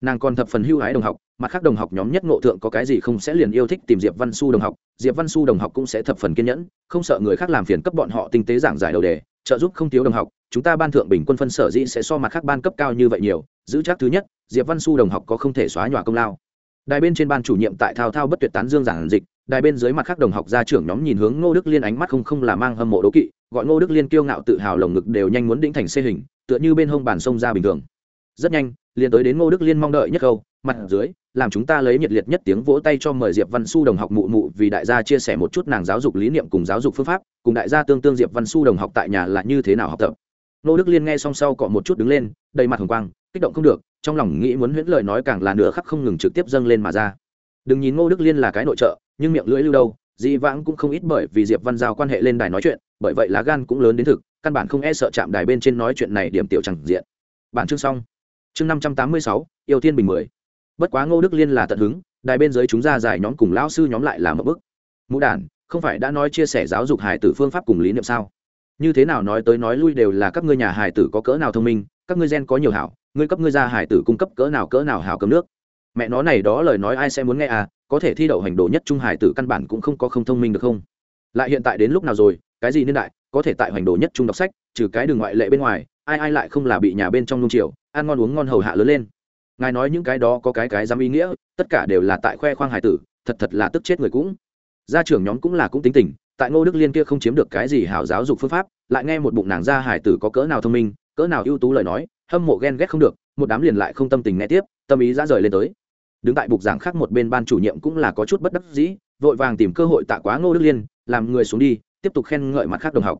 Nàng còn thập phần hưu hái đồng học, mặt khác đồng học nhóm nhất ngộ thượng có cái gì không sẽ liền yêu thích tìm diệp văn su đồng học, diệp văn su đồng học cũng sẽ thập phần kiên nhẫn, không sợ người khác làm phiền cấp bọn họ tinh tế giảng giải đầu đề, trợ giúp không thiếu đồng học chúng ta ban thượng bình quân phân sở dĩ sẽ so mặt khác ban cấp cao như vậy nhiều, giữ chắc thứ nhất, diệp văn su đồng học có không thể xóa nhòa công lao. Đài bên trên ban chủ nhiệm tại thao thao bất tuyệt tán dương giảng dịch, đài bên dưới mặt khác đồng học ra trưởng nhóm nhìn hướng ngô đức liên ánh mắt không không là mang hâm mộ đố kỵ, gọi ngô đức liên kiêu ngạo tự hào lồng ngực đều nhanh muốn đĩnh thành xê hình, tựa như bên hông bàn sông ra bình thường. Rất nhanh, liền tới đến ngô đức liên mong đợi nhất câu, mặt dưới, làm chúng ta lấy nhiệt liệt nhất tiếng vỗ tay cho mời diệp văn su đồng học mụ mụ vì đại gia chia sẻ một chút nàng giáo dục lý niệm cùng giáo dục phương pháp, cùng đại gia tương tương diệp văn su đồng học tại nhà là như thế nào học tập nô đức liên nghe xong sau cọ một chút đứng lên, đầy mặt hồng quang, kích động không được, trong lòng nghĩ muốn huyễn lời nói càng là nửa khắc không ngừng trực tiếp dâng lên mà ra. Đừng nhìn ngô đức liên là cái nội trợ, nhưng miệng lưỡi lưu đâu, dĩ vãng cũng không ít bởi vì diệp văn giao quan hệ lên đài nói chuyện, bởi vậy lá gan cũng lớn đến thực, căn bản không e sợ chạm đài bên trên nói chuyện này điểm tiểu chẳng diện. Bản chương xong. Chương năm trăm tám mươi sáu, yêu thiên bình mười. Bất quá ngô đức liên là tận hứng, đài bên dưới chúng ra giải nhóm cùng lão sư nhóm lại là một bức. Mũ đản, không phải đã nói chia sẻ giáo dục hài tử phương pháp cùng lý niệm sao? Như thế nào nói tới nói lui đều là các ngươi nhà Hải tử có cỡ nào thông minh, các ngươi gen có nhiều hảo, ngươi cấp ngươi ra Hải tử cung cấp cỡ nào cỡ nào hảo cấm nước. Mẹ nó này đó lời nói ai sẽ muốn nghe à có thể thi đậu hành đồ nhất trung Hải tử căn bản cũng không có không thông minh được không? Lại hiện tại đến lúc nào rồi, cái gì niên đại, có thể tại hành đồ nhất trung đọc sách, trừ cái đường ngoại lệ bên ngoài, ai ai lại không là bị nhà bên trong nung chiều, ăn ngon uống ngon hầu hạ lớn lên. Ngài nói những cái đó có cái cái dám ý nghĩa, tất cả đều là tại khoe khoang Hải tử, thật thật là tức chết người cũng. Gia trưởng nhóm cũng là cũng tính tình tại ngô đức liên kia không chiếm được cái gì hảo giáo dục phương pháp, lại nghe một bụng nàng gia Hải tử có cỡ nào thông minh, cỡ nào ưu tú lời nói, hâm mộ ghen ghét không được, một đám liền lại không tâm tình nghe tiếp, tâm ý ra rời lên tới. Đứng tại bục giảng khác một bên ban chủ nhiệm cũng là có chút bất đắc dĩ, vội vàng tìm cơ hội tạ quá ngô đức liên, làm người xuống đi, tiếp tục khen ngợi mặt khác đồng học.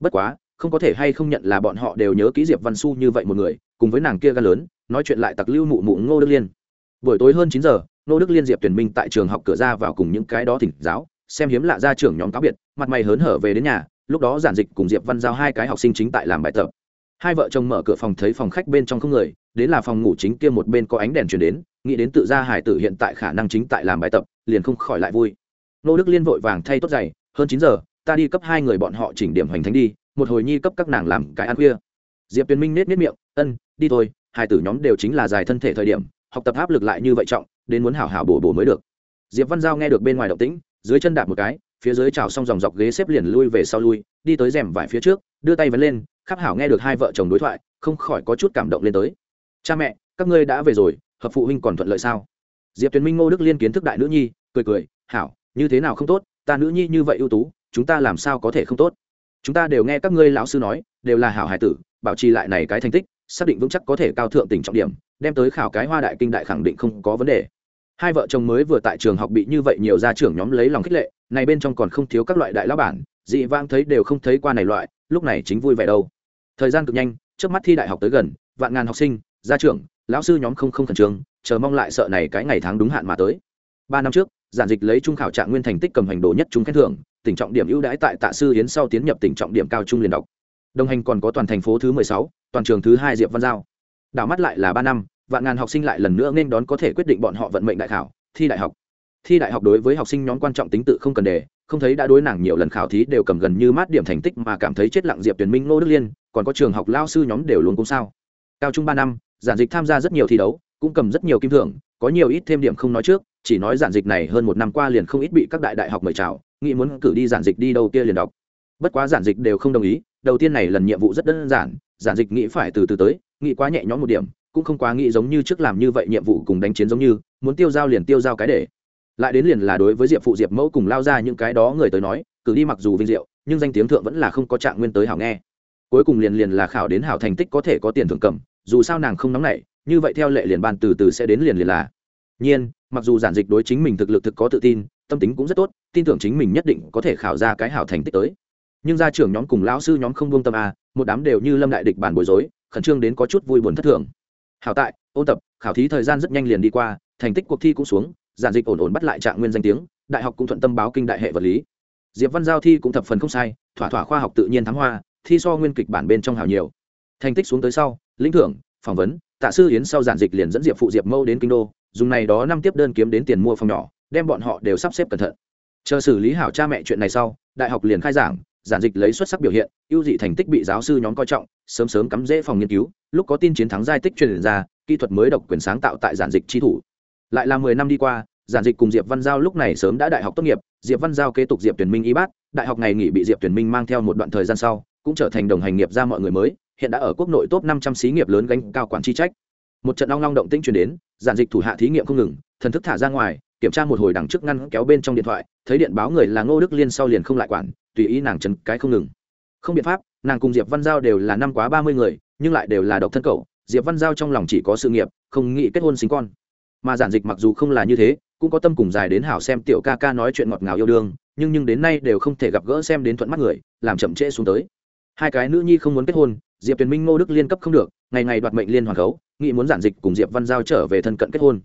Bất quá, không có thể hay không nhận là bọn họ đều nhớ ký diệp văn su như vậy một người, cùng với nàng kia ga lớn, nói chuyện lại tặc lưu mụ mụ ngô đức liên. Buổi tối hơn chín giờ, ngô đức liên diệp tuyển minh tại trường học cửa ra vào cùng những cái đó thỉnh giáo xem hiếm lạ ra trưởng nhóm cáo biệt, mặt mày hớn hở về đến nhà, lúc đó giản dịch cùng diệp văn giao hai cái học sinh chính tại làm bài tập. Hai vợ chồng mở cửa phòng thấy phòng khách bên trong không người, đến là phòng ngủ chính kia một bên có ánh đèn chuyển đến, nghĩ đến tự ra hải tử hiện tại khả năng chính tại làm bài tập, liền không khỏi lại vui. Nô đức liên vội vàng thay tốt giày, hơn chín giờ, ta đi cấp hai người bọn họ chỉnh điểm hoành thánh đi, một hồi nhi cấp các nàng làm cái ăn khuya. Diệp tuyền minh nết nết miệng, ân, đi thôi hai tử nhóm đều chính là dài thân thể thời điểm, học tập áp lực lại như vậy trọng, đến muốn hảo hảo bổ bổ mới được. Diệp văn giao nghe được bên ngoài động tĩnh dưới chân đạp một cái, phía dưới trào xong dòng dọc ghế xếp liền lui về sau lui, đi tới rèm vải phía trước, đưa tay vấn lên, khắc hảo nghe được hai vợ chồng đối thoại, không khỏi có chút cảm động lên tới. Cha mẹ, các ngươi đã về rồi, hợp phụ huynh còn thuận lợi sao? Diệp tuyền minh ngô đức liên kiến thức đại nữ nhi, cười cười, hảo, như thế nào không tốt, ta nữ nhi như vậy ưu tú, chúng ta làm sao có thể không tốt? Chúng ta đều nghe các ngươi lão sư nói, đều là hảo hải tử, bảo trì lại này cái thành tích, xác định vững chắc có thể cao thượng tỉnh trọng điểm, đem tới khảo cái hoa đại kinh đại khẳng định không có vấn đề hai vợ chồng mới vừa tại trường học bị như vậy nhiều gia trưởng nhóm lấy lòng khích lệ, này bên trong còn không thiếu các loại đại lão bản, dị vang thấy đều không thấy qua này loại, lúc này chính vui vẻ đâu. Thời gian cực nhanh, trước mắt thi đại học tới gần, vạn ngàn học sinh, gia trưởng, lão sư nhóm không không khẩn trương, chờ mong lại sợ này cái ngày tháng đúng hạn mà tới. Ba năm trước, giản dịch lấy trung khảo trạng nguyên thành tích cầm hành đồ nhất trung khen thưởng, tỉnh trọng điểm ưu đãi tại tạ sư hiến sau tiến nhập tỉnh trọng điểm cao trung liền đọc. Đồng hành còn có toàn thành phố thứ mười sáu, toàn trường thứ hai diệp văn giao. Đảo mắt lại là ba năm vạn ngàn học sinh lại lần nữa nên đón có thể quyết định bọn họ vận mệnh đại khảo, thi đại học. Thi đại học đối với học sinh nhóm quan trọng tính tự không cần đề, không thấy đã đối nàng nhiều lần khảo thí đều cầm gần như mát điểm thành tích mà cảm thấy chết lặng diệp tuyển minh, ngô đức liên, còn có trường học lao sư nhóm đều luôn cũng sao. Cao trung ba năm, giản dịch tham gia rất nhiều thi đấu, cũng cầm rất nhiều kim thưởng, có nhiều ít thêm điểm không nói trước, chỉ nói giản dịch này hơn một năm qua liền không ít bị các đại đại học mời chào, nghĩ muốn cử đi giản dịch đi đâu kia liền đọc. Bất quá giản dịch đều không đồng ý, đầu tiên này lần nhiệm vụ rất đơn giản giản dịch nghĩ phải từ từ tới, nghĩ quá nhẹ nhõm một điểm cũng không quá nghĩ giống như trước làm như vậy nhiệm vụ cùng đánh chiến giống như, muốn tiêu giao liền tiêu giao cái để. Lại đến liền là đối với diệp phụ diệp mẫu cùng lao ra những cái đó người tới nói, cử đi mặc dù vinh diệu, nhưng danh tiếng thượng vẫn là không có trạng nguyên tới hảo nghe. Cuối cùng liền liền là khảo đến hảo thành tích có thể có tiền thưởng cầm, dù sao nàng không nóng nảy, như vậy theo lệ liền ban từ từ sẽ đến liền liền là. Nhiên, mặc dù giản dịch đối chính mình thực lực thực có tự tin, tâm tính cũng rất tốt, tin tưởng chính mình nhất định có thể khảo ra cái hảo thành tích tới. Nhưng gia trưởng nhóm cùng lão sư nhóm không buông tâm a một đám đều như lâm đại địch bản bối rối, khẩn trương đến có chút vui buồn thất thường hảo tại, ôn tập, khảo thí thời gian rất nhanh liền đi qua, thành tích cuộc thi cũng xuống, giản dịch ổn ổn bắt lại trạng nguyên danh tiếng, đại học cũng thuận tâm báo kinh đại hệ vật lý. Diệp văn giao thi cũng thập phần không sai, thỏa thỏa khoa học tự nhiên thắng hoa, thi so nguyên kịch bản bên trong hào nhiều. Thành tích xuống tới sau, lĩnh thưởng, phỏng vấn, tạ sư yến sau giản dịch liền dẫn diệp phụ diệp mâu đến kinh đô, dùng này đó năm tiếp đơn kiếm đến tiền mua phòng nhỏ, đem bọn họ đều sắp xếp cẩn thận. Chờ xử lý hảo cha mẹ chuyện này sau, đại học liền khai giảng giản dịch lấy xuất sắc biểu hiện, ưu dị thành tích bị giáo sư nhóm coi trọng, sớm sớm cắm rễ phòng nghiên cứu, lúc có tin chiến thắng giai tích truyền ra, kỹ thuật mới độc quyền sáng tạo tại giản dịch tri thủ. Lại là mười năm đi qua, giản dịch cùng diệp văn giao lúc này sớm đã đại học tốt nghiệp, diệp văn giao kế tục diệp tuyển minh y bát, đại học ngày nghỉ bị diệp tuyển minh mang theo một đoạn thời gian sau, cũng trở thành đồng hành nghiệp ra mọi người mới, hiện đã ở quốc nội top năm trăm xí nghiệp lớn gánh cao quản chi trách. Một trận long long động tĩnh truyền đến, giản dịch thủ hạ thí nghiệm không ngừng, thần thức thả ra ngoài kiểm tra một hồi đằng trước ngăn kéo bên trong điện thoại, thấy điện báo người là ngô đức liên sau liền không lại quản, tùy ý nàng chấn cái không ngừng. Không biện pháp, nàng cùng diệp văn giao đều là năm quá ba mươi người, nhưng lại đều là độc thân cậu, diệp văn giao trong lòng chỉ có sự nghiệp, không nghĩ kết hôn sinh con. Mà giản dịch mặc dù không là như thế, cũng có tâm cùng dài đến hảo xem tiểu ca ca nói chuyện ngọt ngào yêu đương, nhưng nhưng đến nay đều không thể gặp gỡ xem đến thuận mắt người, làm chậm trễ xuống tới. Hai cái nữ nhi không muốn kết hôn, diệp tuyền minh ngô đức liên cấp không được, ngày ngày đoạt mệnh liên hoàn khấu, nghĩ muốn giản dịch cùng diệp văn giao trở về thân cận kết hôn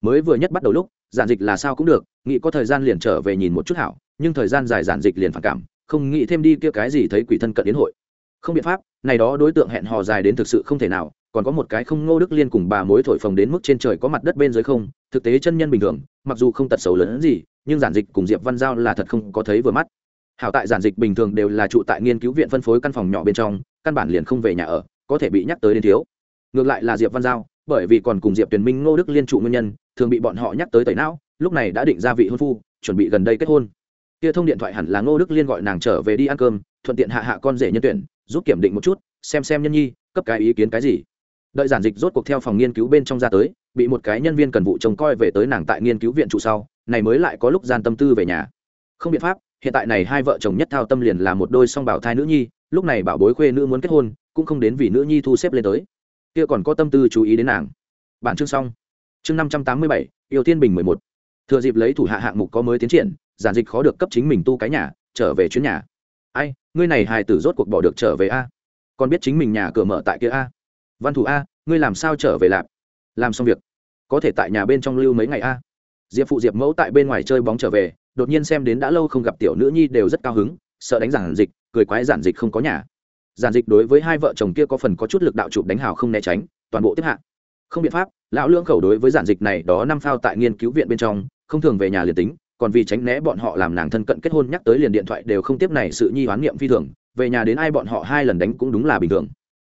mới vừa nhất bắt đầu lúc, giản dịch là sao cũng được, nghĩ có thời gian liền trở về nhìn một chút hảo, nhưng thời gian dài giản dịch liền phản cảm, không nghĩ thêm đi kia cái gì thấy quỷ thân cận đến hội. Không biện pháp, này đó đối tượng hẹn hò dài đến thực sự không thể nào, còn có một cái không ngô đức liên cùng bà mối thổi phồng đến mức trên trời có mặt đất bên dưới không, thực tế chân nhân bình thường, mặc dù không tật xấu lớn gì, nhưng giản dịch cùng diệp văn giao là thật không có thấy vừa mắt. Hảo tại giản dịch bình thường đều là trụ tại nghiên cứu viện phân phối căn phòng nhỏ bên trong, căn bản liền không về nhà ở, có thể bị nhắc tới đến thiếu. Ngược lại là diệp văn giao, bởi vì còn cùng diệp tuyển minh, ngô đức liên trụ nguyên nhân thường bị bọn họ nhắc tới tẩy não, lúc này đã định ra vị hôn phu, chuẩn bị gần đây kết hôn. Kia thông điện thoại hẳn là ngô đức liên gọi nàng trở về đi ăn cơm, thuận tiện hạ hạ con rể nhân tuyển, giúp kiểm định một chút, xem xem nhân nhi, cấp cái ý kiến cái gì. Đợi giản dịch rốt cuộc theo phòng nghiên cứu bên trong ra tới, bị một cái nhân viên cần vụ trông coi về tới nàng tại nghiên cứu viện trụ sau, này mới lại có lúc gian tâm tư về nhà. Không biện pháp, hiện tại này hai vợ chồng nhất thao tâm liền là một đôi song bảo thai nữ nhi, lúc này bảo bối khuê nữ muốn kết hôn, cũng không đến vì nữ nhi thu xếp lên tới. Kia còn có tâm tư chú ý đến nàng. Bản chương xong chương năm trăm tám mươi bảy, yêu thiên bình mười một. Thừa dịp lấy thủ hạ hạng mục có mới tiến triển, giản dịch khó được cấp chính mình tu cái nhà, trở về chuyến nhà. Ai, ngươi này hài tử rốt cuộc bỏ được trở về a? Còn biết chính mình nhà cửa mở tại kia a? Văn thủ a, ngươi làm sao trở về lạp? Làm xong việc. Có thể tại nhà bên trong lưu mấy ngày a? Diệp phụ diệp mẫu tại bên ngoài chơi bóng trở về, đột nhiên xem đến đã lâu không gặp tiểu nữ nhi đều rất cao hứng, sợ đánh giản dịch, cười quái giản dịch không có nhà. Giản dịch đối với hai vợ chồng kia có phần có chút lực đạo chụp đánh hào không né tránh, toàn bộ tiếp hạ không biện pháp lão lưỡng khẩu đối với giản dịch này đó năm phao tại nghiên cứu viện bên trong không thường về nhà liền tính còn vì tránh né bọn họ làm nàng thân cận kết hôn nhắc tới liền điện thoại đều không tiếp này sự nhi hoán niệm phi thường về nhà đến ai bọn họ hai lần đánh cũng đúng là bình thường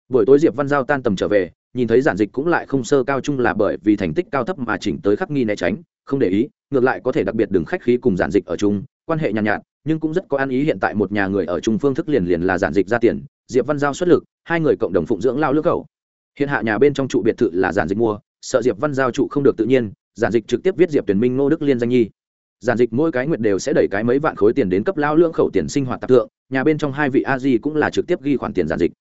buổi tối diệp văn giao tan tầm trở về nhìn thấy giản dịch cũng lại không sơ cao chung là bởi vì thành tích cao thấp mà chỉnh tới khắc nghi né tránh không để ý ngược lại có thể đặc biệt đừng khách khí cùng giản dịch ở chung quan hệ nhàn nhạt, nhạt nhưng cũng rất có ăn ý hiện tại một nhà người ở chung phương thức liền liền là giản dịch ra tiền diệp văn giao xuất lực hai người cộng đồng phụng dưỡng lao lưỡng khẩu hiện hạ nhà bên trong trụ biệt thự là giản dịch mua, sợ diệp văn giao trụ không được tự nhiên, giản dịch trực tiếp viết diệp tuyển minh ngô đức liên danh nhi giản dịch mỗi cái nguyệt đều sẽ đẩy cái mấy vạn khối tiền đến cấp lao lương khẩu tiền sinh hoạt tạp tượng nhà bên trong hai vị a di cũng là trực tiếp ghi khoản tiền giản dịch.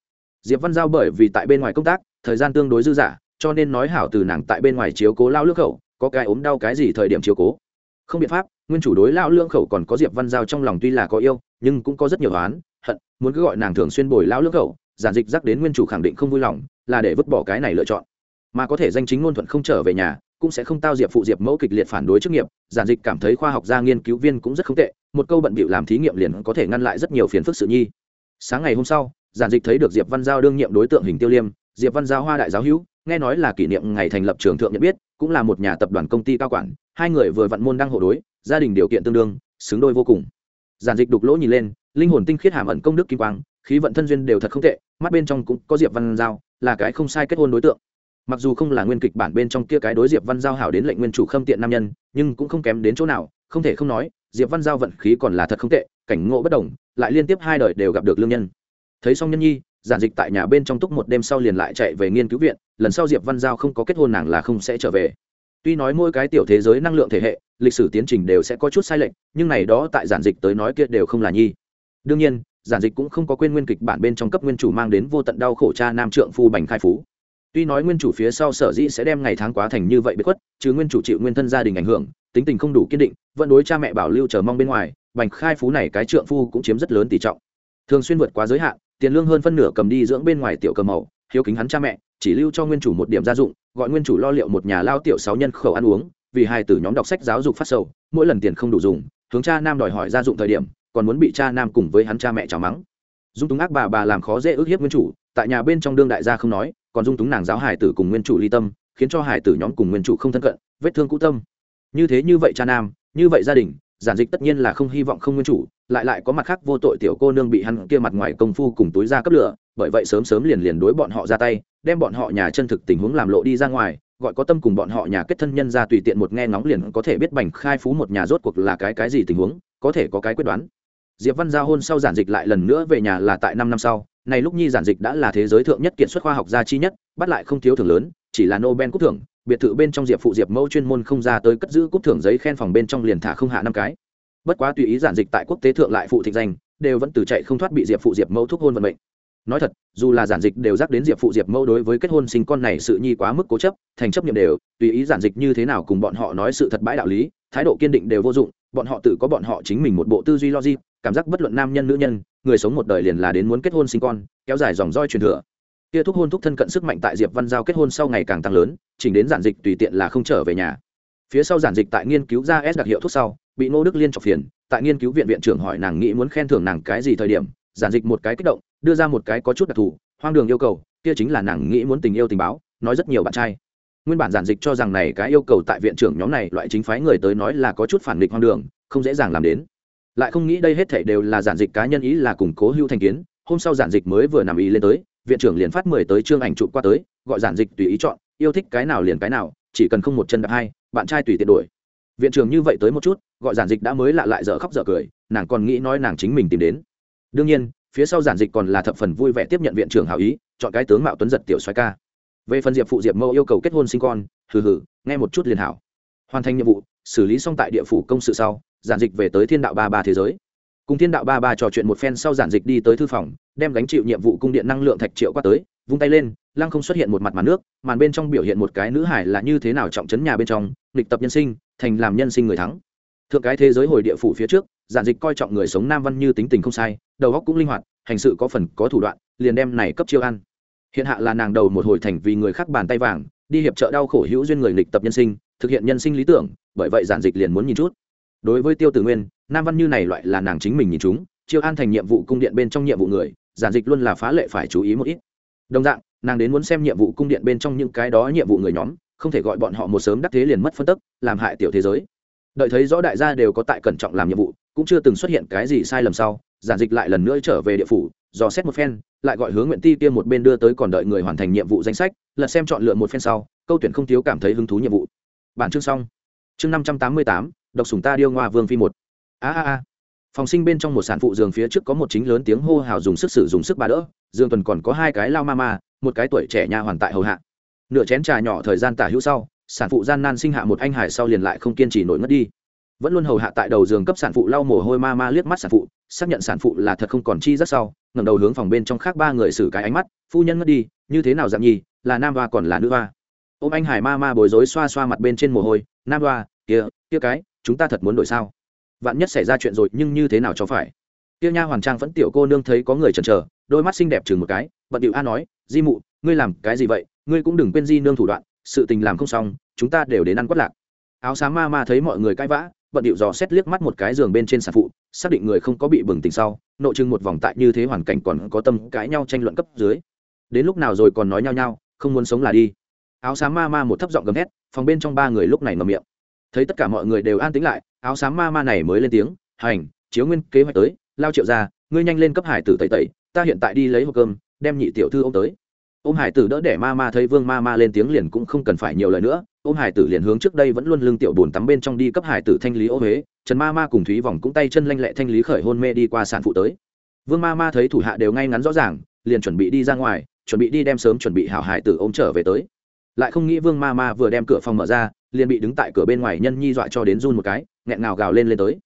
Diệp văn giao bởi vì tại bên ngoài công tác, thời gian tương đối dư dả, cho nên nói hảo từ nàng tại bên ngoài chiếu cố lao lương khẩu, có cái ốm đau cái gì thời điểm chiếu cố. Không biện pháp, nguyên chủ đối lao lương khẩu còn có diệp văn giao trong lòng tuy là có yêu, nhưng cũng có rất nhiều oán, hận, muốn cứ gọi nàng thường xuyên bồi lao lương khẩu giản dịch rắc đến nguyên chủ khẳng định không vui lòng, là để vứt bỏ cái này lựa chọn. Mà có thể danh chính ngôn thuận không trở về nhà, cũng sẽ không tao diệp phụ diệp mẫu kịch liệt phản đối chức nghiệp, giản dịch cảm thấy khoa học gia nghiên cứu viên cũng rất không tệ, một câu bận bịu làm thí nghiệm liền có thể ngăn lại rất nhiều phiền phức sự nhi. Sáng ngày hôm sau, giản dịch thấy được diệp văn giao đương nhiệm đối tượng hình tiêu liêm, diệp văn giao hoa đại giáo hữu, nghe nói là kỷ niệm ngày thành lập trường thượng nhận biết, cũng là một nhà tập đoàn công ty cao quản, hai người vừa vặn môn đang hộ đối, gia đình điều kiện tương đương, xứng đôi vô cùng. Giản dịch đục lỗ nhìn lên, linh hồn tinh khiết hàm ẩn công đức kim quang, khí vận thân duyên đều thật không tệ mắt bên trong cũng có diệp văn giao, là cái không sai kết hôn đối tượng. Mặc dù không là nguyên kịch bản bên trong kia cái đối diệp văn giao hảo đến lệnh nguyên chủ khâm tiện nam nhân, nhưng cũng không kém đến chỗ nào, không thể không nói, diệp văn giao vận khí còn là thật không tệ, cảnh ngộ bất đồng, lại liên tiếp hai đời đều gặp được lương nhân. Thấy xong nhân nhi, giản dịch tại nhà bên trong túc một đêm sau liền lại chạy về nghiên cứu viện, lần sau diệp văn giao không có kết hôn nàng là không sẽ trở về. Tuy nói mỗi cái tiểu thế giới năng lượng thể hệ, lịch sử tiến trình đều sẽ có chút sai lệch, nhưng này đó tại giản dịch tới nói kia đều không là nhi. Đương nhiên giản dịch cũng không có quên nguyên kịch bản bên trong cấp nguyên chủ mang đến vô tận đau khổ cha nam trượng phu bành khai phú. Tuy nói nguyên chủ phía sau sở dĩ sẽ đem ngày tháng quá thành như vậy bất khuất, chứ nguyên chủ chịu nguyên thân gia đình ảnh hưởng, tính tình không đủ kiên định, vẫn đối cha mẹ bảo lưu chờ mong bên ngoài, bành khai phú này cái trượng phu cũng chiếm rất lớn tỷ trọng. Thường xuyên vượt quá giới hạn, tiền lương hơn phân nửa cầm đi dưỡng bên ngoài tiểu cầm màu, hiếu kính hắn cha mẹ, chỉ lưu cho nguyên chủ một điểm gia dụng, gọi nguyên chủ lo liệu một nhà lao tiểu sáu nhân khẩu ăn uống, vì hai tử nhóm đọc sách giáo dục phát sầu, mỗi lần tiền không đủ dùng, hướng cha nam đòi hỏi gia dụng thời điểm còn muốn bị cha nam cùng với hắn cha mẹ chào mắng. Dung túng ác bà bà làm khó dễ ức hiếp nguyên chủ, tại nhà bên trong đương đại gia không nói, còn dung túng nàng giáo hải tử cùng nguyên chủ ly tâm, khiến cho hải tử nhóm cùng nguyên chủ không thân cận, vết thương cũ tâm. Như thế như vậy cha nam, như vậy gia đình, giản dịch tất nhiên là không hy vọng không nguyên chủ, lại lại có mặt khác vô tội tiểu cô nương bị hắn kia mặt ngoài công phu cùng túi ra cấp lửa, bởi vậy sớm sớm liền liền đối bọn họ ra tay, đem bọn họ nhà chân thực tình huống làm lộ đi ra ngoài, gọi có tâm cùng bọn họ nhà kết thân nhân ra tùy tiện một nghe ngóng liền có thể biết bành khai phú một nhà rốt cuộc là cái cái gì tình huống, có thể có cái quyết đoán diệp văn giao hôn sau giản dịch lại lần nữa về nhà là tại năm năm sau. Này lúc nhi giản dịch đã là thế giới thượng nhất kiện xuất khoa học gia chi nhất, bắt lại không thiếu thưởng lớn, chỉ là nobel cúp thưởng. Biệt thự bên trong diệp phụ diệp mẫu chuyên môn không ra tới cất giữ cúp thưởng giấy khen phòng bên trong liền thả không hạ năm cái. Bất quá tùy ý giản dịch tại quốc tế thượng lại phụ thịnh danh, đều vẫn từ chạy không thoát bị diệp phụ diệp mẫu thúc hôn vận mệnh. Nói thật, dù là giản dịch đều dắt đến diệp phụ diệp mẫu đối với kết hôn sinh con này sự nhi quá mức cố chấp, thành chấp nhiệm đều, tùy ý giản dịch như thế nào cùng bọn họ nói sự thật bãi đạo lý, thái độ kiên định đều vô dụng, bọn họ tự có bọn họ chính mình một bộ tư duy logic cảm giác bất luận nam nhân nữ nhân, người sống một đời liền là đến muốn kết hôn sinh con, kéo dài dòng roi truyền thừa. Kia thúc hôn thúc thân cận sức mạnh tại diệp văn giao kết hôn sau ngày càng tăng lớn, chỉnh đến giản dịch tùy tiện là không trở về nhà. Phía sau giản dịch tại nghiên cứu ra s đặc hiệu thuốc sau, bị ngô đức liên chọc phiền, tại nghiên cứu viện viện trưởng hỏi nàng nghĩ muốn khen thưởng nàng cái gì thời điểm, giản dịch một cái kích động, đưa ra một cái có chút đặc thù, hoang đường yêu cầu, kia chính là nàng nghĩ muốn tình yêu tình báo, nói rất nhiều bạn trai. Nguyên bản giản dịch cho rằng này cái yêu cầu tại viện trưởng nhóm này, loại chính phái người tới nói là có chút phản nghịch hoang đường, không dễ dàng làm đến lại không nghĩ đây hết thảy đều là giản dịch cá nhân ý là củng cố hưu thành kiến, hôm sau giản dịch mới vừa nằm ý lên tới, viện trưởng liền phát mười tới chương ảnh chụp qua tới, gọi giản dịch tùy ý chọn, yêu thích cái nào liền cái nào, chỉ cần không một chân đạp hai, bạn trai tùy tiện đổi viện trưởng như vậy tới một chút, gọi giản dịch đã mới lạ lại dở khóc dở cười, nàng còn nghĩ nói nàng chính mình tìm đến. Đương nhiên, phía sau giản dịch còn là thập phần vui vẻ tiếp nhận viện trưởng hảo ý, chọn cái tướng mạo tuấn giật tiểu xoay ca. Về phần diệp phụ diệp mẫu yêu cầu kết hôn sinh con, hừ hừ, nghe một chút liền hảo. Hoàn thành nhiệm vụ, xử lý xong tại địa phủ công sự sau giản dịch về tới thiên đạo ba ba thế giới. Cùng thiên đạo ba ba trò chuyện một phen sau giản dịch đi tới thư phòng, đem gánh chịu nhiệm vụ cung điện năng lượng thạch triệu qua tới, vung tay lên, lăng không xuất hiện một mặt màn nước, màn bên trong biểu hiện một cái nữ hải là như thế nào trọng chấn nhà bên trong lịch tập nhân sinh, thành làm nhân sinh người thắng. Thượng cái thế giới hồi địa phủ phía trước, giản dịch coi trọng người sống nam văn như tính tình không sai, đầu óc cũng linh hoạt, hành sự có phần, có thủ đoạn, liền đem này cấp chiêu ăn. Hiện hạ là nàng đầu một hồi thành vì người khác bàn tay vàng, đi hiệp trợ đau khổ hữu duyên người lịch tập nhân sinh, thực hiện nhân sinh lý tưởng, bởi vậy giản dịch liền muốn nhìn chút đối với tiêu tử nguyên, nam văn như này loại là nàng chính mình nhìn chúng, chiêu an thành nhiệm vụ cung điện bên trong nhiệm vụ người, giản dịch luôn là phá lệ phải chú ý một ít. Đồng dạng, nàng đến muốn xem nhiệm vụ cung điện bên trong những cái đó nhiệm vụ người nhóm, không thể gọi bọn họ một sớm đắc thế liền mất phân tức, làm hại tiểu thế giới. Đợi thấy rõ đại gia đều có tại cẩn trọng làm nhiệm vụ, cũng chưa từng xuất hiện cái gì sai lầm sau, giản dịch lại lần nữa trở về địa phủ, dò xét một phen, lại gọi hướng nguyện ti kia một bên đưa tới còn đợi người hoàn thành nhiệm vụ danh sách, lật xem chọn lựa một phen sau, câu tuyển không thiếu cảm thấy hứng thú nhiệm vụ. Bản chương xong. Chương năm trăm tám mươi tám độc sủng ta điêu ngoa vương phi một. A a a. Phòng sinh bên trong một sản phụ giường phía trước có một chính lớn tiếng hô hào dùng sức sử dùng sức bà đỡ giường tuần còn có hai cái lao ma ma, một cái tuổi trẻ nhà hoàn tại hầu hạ. Nửa chén trà nhỏ thời gian tả hữu sau, sản phụ gian nan sinh hạ một anh hải sau liền lại không kiên trì nổi ngất đi. Vẫn luôn hầu hạ tại đầu giường cấp sản phụ lau mồ hôi ma ma liếc mắt sản phụ, xác nhận sản phụ là thật không còn chi rất sau, ngẩng đầu hướng phòng bên trong khác ba người xử cái ánh mắt, phu nhân ngất đi, như thế nào dạng nhi là nam hoa còn là nữ hoa? Ôm anh hải ma ma bối rối xoa xoa mặt bên trên mồ hôi, nam hoa, kia kia cái chúng ta thật muốn đổi sao? Vạn nhất xảy ra chuyện rồi nhưng như thế nào cho phải? Tiêu nha hoàn trang vẫn tiểu cô nương thấy có người chần chờ, đôi mắt xinh đẹp chừng một cái, bận điệu a nói, di mụ, ngươi làm cái gì vậy? Ngươi cũng đừng quên di nương thủ đoạn, sự tình làm không xong, chúng ta đều đến ăn quất lạc. Áo xám ma ma thấy mọi người cãi vã, bận điệu dò xét liếc mắt một cái giường bên trên sản phụ, xác định người không có bị bừng tỉnh sau, nội chừng một vòng tại như thế hoàn cảnh còn có tâm cãi nhau tranh luận cấp dưới. Đến lúc nào rồi còn nói nhau nhau, không muốn sống là đi. Áo xám ma ma một thấp giọng gầm hét phòng bên trong ba người lúc này ngầm miệng thấy tất cả mọi người đều an tĩnh lại, áo xám ma ma này mới lên tiếng, hành, chiếu nguyên kế hoạch tới, lao triệu ra ngươi nhanh lên cấp hải tử tẩy tẩy, ta hiện tại đi lấy hộp cơm, đem nhị tiểu thư ô m tới. Ôm hải tử đỡ để ma ma thấy vương ma ma lên tiếng liền cũng không cần phải nhiều lời nữa, ôm hải tử liền hướng trước đây vẫn luôn lương tiểu bồn tắm bên trong đi cấp hải tử thanh lý ô huế, trần ma ma cùng thúy vòng cũng tay chân lanh lẹ thanh lý khởi hôn mê đi qua sản phụ tới. Vương ma ma thấy thủ hạ đều ngay ngắn rõ ràng, liền chuẩn bị đi ra ngoài, chuẩn bị đi đem sớm chuẩn bị hảo hải tử ôm trở về tới lại không nghĩ vương ma ma vừa đem cửa phòng mở ra, liền bị đứng tại cửa bên ngoài nhân nhi dọa cho đến run một cái, nghẹn ngào gào lên lên tới.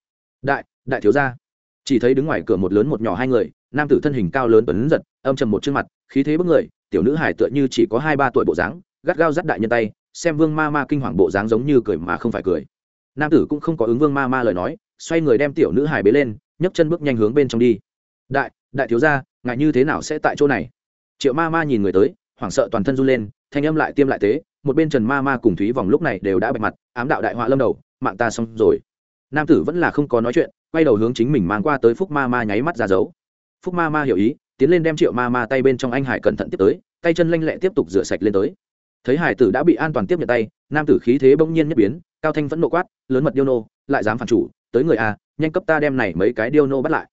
Đại đại thiếu gia. Chỉ thấy đứng ngoài cửa một lớn một nhỏ hai người, nam tử thân hình cao lớn tuấn giật, âm trầm một chân mặt, khí thế bức người, tiểu nữ hải tựa như chỉ có hai ba tuổi bộ dáng, gắt gao dắt đại nhân tay, xem vương ma ma kinh hoàng bộ dáng giống như cười mà không phải cười. Nam tử cũng không có ứng vương ma ma lời nói, xoay người đem tiểu nữ hải bế lên, nhấc chân bước nhanh hướng bên trong đi. Đại đại thiếu gia ngại như thế nào sẽ tại chỗ này? Triệu ma ma nhìn người tới hoảng sợ toàn thân run lên, thanh âm lại tiêm lại tế một bên trần ma ma cùng thúy vòng lúc này đều đã bạch mặt, ám đạo đại họa lâm đầu, mạng ta xong rồi. Nam tử vẫn là không có nói chuyện, quay đầu hướng chính mình mang qua tới phúc ma ma nháy mắt ra dấu. Phúc ma ma hiểu ý, tiến lên đem triệu ma ma tay bên trong anh hải cẩn thận tiếp tới, tay chân lanh lẹ tiếp tục rửa sạch lên tới. Thấy hải tử đã bị an toàn tiếp nhận tay, nam tử khí thế bỗng nhiên nhất biến, cao thanh vẫn nộ quát, lớn mật điêu nô, lại dám phản chủ, tới người a, nhanh cấp ta đem này mấy cái điêu nô bắt lại.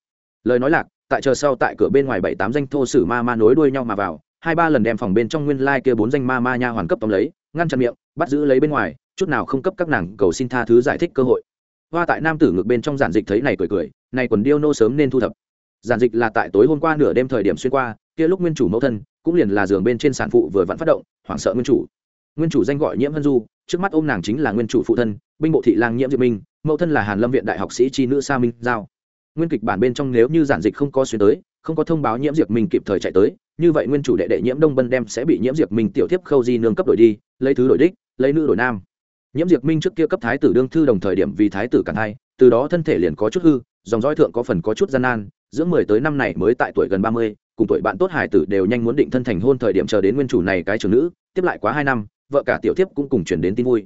Lời nói lạc, tại chờ sau tại cửa bên ngoài bảy tám danh thô sử ma ma nối đuôi nhau mà vào hai ba lần đem phòng bên trong nguyên lai kia bốn danh ma ma nha hoàn cấp tóm lấy, ngăn chặn miệng, bắt giữ lấy bên ngoài, chút nào không cấp các nàng cầu xin tha thứ giải thích cơ hội. Hoa tại nam tử ngược bên trong giản dịch thấy này cười cười, này quần điêu nô sớm nên thu thập. Giản dịch là tại tối hôm qua nửa đêm thời điểm xuyên qua, kia lúc nguyên chủ mẫu thân, cũng liền là giường bên trên sản phụ vừa vặn phát động, hoảng sợ nguyên chủ. Nguyên chủ danh gọi nhiễm hân du, trước mắt ôm nàng chính là nguyên chủ phụ thân, binh bộ thị lang nhiễm diệp minh, mẫu thân là hàn lâm viện đại học sĩ tri nữ sa minh giao. Nguyên kịch bản bên trong nếu như giản dịch không có xuyên tới, không có thông báo nhiễm diệp minh kịp thời chạy tới như vậy nguyên chủ đệ đệ nhiễm đông bân đem sẽ bị nhiễm diệp minh tiểu tiếp khâu di nương cấp đổi đi, lấy thứ đổi đích, lấy nữ đổi nam. Nhiễm diệp minh trước kia cấp thái tử đương thư đồng thời điểm vì thái tử cản hai từ đó thân thể liền có chút hư, dòng dõi thượng có phần có chút gian nan, giữa mười tới năm này mới tại tuổi gần ba mươi, cùng tuổi bạn tốt hải tử đều nhanh muốn định thân thành hôn thời điểm chờ đến nguyên chủ này cái trường nữ, tiếp lại quá hai năm, vợ cả tiểu tiếp cũng cùng chuyển đến tin vui.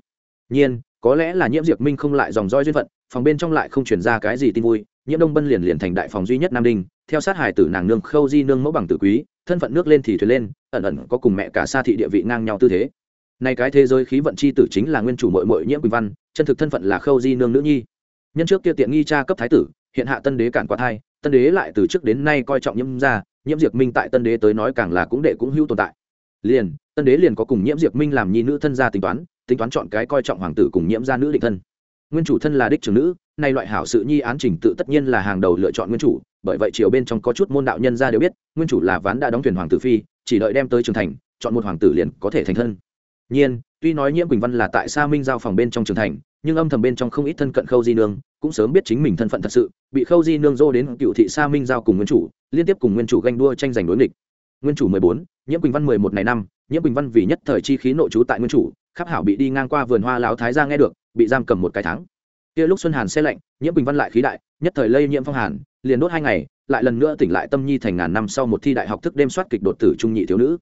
Nhiên, có lẽ là nhiễm diệp minh không lại dòng roi duyên phận, phòng bên trong lại không chuyển ra cái gì tin vui, nhiễm đông bân liền liền thành đại phòng duy nhất nam đinh theo sát hải tử nàng nương khâu di nương mẫu bằng tử quý, thân phận nước lên thì thuyền lên, ẩn ẩn có cùng mẹ cả xa thị địa vị ngang nhau tư thế. Nay cái thế giới khí vận chi tử chính là nguyên chủ mội mội nhiễm quỳnh văn, chân thực thân phận là khâu di nương nữ nhi. Nhân trước kia tiện nghi cha cấp thái tử, hiện hạ tân đế cản quá thai, tân đế lại từ trước đến nay coi trọng nhiễm ra nhiễm diệp minh tại tân đế tới nói càng là cũng đệ cũng hữu tồn tại. Liền, tân đế liền có cùng nhiễm diệp minh làm nhi nữ thân gia tính toán tính toán chọn cái coi trọng hoàng tử cùng nhiễm gia nữ định thân nguyên chủ thân là đích trưởng nữ, nay loại hảo sự nhi án trình tự tất nhiên là hàng đầu lựa chọn nguyên chủ, bởi vậy chiều bên trong có chút môn đạo nhân gia đều biết, nguyên chủ là ván đã đóng thuyền hoàng tử phi, chỉ đợi đem tới trường thành, chọn một hoàng tử liền có thể thành thân. Nhiên, tuy nói nhiễm quỳnh văn là tại sa minh giao phòng bên trong trường thành, nhưng âm thầm bên trong không ít thân cận khâu di nương, cũng sớm biết chính mình thân phận thật sự, bị khâu di nương dô đến cựu thị sa minh giao cùng nguyên chủ, liên tiếp cùng nguyên chủ ganh đua tranh giành đối nghịch. Nguyên chủ mười bốn, nhiễm quỳnh văn mười một ngày năm, nhiễm quỳnh văn vì nhất thời chi khí nội trú tại nguyên chủ Khắp hảo bị đi ngang qua vườn hoa lão thái ra nghe được, bị giam cầm một cái tháng. Kia lúc xuân hàn xe lạnh, nhiễm Bình văn lại khí đại, nhất thời lây nhiễm phong hàn, liền đốt hai ngày, lại lần nữa tỉnh lại tâm nhi thành ngàn năm sau một thi đại học thức đêm soát kịch đột tử trung nhị thiếu nữ.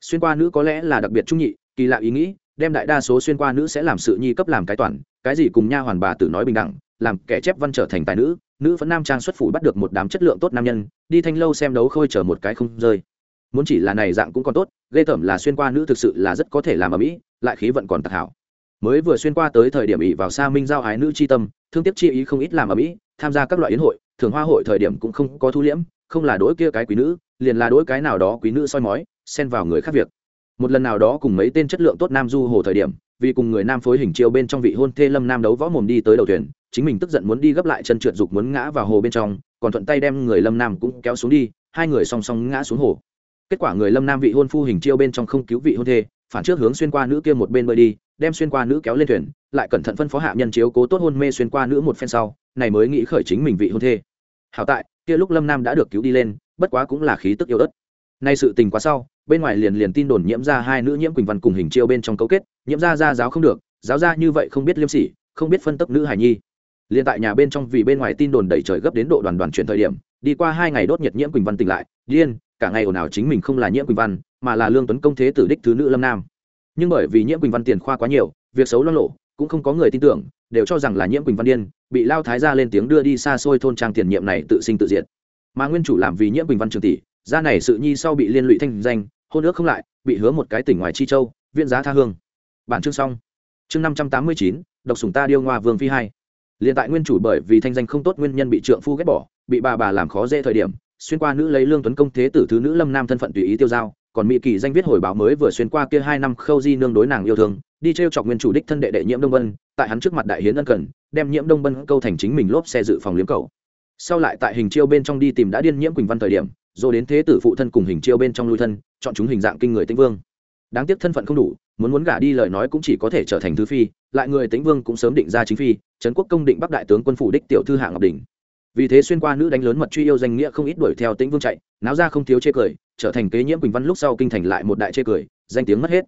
Xuyên qua nữ có lẽ là đặc biệt trung nhị, kỳ lạ ý nghĩ, đem đại đa số xuyên qua nữ sẽ làm sự nhi cấp làm cái toàn, cái gì cùng nha hoàn bà tử nói bình đẳng, làm kẻ chép văn trở thành tài nữ nữ vẫn nam trang xuất phủ bắt được một đám chất lượng tốt nam nhân, đi thanh lâu xem đấu khôi chờ một cái không rơi muốn chỉ là này dạng cũng còn tốt, ghê tởm là xuyên qua nữ thực sự là rất có thể làm ở mỹ lại khí vận còn tặc hảo. Mới vừa xuyên qua tới thời điểm ỷ vào xa minh giao ái nữ chi tâm, thương tiếc chi ý không ít làm ở mỹ tham gia các loại yến hội, thường hoa hội thời điểm cũng không có thu liễm, không là đối kia cái quý nữ, liền là đối cái nào đó quý nữ soi mói, xen vào người khác việc. Một lần nào đó cùng mấy tên chất lượng tốt nam du hồ thời điểm, vì cùng người nam phối hình chiêu bên trong vị hôn thê lâm nam đấu võ mồm đi tới đầu thuyền, chính mình tức giận muốn đi gấp lại chân trượt dục muốn ngã vào hồ bên trong, còn thuận tay đem người lâm nam cũng kéo xuống đi, hai người song song ngã xuống hồ kết quả người lâm nam vị hôn phu hình chiêu bên trong không cứu vị hôn thê, phản trước hướng xuyên qua nữ kia một bên bơi đi, đem xuyên qua nữ kéo lên thuyền, lại cẩn thận phân phó hạ nhân chiếu cố tốt hôn mê xuyên qua nữ một phen sau, này mới nghĩ khởi chính mình vị hôn thê. Hảo tại, kia lúc lâm nam đã được cứu đi lên, bất quá cũng là khí tức yêu ớt. Nay sự tình quá sau, bên ngoài liền liền tin đồn nhiễm ra hai nữ nhiễm quỳnh văn cùng hình chiêu bên trong cấu kết, nhiễm ra ra giáo không được, giáo ra như vậy không biết liêm sỉ, không biết phân tấp nữ hải nhi. Liền tại nhà bên trong vì bên ngoài tin đồn đẩy trời gấp đến độ đoàn đoàn chuyển thời điểm, đi qua hai ngày đốt nhiệt nhiễm quỳnh văn tỉnh lại, điên cả ngày ồn ào chính mình không là nhiễm quỳnh văn, mà là lương tuấn công thế tử đích thứ nữ lâm nam. Nhưng bởi vì nhiễm quỳnh văn tiền khoa quá nhiều, việc xấu lo lộ cũng không có người tin tưởng, đều cho rằng là nhiễm quỳnh văn điên, bị lao thái ra lên tiếng đưa đi xa xôi thôn trang tiền nhiệm này tự sinh tự diệt. Mà nguyên chủ làm vì nhiễm quỳnh văn trường tỷ ra này sự nhi sau bị liên lụy thanh danh, hôn ước không lại, bị hứa một cái tỉnh ngoài chi châu viện giá tha hương. Bản chương xong. Chương năm trăm tám mươi chín, độc sùng ta điêu ngoa vương phi hai. Liền tại nguyên chủ bởi vì thanh danh không tốt nguyên nhân bị trượng phu ghét bỏ, bị bà bà làm khó dễ thời điểm xuyên qua nữ lấy lương tuấn công thế tử thứ nữ lâm nam thân phận tùy ý tiêu giao, còn mỹ kỳ danh viết hồi báo mới vừa xuyên qua kia hai năm khâu di nương đối nàng yêu thương, đi t r e o chọc nguyên chủ đích thân đệ đệ nhiễm đông bân, tại hắn trước mặt đại hiến ân cần, đem nhiễm đông bân câu thành chính mình lốp xe dự phòng liếm cầu. Sau lại tại hình chiêu bên trong đi tìm đã điên nhiễm quỳnh văn thời điểm, rồi đến thế tử phụ thân cùng hình chiêu bên trong lui thân, chọn chúng hình dạng kinh người tĩnh vương. Đáng tiếc thân phận không đủ, muốn muốn gả đi lời nói cũng chỉ có thể trở thành thứ phi, lại người tĩnh vương cũng sớm định ra chính phi, trấn quốc công định bắc đại tướng quân phủ đích tiểu thư hạ ngọc đình vì thế xuyên qua nữ đánh lớn mật truy yêu danh nghĩa không ít đuổi theo tĩnh vương chạy, náo ra không thiếu chê cười, trở thành kế nhiễm quỳnh văn lúc sau kinh thành lại một đại chê cười, danh tiếng mất hết.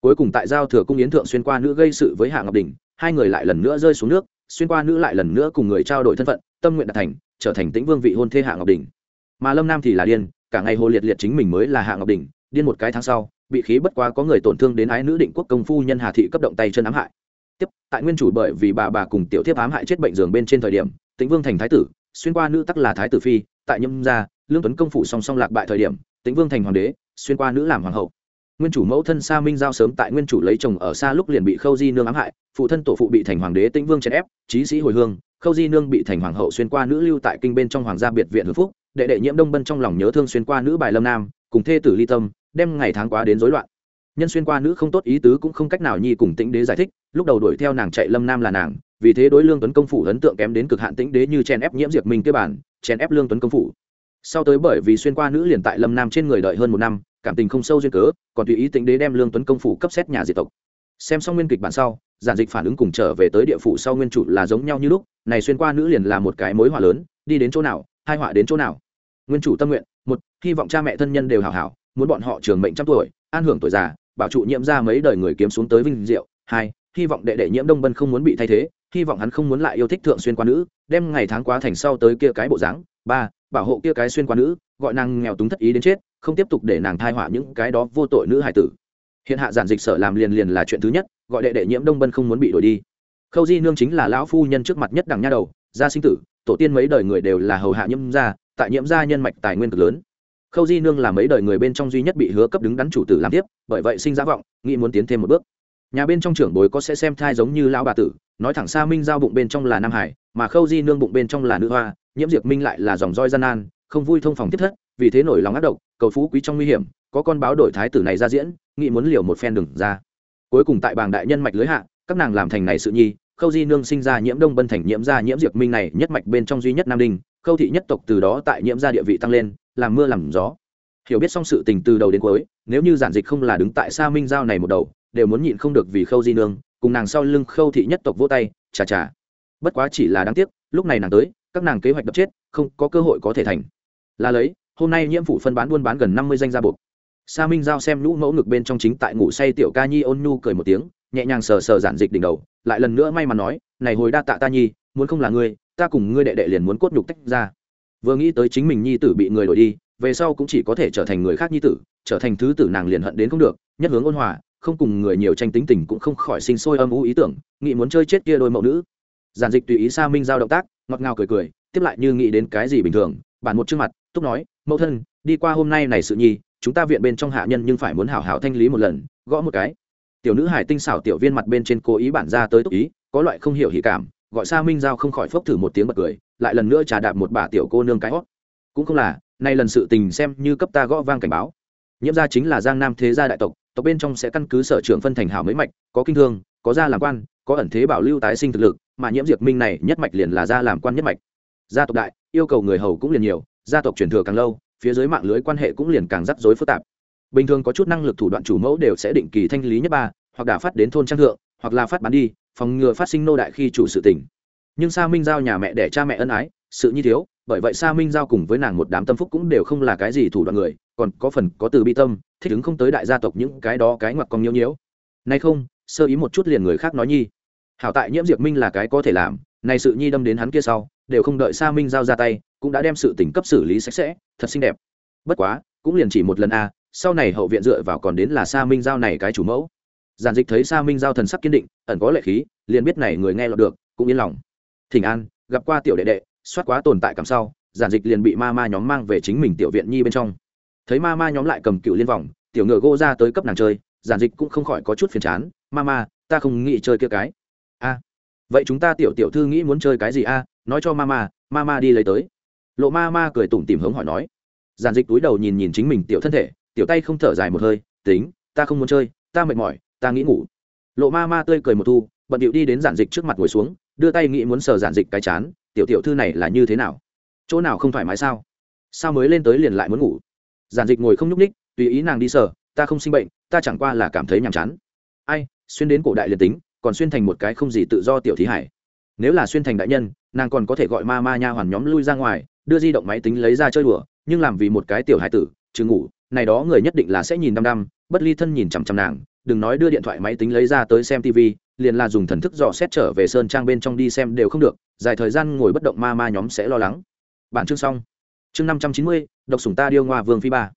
Cuối cùng tại giao thừa cung yến thượng xuyên qua nữ gây sự với hạ ngọc đình, hai người lại lần nữa rơi xuống nước, xuyên qua nữ lại lần nữa cùng người trao đổi thân phận, tâm nguyện đạt thành, trở thành tĩnh vương vị hôn thê hạ ngọc đình. Mà lâm nam thì là điên, cả ngày hồ liệt liệt chính mình mới là hạ ngọc đình, điên một cái tháng sau, bị khí bất quá có người tổn thương đến ái nữ định quốc công phu nhân hà thị cấp động tay chân ám hại. Tiếp, tại nguyên chủ bởi vì bà bà cùng tiểu thiếp ám hại chết bệnh giường bên trên thời điểm, tĩnh vương thành thái tử xuyên qua nữ tắc là thái tử phi, tại nhâm gia, lương tuấn công phủ song song lạc bại thời điểm, tĩnh vương thành hoàng đế, xuyên qua nữ làm hoàng hậu. Nguyên chủ mẫu thân sa minh giao sớm tại nguyên chủ lấy chồng ở xa lúc liền bị khâu di nương ám hại, phụ thân tổ phụ bị thành hoàng đế tĩnh vương chèn ép trí sĩ hồi hương, khâu di nương bị thành hoàng hậu xuyên qua nữ lưu tại kinh bên trong hoàng gia biệt viện hưng phúc, đệ đệ nhiễm đông bân trong lòng nhớ thương xuyên qua nữ bài lâm nam, cùng thê tử ly tâm, đem ngày tháng quá đến rối loạn nhân xuyên qua nữ không tốt ý tứ cũng không cách nào nhi cùng tĩnh đế giải thích, lúc đầu đuổi theo nàng chạy lâm nam là nàng, vì thế đối lương tuấn công phủ ấn tượng kém đến cực hạn tĩnh đế như chen ép nhiễm diệt minh kế bản chen ép lương tuấn công phủ. Sau tới bởi vì xuyên qua nữ liền tại lâm nam trên người đợi hơn một năm, cảm tình không sâu duyên cớ, còn tùy ý tĩnh đế đem lương tuấn công phủ cấp xét nhà diệt tộc. Xem xong nguyên kịch bản sau, giản dịch phản ứng cùng trở về tới địa phủ sau nguyên chủ là giống nhau như lúc, này xuyên qua nữ liền là một cái mối họa lớn, đi đến chỗ nào hai họa đến chỗ nào. Nguyên chủ tâm nguyện, một, hy vọng cha mẹ thân nhân đều hảo hảo, muốn bọn họ trường mệnh trăm tuổi, an hưởng tuổi già bảo trụ nhiễm ra mấy đời người kiếm xuống tới vinh diệu. Hai, hy vọng đệ đệ nhiễm đông bân không muốn bị thay thế, hy vọng hắn không muốn lại yêu thích thượng xuyên quan nữ, đem ngày tháng quá thành sau tới kia cái bộ dáng. Ba, bảo hộ kia cái xuyên quan nữ, gọi nàng nghèo túng thất ý đến chết, không tiếp tục để nàng thai họa những cái đó vô tội nữ hải tử. Hiện hạ giản dịch sở làm liền liền là chuyện thứ nhất, gọi đệ đệ nhiễm đông bân không muốn bị đổi đi. Khâu di nương chính là lão phu nhân trước mặt nhất đẳng nha đầu, gia sinh tử, tổ tiên mấy đời người đều là hầu hạ nhiễm gia, tại nhiễm gia nhân mạch tài nguyên cực lớn khâu di nương là mấy đời người bên trong duy nhất bị hứa cấp đứng đắn chủ tử làm tiếp, bởi vậy sinh ra vọng, nghĩ muốn tiến thêm một bước. Nhà bên trong trưởng bối có sẽ xem thai giống như lão bà tử, nói thẳng xa minh giao bụng bên trong là nam hải, mà khâu di nương bụng bên trong là nữ hoa, nhiễm diệt minh lại là dòng roi gian nan, không vui thông phòng tiếp thất, vì thế nổi lòng ác độc, cầu phú quý trong nguy hiểm, có con báo đổi thái tử này ra diễn, nghĩ muốn liều một phen đừng ra. Cuối cùng tại bảng đại nhân mạch lưới hạ, các nàng làm thành này sự nhi, khâu di nương sinh ra nhiễm đông bân thành nhiễm gia nhiễm diệt minh này nhất mạch bên trong duy nhất nam đinh, khâu thị nhất tộc từ đó tại nhiễm gia địa vị tăng lên làm mưa làm gió. Hiểu biết xong sự tình từ đầu đến cuối, nếu như giản dịch không là đứng tại xa minh giao này một đầu, đều muốn nhịn không được vì khâu di nương, cùng nàng sau lưng khâu thị nhất tộc vô tay, chà chà. Bất quá chỉ là đáng tiếc, lúc này nàng tới, các nàng kế hoạch đập chết, không có cơ hội có thể thành. Là lấy, hôm nay nhiễm phủ phân bán buôn bán gần năm mươi danh gia buộc. Sa minh giao xem lũ mẫu ngực bên trong chính tại ngủ say tiểu ca nhi ôn nhu cười một tiếng, nhẹ nhàng sờ sờ giản dịch đỉnh đầu, lại lần nữa may mắn nói, này hồi đa tạ ta nhi, muốn không là ngươi, ta cùng ngươi đệ đệ liền muốn cốt nhục tách ra vừa nghĩ tới chính mình nhi tử bị người đổi đi, về sau cũng chỉ có thể trở thành người khác nhi tử, trở thành thứ tử nàng liền hận đến không được, nhất hướng ôn hòa, không cùng người nhiều tranh tính tình cũng không khỏi sinh sôi âm u ý tưởng, nghĩ muốn chơi chết kia đôi mẫu nữ. Giản dịch tùy ý sa minh giao động tác, ngọt ngào cười cười, tiếp lại như nghĩ đến cái gì bình thường, bản một trước mặt túc nói, mẫu thân, đi qua hôm nay này sự nhi, chúng ta viện bên trong hạ nhân nhưng phải muốn hảo hảo thanh lý một lần, gõ một cái. Tiểu nữ hải tinh xảo tiểu viên mặt bên trên cố ý bản ra tới túc ý, có loại không hiểu hỉ cảm, gọi sa minh giao không khỏi phốc thử một tiếng bật cười lại lần nữa trà đạp một bà tiểu cô nương cái hót. Cũng không là, nay lần sự tình xem như cấp ta gõ vang cảnh báo. Nhiễm gia chính là giang nam thế gia đại tộc tộc bên trong sẽ căn cứ sở trưởng phân thành hảo mấy mạch, có kinh thương, có gia làm quan, có ẩn thế bảo lưu tái sinh thực lực, mà nhiễm diệt minh này nhất mạch liền là gia làm quan nhất mạch. Gia tộc đại, yêu cầu người hầu cũng liền nhiều, gia tộc truyền thừa càng lâu, phía dưới mạng lưới quan hệ cũng liền càng rắc rối phức tạp. Bình thường có chút năng lực thủ đoạn chủ mẫu đều sẽ định kỳ thanh lý nhất ba, hoặc đả phát đến thôn trang thượng, hoặc là phát bán đi, phòng ngừa phát sinh nô đại khi chủ sự tỉnh nhưng sa minh giao nhà mẹ để cha mẹ ân ái, sự nhi thiếu, bởi vậy sa minh giao cùng với nàng một đám tâm phúc cũng đều không là cái gì thủ đoạn người, còn có phần có từ bi tâm, thích ứng không tới đại gia tộc những cái đó cái ngoặc còn nhiễu nhiễu. Nay không, sơ ý một chút liền người khác nói nhi. Hảo tại nhiễm diệp minh là cái có thể làm này sự nhi đâm đến hắn kia sau, đều không đợi sa minh giao ra tay, cũng đã đem sự tỉnh cấp xử lý sạch sẽ, thật xinh đẹp. Bất quá, cũng liền chỉ một lần a, sau này hậu viện dựa vào còn đến là sa minh giao này cái chủ mẫu. Giản dịch thấy sa minh giao thần sắc kiên định, ẩn có lệ khí, liền biết này người nghe lọt được, cũng yên lòng thỉnh an, gặp qua tiểu đệ đệ, soát quá tồn tại cảm sau, giản dịch liền bị ma ma nhóm mang về chính mình tiểu viện nhi bên trong. Thấy ma ma nhóm lại cầm cựu liên vòng, tiểu ngựa gỗ ra tới cấp nàng chơi, giản dịch cũng không khỏi có chút phiền chán. Ma ma, ta không nghĩ chơi kia cái. A, vậy chúng ta tiểu tiểu thư nghĩ muốn chơi cái gì a? Nói cho ma ma ma ma đi lấy tới. Lộ ma ma cười tủm tìm hống hỏi nói. Giản dịch túi đầu nhìn nhìn chính mình tiểu thân thể, tiểu tay không thở dài một hơi, tính, ta không muốn chơi, ta mệt mỏi, ta nghĩ ngủ. Lộ ma ma tươi cười một thu, bận điệu đi đến giản dịch trước mặt ngồi xuống đưa tay nghĩ muốn sờ giản dịch cái chán, tiểu tiểu thư này là như thế nào? Chỗ nào không thoải mái sao? Sao mới lên tới liền lại muốn ngủ? Giản dịch ngồi không nhúc ních tùy ý nàng đi sờ, ta không sinh bệnh, ta chẳng qua là cảm thấy nhàm chán. Ai, xuyên đến cổ đại liền tính, còn xuyên thành một cái không gì tự do tiểu thí hải. Nếu là xuyên thành đại nhân, nàng còn có thể gọi ma ma nha hoàn nhóm lui ra ngoài, đưa di động máy tính lấy ra chơi đùa, nhưng làm vì một cái tiểu hải tử, chứ ngủ, này đó người nhất định là sẽ nhìn đăm đăm, bất ly thân nhìn chằm chằm nàng, đừng nói đưa điện thoại máy tính lấy ra tới xem tv liền là dùng thần thức dò xét trở về sơn trang bên trong đi xem đều không được, dài thời gian ngồi bất động ma ma nhóm sẽ lo lắng. Bản chương xong. Chương năm trăm chín mươi, độc sủng ta điêu ngoa vương phi ba.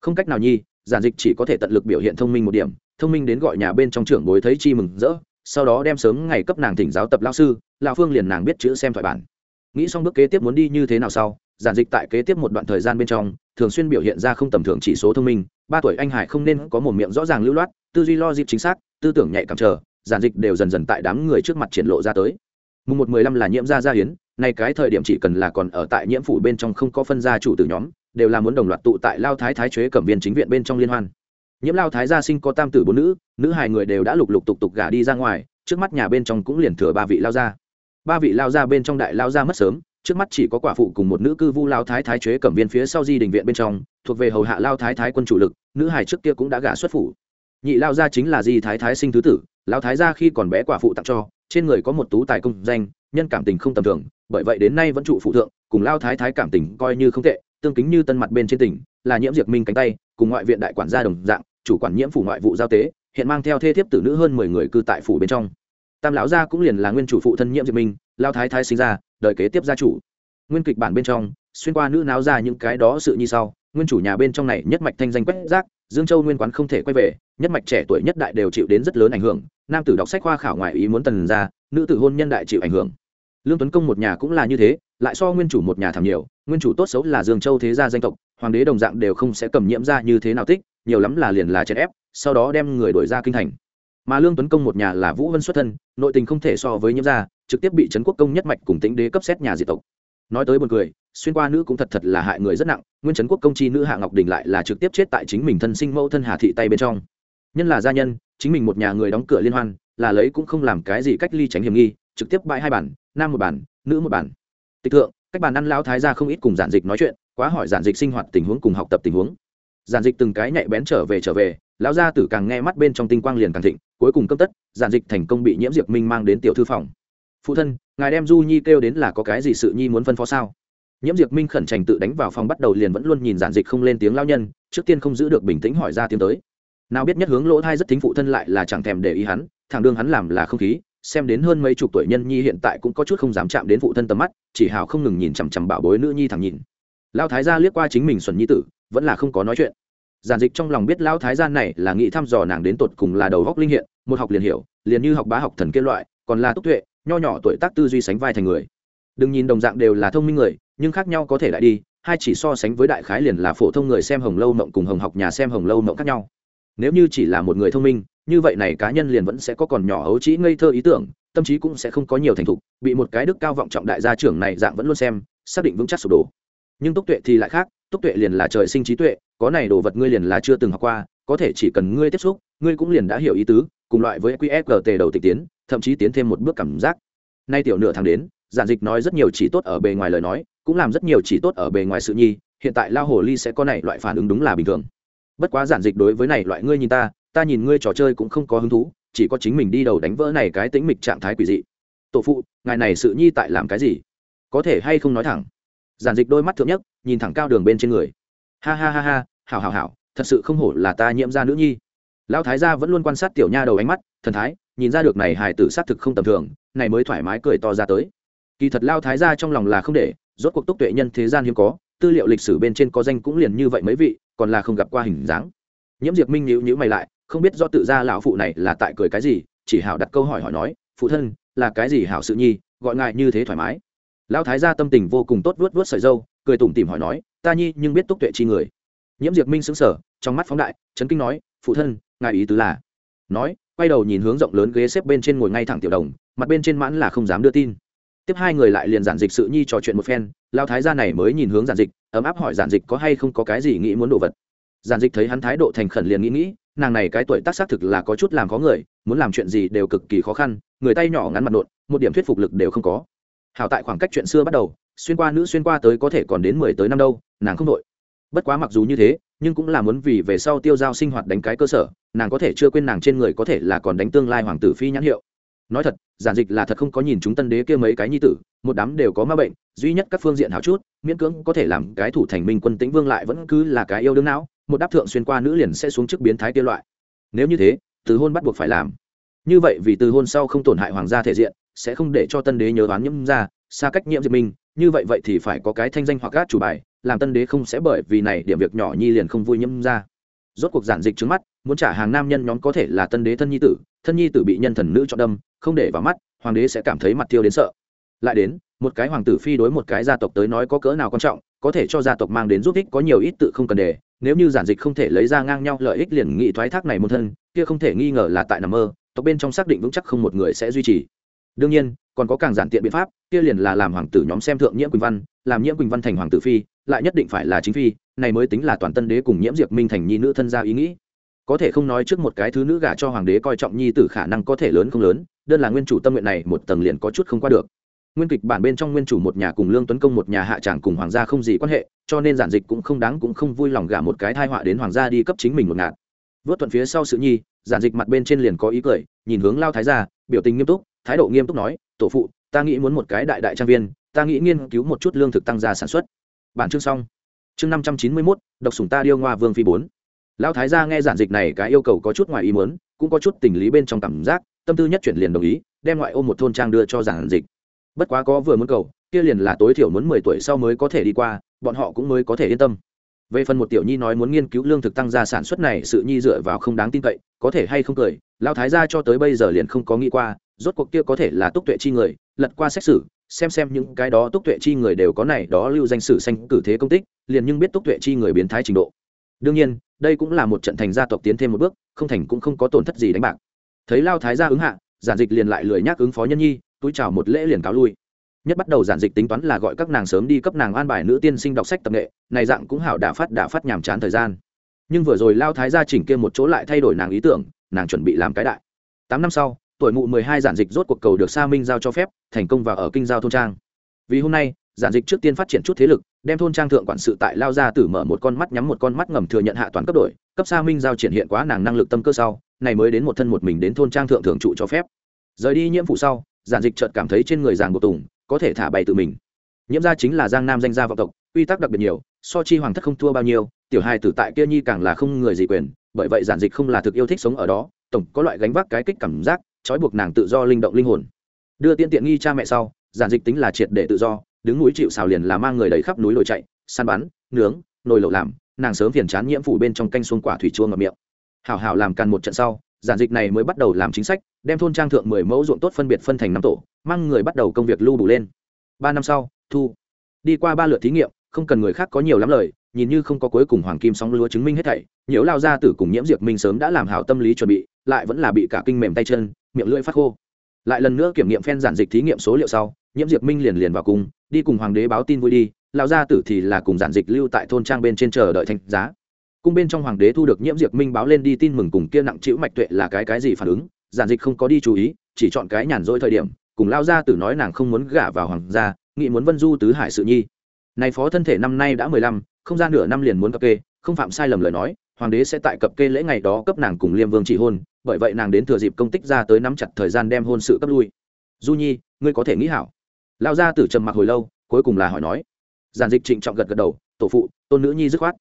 Không cách nào nhi, giản dịch chỉ có thể tận lực biểu hiện thông minh một điểm, thông minh đến gọi nhà bên trong trưởng bối thấy chi mừng rỡ, sau đó đem sớm ngày cấp nàng thỉnh giáo tập lao sư lao phương liền nàng biết chữ xem thoại bản. Nghĩ xong bước kế tiếp muốn đi như thế nào sau, giản dịch tại kế tiếp một đoạn thời gian bên trong, thường xuyên biểu hiện ra không tầm thường chỉ số thông minh, ba tuổi anh hải không nên có một miệng rõ ràng lưu loát, tư duy lo dịp chính xác, tư tưởng nhạy cảm chờ giản dịch đều dần dần tại đám người trước mặt triển lộ ra tới. Mùng một mười lăm là nhiễm gia gia hiến, nay cái thời điểm chỉ cần là còn ở tại nhiễm phủ bên trong không có phân gia chủ từ nhóm, đều là muốn đồng loạt tụ tại lao thái thái chế cẩm viên chính viện bên trong liên hoan. Nhiễm lao thái gia sinh có tam tử bốn nữ nữ hai người đều đã lục lục tục tục gả đi ra ngoài, trước mắt nhà bên trong cũng liền thừa ba vị lao gia. Ba vị lao gia bên trong đại lao gia mất sớm, trước mắt chỉ có quả phụ cùng một nữ cư vu lao thái thái chế cẩm viên phía sau di đình viện bên trong, thuộc về hầu hạ lao thái thái quân chủ lực, nữ hài trước kia cũng đã gả xuất phủ. Nhị lao gia chính là di thái thái sinh thứ tử Lão thái gia khi còn bé quả phụ tặng cho, trên người có một tú tài công danh, nhân cảm tình không tầm thường, bởi vậy đến nay vẫn trụ phụ thượng, cùng lao thái thái cảm tình coi như không tệ, tương kính như tân mặt bên trên tỉnh, là nhiễm diệp minh cánh tay, cùng ngoại viện đại quản gia đồng dạng, chủ quản nhiễm phủ ngoại vụ giao tế, hiện mang theo thê thiếp tử nữ hơn mười người cư tại phủ bên trong. Tam lão gia cũng liền là nguyên chủ phụ thân nhiễm diệp minh lao thái thái sinh ra, đời kế tiếp gia chủ. Nguyên kịch bản bên trong, xuyên qua nữ náo ra những cái đó sự như sau, nguyên chủ nhà bên trong này nhất mạch thanh danh quét rác dương châu nguyên quán không thể quay về, nhất mạch trẻ tuổi nhất đại đều chịu đến rất lớn ảnh hưởng, nam tử đọc sách khoa khảo ngoại ý muốn tần ra, nữ tử hôn nhân đại chịu ảnh hưởng. Lương tuấn công một nhà cũng là như thế, lại so nguyên chủ một nhà thảm nhiều, nguyên chủ tốt xấu là dương châu thế gia danh tộc, hoàng đế đồng dạng đều không sẽ cầm nhiễm ra như thế nào tích nhiều lắm là liền là chèn ép, sau đó đem người đổi ra kinh thành. Mà lương tuấn công một nhà là vũ vân xuất thân, nội tình không thể so với nhiễm gia trực tiếp bị trấn quốc công nhất mạch cùng tính đế cấp xét nhà diệt tộc. Nói tới buồn cười xuyên qua nữ cũng thật thật là hại người rất nặng, nguyên trấn quốc công chi nữ hạ ngọc đình lại là trực tiếp chết tại chính mình thân sinh mẫu thân hà thị tay bên trong. Nhân là gia nhân, chính mình một nhà người đóng cửa liên hoan, là lấy cũng không làm cái gì cách ly tránh hiểm nghi, trực tiếp bãi hai bản, nam một bản, nữ một bản. Tịch thượng, cách bàn ăn lao thái ra không ít cùng giản dịch nói chuyện, quá hỏi giản dịch sinh hoạt tình huống cùng học tập tình huống. Giản dịch từng cái nhạy bén trở về trở về, lão gia tử càng nghe mắt bên trong tinh quang liền càng thịnh, cuối cùng cấp tất, giản dịch thành công bị nhiễm diệp minh mang đến tiểu thư phòng. Phụ thân, ngài đem du nhi kêu đến là có cái gì sự nhi muốn phân phó sao? Nhiễm diệp minh khẩn trành tự đánh vào phòng bắt đầu liền vẫn luôn nhìn giản dịch không lên tiếng lao nhân, trước tiên không giữ được bình tĩnh hỏi ra tiếng tới. Nào biết nhất hướng lỗ thai rất thính phụ thân lại là chẳng thèm để ý hắn thằng đương hắn làm là không khí, xem đến hơn mấy chục tuổi nhân nhi hiện tại cũng có chút không dám chạm đến phụ thân tầm mắt, chỉ hào không ngừng nhìn chằm chằm bảo bối nữ nhi thẳng nhìn. Lao thái gia liếc qua chính mình xuẩn nhi tử, vẫn là không có nói chuyện. Giản dịch trong lòng biết lao thái gia này là nghĩ thăm dò nàng đến tột cùng là đầu góc linh hiện, một học liền hiểu, liền như học bá học thần kết loại, còn là túc tuệ, nho nhỏ tuổi tác tư duy sánh vai thành người đừng nhìn đồng dạng đều là thông minh người, nhưng khác nhau có thể lại đi, hai chỉ so sánh với đại khái liền là phổ thông người xem hồng lâu mộng cùng hồng học nhà xem hồng lâu mộng khác nhau. Nếu như chỉ là một người thông minh, như vậy này cá nhân liền vẫn sẽ có còn nhỏ ấu trĩ ngây thơ ý tưởng, tâm trí cũng sẽ không có nhiều thành thục, bị một cái đức cao vọng trọng đại gia trưởng này dạng vẫn luôn xem, xác định vững chắc sụp đổ. Nhưng túc tuệ thì lại khác, túc tuệ liền là trời sinh trí tuệ, có này đồ vật ngươi liền là chưa từng học qua, có thể chỉ cần ngươi tiếp xúc, ngươi cũng liền đã hiểu ý tứ, cùng loại với qsgt đầu tịch tiến, thậm chí tiến thêm một bước cảm giác. Nay tiểu nửa tháng đến giản dịch nói rất nhiều chỉ tốt ở bề ngoài lời nói, cũng làm rất nhiều chỉ tốt ở bề ngoài sự nhi, hiện tại lao hồ ly sẽ có này loại phản ứng đúng là bình thường. Bất quá giản dịch đối với này loại ngươi nhìn ta ta nhìn ngươi trò chơi cũng không có hứng thú, chỉ có chính mình đi đầu đánh vỡ này cái tĩnh mịch trạng thái quỷ dị. Tổ phụ, ngài này sự nhi tại làm cái gì? Có thể hay không nói thẳng? Giản dịch đôi mắt thượng nhất nhìn thẳng cao đường bên trên người. Ha ha ha ha, hảo hảo hảo, thật sự không hổ là ta nhiễm ra nữ nhi. Lão thái gia vẫn luôn quan sát tiểu nha đầu ánh mắt, thần thái, nhìn ra được này hài tử xác thực không tầm thường, này mới thoải mái cười to ra tới kỳ thật lao thái gia trong lòng là không để, rốt cuộc túc tuệ nhân thế gian hiếm có, tư liệu lịch sử bên trên có danh cũng liền như vậy mấy vị, còn là không gặp qua hình dáng. Nhiễm diệp minh nhíu nhíu mày lại, không biết do tự ra lão phụ này là tại cười cái gì, chỉ hảo đặt câu hỏi hỏi nói, phụ thân, là cái gì hảo sự nhi, gọi ngài như thế thoải mái? Lão thái gia tâm tình vô cùng tốt vuốt vuốt sợi dâu, cười tủm tỉm hỏi nói, ta nhi nhưng biết túc tuệ chi người. Nhiễm diệp minh xứng sở trong mắt phóng đại, chấn kinh nói, phụ thân, ngài ý tứ là? Nói, quay đầu nhìn hướng rộng lớn ghế xếp bên trên ngồi ngay thẳng tiểu đồng, mặt bên trên mãn là không dám đưa tin tiếp hai người lại liền giản dịch sự nhi trò chuyện một phen lao thái gia này mới nhìn hướng giản dịch, ấm áp hỏi giản dịch có hay không có cái gì nghĩ muốn đồ vật. Giản dịch thấy hắn thái độ thành khẩn liền nghĩ nghĩ, nàng này cái tuổi tác xác thực là có chút làm khó người, muốn làm chuyện gì đều cực kỳ khó khăn, người tay nhỏ ngắn mặt nộn, một điểm thuyết phục lực đều không có. Hảo tại khoảng cách chuyện xưa bắt đầu, xuyên qua nữ xuyên qua tới có thể còn đến mười tới năm đâu, nàng không đội. Bất quá mặc dù như thế, nhưng cũng là muốn vì về sau tiêu giao sinh hoạt đánh cái cơ sở, nàng có thể chưa quên nàng trên người có thể là còn đánh tương lai hoàng tử phi nhãn hiệu nói thật, giản dịch là thật không có nhìn chúng tân đế kia mấy cái nhi tử, một đám đều có ma bệnh, duy nhất các phương diện hảo chút, miễn cưỡng có thể làm cái thủ thành minh quân tĩnh vương lại vẫn cứ là cái yêu đương não, một đáp thượng xuyên qua nữ liền sẽ xuống trước biến thái kia loại. Nếu như thế, từ hôn bắt buộc phải làm. Như vậy vì từ hôn sau không tổn hại hoàng gia thể diện, sẽ không để cho tân đế nhớ oán nhiễm ra, xa cách nhiễm diệt minh, như vậy vậy thì phải có cái thanh danh hoặc gác chủ bài, làm tân đế không sẽ bởi vì này điểm việc nhỏ nhi liền không vui nhiễm ra rốt cuộc giản dịch trước mắt, muốn trả hàng nam nhân nhóm có thể là tân đế thân nhi tử, thân nhi tử bị nhân thần nữ cho đâm, không để vào mắt, hoàng đế sẽ cảm thấy mặt tiêu đến sợ. Lại đến, một cái hoàng tử phi đối một cái gia tộc tới nói có cỡ nào quan trọng, có thể cho gia tộc mang đến giúp ích có nhiều ít tự không cần đề nếu như giản dịch không thể lấy ra ngang nhau lợi ích liền nghị thoái thác này một thân, kia không thể nghi ngờ là tại nằm mơ, tộc bên trong xác định vững chắc không một người sẽ duy trì. Đương nhiên còn có càng giản tiện biện pháp, kia liền là làm hoàng tử nhóm xem thượng nhiễm quỳnh văn, làm nhiễm quỳnh văn thành hoàng tử phi, lại nhất định phải là chính phi, này mới tính là toàn tân đế cùng nhiễm diệp minh thành nhi nữ thân gia ý nghĩ. Có thể không nói trước một cái thứ nữ gả cho hoàng đế coi trọng nhi tử khả năng có thể lớn không lớn, đơn là nguyên chủ tâm nguyện này một tầng liền có chút không qua được. Nguyên kịch bản bên trong nguyên chủ một nhà cùng lương tuấn công một nhà hạ tràng cùng hoàng gia không gì quan hệ, cho nên giản dịch cũng không đáng cũng không vui lòng gả một cái thai họa đến hoàng gia đi cấp chính mình một ngạt. Vớt thuận phía sau sự nhi, giản dịch mặt bên trên liền có ý cười, nhìn hướng lao thái gia, biểu tình nghiêm túc, thái độ nghiêm túc nói tổ phụ, ta nghĩ muốn một cái đại đại trang viên, ta nghĩ nghiên cứu một chút lương thực tăng gia sản xuất. Bản chương xong. Chương năm trăm chín mươi mốt, độc sủng ta điêu ngoa vương phi bốn. Lão thái gia nghe giản dịch này cái yêu cầu có chút ngoài ý muốn, cũng có chút tình lý bên trong cảm giác, tâm tư nhất chuyển liền đồng ý, đem ngoại ô một thôn trang đưa cho giản dịch. Bất quá có vừa muốn cầu, kia liền là tối thiểu muốn mười tuổi sau mới có thể đi qua, bọn họ cũng mới có thể yên tâm. Về phần một tiểu nhi nói muốn nghiên cứu lương thực tăng gia sản xuất này, sự nhi dựa vào không đáng tin cậy, có thể hay không cười lao thái gia cho tới bây giờ liền không có nghĩ qua rốt cuộc kia có thể là túc tuệ chi người, lật qua xét xử, xem xem những cái đó túc tuệ chi người đều có này đó lưu danh sử xanh cử thế công tích, liền nhưng biết túc tuệ chi người biến thái trình độ. Đương nhiên, đây cũng là một trận thành gia tộc tiến thêm một bước, không thành cũng không có tổn thất gì đánh bạc. Thấy lao thái gia ứng hạ, giản dịch liền lại lười nhác ứng phó nhân nhi, túi chào một lễ liền cáo lui. Nhất bắt đầu giản dịch tính toán là gọi các nàng sớm đi cấp nàng an bài nữ tiên sinh đọc sách tập nghệ, này dạng cũng hảo đả phát đả phát nhàm chán thời gian. Nhưng vừa rồi lao thái gia chỉnh kia một chỗ lại thay đổi nàng ý tưởng, nàng chuẩn bị làm cái đại. Tám năm sau tuổi mụ mười hai giản dịch rốt cuộc cầu được sa minh giao cho phép, thành công vào ở kinh giao thôn trang. Vì hôm nay, giản dịch trước tiên phát triển chút thế lực, đem thôn trang thượng quản sự tại lao ra tử mở một con mắt, nhắm một con mắt ngầm thừa nhận hạ toàn cấp đổi cấp sa minh giao triển hiện quá nàng năng lực tâm cơ sau, này mới đến một thân một mình đến thôn trang thượng thượng trụ cho phép. Rời đi nhiễm phụ sau, giản dịch chợt cảm thấy trên người giàng bộ tùng, có thể thả bày tự mình. Nhiễm gia chính là giang nam danh gia vọng tộc, quy tắc đặc biệt nhiều, so chi hoàng thất không thua bao nhiêu, tiểu hai tử tại kia nhi càng là không người gì quyền, bởi vậy giản dịch không là thực yêu thích sống ở đó, tổng có loại gánh vác cái kích cảm giác trói buộc nàng tự do linh động linh hồn. Đưa tiên tiện nghi cha mẹ sau, giản dịch tính là triệt để tự do, đứng núi chịu xào liền là mang người đầy khắp núi lồi chạy, săn bắn, nướng, nồi lẩu làm, nàng sớm phiền chán nhiễm phủ bên trong canh xuông quả thủy chua ngập miệng. Hảo hảo làm càn một trận sau, giản dịch này mới bắt đầu làm chính sách, đem thôn trang thượng mười mẫu ruộng tốt phân biệt phân thành năm tổ, mang người bắt đầu công việc lưu đủ lên. Ba năm sau, thu. Đi qua ba lượt thí nghiệm, không cần người khác có nhiều lắm lời, nhìn như không có cuối cùng hoàng kim sóng lúa chứng minh hết thảy, nhiễu lao ra tử cùng nhiễm diệp minh sớm đã làm hảo tâm lý chuẩn bị, lại vẫn là bị cả kinh mềm tay chân miệng lưỡi phát khô. Lại lần nữa kiểm nghiệm phen giản dịch thí nghiệm số liệu sau, nhiễm diệp minh liền liền vào cung đi cùng hoàng đế báo tin vui đi lao gia tử thì là cùng giản dịch lưu tại thôn trang bên trên chờ đợi thanh giá. Cung bên trong hoàng đế thu được nhiễm diệp minh báo lên đi tin mừng cùng kia nặng chịu mạch tuệ là cái cái gì phản ứng, giản dịch không có đi chú ý, chỉ chọn cái nhàn rỗi thời điểm, cùng lao gia tử nói nàng không muốn gả vào hoàng gia, nghĩ muốn vân du tứ hải sự nhi. Này phó thân thể năm nay đã mười lăm, không gian nửa năm liền muốn cập kê, không phạm sai lầm lời nói, hoàng đế sẽ tại cập kê lễ ngày đó cấp nàng cùng liêm vương chỉ hôn bởi vậy nàng đến thừa dịp công tích ra tới nắm chặt thời gian đem hôn sự cấp lui. Du nhi, ngươi có thể nghĩ hảo. Lao gia tử trầm mặc hồi lâu, cuối cùng là hỏi nói. Giản dịch trịnh trọng gật gật đầu, tổ phụ, tôn nữ nhi dứt khoát.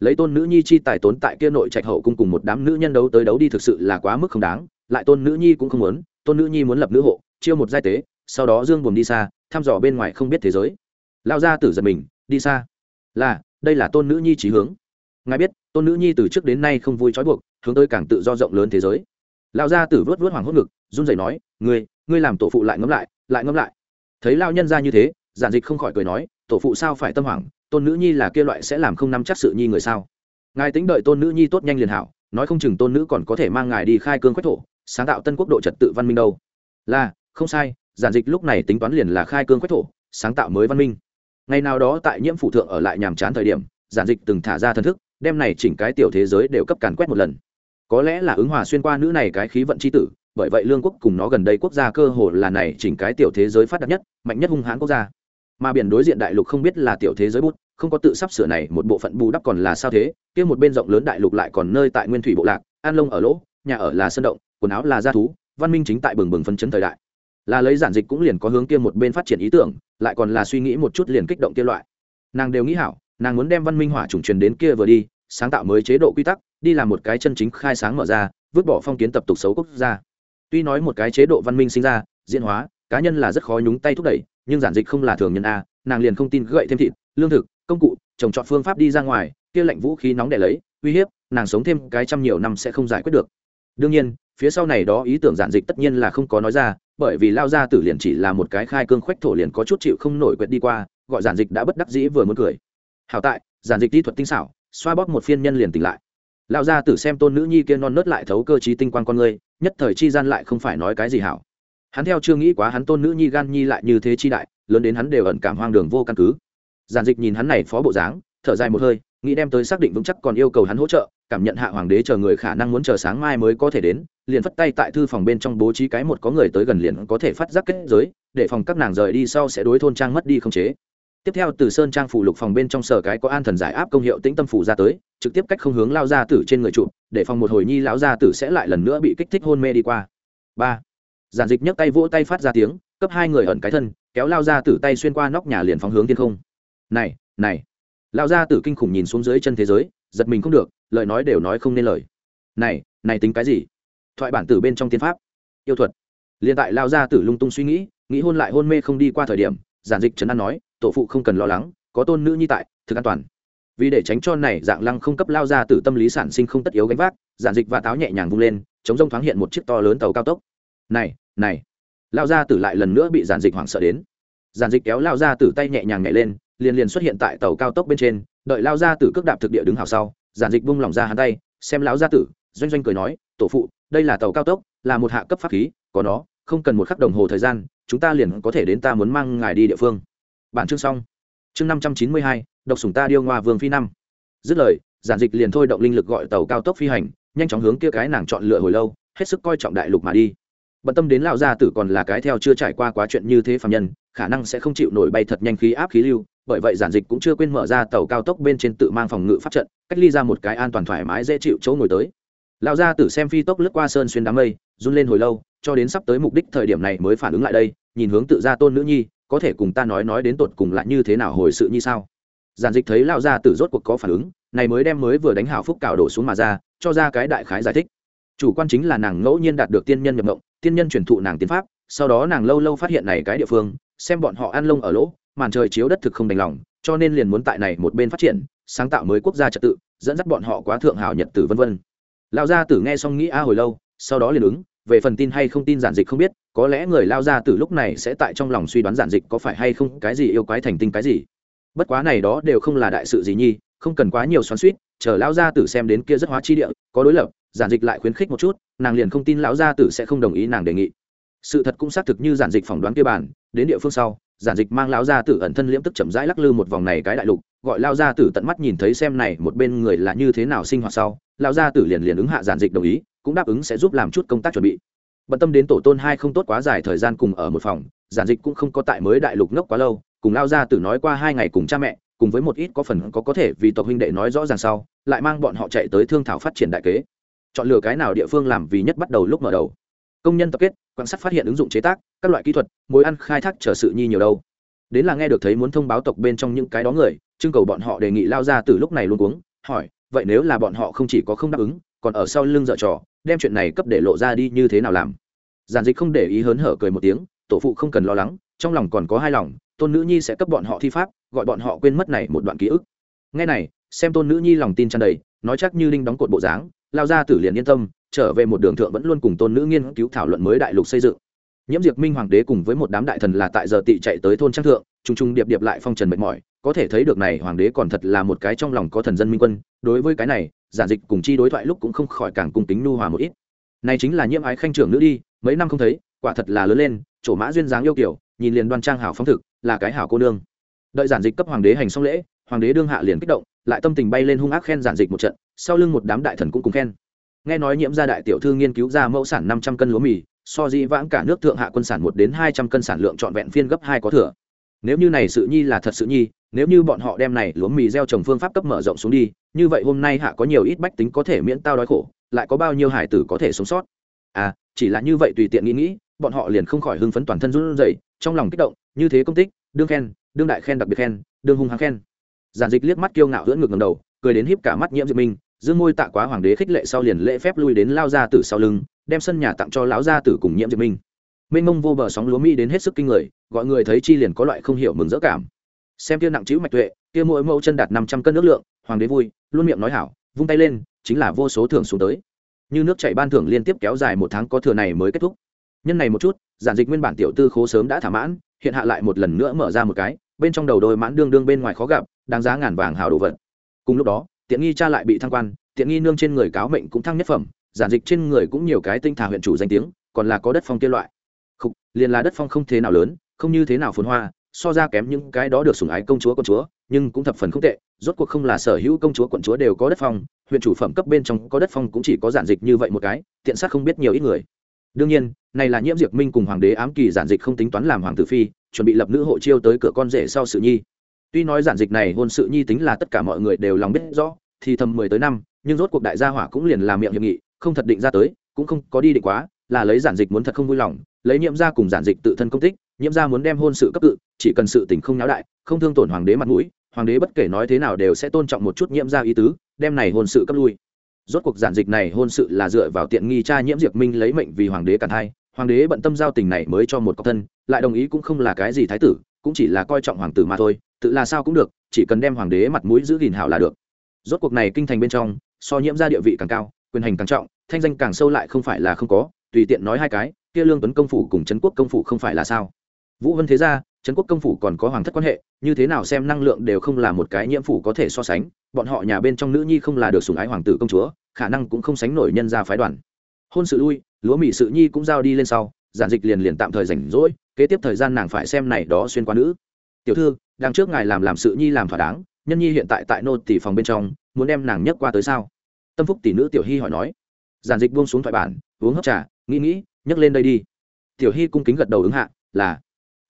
Lấy tôn nữ nhi chi tài tốn tại kia nội trạch hậu cung cùng một đám nữ nhân đấu tới đấu đi thực sự là quá mức không đáng, lại tôn nữ nhi cũng không muốn, tôn nữ nhi muốn lập nữ hộ, chiêu một giai tế, sau đó dương buồn đi xa, thăm dò bên ngoài không biết thế giới. Lao ra tử giật mình, đi xa? Là, đây là tôn nữ nhi trí hướng. Ngài biết, tôn nữ nhi từ trước đến nay không vui trói buộc hướng tới càng tự do rộng lớn thế giới. Lao ra tử vớt vớt hoàng hốt ngực, run rẩy nói, ngươi ngươi làm tổ phụ lại ngẫm lại lại ngẫm lại. Thấy lao nhân ra như thế, giản dịch không khỏi cười nói, tổ phụ sao phải tâm hoảng, tôn nữ nhi là kia loại sẽ làm không nắm chắc sự nhi người sao? Ngài tính đợi tôn nữ nhi tốt nhanh liền hảo, nói không chừng tôn nữ còn có thể mang ngài đi khai cương quách thổ, sáng tạo tân quốc độ trật tự văn minh đâu. Là, không sai, giản dịch lúc này tính toán liền là khai cương quách thổ, sáng tạo mới văn minh. Ngày nào đó tại nhiễm phụ thượng ở lại nhàm chán thời điểm, giản dịch từng thả ra thần thức, đem này chỉnh cái tiểu thế giới đều cấp càn quét một lần có lẽ là ứng hòa xuyên qua nữ này cái khí vận c h i tử, bởi vậy lương quốc cùng nó gần đây quốc gia cơ hồ là này chỉnh cái tiểu thế giới phát đạt nhất, mạnh nhất hung hãn quốc gia. Mà biển đối diện đại lục không biết là tiểu thế giới bút, không có tự sắp sửa này, một bộ phận bù đắp còn là sao thế, kia một bên rộng lớn đại lục lại còn nơi tại nguyên thủy bộ lạc, an lông ở lỗ, nhà ở là sân động, quần áo là g thú, văn minh chính tại bừng bừng phân chấn thời đại. Là lấy giản dịch cũng liền có hướng kia một bên phát triển ý tưởng, lại còn là suy nghĩ một chút liền kích động kia loại. Nàng đều nghĩ hảo, nàng muốn đem văn minh hỏa trùng truyền đến kia vừa đi, sáng tạo mới chế độ quy tắc đi làm một cái chân chính khai sáng mở ra, vứt bỏ phong kiến tập tục xấu quốc gia. Tuy nói một cái chế độ văn minh sinh ra, diễn hóa, cá nhân là rất khó nhúng tay thúc đẩy, nhưng giản dịch không là thường nhân a, nàng liền không tin gậy thêm thịt, lương thực, công cụ, trồng trọt phương pháp đi ra ngoài, kia lệnh vũ khí nóng để lấy, uy hiếp, nàng sống thêm cái trăm nhiều năm sẽ không giải quyết được. Đương nhiên, phía sau này đó ý tưởng giản dịch tất nhiên là không có nói ra, bởi vì lao ra tử liền chỉ là một cái khai cương khoách thổ liền có chút chịu không nổi quyệt đi qua, gọi giản dịch đã bất đắc dĩ vừa muốn cười. Hảo tại, giản dịch kỹ thuật tinh xảo, xoa bóp một phiên nhân liền tỉnh lại. Lão gia tử xem tôn nữ nhi kia non nớt lại thấu cơ trí tinh quan con ngươi nhất thời chi gian lại không phải nói cái gì hảo. Hắn theo chưa nghĩ quá hắn tôn nữ nhi gan nhi lại như thế chi đại, lớn đến hắn đều ẩn cảm hoang đường vô căn cứ. Giản dịch nhìn hắn này phó bộ dáng, thở dài một hơi, nghĩ đem tới xác định vững chắc còn yêu cầu hắn hỗ trợ, cảm nhận hạ hoàng đế chờ người khả năng muốn chờ sáng mai mới có thể đến, liền phất tay tại thư phòng bên trong bố trí cái một có người tới gần liền có thể phát giác kết giới, để phòng các nàng rời đi sau sẽ đối thôn trang mất đi không chế tiếp theo từ sơn trang phủ lục phòng bên trong sở cái có an thần giải áp công hiệu tĩnh tâm phủ ra tới, trực tiếp cách không hướng lao ra tử trên người trụ để phòng một hồi nhi lão gia tử sẽ lại lần nữa bị kích thích hôn mê đi qua. Ba. Giản dịch nhấc tay vỗ tay phát ra tiếng, cấp hai người ẩn cái thân, kéo lao ra tử tay xuyên qua nóc nhà liền phóng hướng thiên không. Này này. Lao gia tử kinh khủng nhìn xuống dưới chân thế giới, giật mình không được, lời nói đều nói không nên lời. Này này tính cái gì? Thoại bản tử bên trong tiên pháp. Yêu thuật. Liền tại lao gia tử lung tung suy nghĩ nghĩ hôn lại hôn mê không đi qua thời điểm, giản dịch trấn an nói tổ phụ không cần lo lắng, có tôn nữ nhi tại, thực an toàn. Vì để tránh cho này dạng lăng không cấp lao ra từ tâm lý sản sinh không tất yếu gánh vác, giản dịch và táo nhẹ nhàng vung lên, chống rông thoáng hiện một chiếc to lớn tàu cao tốc. Này này, lao ra tử lại lần nữa bị giản dịch hoảng sợ đến. Giản dịch kéo lao ra tử tay nhẹ nhàng nhảy lên, liền liền xuất hiện tại tàu cao tốc bên trên, đợi lao ra tử cước đạp thực địa đứng hào sau, giản dịch bung lỏng ra hắn tay, xem lão gia tử, doanh doanh cười nói, tổ phụ, đây là tàu cao tốc, là một hạ cấp pháp khí, có nó, không cần một khắc đồng hồ thời gian, chúng ta liền có thể đến ta muốn mang ngài đi địa phương bản chương xong. Chương năm trăm chín mươi hai, độc sủng ta điêu ngoa vương phi năm. Dứt lời, giản dịch liền thôi động linh lực gọi tàu cao tốc phi hành, nhanh chóng hướng kia cái nàng chọn lựa hồi lâu, hết sức coi trọng đại lục mà đi. Bận tâm đến lão gia tử còn là cái theo chưa trải qua quá chuyện như thế phạm nhân, khả năng sẽ không chịu nổi bay thật nhanh khí áp khí lưu, bởi vậy giản dịch cũng chưa quên mở ra tàu cao tốc bên trên tự mang phòng ngự pháp trận, cách ly ra một cái an toàn thoải mái dễ chịu chỗ ngồi tới. Lão gia tử xem phi tốc lướt qua sơn xuyên đám mây, run lên hồi lâu, cho đến sắp tới mục đích thời điểm này mới phản ứng lại đây, nhìn hướng tự gia tôn nữ nhi có thể cùng ta nói nói đến tột cùng lại như thế nào hồi sự như sao? Giản dịch thấy lao ra tử rốt cuộc có phản ứng, này mới đem mới vừa đánh hảo phúc cào đổ xuống mà ra, cho ra cái đại khái giải thích. Chủ quan chính là nàng ngẫu nhiên đạt được tiên nhân nhập mộng, tiên nhân truyền thụ nàng tiến pháp, sau đó nàng lâu lâu phát hiện này cái địa phương, xem bọn họ ăn lông ở lỗ, màn trời chiếu đất thực không đành lòng, cho nên liền muốn tại này một bên phát triển, sáng tạo mới quốc gia trật tự, dẫn dắt bọn họ quá thượng hảo nhật tử vân vân. Lão gia tử nghe xong nghĩ a hồi lâu, sau đó liền ứng về phần tin hay không tin giản dịch không biết, có lẽ người lao ra từ lúc này sẽ tại trong lòng suy đoán giản dịch có phải hay không cái gì yêu quái thành tinh cái gì. Bất quá này đó đều không là đại sự gì nhi, không cần quá nhiều xoắn suýt chờ lao ra tử xem đến kia rất hóa chi địa, có đối lập, giản dịch lại khuyến khích một chút, nàng liền không tin lão gia tử sẽ không đồng ý nàng đề nghị. Sự thật cũng xác thực như giản dịch phỏng đoán kia bản đến địa phương sau, giản dịch mang lão gia tử ẩn thân liễm tức chậm rãi lắc lư một vòng này cái đại lục, gọi lao gia tử tận mắt nhìn thấy xem này một bên người là như thế nào sinh hoạt sau, lão gia tử liền liền ứng hạ giản dịch đồng ý cũng đáp ứng sẽ giúp làm chút công tác chuẩn bị. Bận tâm đến tổ tôn hai không tốt quá dài thời gian cùng ở một phòng, giản dịch cũng không có tại mới đại lục ngốc quá lâu, cùng lao ra từ nói qua hai ngày cùng cha mẹ, cùng với một ít có phần có có thể vì tộc huynh đệ nói rõ ràng sau, lại mang bọn họ chạy tới thương thảo phát triển đại kế. Chọn lựa cái nào địa phương làm vì nhất bắt đầu lúc mở đầu. Công nhân tập kết, quan sát phát hiện ứng dụng chế tác, các loại kỹ thuật, mối ăn khai thác trở sự nhi nhiều đâu. Đến là nghe được thấy muốn thông báo tộc bên trong những cái đó người trưng cầu bọn họ đề nghị lao ra từ lúc này luôn uống hỏi, vậy nếu là bọn họ không chỉ có không đáp ứng còn ở sau lưng dợ trò, đem chuyện này cấp để lộ ra đi như thế nào làm. Giản dịch không để ý hớn hở cười một tiếng, tổ phụ không cần lo lắng, trong lòng còn có hai lòng, tôn nữ nhi sẽ cấp bọn họ thi pháp, gọi bọn họ quên mất này một đoạn ký ức. Ngay này, xem tôn nữ nhi lòng tin tràn đầy, nói chắc như linh đóng cột bộ dáng, lao ra tử liền yên tâm, trở về một đường thượng vẫn luôn cùng tôn nữ nghiên cứu thảo luận mới đại lục xây dựng. Nhiễm diệp minh hoàng đế cùng với một đám đại thần là tại giờ tị chạy tới thôn trang thượng t r u n g t r u n g điệp điệp lại phong trần mệt mỏi, có thể thấy được này hoàng đế còn thật là một cái trong lòng có thần dân minh quân, đối với cái này giản dịch cùng chi đối thoại lúc cũng không khỏi càng cung kính nu hòa một ít. Này chính là nhiễm ái khanh trưởng nữ đi, mấy năm không thấy, quả thật là lớn lên, chỗ mã duyên dáng yêu kiểu, nhìn liền đoan trang hảo phóng thực, là cái hảo cô nương. Đợi giản dịch cấp hoàng đế hành xong lễ, hoàng đế đương hạ liền kích động, lại tâm tình bay lên hung ác khen giản dịch một trận, sau lưng một đám đại thần cũng cùng khen. Nghe nói nhiễm gia đại tiểu thư nghiên cứu ra mẫu sản năm trăm cân lúa mì, so dĩ vãng cả nước thượng hạ quân sản một đến hai trăm cân sản lượng trọn vẹn phiên gấp hai có thừa. Nếu như này sự nhi là thật sự nhi nếu như bọn họ đem này lúa mì gieo trồng phương pháp cấp mở rộng xuống đi, như vậy hôm nay hạ có nhiều ít bách tính có thể miễn tao đói khổ, lại có bao nhiêu hải tử có thể sống sót? À chỉ là như vậy tùy tiện nghĩ nghĩ, bọn họ liền không khỏi hưng phấn toàn thân run rẩy, trong lòng kích động, như thế công tích, đương khen, đương đại khen đặc biệt khen, đương hung hăng khen. Giản dịch liếc mắt kiêu ngạo hưỡn ngực ngầm đầu, cười đến híp cả mắt nhiễm diệp minh, dương môi tạ quá hoàng đế khích lệ sau liền lễ phép lui đến lao ra tử sau lưng, đem sân nhà tặng cho lão gia tử cùng nhiễm diệp minh. Mênh mông vô bờ sóng lúa mỹ đến hết sức kinh người, gọi người thấy chi liền có loại không hiểu mừng dỡ cảm xem kia nặng chữ mạch tuệ, kia mỗi mẫu chân đạt năm trăm cân nước lượng, hoàng đế vui, luôn miệng nói hảo, vung tay lên, chính là vô số thưởng xuống tới. Như nước chảy ban thưởng liên tiếp kéo dài một tháng có thừa này mới kết thúc. Nhân này một chút, giản dịch nguyên bản tiểu tư khố sớm đã thỏa mãn, hiện hạ lại một lần nữa mở ra một cái, bên trong đầu đôi mãn đương đương bên ngoài khó gặp, đáng giá ngàn vàng hào đồ vật. Cùng lúc đó, tiện nghi cha lại bị thăng quan, tiện nghi nương trên người cáo mệnh cũng thăng nhất phẩm, giản dịch trên người cũng nhiều cái tinh thả huyện chủ danh tiếng, còn là có đất phong kia loại. Khục, liền là đất phong không thế nào lớn, không như thế nào phồn hoa so ra kém những cái đó được sủng ái công chúa con chúa, nhưng cũng thập phần không tệ. Rốt cuộc không là sở hữu công chúa quận chúa đều có đất phong, huyện chủ phẩm cấp bên trong có đất phong cũng chỉ có giản dịch như vậy một cái, tiện sát không biết nhiều ít người. Đương nhiên, này là nhiễm diệp minh cùng hoàng đế ám kỳ giản dịch không tính toán làm hoàng tử phi, chuẩn bị lập nữ hộ chiêu tới cửa con rể sau sự nhi. Tuy nói giản dịch này hôn sự nhi tính là tất cả mọi người đều lòng biết rõ, thì thầm mười tới năm, nhưng rốt cuộc đại gia hỏa cũng liền làm miệng hiệp nghị, không thật định ra tới, cũng không có đi định quá, là lấy giản dịch muốn thật không vui lòng, lấy nhiễm ra cùng giản dịch tự thân công tích nhiễm gia muốn đem hôn sự cấp cự chỉ cần sự tình không náo đại, không thương tổn hoàng đế mặt mũi, hoàng đế bất kể nói thế nào đều sẽ tôn trọng một chút nhiễm gia ý tứ, đem này hôn sự cấp lui. Rốt cuộc giản dịch này hôn sự là dựa vào tiện nghi cha nhiễm diệp minh lấy mệnh vì hoàng đế cản thai, hoàng đế bận tâm giao tình này mới cho một cọc thân, lại đồng ý cũng không là cái gì thái tử, cũng chỉ là coi trọng hoàng tử mà thôi, tự là sao cũng được, chỉ cần đem hoàng đế mặt mũi giữ gìn hảo là được. Rốt cuộc này kinh thành bên trong, so nhiễm ra địa vị càng cao, quyền hành càng trọng, thanh danh càng sâu lại không phải là không có, tùy tiện nói hai cái, kia lương tuấn công phủ cùng trấn quốc công phủ không phải là sao? Vũ vân thế gia, trấn quốc công phủ còn có hoàng thất quan hệ như thế nào xem năng lượng đều không là một cái nhiễm phủ có thể so sánh bọn họ nhà bên trong nữ nhi không là được sủng ái hoàng tử công chúa khả năng cũng không sánh nổi nhân gia phái đoàn. Hôn sự lui lúa mỹ sự nhi cũng giao đi lên sau giản dịch liền liền tạm thời rảnh rỗi kế tiếp thời gian nàng phải xem này đó xuyên qua nữ. Tiểu thư đang trước ngài làm làm sự nhi làm thỏa đáng nhân nhi hiện tại tại nô tỷ phòng bên trong muốn đem nàng nhấc qua tới sao? Tâm phúc tỷ nữ tiểu hy hỏi nói. Giản dịch buông xuống thoại bản uống hấp trà nghĩ nghĩ nhấc lên đây đi. Tiểu hy cung kính gật đầu ứng hạ là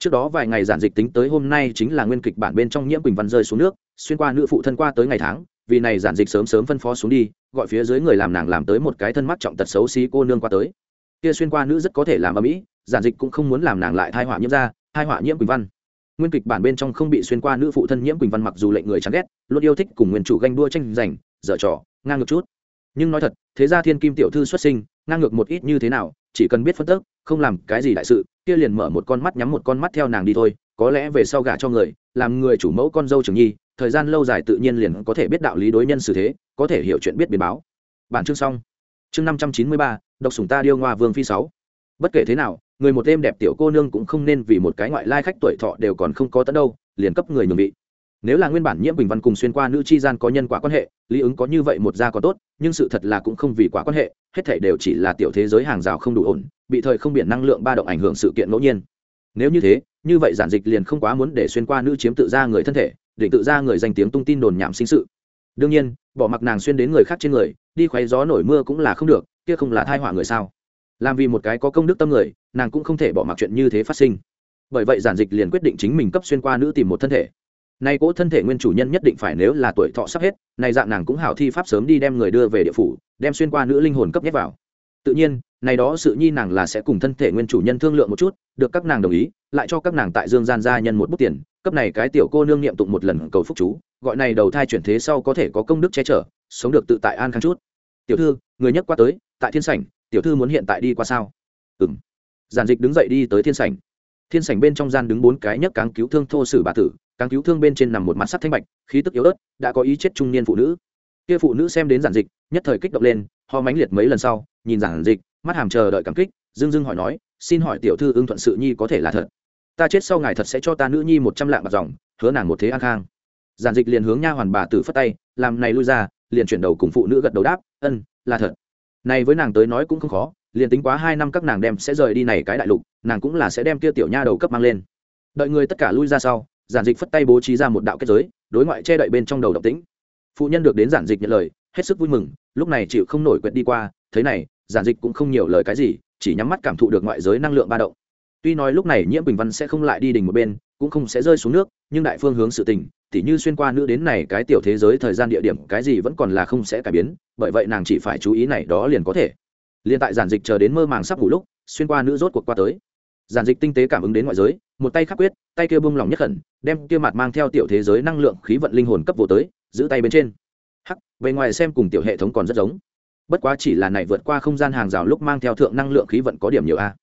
trước đó vài ngày giản dịch tính tới hôm nay chính là nguyên kịch bản bên trong nhiễm quỳnh văn rơi xuống nước, xuyên qua nữ phụ thân qua tới ngày tháng, vì này giản dịch sớm sớm phân phó xuống đi, gọi phía dưới người làm nàng làm tới một cái thân mắt trọng tật xấu xí cô nương qua tới. Kia xuyên qua nữ rất có thể làm ở mỹ giản dịch cũng không muốn làm nàng lại thai họa nhiễm ra, thai họa nhiễm quỳnh văn. Nguyên kịch bản bên trong không bị xuyên qua nữ phụ thân nhiễm quỳnh văn mặc dù lệnh người chán ghét, luôn yêu thích cùng nguyên chủ ganh đua tranh giành, dở trò, ngang ngược chút. Nhưng nói thật, thế ra thiên kim tiểu thư xuất sinh, ngang ngược một ít như thế nào chỉ cần biết phân tức, không làm cái gì đại sự, kia liền mở một con mắt nhắm một con mắt theo nàng đi thôi, có lẽ về sau gả cho người, làm người chủ mẫu con dâu trưởng nhi, thời gian lâu dài tự nhiên liền có thể biết đạo lý đối nhân xử thế, có thể hiểu chuyện biết biến báo. Bản chương xong. Chương năm trăm chín mươi ba, độc sủng ta điêu ngoa vương phi sáu. Bất kể thế nào, người một đêm đẹp tiểu cô nương cũng không nên vì một cái ngoại lai khách tuổi thọ đều còn không có tận đâu, liền cấp người nhường vị nếu là nguyên bản nhiễm bình văn cùng xuyên qua nữ chi gian có nhân quả quan hệ, lý ứng có như vậy một gia có tốt, nhưng sự thật là cũng không vì quả quan hệ, hết thể đều chỉ là tiểu thế giới hàng rào không đủ ổn, bị thời không biển năng lượng ba động ảnh hưởng sự kiện ngẫu nhiên. Nếu như thế, như vậy giản dịch liền không quá muốn để xuyên qua nữ chiếm tự ra người thân thể định tự ra người danh tiếng tung tin đồn nhảm sinh sự. Đương nhiên, bỏ mặc nàng xuyên đến người khác trên người, đi khoáy gió nổi mưa cũng là không được, kia không là thai họa người sao? Làm vì một cái có công đức tâm người, nàng cũng không thể bỏ mặc chuyện như thế phát sinh. Bởi vậy giản dịch liền quyết định chính mình cấp xuyên qua nữ tìm một thân thể nay cỗ thân thể nguyên chủ nhân nhất định phải nếu là tuổi thọ sắp hết nay dạng nàng cũng hảo thi pháp sớm đi đem người đưa về địa phủ, đem xuyên qua nữ linh hồn cấp nhét vào. Tự nhiên, này đó sự nhi nàng là sẽ cùng thân thể nguyên chủ nhân thương lượng một chút, được các nàng đồng ý, lại cho các nàng tại dương gian gia nhân một bút tiền, cấp này cái tiểu cô nương niệm tụng một lần cầu phúc chú, gọi này đầu thai chuyển thế sau có thể có công đức che chở, sống được tự tại an khang chút. Tiểu thư, người nhất qua tới, tại thiên sảnh, tiểu thư muốn hiện tại đi qua sao? Ừng giản dịch đứng dậy đi tới thiên sảnh. Thiên sảnh bên trong gian đứng bốn cái nhất cáng cứu thương thô sử bà tử cáng cứu thương bên trên nằm một mặt sắt thanh bạch, khí tức yếu ớt, đã có ý chết trung niên phụ nữ. Kia phụ nữ xem đến giản dịch, nhất thời kích động lên, ho mánh liệt mấy lần sau, nhìn giản dịch, mắt hàm chờ đợi cảm kích dưng dưng hỏi nói, xin hỏi tiểu thư ưng thuận sự nhi có thể là thật? Ta chết sau ngài thật sẽ cho ta nữ nhi một trăm lạng bạc dòng, hứa nàng một thế an khang. Giản dịch liền hướng nha hoàn bà tử phất tay, làm này lui ra, liền chuyển đầu cùng phụ nữ gật đầu đáp, ân, là thật. Này với nàng tới nói cũng không khó, liền tính quá hai năm các nàng đem sẽ rời đi này cái đại lục, nàng cũng là sẽ đem kia tiểu nha đầu cấp mang lên. Đợi người tất cả lui ra sau giản dịch phất tay bố trí ra một đạo kết giới, đối ngoại che đậy bên trong đầu động tĩnh. Phụ nhân được đến giản dịch nhận lời, hết sức vui mừng, lúc này chịu không nổi quyệt đi qua, thế này, giản dịch cũng không nhiều lời cái gì, chỉ nhắm mắt cảm thụ được ngoại giới năng lượng ba động. Tuy nói lúc này nhiễm bình văn sẽ không lại đi đình một bên, cũng không sẽ rơi xuống nước, nhưng đại phương hướng sự tình, tỉ như xuyên qua nữ đến này cái tiểu thế giới thời gian địa điểm, cái gì vẫn còn là không sẽ cải biến, bởi vậy nàng chỉ phải chú ý này đó liền có thể. Liền tại giản dịch chờ đến mơ màng sắp ngủ lúc, xuyên qua nữ rốt cuộc qua tới giản dịch tinh tế cảm ứng đến ngoại giới, một tay khắc quyết, tay kia bung lòng nhất khẩn, đem kia mặt mang theo tiểu thế giới năng lượng khí vận linh hồn cấp vô tới, giữ tay bên trên. Hắc, bề ngoài xem cùng tiểu hệ thống còn rất giống. Bất quá chỉ là này vượt qua không gian hàng rào lúc mang theo thượng năng lượng khí vận có điểm nhiều a.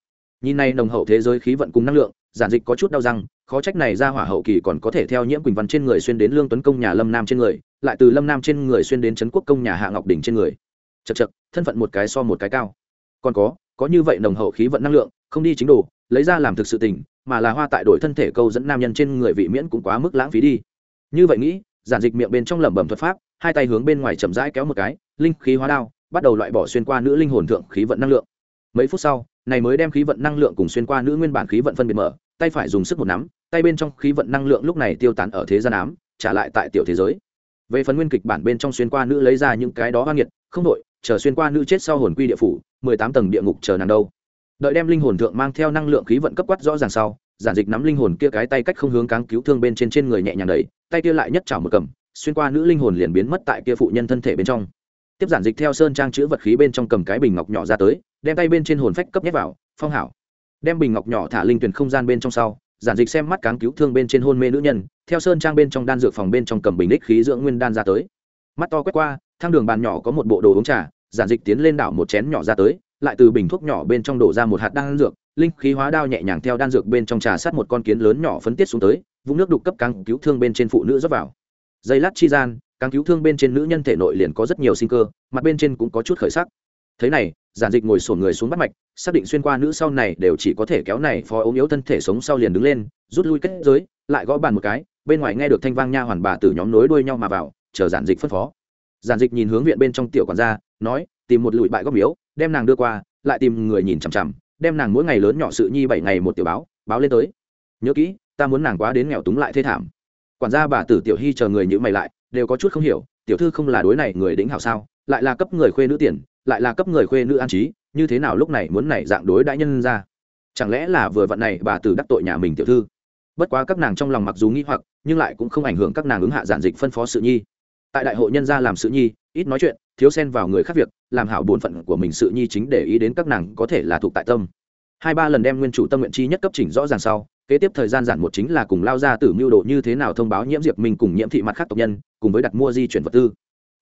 Nhìn này nồng hậu thế giới khí vận cùng năng lượng, giản dịch có chút đau răng, khó trách này ra hỏa hậu kỳ còn có thể theo nhiễm quỳnh văn trên người xuyên đến lương tuấn công nhà lâm nam trên người, lại từ lâm nam trên người xuyên đến trấn quốc công nhà hạ ngọc đình trên người. Chật chật thân phận một cái so một cái cao. Còn có có như vậy nồng hậu khí vận năng lượng, không đi chính đồ lấy ra làm thực sự tình, mà là hoa tại đổi thân thể câu dẫn nam nhân trên người vị miễn cũng quá mức lãng phí đi. Như vậy nghĩ, giản dịch miệng bên trong lẩm bẩm thuật pháp, hai tay hướng bên ngoài chậm rãi kéo một cái, linh khí hóa đao, bắt đầu loại bỏ xuyên qua nữ linh hồn thượng khí vận năng lượng. Mấy phút sau, này mới đem khí vận năng lượng cùng xuyên qua nữ nguyên bản khí vận phân biệt mở, tay phải dùng sức một nắm, tay bên trong khí vận năng lượng lúc này tiêu tán ở thế gian ám, trả lại tại tiểu thế giới. Về phần nguyên kịch bản bên trong xuyên qua nữ lấy ra những cái đó hoang nghiệt, không đội chờ xuyên qua nữ chết sau hồn quy địa phủ, mười tám tầng địa ngục chờ nàng đâu đợi đem linh hồn thượng mang theo năng lượng khí vận cấp quát rõ ràng sau, giản dịch nắm linh hồn kia cái tay cách không hướng cáng cứu thương bên trên trên người nhẹ nhàng đầy tay kia lại nhất chảo một cầm, xuyên qua nữ linh hồn liền biến mất tại kia phụ nhân thân thể bên trong. Tiếp giản dịch theo sơn trang chữ vật khí bên trong cầm cái bình ngọc nhỏ ra tới, đem tay bên trên hồn phách cấp nhét vào, phong hảo. Đem bình ngọc nhỏ thả linh tuyển không gian bên trong sau, giản dịch xem mắt cáng cứu thương bên trên hôn mê nữ nhân, theo sơn trang bên trong đan dược phòng bên trong cầm bình đích khí dưỡng nguyên đan ra tới. Mắt to quét qua, thang đường bàn nhỏ có một bộ đồ uống trà, giản dịch tiến lên đảo một chén nhỏ ra tới lại từ bình thuốc nhỏ bên trong đổ ra một hạt đan dược, linh khí hóa đao nhẹ nhàng theo đan dược bên trong trà sát một con kiến lớn nhỏ phấn tiết xuống tới, vũng nước đục cấp càng cứu thương bên trên phụ nữ rót vào. Giây lát chi gian càng cứu thương bên trên nữ nhân thể nội liền có rất nhiều sinh cơ, mặt bên trên cũng có chút khởi sắc. Thế này, giản dịch ngồi sổn người xuống bắt mạch, xác định xuyên qua nữ sau này đều chỉ có thể kéo này phó ốm yếu thân thể sống sau liền đứng lên, rút lui kết giới, lại gõ bàn một cái, bên ngoài nghe được thanh vang nha hoàn bà từ nhóm nối đuôi nhau mà vào, chờ giản dịch phân phó. Giản dịch nhìn hướng viện bên trong tiểu quản gia, nói, tìm một lụi bại góc miếu đem nàng đưa qua, lại tìm người nhìn chằm chằm, đem nàng mỗi ngày lớn nhỏ sự nhi bảy ngày một tiểu báo báo lên tới. Nhớ kỹ, ta muốn nàng quá đến nghèo túng lại thê thảm. Quản gia bà tử tiểu hy chờ người như mày lại, đều có chút không hiểu, tiểu thư không là đối này người đĩnh hảo sao, lại là cấp người khuê nữ tiền, lại là cấp người khuê nữ an trí, như thế nào lúc này muốn này dạng đối đãi nhân ra? Chẳng lẽ là vừa vặn này bà tử đắc tội nhà mình tiểu thư? Bất quá các nàng trong lòng mặc dù nghĩ hoặc, nhưng lại cũng không ảnh hưởng các nàng ứng hạ giản dịch phân phó sự nhi. Tại đại hội nhân gia làm sự nhi, ít nói chuyện thiếu xen vào người khác việc, làm hảo bổn phận của mình sự nhi chính để ý đến các nàng có thể là thuộc tại tâm. Hai ba lần đem nguyên chủ tâm nguyện chi nhất cấp chỉnh rõ ràng sau, kế tiếp thời gian giản một chính là cùng lao ra tử mưu độ như thế nào thông báo nhiễm diệp minh cùng nhiễm thị mặt khác tộc nhân, cùng với đặt mua di chuyển vật tư.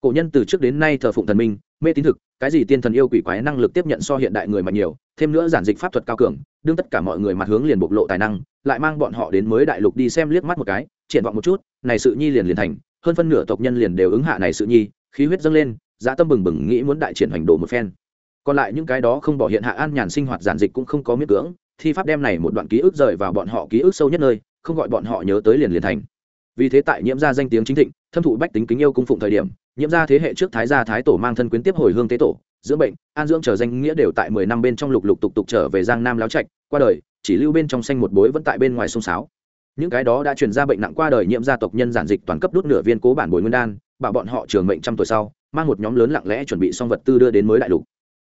Cổ nhân từ trước đến nay thờ phụng thần minh, mê tín thực, cái gì tiên thần yêu quỷ quái năng lực tiếp nhận so hiện đại người mạnh nhiều, thêm nữa giản dịch pháp thuật cao cường, đương tất cả mọi người mặt hướng liền bộc lộ tài năng, lại mang bọn họ đến mới đại lục đi xem liếc mắt một cái, triển vọng một chút, này sự nhi liền liền thành, hơn phân nửa tộc nhân liền đều ứng hạ này sự nhi, khí huyết dâng lên dã tâm bừng bừng nghĩ muốn đại triển hành đồ một phen. Còn lại những cái đó không bỏ hiện hạ an nhàn sinh hoạt giản dịch cũng không có miễn cưỡng, thi pháp đem này một đoạn ký ức rời vào bọn họ ký ức sâu nhất nơi, không gọi bọn họ nhớ tới liền liền thành. Vì thế tại nhiễm gia danh tiếng chính thịnh, thâm thụ bách tính kính yêu cung phụng thời điểm, nhiễm gia thế hệ trước thái gia thái tổ mang thân quyến tiếp hồi hương tế tổ, dưỡng bệnh, an dưỡng trở danh nghĩa đều tại mười năm bên trong lục lục tục tục trở về giang nam láo trạch, qua đời, chỉ lưu bên trong xanh một bối vẫn tại bên ngoài sông sáo. Những cái đó đã truyền ra bệnh nặng qua đời nhiễm gia tộc nhân giản dịch toàn cấp đốt nửa viên cố bản bồi nguyên đan, bảo bọn họ trường mệnh trăm tuổi sau mang một nhóm lớn lặng lẽ chuẩn bị xong vật tư đưa đến mới đại lục.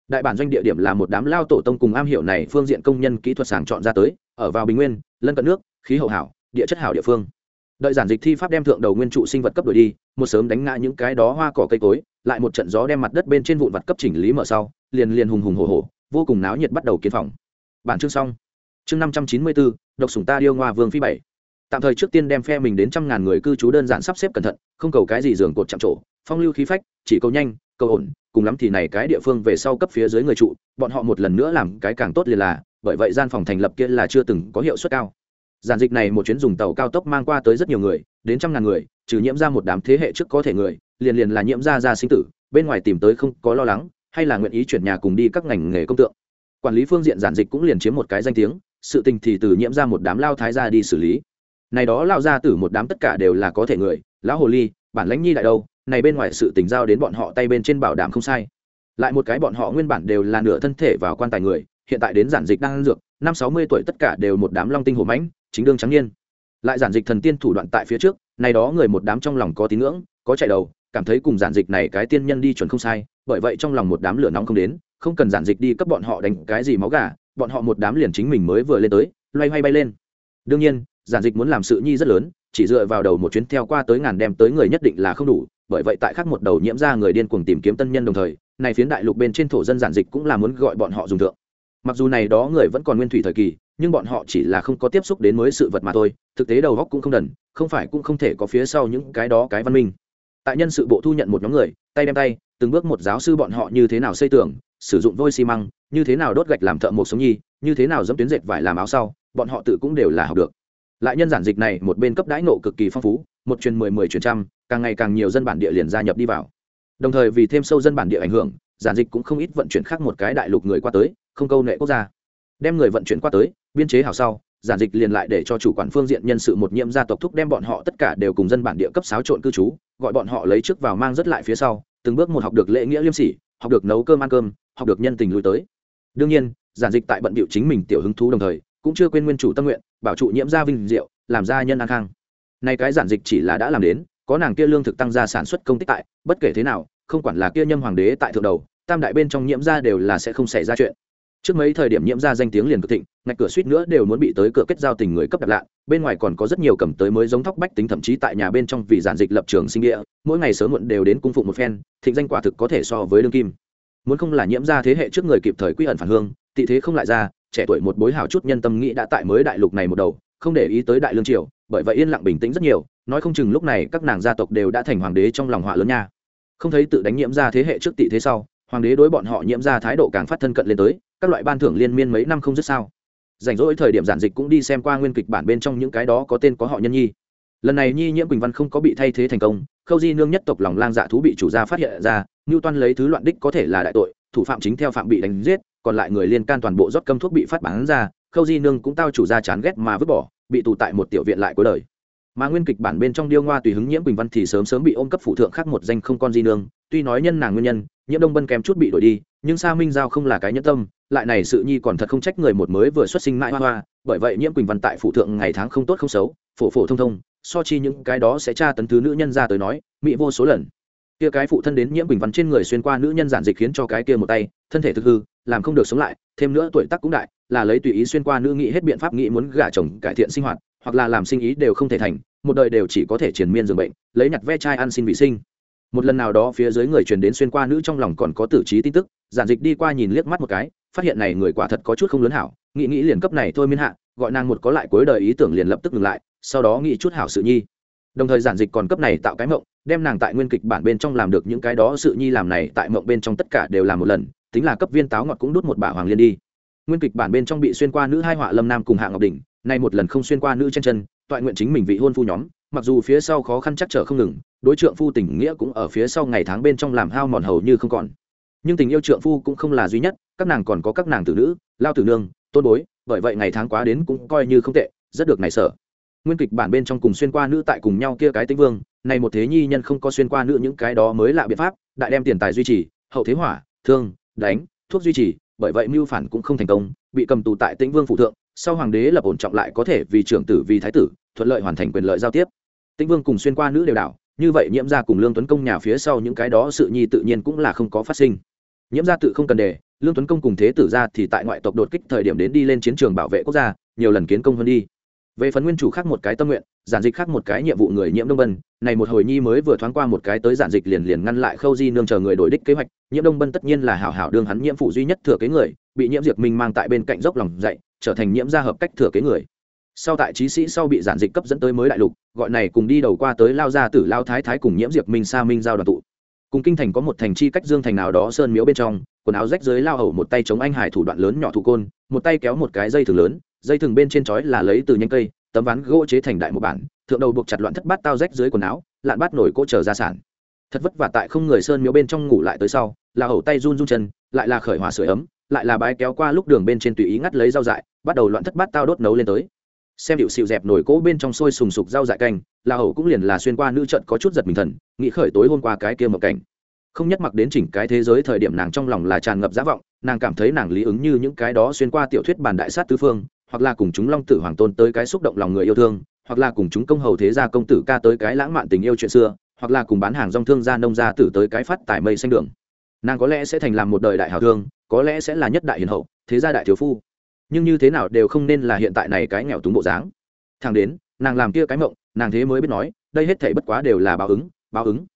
Đại bản doanh địa điểm là một đám lao tổ tông cùng am hiểu này phương diện công nhân kỹ thuật sàng chọn ra tới, ở vào bình nguyên, lân cận nước, khí hậu hảo, địa chất hảo địa phương. Đợi giản dịch thi pháp đem thượng đầu nguyên trụ sinh vật cấp đổi đi, một sớm đánh ngã những cái đó hoa cỏ cây cối, lại một trận gió đem mặt đất bên trên vụn vật cấp chỉnh lý mở sau, liền liền hùng hùng hồ hồ vô cùng náo nhiệt bắt đầu kiến phòng. Bản chương xong. Chương năm trăm chín mươi bốn độc sủng ta điêu ngoa vương phi bảy. Tạm thời trước tiên đem phe mình đến trăm ngàn người cư trú đơn giản sắp xếp cẩn thận, không cầu cái gì giường cột chạm trổ phong lưu khí phách, chỉ cầu nhanh, cầu ổn, cùng lắm thì này cái địa phương về sau cấp phía dưới người trụ, bọn họ một lần nữa làm cái càng tốt liền là, bởi vậy gian phòng thành lập kia là chưa từng có hiệu suất cao. Giản dịch này một chuyến dùng tàu cao tốc mang qua tới rất nhiều người, đến trăm ngàn người, trừ nhiễm ra một đám thế hệ trước có thể người, liền liền là nhiễm ra ra sinh tử, bên ngoài tìm tới không có lo lắng, hay là nguyện ý chuyển nhà cùng đi các ngành nghề công tượng. Quản lý phương diện giản dịch cũng liền chiếm một cái danh tiếng, sự tình thì từ nhiễm ra một đám lao thái ra đi xử lý. Này đó lao ra từ một đám tất cả đều là có thể người, lão hồ ly, bản lãnh nhi đại đâu này bên ngoài sự tình giao đến bọn họ tay bên trên bảo đảm không sai. Lại một cái bọn họ nguyên bản đều là nửa thân thể vào quan tài người, hiện tại đến giản dịch đang ăn dược, năm sáu mươi tuổi tất cả đều một đám long tinh hổ mãnh, chính đương trắng niên. Lại giản dịch thần tiên thủ đoạn tại phía trước, này đó người một đám trong lòng có tín ngưỡng, có chạy đầu, cảm thấy cùng giản dịch này cái tiên nhân đi chuẩn không sai, bởi vậy trong lòng một đám lửa nóng không đến, không cần giản dịch đi cấp bọn họ đánh cái gì máu gà, bọn họ một đám liền chính mình mới vừa lên tới, loay hoay bay lên. Đương nhiên, giản dịch muốn làm sự nhi rất lớn, chỉ dựa vào đầu một chuyến theo qua tới ngàn đem tới người nhất định là không đủ bởi vậy tại khác một đầu nhiễm ra người điên cuồng tìm kiếm tân nhân đồng thời, này phiến đại lục bên trên thổ dân giản dịch cũng là muốn gọi bọn họ dùng thượng. Mặc dù này đó người vẫn còn nguyên thủy thời kỳ, nhưng bọn họ chỉ là không có tiếp xúc đến mới sự vật mà thôi, thực tế đầu góc cũng không đần, không phải cũng không thể có phía sau những cái đó cái văn minh. Tại nhân sự bộ thu nhận một nhóm người, tay đem tay, từng bước một giáo sư bọn họ như thế nào xây tường, sử dụng vôi xi măng, như thế nào đốt gạch làm thợ một sống nhi, như thế nào dẫm tuyến dệt vải làm áo sau, bọn họ tự cũng đều là học được. Lại nhân giản dịch này một bên cấp đãi nộ cực kỳ phong phú một truyền mười mười truyền trăm, càng ngày càng nhiều dân bản địa liền gia nhập đi vào. Đồng thời vì thêm sâu dân bản địa ảnh hưởng, giản dịch cũng không ít vận chuyển khác một cái đại lục người qua tới, không câu nệ quốc gia. Đem người vận chuyển qua tới, biên chế hào sau, giản dịch liền lại để cho chủ quản phương diện nhân sự một nhiệm gia tộc thúc đem bọn họ tất cả đều cùng dân bản địa cấp xáo trộn cư trú, gọi bọn họ lấy trước vào mang rất lại phía sau, từng bước một học được lễ nghĩa liêm sỉ, học được nấu cơm ăn cơm, học được nhân tình lui tới. Đương nhiên, giản dịch tại bận bịu chính mình tiểu hứng thú đồng thời, cũng chưa quên nguyên chủ tâm nguyện, bảo trụ nhiễm gia vinh diệu, làm gia nhân an khang nay cái giản dịch chỉ là đã làm đến, có nàng kia lương thực tăng gia sản xuất công tích tại, bất kể thế nào, không quản là kia nhâm hoàng đế tại thượng đầu, tam đại bên trong nhiễm gia đều là sẽ không xảy ra chuyện. Trước mấy thời điểm nhiễm ra danh tiếng liền cực thịnh, ngạch cửa suýt nữa đều muốn bị tới cửa kết giao tình người cấp đặt lạ, bên ngoài còn có rất nhiều cầm tới mới giống thóc bách tính thậm chí tại nhà bên trong vì giản dịch lập trường sinh địa, mỗi ngày sớm muộn đều đến cung phụng một phen, thịnh danh quả thực có thể so với đương kim. Muốn không là nhiễm ra thế hệ trước người kịp thời quy ẩn phản hương, tị thế không lại ra, trẻ tuổi một bối hào chút nhân tâm nghĩ đã tại mới đại lục này một đầu, không để ý tới đại lương triều bởi vậy yên lặng bình tĩnh rất nhiều, nói không chừng lúc này các nàng gia tộc đều đã thành hoàng đế trong lòng họa lớn nha. Không thấy tự đánh nhiễm ra thế hệ trước tị thế sau, hoàng đế đối bọn họ nhiễm ra thái độ càng phát thân cận lên tới, các loại ban thưởng liên miên mấy năm không dứt sao. Rảnh rỗi thời điểm giản dịch cũng đi xem qua nguyên kịch bản bên trong những cái đó có tên có họ nhân nhi. Lần này nhi nhiễm quỳnh văn không có bị thay thế thành công, khâu di nương nhất tộc lòng lang dạ thú bị chủ gia phát hiện ra, ngưu toan lấy thứ loạn đích có thể là đại tội, thủ phạm chính theo phạm bị đánh giết, còn lại người liên can toàn bộ rót câm thuốc bị phát bán ra, khâu di nương cũng tao chủ gia chán ghét mà vứt bỏ bị tù tại một tiểu viện lại cuối đời. Mà nguyên kịch bản bên trong điêu ngoa tùy hứng nhiễm quỳnh văn thì sớm sớm bị ôm cấp phụ thượng khác một danh không con di nương. Tuy nói nhân nàng nguyên nhân, nhiễm đông bân kém chút bị đổi đi, nhưng sa minh giao không là cái nhân tâm, lại này sự nhi còn thật không trách người một mới vừa xuất sinh mãi hoa hoa. Bởi vậy nhiễm quỳnh văn tại phụ thượng ngày tháng không tốt không xấu, phổ phổ thông thông, so chi những cái đó sẽ tra tấn thứ nữ nhân ra tới nói, mỹ vô số lần. Kia cái phụ thân đến nhiễm quỳnh văn trên người xuyên qua nữ nhân giản dịch khiến cho cái kia một tay, thân thể thực hư, làm không được sống lại, thêm nữa tuổi tác cũng đại là lấy tùy ý xuyên qua nữ nghĩ hết biện pháp nghĩ muốn gả chồng cải thiện sinh hoạt, hoặc là làm sinh ý đều không thể thành, một đời đều chỉ có thể triền miên dường bệnh, lấy nhặt ve chai ăn xin vị sinh. Một lần nào đó phía dưới người truyền đến xuyên qua nữ trong lòng còn có tử trí tin tức, giản dịch đi qua nhìn liếc mắt một cái, phát hiện này người quả thật có chút không lớn hảo, nghĩ nghĩ liền cấp này thôi miên hạ, gọi nàng một có lại cuối đời ý tưởng liền lập tức ngừng lại, sau đó nghĩ chút hảo sự nhi. Đồng thời giản dịch còn cấp này tạo cái mộng, đem nàng tại nguyên kịch bản bên trong làm được những cái đó sự nhi làm này tại mộng bên trong tất cả đều làm một lần, tính là cấp viên táo ngọt cũng đút một bả hoàng liên đi nguyên kịch bản bên trong bị xuyên qua nữ hai họa lâm nam cùng hạ ngọc đỉnh, nay một lần không xuyên qua nữ chân chân, toại nguyện chính mình vị hôn phu nhóm, mặc dù phía sau khó khăn chắc trở không ngừng, đối trượng phu tình nghĩa cũng ở phía sau ngày tháng bên trong làm hao mòn hầu như không còn. Nhưng tình yêu trượng phu cũng không là duy nhất, các nàng còn có các nàng tử nữ, lao tử nương, tôn bối, bởi vậy ngày tháng quá đến cũng coi như không tệ, rất được này sở. Nguyên kịch bản bên trong cùng xuyên qua nữ tại cùng nhau kia cái tĩnh vương này một thế nhi nhân không có xuyên qua nữ những cái đó mới là biện pháp, đại đem tiền tài duy trì, hậu thế hỏa, thương, đánh, thuốc duy trì bởi vậy mưu phản cũng không thành công, bị cầm tù tại tĩnh vương phụ thượng, sau hoàng đế lập ổn trọng lại có thể vì trưởng tử, vì thái tử, thuận lợi hoàn thành quyền lợi giao tiếp. Tĩnh vương cùng xuyên qua nữ đều đảo, như vậy nhiễm gia cùng lương tuấn công nhà phía sau những cái đó sự nhi tự nhiên cũng là không có phát sinh. Nhiễm gia tự không cần đề, lương tuấn công cùng thế tử ra thì tại ngoại tộc đột kích thời điểm đến đi lên chiến trường bảo vệ quốc gia, nhiều lần kiến công hơn đi về phần nguyên chủ khác một cái tâm nguyện, giản dịch khác một cái nhiệm vụ người nhiễm đông bân, này một hồi nhi mới vừa thoáng qua một cái tới giản dịch liền liền ngăn lại khâu di nương chờ người đổi đích kế hoạch, nhiễm đông bân tất nhiên là hảo hảo đương hắn nhiễm phụ duy nhất thừa kế người, bị nhiễm diệt minh mang tại bên cạnh dốc lòng dạy trở thành nhiễm gia hợp cách thừa kế người. Sau tại trí sĩ sau bị giản dịch cấp dẫn tới mới đại lục, gọi này cùng đi đầu qua tới lao gia tử lao thái thái cùng nhiễm diệp minh sa minh giao đoàn tụ. Cùng kinh thành có một thành chi cách dương thành nào đó sơn miếu bên trong, quần áo rách dưới lao hầu một tay chống anh hải thủ đoạn lớn nhỏ thủ côn, một tay kéo một cái dây thừng lớn dây thừng bên trên chói là lấy từ nhanh cây, tấm ván gỗ chế thành đại một bản, thượng đầu buộc chặt loạn thất bát tao rách dưới quần áo, lạn bát nổi cỗ chờ ra sản. Thật vất vả tại không người sơn miếu bên trong ngủ lại tới sau, là hầu tay run run chân, lại là khởi hỏa sửa ấm, lại là bái kéo qua lúc đường bên trên tùy ý ngắt lấy rau dại, bắt đầu loạn thất bát tao đốt nấu lên tới. Xem điệu xịu dẹp nổi cỗ bên trong sôi sùng sục rau dại canh, là hầu cũng liền là xuyên qua nữ trận có chút giật mình thần, nghĩ khởi tối hôm qua cái kia một cảnh. Không nhất mặc đến chỉnh cái thế giới thời điểm nàng trong lòng là tràn ngập giả vọng, nàng cảm thấy nàng lý ứng như những cái đó xuyên qua tiểu thuyết bản đại sát tứ phương hoặc là cùng chúng long tử hoàng tôn tới cái xúc động lòng người yêu thương, hoặc là cùng chúng công hầu thế gia công tử ca tới cái lãng mạn tình yêu chuyện xưa, hoặc là cùng bán hàng rong thương gia nông gia tử tới cái phát tài mây xanh đường. Nàng có lẽ sẽ thành làm một đời đại hào thương, có lẽ sẽ là nhất đại hiền hậu, thế gia đại thiếu phu. Nhưng như thế nào đều không nên là hiện tại này cái nghèo túng bộ dáng. Thằng đến, nàng làm kia cái mộng, nàng thế mới biết nói, đây hết thảy bất quá đều là báo ứng báo ứng.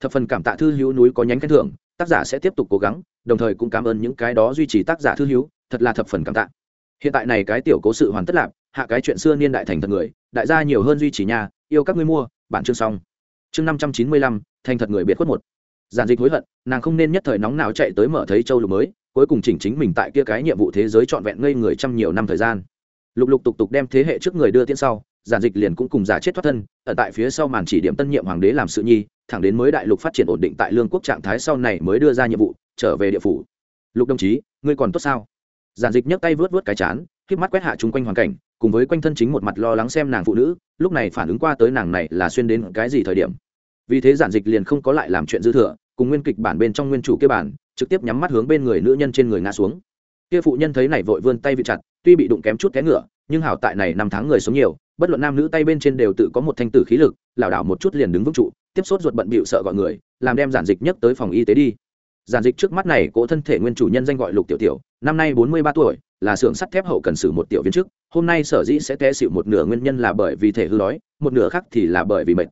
Thập phần cảm tạ thư hữu núi có nhánh khen thưởng, tác giả sẽ tiếp tục cố gắng, đồng thời cũng cảm ơn những cái đó duy trì tác giả thư hữu, thật là thập phần cảm tạ hiện tại này cái tiểu cố sự hoàn tất lạc hạ cái chuyện xưa niên đại thành thật người, đại gia nhiều hơn duy trì nhà, yêu các ngươi mua, bản chương xong. Chương năm trăm chín mươi lăm, thành thật người biệt khuất một. Giản dịch hối hận, nàng không nên nhất thời nóng nào chạy tới mở thấy châu lục mới, cuối cùng chỉnh chính mình tại kia cái nhiệm vụ thế giới trọn vẹn ngây người trăm nhiều năm thời gian. Lục lục tục tục đem thế hệ trước người đưa tiễn sau, giản dịch liền cũng cùng giả chết thoát thân, ở tại phía sau màn chỉ điểm tân nhiệm hoàng đế làm sự nhi, thẳng đến mới đại lục phát triển ổn định tại lương quốc trạng thái sau này mới đưa ra nhiệm vụ, trở về địa phủ. Lục đồng chí, ngươi còn tốt sao? Giản dịch nhấc tay vớt vớt cái chán k mắt quét hạ chung quanh hoàn cảnh, cùng với quanh thân chính một mặt lo lắng xem nàng phụ nữ, lúc này phản ứng qua tới nàng này là xuyên đến cái gì thời điểm. Vì thế giản dịch liền không có lại làm chuyện dư thừa, cùng nguyên kịch bản bên trong nguyên chủ kia bản, trực tiếp nhắm mắt hướng bên người nữ nhân trên người ngã xuống. Kia phụ nhân thấy này vội vươn tay vị chặt, tuy bị đụng kém chút té ngựa, nhưng hảo tại này năm tháng người sống nhiều, bất luận nam nữ tay bên trên đều tự có một thanh tử khí lực, lảo đảo một chút liền đứng vững trụ, tiếp sốt ruột bận bịu sợ gọi người, làm đem giản dịch nhất tới phòng y tế đi giản dịch trước mắt này cỗ thân thể nguyên chủ nhân danh gọi lục tiểu tiểu, năm nay bốn mươi ba tuổi, là xưởng sắt thép hậu cần sử một tiểu viên chức, hôm nay sở dĩ sẽ té xịu một nửa nguyên nhân là bởi vì thể hư đói, một nửa khác thì là bởi vì mệt.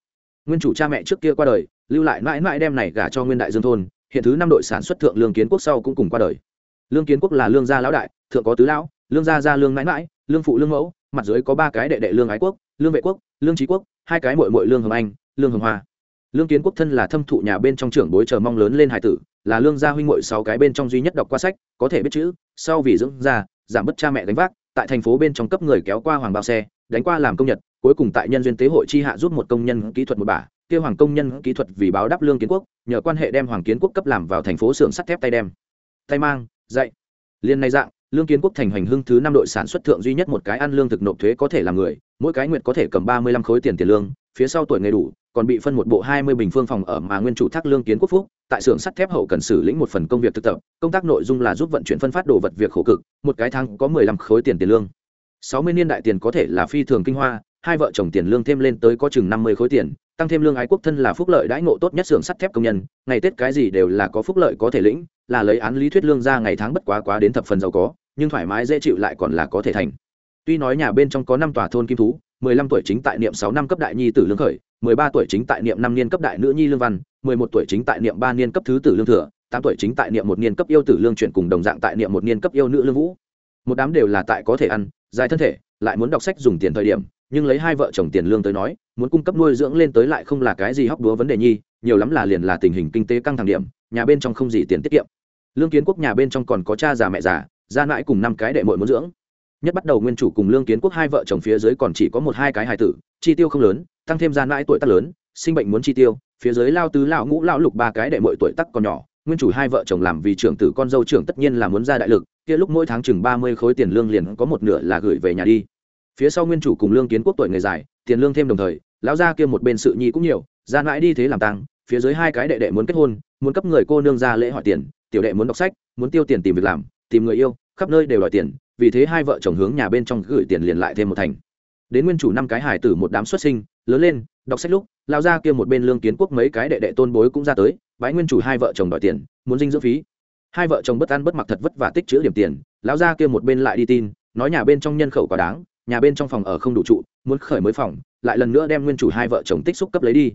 Nguyên chủ cha mẹ trước kia qua đời, lưu lại mãi mãi đem này gả cho nguyên đại dương thôn, hiện thứ năm đội sản xuất thượng lương kiến quốc sau cũng cùng qua đời. Lương kiến quốc là lương gia lão đại, thượng có tứ lão, lương gia gia lương mãi mãi, lương phụ lương mẫu, mặt dưới có ba cái đệ đệ lương ái quốc, lương vệ quốc, lương trí quốc, hai cái mội mội lương hồng anh, lương hồng hoa. Lương kiến quốc thân là thâm thụ nhà bên trong trưởng bối chờ mong lớn lên hải tử là lương gia huynh muội sáu cái bên trong duy nhất đọc qua sách, có thể biết chữ, sau vì dưỡng già, giảm bớt cha mẹ gánh vác, tại thành phố bên trong cấp người kéo qua hoàng bao xe, đánh qua làm công nhật, cuối cùng tại nhân duyên tế hội chi hạ giúp một công nhân kỹ thuật một bả, kêu hoàng công nhân kỹ thuật vì báo đáp lương kiến quốc, nhờ quan hệ đem hoàng kiến quốc cấp làm vào thành phố xưởng sắt thép tay đem. Tay mang, dạy. Liên này dạng, lương kiến quốc thành hành hưng thứ năm đội sản xuất thượng duy nhất một cái ăn lương thực nộp thuế có thể làm người, mỗi cái nguyện có thể cầm ba mươi lăm khối tiền tiền lương, phía sau tuổi nghề đủ còn bị phân một bộ hai mươi bình phương phòng ở mà nguyên chủ thác lương kiến quốc phúc, tại xưởng sắt thép hậu cần xử lĩnh một phần công việc thực tập, công tác nội dung là giúp vận chuyển phân phát đồ vật việc khổ cực, một cái tháng có mười lăm khối tiền tiền lương. Sáu mươi niên đại tiền có thể là phi thường kinh hoa, hai vợ chồng tiền lương thêm lên tới có chừng năm mươi khối tiền, tăng thêm lương ái quốc thân là phúc lợi đãi ngộ tốt nhất xưởng sắt thép công nhân, ngày tết cái gì đều là có phúc lợi có thể lĩnh, là lấy án lý thuyết lương ra ngày tháng bất quá quá đến thập phần giàu có, nhưng thoải mái dễ chịu lại còn là có thể thành. Tuy nói nhà bên trong có năm tòa thôn kim thú, mười lăm tuổi chính tại niệm sáu năm cấp đại nhi tử lương khởi ba tuổi chính tại niệm năm niên cấp đại nữ nhi lương văn, mười một tuổi chính tại niệm ba niên cấp thứ tử lương thừa, tám tuổi chính tại niệm một niên cấp yêu tử lương chuyển cùng đồng dạng tại niệm một niên cấp yêu nữ lương vũ. Một đám đều là tại có thể ăn, dài thân thể, lại muốn đọc sách dùng tiền thời điểm, nhưng lấy hai vợ chồng tiền lương tới nói, muốn cung cấp nuôi dưỡng lên tới lại không là cái gì hóc đúa vấn đề nhi, nhiều lắm là liền là tình hình kinh tế căng thẳng điểm, nhà bên trong không gì tiền tiết kiệm. Lương kiến quốc nhà bên trong còn có cha già mẹ già, gia nãi cùng năm cái đệ muội muốn dưỡng nhất bắt đầu nguyên chủ cùng lương kiến quốc hai vợ chồng phía dưới còn chỉ có một hai cái hài tử, chi tiêu không lớn, tăng thêm gian mãi tuổi tác lớn, sinh bệnh muốn chi tiêu, phía dưới lao tứ, lão ngũ, lão lục ba cái đệ mọi tuổi tắc còn nhỏ, nguyên chủ hai vợ chồng làm vì trưởng tử con dâu trưởng tất nhiên là muốn ra đại lực, kia lúc mỗi tháng chừng ba mươi khối tiền lương liền có một nửa là gửi về nhà đi. Phía sau nguyên chủ cùng lương kiến quốc tuổi người dài, tiền lương thêm đồng thời, lão gia kia một bên sự nhi cũng nhiều, ra mãi đi thế làm tăng phía dưới hai cái đệ đệ muốn kết hôn, muốn cấp người cô nương ra lễ hỏi tiền, tiểu đệ muốn đọc sách, muốn tiêu tiền tìm việc làm, tìm người yêu, khắp nơi đều đòi tiền vì thế hai vợ chồng hướng nhà bên trong gửi tiền liền lại thêm một thành. Đến nguyên chủ năm cái hải tử một đám xuất sinh, lớn lên, đọc sách lúc, lao ra kia một bên lương kiến quốc mấy cái đệ đệ tôn bối cũng ra tới, bái nguyên chủ hai vợ chồng đòi tiền, muốn dinh dưỡng phí. Hai vợ chồng bất ăn bất mặc thật vất vả tích chữ điểm tiền lão ra kia một bên lại đi tin, nói nhà bên trong nhân khẩu quá đáng, nhà bên trong phòng ở không đủ trụ, muốn khởi mới phòng, lại lần nữa đem nguyên chủ hai vợ chồng tích xúc cấp lấy đi.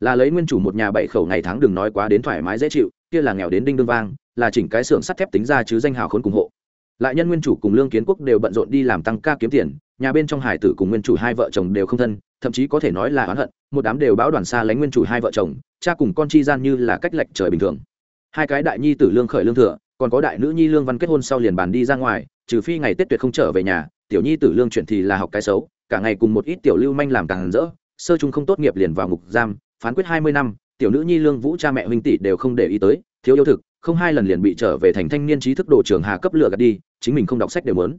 Là lấy nguyên chủ một nhà bảy khẩu ngày tháng đừng nói quá đến thoải mái dễ chịu, kia là nghèo đến đinh đương vang, là chỉnh cái xưởng sắt thép tính ra chứ danh hào khốn cùng hộ lại nhân nguyên chủ cùng lương kiến quốc đều bận rộn đi làm tăng ca kiếm tiền, nhà bên trong hải tử cùng nguyên chủ hai vợ chồng đều không thân, thậm chí có thể nói là oán hận, một đám đều báo đoàn xa lánh nguyên chủ hai vợ chồng, cha cùng con chi gian như là cách lệch trời bình thường. Hai cái đại nhi tử lương khởi lương thừa, còn có đại nữ nhi lương văn kết hôn sau liền bàn đi ra ngoài, trừ phi ngày tết tuyệt không trở về nhà, tiểu nhi tử lương chuyển thì là học cái xấu, cả ngày cùng một ít tiểu lưu manh làm càng rỡ, sơ chung không tốt nghiệp liền vào ngục giam, phán quyết hai mươi năm, tiểu nữ nhi lương vũ cha mẹ huynh tỷ đều không để ý tới, thiếu yêu thực, không hai lần liền bị trở về thành thanh niên trí thức đồ trường hà cấp lửa gạt đi chính mình không đọc sách đều muốn.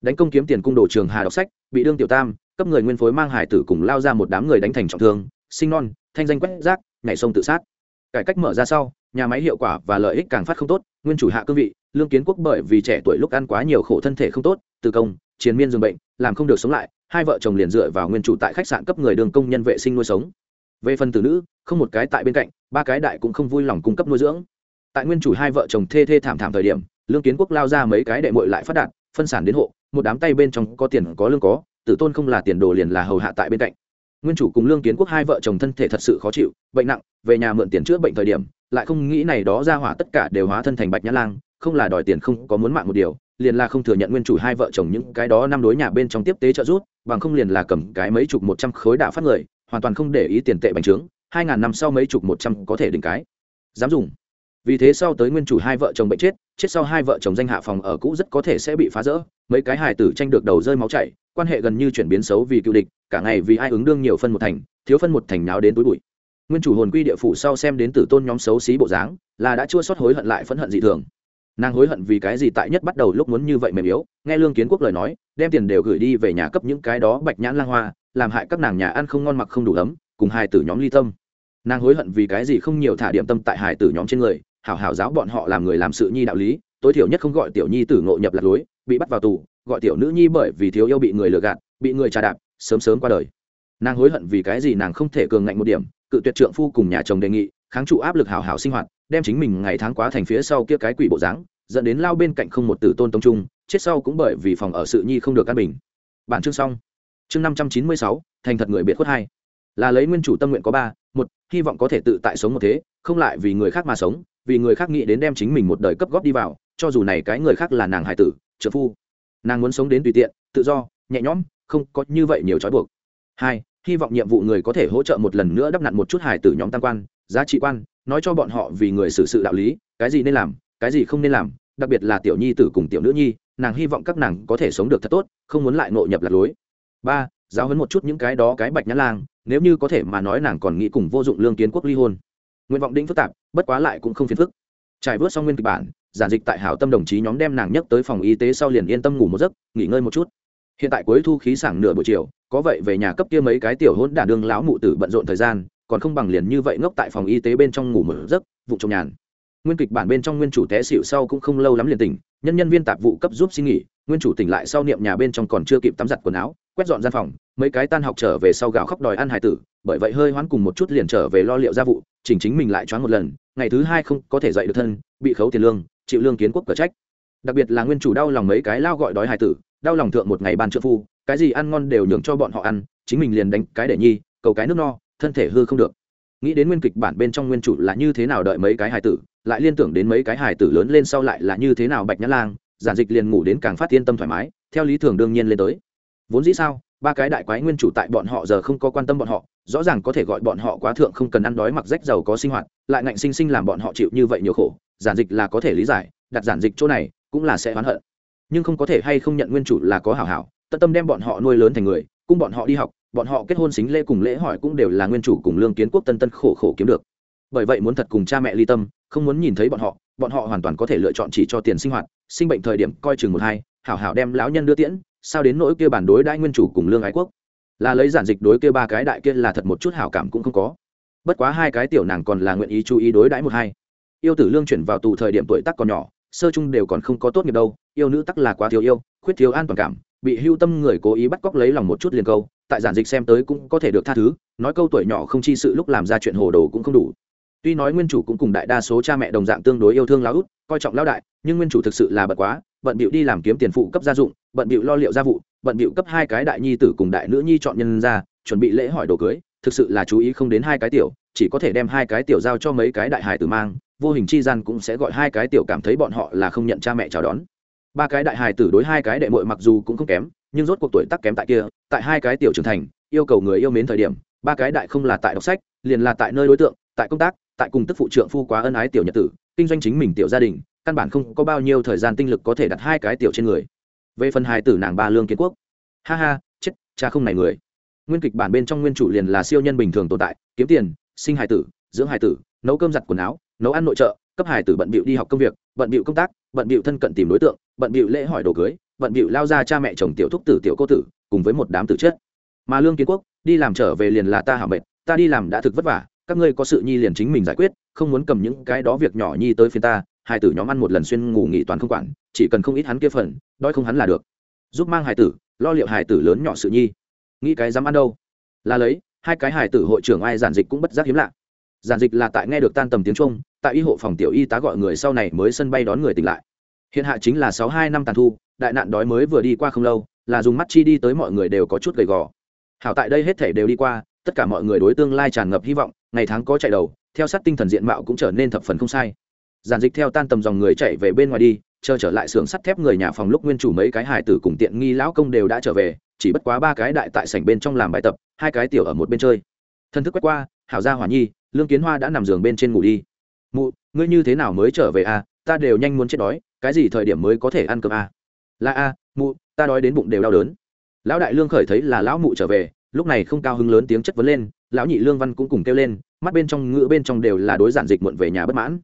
Đánh công kiếm tiền cung đồ trường hà đọc sách, bị đương tiểu tam, cấp người nguyên phối mang hải tử cùng lao ra một đám người đánh thành trọng thương, sinh non, thanh danh quét rác, nhảy sông tự sát. Cải cách mở ra sau, nhà máy hiệu quả và lợi ích càng phát không tốt, nguyên chủ hạ cương vị, lương kiến quốc bởi vì trẻ tuổi lúc ăn quá nhiều khổ thân thể không tốt, từ công, chiến miên dường bệnh, làm không được sống lại, hai vợ chồng liền dựa vào nguyên chủ tại khách sạn cấp người đường công nhân vệ sinh nuôi sống. Về phần tử nữ, không một cái tại bên cạnh, ba cái đại cũng không vui lòng cung cấp nuôi dưỡng. Tại nguyên chủ hai vợ chồng thê thê thảm thảm thời điểm lương kiến quốc lao ra mấy cái đệ mội lại phát đạt, phân sản đến hộ, một đám tay bên trong có tiền có lương có, tử tôn không là tiền đồ liền là hầu hạ tại bên cạnh. Nguyên chủ cùng lương kiến quốc hai vợ chồng thân thể thật sự khó chịu, bệnh nặng, về nhà mượn tiền chữa bệnh thời điểm, lại không nghĩ này đó ra hỏa tất cả đều hóa thân thành bạch nhã lang, không là đòi tiền không có muốn mạng một điều, liền là không thừa nhận nguyên chủ hai vợ chồng những cái đó năm đối nhà bên trong tiếp tế trợ rút bằng không liền là cầm cái mấy chục một trăm khối đả phát người, hoàn toàn không để ý tiền tệ bành trướng, hai ngàn năm sau mấy chục một trăm có thể đỉnh cái. Dám dùng vì thế sau tới nguyên chủ hai vợ chồng bệnh chết chết sau hai vợ chồng danh hạ phòng ở cũ rất có thể sẽ bị phá rỡ, mấy cái hài tử tranh được đầu rơi máu chảy, quan hệ gần như chuyển biến xấu vì cựu địch, cả ngày vì ai ứng đương nhiều phân một thành, thiếu phân một thành nào đến túi bụi. Nguyên chủ hồn quy địa phủ sau xem đến tử tôn nhóm xấu xí bộ dáng, là đã chua xót hối hận lại phẫn hận dị thường. Nàng hối hận vì cái gì tại nhất bắt đầu lúc muốn như vậy mềm yếu, nghe lương kiến quốc lời nói, đem tiền đều gửi đi về nhà cấp những cái đó bạch nhãn lang hoa, làm hại các nàng nhà ăn không ngon mặc không đủ ấm, cùng hài tử nhóm ly tâm. Nàng hối hận vì cái gì không nhiều thả điểm tâm tại hài tử nhóm trên người hảo hảo giáo bọn họ làm người làm sự nhi đạo lý, tối thiểu nhất không gọi tiểu nhi tử ngộ nhập lạc lối, bị bắt vào tù, gọi tiểu nữ nhi bởi vì thiếu yêu bị người lừa gạt, bị người trà đạp, sớm sớm qua đời. Nàng hối hận vì cái gì nàng không thể cường ngạnh một điểm, cự tuyệt trượng phu cùng nhà chồng đề nghị, kháng trụ áp lực hảo hảo sinh hoạt, đem chính mình ngày tháng quá thành phía sau kia cái quỷ bộ dáng, dẫn đến lao bên cạnh không một tử tôn tông trung, chết sau cũng bởi vì phòng ở sự nhi không được căn bình. Bản chương xong. Chương năm trăm chín mươi sáu, thành thật người biệt khuất hai. Là lấy nguyên chủ tâm nguyện có ba, một, hy vọng có thể tự tại sống một thế, không lại vì người khác mà sống vì người khác nghĩ đến đem chính mình một đời cấp góp đi vào, cho dù này cái người khác là nàng hải tử trợ phu, nàng muốn sống đến tùy tiện, tự do, nhẹ nhõm, không có như vậy nhiều trói buộc. Hai, hy vọng nhiệm vụ người có thể hỗ trợ một lần nữa đắp nặn một chút Hải tử nhóm tam quan, giá trị quan, nói cho bọn họ vì người xử sự đạo lý, cái gì nên làm, cái gì không nên làm, đặc biệt là tiểu nhi tử cùng tiểu nữ nhi, nàng hy vọng các nàng có thể sống được thật tốt, không muốn lại nội nhập lạc lối. Ba, giáo hấn một chút những cái đó cái bạch nhã lang, nếu như có thể mà nói nàng còn nghĩ cùng vô dụng lương kiến quốc ly hôn nguyện vọng đĩnh phức tạp, bất quá lại cũng không phiền phức. Trải vớt xong nguyên kịch bản, giản dịch tại hảo tâm đồng chí nhóm đem nàng nhấc tới phòng y tế sau liền yên tâm ngủ một giấc, nghỉ ngơi một chút. Hiện tại cuối thu khí sảng nửa buổi chiều, có vậy về nhà cấp kia mấy cái tiểu hôn đản đương lão mụ tử bận rộn thời gian, còn không bằng liền như vậy ngốc tại phòng y tế bên trong ngủ một giấc vụ trong nhàn. Nguyên kịch bản bên trong nguyên chủ té xịu sau cũng không lâu lắm liền tỉnh, nhân nhân viên tạp vụ cấp giúp xin nghỉ nguyên chủ tỉnh lại sau niệm nhà bên trong còn chưa kịp tắm giặt quần áo, quét dọn gian phòng, mấy cái tan học trở về sau gào khóc đòi ăn hải tử, bởi vậy hơi hoán cùng một chút liền trở về lo liệu gia vụ, chỉnh chính mình lại choáng một lần, ngày thứ hai không có thể dậy được thân, bị khấu tiền lương, chịu lương kiến quốc cở trách. Đặc biệt là nguyên chủ đau lòng mấy cái lao gọi đói hải tử, đau lòng thượng một ngày ban trợ phu, cái gì ăn ngon đều nhường cho bọn họ ăn, chính mình liền đánh cái để nhi, cầu cái nước no, thân thể hư không được. Nghĩ đến nguyên kịch bản bên trong nguyên chủ là như thế nào đợi mấy cái hải tử, lại liên tưởng đến mấy cái hải tử lớn lên sau lại là như thế nào bạch nhã lang giản dịch liền ngủ đến càng phát yên tâm thoải mái, theo lý thường đương nhiên lên tới. Vốn dĩ sao, ba cái đại quái nguyên chủ tại bọn họ giờ không có quan tâm bọn họ, rõ ràng có thể gọi bọn họ quá thượng không cần ăn đói mặc rách giàu có sinh hoạt, lại ngạnh sinh sinh làm bọn họ chịu như vậy nhiều khổ, giản dịch là có thể lý giải, đặt giản dịch chỗ này cũng là sẽ oán hận. Nhưng không có thể hay không nhận nguyên chủ là có hảo hảo, tận tâm đem bọn họ nuôi lớn thành người cung bọn họ đi học, bọn họ kết hôn xính lễ cùng lễ hỏi cũng đều là nguyên chủ cùng lương kiến quốc tân tân khổ khổ kiếm được bởi vậy muốn thật cùng cha mẹ ly tâm, không muốn nhìn thấy bọn họ bọn họ hoàn toàn có thể lựa chọn chỉ cho tiền sinh hoạt, sinh bệnh thời điểm coi chừng một hai, hảo hảo đem lão nhân đưa tiễn, sao đến nỗi kia bản đối đãi nguyên chủ cùng lương ái quốc. Là lấy giản dịch đối kia ba cái đại kia là thật một chút hảo cảm cũng không có. Bất quá hai cái tiểu nàng còn là nguyện ý chú ý đối đãi một hai. Yêu tử lương chuyển vào tù thời điểm tuổi tắc còn nhỏ, sơ chung đều còn không có tốt nghiệp đâu, yêu nữ tắc là quá thiếu yêu, khuyết thiếu an toàn cảm, bị hưu tâm người cố ý bắt cóc lấy lòng một chút liền câu, tại giản dịch xem tới cũng có thể được tha thứ, nói câu tuổi nhỏ không chi sự lúc làm ra chuyện hồ đồ cũng không đủ tuy nói nguyên chủ cũng cùng đại đa số cha mẹ đồng dạng tương đối yêu thương lão út, coi trọng lão đại, nhưng nguyên chủ thực sự là bận quá, bận bịu đi làm kiếm tiền phụ cấp gia dụng, bận bịu lo liệu gia vụ, bận bịu cấp hai cái đại nhi tử cùng đại nữ nhi chọn nhân ra, chuẩn bị lễ hỏi đồ cưới, thực sự là chú ý không đến hai cái tiểu, chỉ có thể đem hai cái tiểu giao cho mấy cái đại hài tử mang, vô hình chi gian cũng sẽ gọi hai cái tiểu cảm thấy bọn họ là không nhận cha mẹ chào đón. Ba cái đại hài tử đối hai cái đệ muội mặc dù cũng không kém, nhưng rốt cuộc tuổi tác kém tại kia, tại hai cái tiểu trưởng thành, yêu cầu người yêu mến thời điểm, ba cái đại không là tại đọc sách, liền là tại nơi đối tượng, tại công tác tại cùng tức phụ trượng phu quá ân ái tiểu nhật tử, kinh doanh chính mình tiểu gia đình, căn bản không có bao nhiêu thời gian tinh lực có thể đặt hai cái tiểu trên người. Về phần hài tử nàng ba lương kiến quốc. Ha ha, chết, cha không này người. Nguyên kịch bản bên trong nguyên chủ liền là siêu nhân bình thường tồn tại, kiếm tiền, sinh hài tử, dưỡng hài tử, nấu cơm giặt quần áo, nấu ăn nội trợ, cấp hài tử bận bịu đi học công việc, bận bịu công tác, bận bịu thân cận tìm đối tượng, bận bịu lễ hỏi đồ cưới, bận bịu lao ra cha mẹ chồng tiểu thúc tử tiểu cô tử, cùng với một đám tử chết mà lương kiến quốc, đi làm trở về liền là ta hảo mệt ta đi làm đã thực vất vả các ngươi có sự nhi liền chính mình giải quyết, không muốn cầm những cái đó việc nhỏ nhi tới phiên ta, hai tử nhóm ăn một lần xuyên ngủ nghỉ toàn không quản, chỉ cần không ít hắn kia phần, đói không hắn là được. Giúp mang hải tử, lo liệu hải tử lớn nhỏ sự nhi. Nghĩ cái dám ăn đâu? Là lấy, hai cái hải tử hội trưởng ai giản dịch cũng bất giác hiếm lạ. Giản dịch là tại nghe được tan tầm tiếng trung, tại y hộ phòng tiểu y tá gọi người sau này mới sân bay đón người tỉnh lại. Hiện hạ chính là sáu hai năm tàn thu, đại nạn đói mới vừa đi qua không lâu, là dùng mắt chi đi tới mọi người đều có chút gầy gò. Hảo tại đây hết thể đều đi qua, tất cả mọi người đối tương lai tràn ngập hy vọng ngày tháng có chạy đầu, theo sát tinh thần diện mạo cũng trở nên thập phần không sai giản dịch theo tan tầm dòng người chạy về bên ngoài đi, chờ trở lại xưởng sắt thép người nhà phòng lúc nguyên chủ mấy cái hải tử cùng tiện nghi lão công đều đã trở về, chỉ bất quá ba cái đại tại sảnh bên trong làm bài tập, hai cái tiểu ở một bên chơi thân thức quét qua, hảo gia hỏa nhi, lương kiến hoa đã nằm giường bên trên ngủ đi mụ, ngươi như thế nào mới trở về a à? ta đều nhanh muốn chết đói, cái gì thời điểm mới có thể ăn cơm a à? là a mụ, ta đói đến bụng đều đau đớn lão đại lương khởi thấy là lão mụ trở về, lúc này không cao hứng lớn tiếng chất vấn lên lão nhị lương văn cũng cùng kêu lên, mắt bên trong ngựa bên trong đều là đối giản dịch muộn về nhà bất mãn.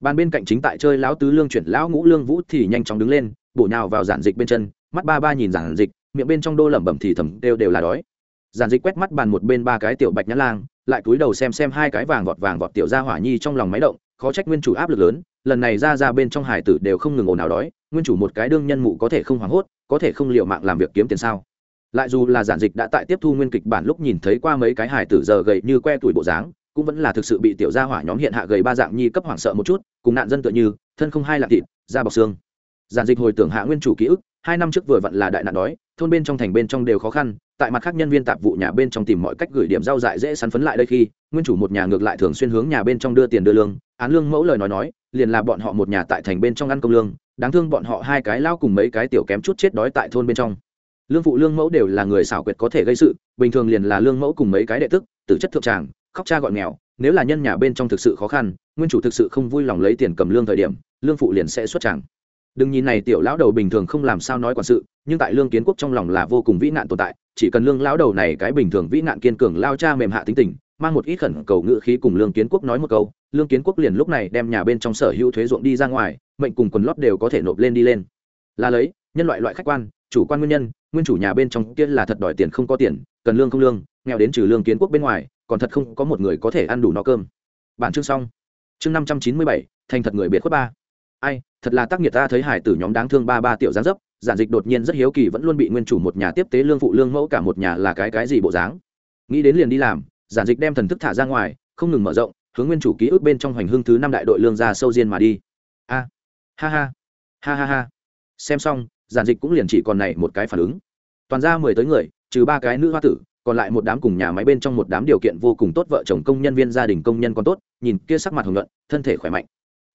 Bàn bên cạnh chính tại chơi lão tứ lương chuyển lão ngũ lương vũ thì nhanh chóng đứng lên, bổ nhào vào giản dịch bên chân, mắt ba ba nhìn giản dịch, miệng bên trong đô lẩm bẩm thì thầm đều đều là đói. Giản dịch quét mắt bàn một bên ba cái tiểu bạch nhã lang, lại cúi đầu xem xem hai cái vàng vọt vàng vọt tiểu ra hỏa nhi trong lòng máy động, khó trách nguyên chủ áp lực lớn, lần này ra ra bên trong hải tử đều không ngừng ồn nào đói, nguyên chủ một cái đương nhân mụ có thể không hoảng hốt, có thể không liệu mạng làm việc kiếm tiền sao? Lại dù là giản dịch đã tại tiếp thu nguyên kịch bản lúc nhìn thấy qua mấy cái hải tử giờ gầy như que tuổi bộ dáng, cũng vẫn là thực sự bị tiểu gia hỏa nhóm hiện hạ gầy ba dạng nhi cấp hoảng sợ một chút, cùng nạn dân tựa như, thân không hai lạc thịt, da bọc xương. Giản dịch hồi tưởng hạ nguyên chủ ký ức, hai năm trước vừa vặn là đại nạn đói, thôn bên trong thành bên trong đều khó khăn, tại mặt khác nhân viên tạp vụ nhà bên trong tìm mọi cách gửi điểm giao dại dễ sắn phấn lại đây khi, nguyên chủ một nhà ngược lại thường xuyên hướng nhà bên trong đưa tiền đưa lương, án lương mẫu lời nói nói, liền là bọn họ một nhà tại thành bên trong ăn công lương, đáng thương bọn họ hai cái lao cùng mấy cái tiểu kém chút chết đói tại thôn bên trong lương phụ lương mẫu đều là người xảo quyệt có thể gây sự, bình thường liền là lương mẫu cùng mấy cái đệ tức tử chất thượng tràng, khóc cha gọn nghèo nếu là nhân nhà bên trong thực sự khó khăn, nguyên chủ thực sự không vui lòng lấy tiền cầm lương thời điểm, lương phụ liền sẽ xuất tràng. Đừng nhìn này tiểu lão đầu bình thường không làm sao nói quản sự, nhưng tại lương kiến quốc trong lòng là vô cùng vĩ nạn tồn tại, chỉ cần lương lão đầu này cái bình thường vĩ nạn kiên cường lao cha mềm hạ tính tình, mang một ít khẩn cầu ngự khí cùng lương kiến quốc nói một câu, lương kiến quốc liền lúc này đem nhà bên trong sở hữu thuế ruộng đi ra ngoài, mệnh cùng quần lót đều có thể nộp lên đi lên. Là lấy, nhân loại loại khách quan chủ quan nguyên nhân, nguyên chủ nhà bên trong kia là thật đòi tiền không có tiền, cần lương không lương, nghèo đến trừ lương kiến quốc bên ngoài, còn thật không có một người có thể ăn đủ no cơm. Bản chương xong. Chương năm trăm chín mươi bảy, thành thật người biệt khuất ba. Ai, thật là tác nghiệp ta thấy hải tử nhóm đáng thương ba ba tiểu gián dấp, giản dịch đột nhiên rất hiếu kỳ vẫn luôn bị nguyên chủ một nhà tiếp tế lương phụ lương mẫu cả một nhà là cái cái gì bộ dáng. Nghĩ đến liền đi làm, giản dịch đem thần thức thả ra ngoài, không ngừng mở rộng, hướng nguyên chủ ký ức bên trong hoành hương thứ năm đại đội lương ra sâu diên mà đi. A. Ha ha. Ha ha ha. Xem xong giản dịch cũng liền chỉ còn này một cái phản ứng. Toàn ra mười tới người, trừ ba cái nữ hoa tử, còn lại một đám cùng nhà máy bên trong một đám điều kiện vô cùng tốt vợ chồng công nhân viên gia đình công nhân còn tốt, nhìn kia sắc mặt hồng luận thân thể khỏe mạnh.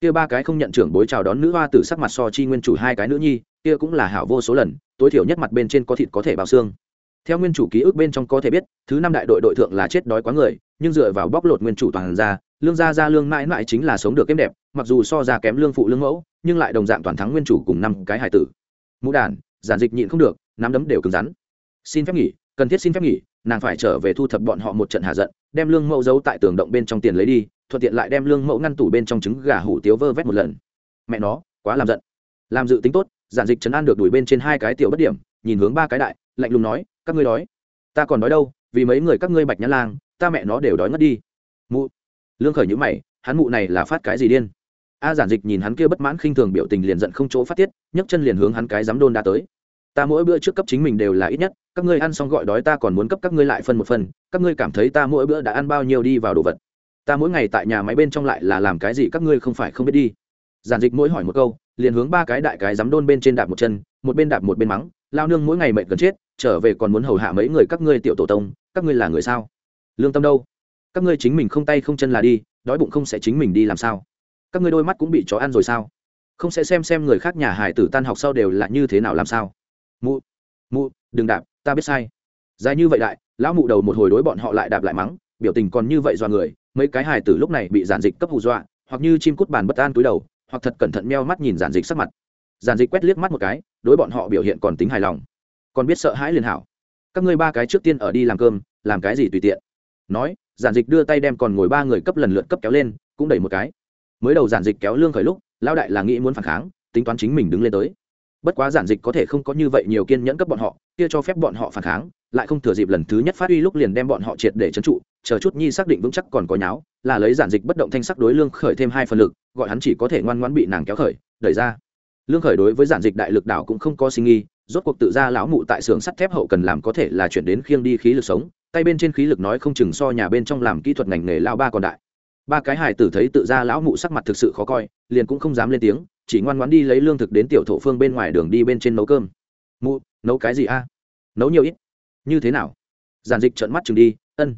Kia ba cái không nhận trưởng bối chào đón nữ hoa tử sắc mặt so chi nguyên chủ hai cái nữ nhi, kia cũng là hảo vô số lần, tối thiểu nhất mặt bên trên có thịt có thể bao xương. Theo nguyên chủ ký ức bên trong có thể biết, thứ năm đại đội đội thượng là chết đói quá người, nhưng dựa vào bóc lột nguyên chủ toàn ra, lương gia gia lương mãi mãi chính là sống được kém đẹp, mặc dù so ra kém lương phụ lương mẫu, nhưng lại đồng dạng toàn thắng nguyên chủ cùng năm cái hài tử mũ đàn, giản dịch nhịn không được, nắm đấm đều cứng rắn. Xin phép nghỉ, cần thiết xin phép nghỉ, nàng phải trở về thu thập bọn họ một trận hạ giận, đem lương mẫu giấu tại tường động bên trong tiền lấy đi, thuận tiện lại đem lương mẫu ngăn tủ bên trong trứng gà hủ tiếu vơ vét một lần. Mẹ nó, quá làm giận. Làm dự tính tốt, giản dịch chấn an được đuổi bên trên hai cái tiểu bất điểm, nhìn hướng ba cái đại, lạnh lùng nói, các ngươi đói. Ta còn đói đâu, vì mấy người các ngươi bạch nhã lang, ta mẹ nó đều đói ngất đi. Mụ, lương khởi nhữ mày, hắn mụ này là phát cái gì điên? A giản dịch nhìn hắn kia bất mãn khinh thường biểu tình liền giận không chỗ phát tiết, nhấc chân liền hướng hắn cái dám đôn đã tới. Ta mỗi bữa trước cấp chính mình đều là ít nhất, các ngươi ăn xong gọi đói ta còn muốn cấp các ngươi lại phân một phần, các ngươi cảm thấy ta mỗi bữa đã ăn bao nhiêu đi vào đồ vật. Ta mỗi ngày tại nhà máy bên trong lại là làm cái gì các ngươi không phải không biết đi. Giản dịch mỗi hỏi một câu, liền hướng ba cái đại cái dám đôn bên trên đạp một chân, một bên đạp một bên mắng, lao nương mỗi ngày mệt gần chết, trở về còn muốn hầu hạ mấy người các ngươi tiểu tổ tông, các ngươi là người sao? Lương tâm đâu? Các ngươi chính mình không tay không chân là đi, đói bụng không sẽ chính mình đi làm sao? Các ngươi đôi mắt cũng bị chó ăn rồi sao? Không sẽ xem xem người khác nhà hải tử tan học sau đều là như thế nào làm sao? Mụ mụ, đừng đạp, ta biết sai. Dài như vậy đại, lão mụ đầu một hồi đối bọn họ lại đạp lại mắng, biểu tình còn như vậy do người, mấy cái hải tử lúc này bị giản dịch cấp hù dọa, hoặc như chim cút bàn bất an túi đầu, hoặc thật cẩn thận meo mắt nhìn giản dịch sắc mặt. Giản dịch quét liếc mắt một cái, đối bọn họ biểu hiện còn tính hài lòng. Còn biết sợ hãi liền hảo. Các ngươi ba cái trước tiên ở đi làm cơm, làm cái gì tùy tiện. Nói, giản dịch đưa tay đem còn ngồi ba người cấp lần lượt cấp kéo lên, cũng đẩy một cái mới đầu giản dịch kéo lương khởi lúc lao đại là nghĩ muốn phản kháng, tính toán chính mình đứng lên tới. Bất quá giản dịch có thể không có như vậy nhiều kiên nhẫn cấp bọn họ, kia cho phép bọn họ phản kháng, lại không thừa dịp lần thứ nhất phát uy lúc liền đem bọn họ triệt để trấn trụ, chờ chút nhi xác định vững chắc còn có nháo, là lấy giản dịch bất động thanh sắc đối lương khởi thêm hai phần lực, gọi hắn chỉ có thể ngoan ngoãn bị nàng kéo khởi, đẩy ra. Lương khởi đối với giản dịch đại lực đảo cũng không có sinh nghi, rốt cuộc tự ra lão mụ tại xưởng sắt thép hậu cần làm có thể là chuyển đến khiêng đi khí lực sống, tay bên trên khí lực nói không chừng so nhà bên trong làm kỹ thuật ngành nghề lao ba còn đại ba cái hài tử thấy tự ra lão mụ sắc mặt thực sự khó coi, liền cũng không dám lên tiếng, chỉ ngoan ngoãn đi lấy lương thực đến tiểu thổ phương bên ngoài đường đi bên trên nấu cơm. Mụ, nấu cái gì a? Nấu nhiều ít. Như thế nào? Giản dịch trợn mắt chừng đi, ân,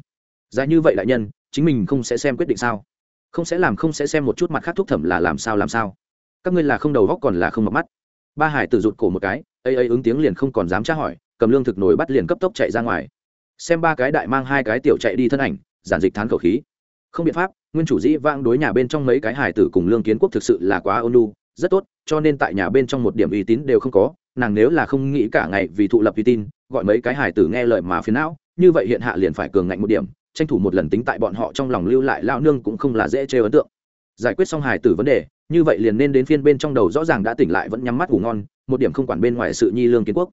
dài như vậy đại nhân, chính mình không sẽ xem quyết định sao? Không sẽ làm không sẽ xem một chút mặt khác thúc thẩm là làm sao làm sao? Các ngươi là không đầu góc còn là không mặc mắt. Ba hải tử rụt cổ một cái, ây ây ứng tiếng liền không còn dám tra hỏi, cầm lương thực nổi bắt liền cấp tốc chạy ra ngoài. Xem ba cái đại mang hai cái tiểu chạy đi thân ảnh, giản dịch thán khẩu khí. Không biện pháp nguyên chủ dĩ vang đối nhà bên trong mấy cái hải tử cùng lương kiến quốc thực sự là quá ôn lu rất tốt, cho nên tại nhà bên trong một điểm uy tín đều không có, nàng nếu là không nghĩ cả ngày vì thụ lập uy tín gọi mấy cái hải tử nghe lời mà phiền não, như vậy hiện hạ liền phải cường ngạnh một điểm, tranh thủ một lần tính tại bọn họ trong lòng lưu lại lao nương cũng không là dễ chê ấn tượng. Giải quyết xong hải tử vấn đề, như vậy liền nên đến phiên bên trong đầu rõ ràng đã tỉnh lại vẫn nhắm mắt ngủ ngon, một điểm không quản bên ngoài sự nhi lương kiến quốc.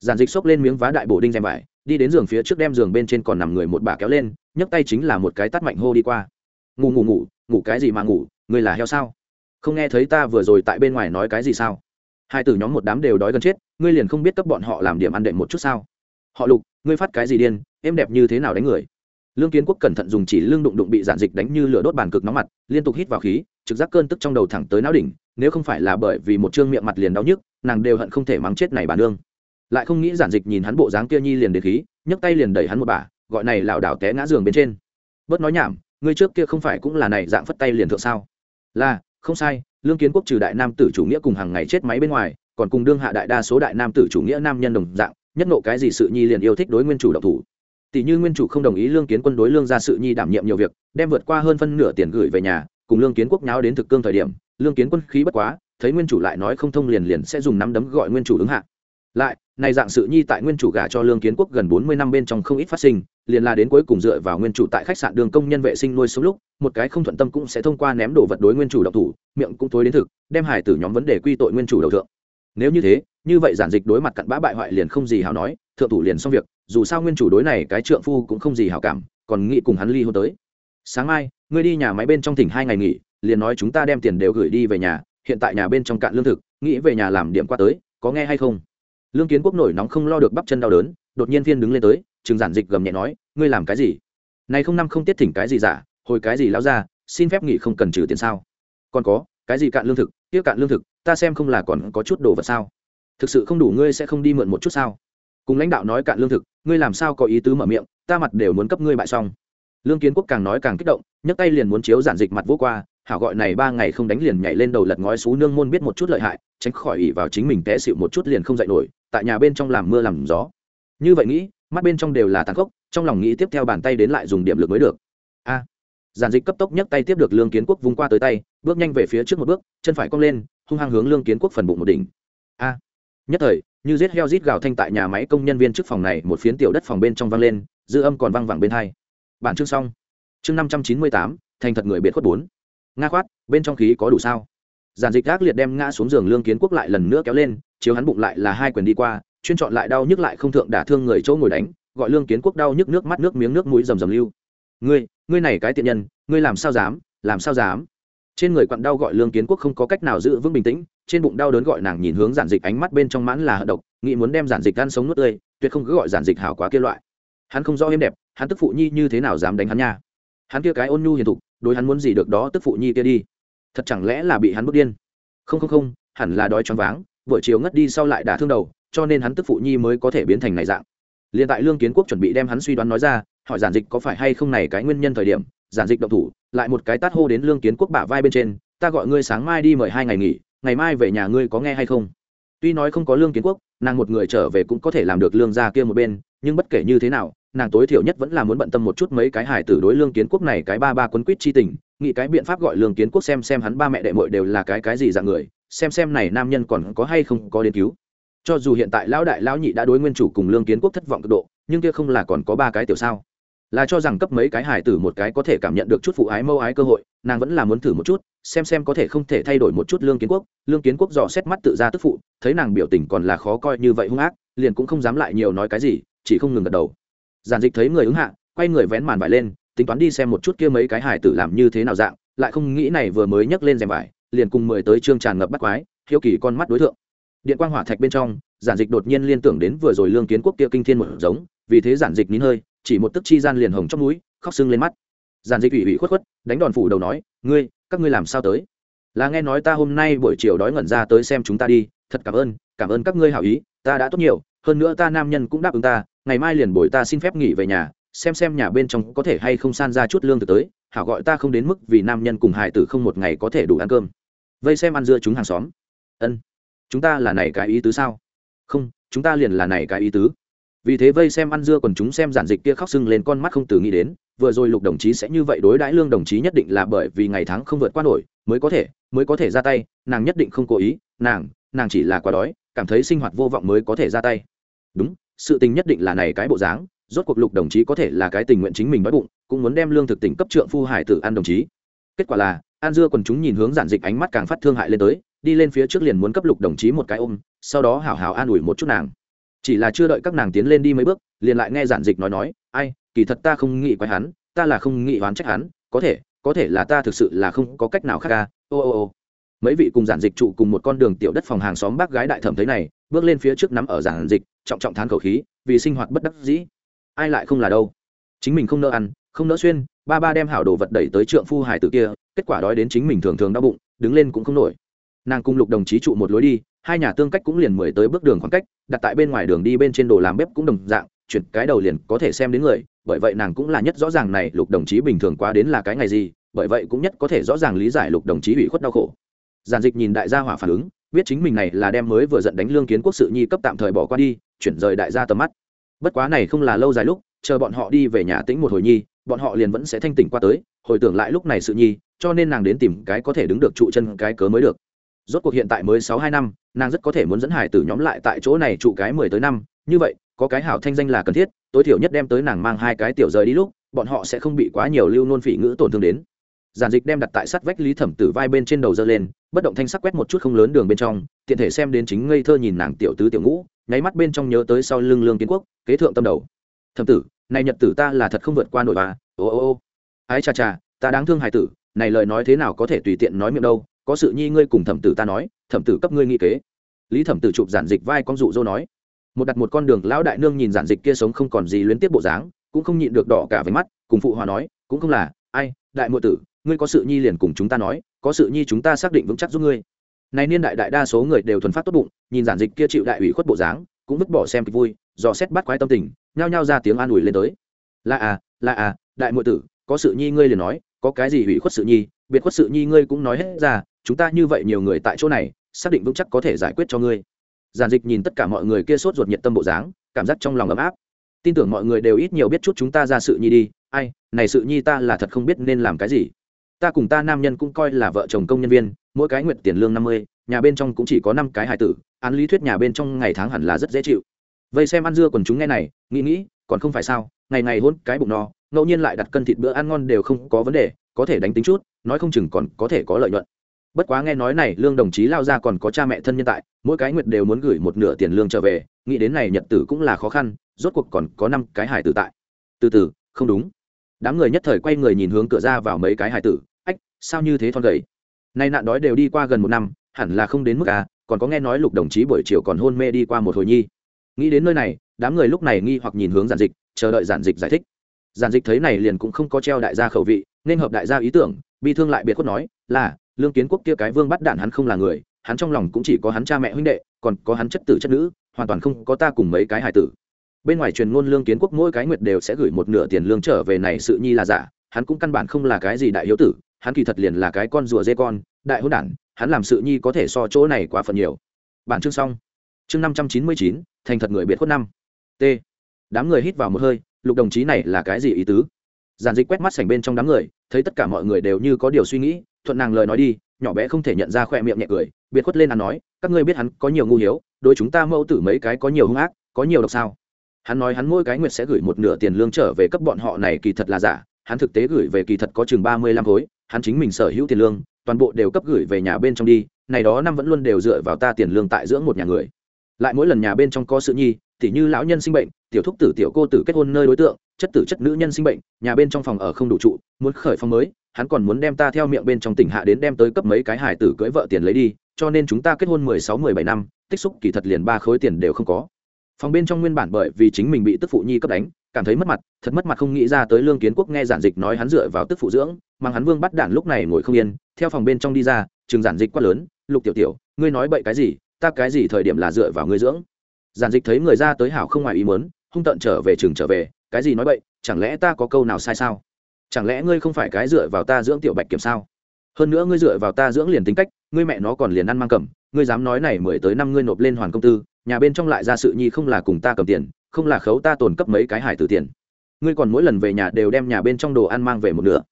Giản dịch xốc lên miếng vá đại bổ đinh rèm vải, đi đến giường phía trước đem giường bên trên còn nằm người một bà kéo lên, nhấc tay chính là một cái tắt mạnh hô đi qua ngủ ngủ ngủ ngủ cái gì mà ngủ người là heo sao? Không nghe thấy ta vừa rồi tại bên ngoài nói cái gì sao? Hai tử nhóm một đám đều đói gần chết, ngươi liền không biết cấp bọn họ làm điểm ăn đệm một chút sao? Họ lục, ngươi phát cái gì điên, em đẹp như thế nào đánh người? Lương kiến quốc cẩn thận dùng chỉ lương đụng đụng bị giản dịch đánh như lửa đốt bàn cực nóng mặt, liên tục hít vào khí, trực giác cơn tức trong đầu thẳng tới não đỉnh, nếu không phải là bởi vì một chương miệng mặt liền đau nhức, nàng đều hận không thể mắng chết này bà nương. Lại không nghĩ giản dịch nhìn hắn bộ dáng kia nhi liền đến khí, nhấc tay liền đẩy hắn một bà, gọi này lảo đảo té ngã giường bên trên. Bớt nói nhảm ngươi trước kia không phải cũng là này dạng phất tay liền thượng sao? Là, không sai, lương kiến quốc trừ đại nam tử chủ nghĩa cùng hàng ngày chết máy bên ngoài, còn cùng đương hạ đại đa số đại nam tử chủ nghĩa nam nhân đồng dạng, nhất nộ cái gì sự nhi liền yêu thích đối nguyên chủ độc thủ. Tỷ như nguyên chủ không đồng ý lương kiến quân đối lương ra sự nhi đảm nhiệm nhiều việc, đem vượt qua hơn phân nửa tiền gửi về nhà, cùng lương kiến quốc nháo đến thực cương thời điểm, lương kiến quân khí bất quá, thấy nguyên chủ lại nói không thông liền liền sẽ dùng nắm đấm gọi nguyên chủ ứng hạ lại, này dạng sự nhi tại nguyên chủ gả cho lương kiến quốc gần bốn mươi năm bên trong không ít phát sinh, liền là đến cuối cùng dựa vào nguyên chủ tại khách sạn đường công nhân vệ sinh nuôi sống lúc, một cái không thuận tâm cũng sẽ thông qua ném đồ vật đối nguyên chủ độc thủ, miệng cũng thối đến thực, đem hải tử nhóm vấn đề quy tội nguyên chủ đầu thượng. Nếu như thế, như vậy giản dịch đối mặt cặn bã bại hoại liền không gì hảo nói, thượng thủ liền xong việc, dù sao nguyên chủ đối này cái trượng phu cũng không gì hảo cảm, còn nghĩ cùng hắn ly hôn tới. Sáng mai, ngươi đi nhà máy bên trong tỉnh hai ngày nghỉ, liền nói chúng ta đem tiền đều gửi đi về nhà, hiện tại nhà bên trong cạn lương thực, nghĩ về nhà làm điểm qua tới, có nghe hay không? Lương kiến quốc nổi nóng không lo được bắp chân đau đớn, đột nhiên viên đứng lên tới chừng giản dịch gầm nhẹ nói, ngươi làm cái gì? Này không năm không tiết thỉnh cái gì giả, hồi cái gì lao ra xin phép nghỉ không cần trừ tiền sao? Còn có, cái gì cạn lương thực tiếc cạn lương thực, ta xem không là còn có chút đồ vật sao? Thực sự không đủ ngươi sẽ không đi mượn một chút sao? Cùng lãnh đạo nói cạn lương thực, ngươi làm sao có ý tứ mở miệng, ta mặt đều muốn cấp ngươi bại xong. Lương kiến quốc càng nói càng kích động, nhấc tay liền muốn chiếu giản dịch mặt vô qua, hảo gọi này ba ngày không đánh liền nhảy lên đầu lật ngói xú nương môn biết một chút lợi hại tránh khỏi ỉ vào chính mình té xịu một chút liền không dậy nổi, tại nhà bên trong làm mưa làm gió. Như vậy nghĩ, mắt bên trong đều là tàn khốc, trong lòng nghĩ tiếp theo bàn tay đến lại dùng điểm lực mới được. A. Giản dịch cấp tốc nhấc tay tiếp được lương kiến quốc vung qua tới tay, bước nhanh về phía trước một bước, chân phải cong lên, hung hăng hướng lương kiến quốc phần bụng một đỉnh. A. Nhất thời, như giết heo rít gào thanh tại nhà máy công nhân viên trước phòng này, một phiến tiểu đất phòng bên trong vang lên, dư âm còn vang vẳng bên hai. Bản chương xong. Chương năm trăm chín mươi tám, thành thật người biệt khuất bốn. Nga khoát, bên trong khí có đủ sao? Giản dịch gác liệt đem ngã xuống giường lương kiến quốc lại lần nữa kéo lên, chiếu hắn bụng lại là hai quyền đi qua, chuyên chọn lại đau nhức lại không thượng đả thương người chỗ ngồi đánh, gọi lương kiến quốc đau nhức nước mắt nước miếng nước mũi rầm rầm lưu. Ngươi ngươi này cái tiện nhân, ngươi làm sao dám, làm sao dám? Trên người quặn đau gọi lương kiến quốc không có cách nào giữ vững bình tĩnh, trên bụng đau đớn gọi nàng nhìn hướng giản dịch ánh mắt bên trong mãn là hận độc, nghĩ muốn đem giản dịch ăn sống nuốt tươi, tuyệt không cứ gọi giản dịch hảo quá kia loại. Hắn không rõ êm đẹp, hắn tức phụ nhi như thế nào dám đánh hắn nha. Hắn kia cái ôn nhu hiền thục, đối hắn muốn gì được đó tức phụ nhi kia đi thật chẳng lẽ là bị hắn bước điên? Không không không, hẳn là đói choáng váng, buổi chiều ngất đi sau lại đả thương đầu, cho nên hắn tức phụ nhi mới có thể biến thành này dạng. Liền tại lương kiến quốc chuẩn bị đem hắn suy đoán nói ra, hỏi giản dịch có phải hay không này cái nguyên nhân thời điểm, giản dịch động thủ, lại một cái tát hô đến lương kiến quốc bả vai bên trên, ta gọi ngươi sáng mai đi mời hai ngày nghỉ, ngày mai về nhà ngươi có nghe hay không? Tuy nói không có lương kiến quốc, nàng một người trở về cũng có thể làm được lương gia kia một bên, nhưng bất kể như thế nào, nàng tối thiểu nhất vẫn là muốn bận tâm một chút mấy cái hải tử đối lương kiến quốc này cái ba ba quấn quýt chi tình nghĩ cái biện pháp gọi lương kiến quốc xem xem hắn ba mẹ đệ mội đều là cái cái gì dạng người, xem xem này nam nhân còn có hay không có đến cứu. Cho dù hiện tại lão đại lão nhị đã đối nguyên chủ cùng lương kiến quốc thất vọng cực độ, nhưng kia không là còn có ba cái tiểu sao? Là cho rằng cấp mấy cái hải tử một cái có thể cảm nhận được chút phụ ái mâu ái cơ hội, nàng vẫn là muốn thử một chút, xem xem có thể không thể thay đổi một chút lương kiến quốc. Lương kiến quốc dò xét mắt tự ra tức phụ, thấy nàng biểu tình còn là khó coi như vậy hung ác, liền cũng không dám lại nhiều nói cái gì, chỉ không ngừng gật đầu. Giản dịch thấy người ứng hạ, quay người vén màn vải lên tính toán đi xem một chút kia mấy cái hải tử làm như thế nào dạng, lại không nghĩ này vừa mới nhấc lên rèm vải, liền cùng mười tới trương tràn ngập bắt quái, hiếu kỳ con mắt đối tượng điện quang hỏa thạch bên trong, giản dịch đột nhiên liên tưởng đến vừa rồi lương kiến quốc kia kinh thiên một giống, vì thế giản dịch nín hơi, chỉ một tức chi gian liền hồng trong núi khóc sưng lên mắt. Giản dịch ủy ủy khuất khuất, đánh đòn phủ đầu nói, ngươi, các ngươi làm sao tới? Là nghe nói ta hôm nay buổi chiều đói ngẩn ra tới xem chúng ta đi, thật cảm ơn cảm ơn các ngươi hảo ý, ta đã tốt nhiều, hơn nữa ta nam nhân cũng đáp ứng ta, ngày mai liền bồi ta xin phép nghỉ về nhà xem xem nhà bên trong có thể hay không san ra chút lương từ tới, hảo gọi ta không đến mức vì nam nhân cùng hài tử không một ngày có thể đủ ăn cơm. Vây xem ăn dưa chúng hàng xóm. Ân, chúng ta là này cái ý tứ sao? Không, chúng ta liền là này cái ý tứ. Vì thế vây xem ăn dưa còn chúng xem giản dịch kia khóc sưng lên con mắt không từ nghĩ đến, vừa rồi lục đồng chí sẽ như vậy đối đãi lương đồng chí nhất định là bởi vì ngày tháng không vượt qua nổi, mới có thể, mới có thể ra tay, nàng nhất định không cố ý, nàng nàng chỉ là quá đói, cảm thấy sinh hoạt vô vọng mới có thể ra tay. Đúng, sự tình nhất định là này cái bộ dáng rốt cuộc lục đồng chí có thể là cái tình nguyện chính mình đói bụng, cũng muốn đem lương thực tỉnh cấp trượng phu hải tử ăn đồng chí. Kết quả là, an dưa quần chúng nhìn hướng giản dịch ánh mắt càng phát thương hại lên tới, đi lên phía trước liền muốn cấp lục đồng chí một cái ôm, sau đó hảo hảo an ủi một chút nàng. Chỉ là chưa đợi các nàng tiến lên đi mấy bước, liền lại nghe giản dịch nói nói, ai, kỳ thật ta không nghĩ quái hắn, ta là không nghĩ oán trách hắn, có thể có thể là ta thực sự là không có cách nào khác ca ô ô ô. Mấy vị cùng giản dịch trụ cùng một con đường tiểu đất phòng hàng xóm bác gái đại thẩm thấy này, bước lên phía trước nắm ở giản dịch, trọng trọng thán khẩu khí, vì sinh hoạt bất đắc dĩ ai lại không là đâu. Chính mình không nỡ ăn, không nỡ xuyên, ba ba đem hảo đồ vật đẩy tới trượng phu hải tử kia, kết quả đói đến chính mình thường thường đau bụng, đứng lên cũng không nổi. Nàng cùng lục đồng chí trụ một lối đi, hai nhà tương cách cũng liền mười tới bước đường khoảng cách, đặt tại bên ngoài đường đi bên trên đồ làm bếp cũng đồng dạng, chuyển cái đầu liền có thể xem đến người, bởi vậy nàng cũng là nhất rõ ràng này lục đồng chí bình thường quá đến là cái ngày gì, bởi vậy cũng nhất có thể rõ ràng lý giải lục đồng chí ủy khuất đau khổ. Giản dịch nhìn đại gia hỏa phản ứng, biết chính mình này là đem mới vừa giận đánh lương kiến quốc sự nhi cấp tạm thời bỏ qua đi, chuyển rời đại gia tầm mắt bất quá này không là lâu dài lúc, chờ bọn họ đi về nhà tĩnh một hồi nhi, bọn họ liền vẫn sẽ thanh tỉnh qua tới, hồi tưởng lại lúc này sự nhi, cho nên nàng đến tìm cái có thể đứng được trụ chân cái cớ mới được. Rốt cuộc hiện tại mới sáu hai năm, nàng rất có thể muốn dẫn hải tử nhóm lại tại chỗ này trụ cái mười tới năm, như vậy, có cái hảo thanh danh là cần thiết, tối thiểu nhất đem tới nàng mang hai cái tiểu rời đi lúc, bọn họ sẽ không bị quá nhiều lưu nôn phỉ ngữ tổn thương đến giản dịch đem đặt tại sắt vách lý thẩm tử vai bên trên đầu dơ lên, bất động thanh sắc quét một chút không lớn đường bên trong, tiện thể xem đến chính ngây thơ nhìn nàng tiểu tứ tiểu ngũ, nháy mắt bên trong nhớ tới sau lưng lương kiến quốc, kế thượng tâm đầu. Thẩm tử, này nhật tử ta là thật không vượt qua nổi bà. Ô ô ô. Ái cha cha ta đáng thương hài tử, này lời nói thế nào có thể tùy tiện nói miệng đâu, có sự nhi ngươi cùng thẩm tử ta nói, thẩm tử cấp ngươi nghị kế. Lý thẩm tử chụp giản dịch vai con dụ dô nói. Một đặt một con đường, lão đại nương nhìn giản dịch kia sống không còn gì luyến tiếp bộ dáng, cũng không nhịn được đỏ cả với mắt, cùng phụ hòa nói, cũng không là, ai, đại muội tử ngươi có sự nhi liền cùng chúng ta nói, có sự nhi chúng ta xác định vững chắc giúp ngươi. Này niên đại đại đa số người đều thuần phát tốt bụng, nhìn giản dịch kia chịu đại ủy khuất bộ dáng, cũng vứt bỏ xem kịch vui, dò xét bắt quái tâm tình, nhao nhao ra tiếng an ủi lên tới. Là à là à đại muội tử, có sự nhi ngươi liền nói, có cái gì ủy khuất sự nhi, biệt khuất sự nhi ngươi cũng nói hết ra, chúng ta như vậy nhiều người tại chỗ này, xác định vững chắc có thể giải quyết cho ngươi. Giản dịch nhìn tất cả mọi người kia sốt ruột nhiệt tâm bộ dáng, cảm giác trong lòng ấm áp. Tin tưởng mọi người đều ít nhiều biết chút chúng ta ra sự nhi đi, ai, này sự nhi ta là thật không biết nên làm cái gì ta cùng ta nam nhân cũng coi là vợ chồng công nhân viên, mỗi cái nguyện tiền lương năm mươi, nhà bên trong cũng chỉ có năm cái hài tử, án lý thuyết nhà bên trong ngày tháng hẳn là rất dễ chịu. Vậy xem ăn dưa còn chúng nghe này, nghĩ nghĩ, còn không phải sao, ngày ngày hôn cái bụng no, ngẫu nhiên lại đặt cân thịt bữa ăn ngon đều không có vấn đề, có thể đánh tính chút, nói không chừng còn có thể có lợi nhuận. Bất quá nghe nói này, lương đồng chí lao ra còn có cha mẹ thân nhân tại, mỗi cái nguyệt đều muốn gửi một nửa tiền lương trở về, nghĩ đến này nhật tử cũng là khó khăn, rốt cuộc còn có năm cái hải tử tại. Từ từ, không đúng. Đám người nhất thời quay người nhìn hướng cửa ra vào mấy cái hải tử sao như thế thon gầy? Nay nạn đói đều đi qua gần một năm, hẳn là không đến mức à còn có nghe nói lục đồng chí buổi chiều còn hôn mê đi qua một hồi nhi. Nghĩ đến nơi này, đám người lúc này nghi hoặc nhìn hướng giản dịch, chờ đợi giản dịch giải thích. Giản dịch thấy này liền cũng không có treo đại gia khẩu vị, nên hợp đại gia ý tưởng, bi thương lại biệt khuất nói, là, lương kiến quốc kia cái vương bắt đạn hắn không là người, hắn trong lòng cũng chỉ có hắn cha mẹ huynh đệ, còn có hắn chất tử chất nữ, hoàn toàn không có ta cùng mấy cái hài tử. Bên ngoài truyền ngôn lương kiến quốc mỗi cái nguyệt đều sẽ gửi một nửa tiền lương trở về này sự nhi là giả, hắn cũng căn bản không là cái gì đại hiếu tử hắn kỳ thật liền là cái con rùa dê con, đại hôn đản, hắn làm sự nhi có thể so chỗ này quá phần nhiều. Bản chương xong. Chương năm trăm chín mươi chín, thành thật người biệt khuất năm. T. Đám người hít vào một hơi, lục đồng chí này là cái gì ý tứ? Giản dịch quét mắt sảnh bên trong đám người, thấy tất cả mọi người đều như có điều suy nghĩ, thuận nàng lời nói đi, nhỏ bé không thể nhận ra khoe miệng nhẹ cười, biệt khuất lên ăn nói, các ngươi biết hắn có nhiều ngu hiếu, đối chúng ta mẫu tử mấy cái có nhiều hung ác, có nhiều độc sao? Hắn nói hắn mỗi cái nguyệt sẽ gửi một nửa tiền lương trở về cấp bọn họ này kỳ thật là giả hắn thực tế gửi về kỳ thật có chừng ba mươi lăm khối, hắn chính mình sở hữu tiền lương, toàn bộ đều cấp gửi về nhà bên trong đi, này đó năm vẫn luôn đều dựa vào ta tiền lương tại dưỡng một nhà người. Lại mỗi lần nhà bên trong có sự nhi, tỉ như lão nhân sinh bệnh, tiểu thúc tử, tiểu cô tử kết hôn nơi đối tượng, chất tử chất nữ nhân sinh bệnh, nhà bên trong phòng ở không đủ trụ, muốn khởi phòng mới, hắn còn muốn đem ta theo miệng bên trong tỉnh hạ đến đem tới cấp mấy cái hải tử cưới vợ tiền lấy đi, cho nên chúng ta kết hôn mười sáu, mười bảy năm, tích xúc kỳ thật liền ba khối tiền đều không có. Phòng bên trong nguyên bản bởi vì chính mình bị tức phụ nhi cấp đánh cảm thấy mất mặt, thật mất mặt không nghĩ ra tới lương kiến quốc nghe giản dịch nói hắn dựa vào tức phụ dưỡng, mang hắn vương bắt đản lúc này ngồi không yên, theo phòng bên trong đi ra chừng giản dịch quá lớn, lục tiểu tiểu, ngươi nói bậy cái gì, ta cái gì thời điểm là dựa vào ngươi dưỡng? Giản dịch thấy người ra tới hảo không ngoài ý muốn, hung tận trở về chừng trở về, cái gì nói bậy, chẳng lẽ ta có câu nào sai sao? Chẳng lẽ ngươi không phải cái dựa vào ta dưỡng tiểu bạch kiểm sao? Hơn nữa ngươi dựa vào ta dưỡng liền tính cách, ngươi mẹ nó còn liền ăn mang cầm, ngươi dám nói này mười tới năm ngươi nộp lên hoàn công tư, nhà bên trong lại ra sự nhi không là cùng ta cầm tiền không là khấu ta tồn cấp mấy cái hải tử tiền. Ngươi còn mỗi lần về nhà đều đem nhà bên trong đồ ăn mang về một nửa.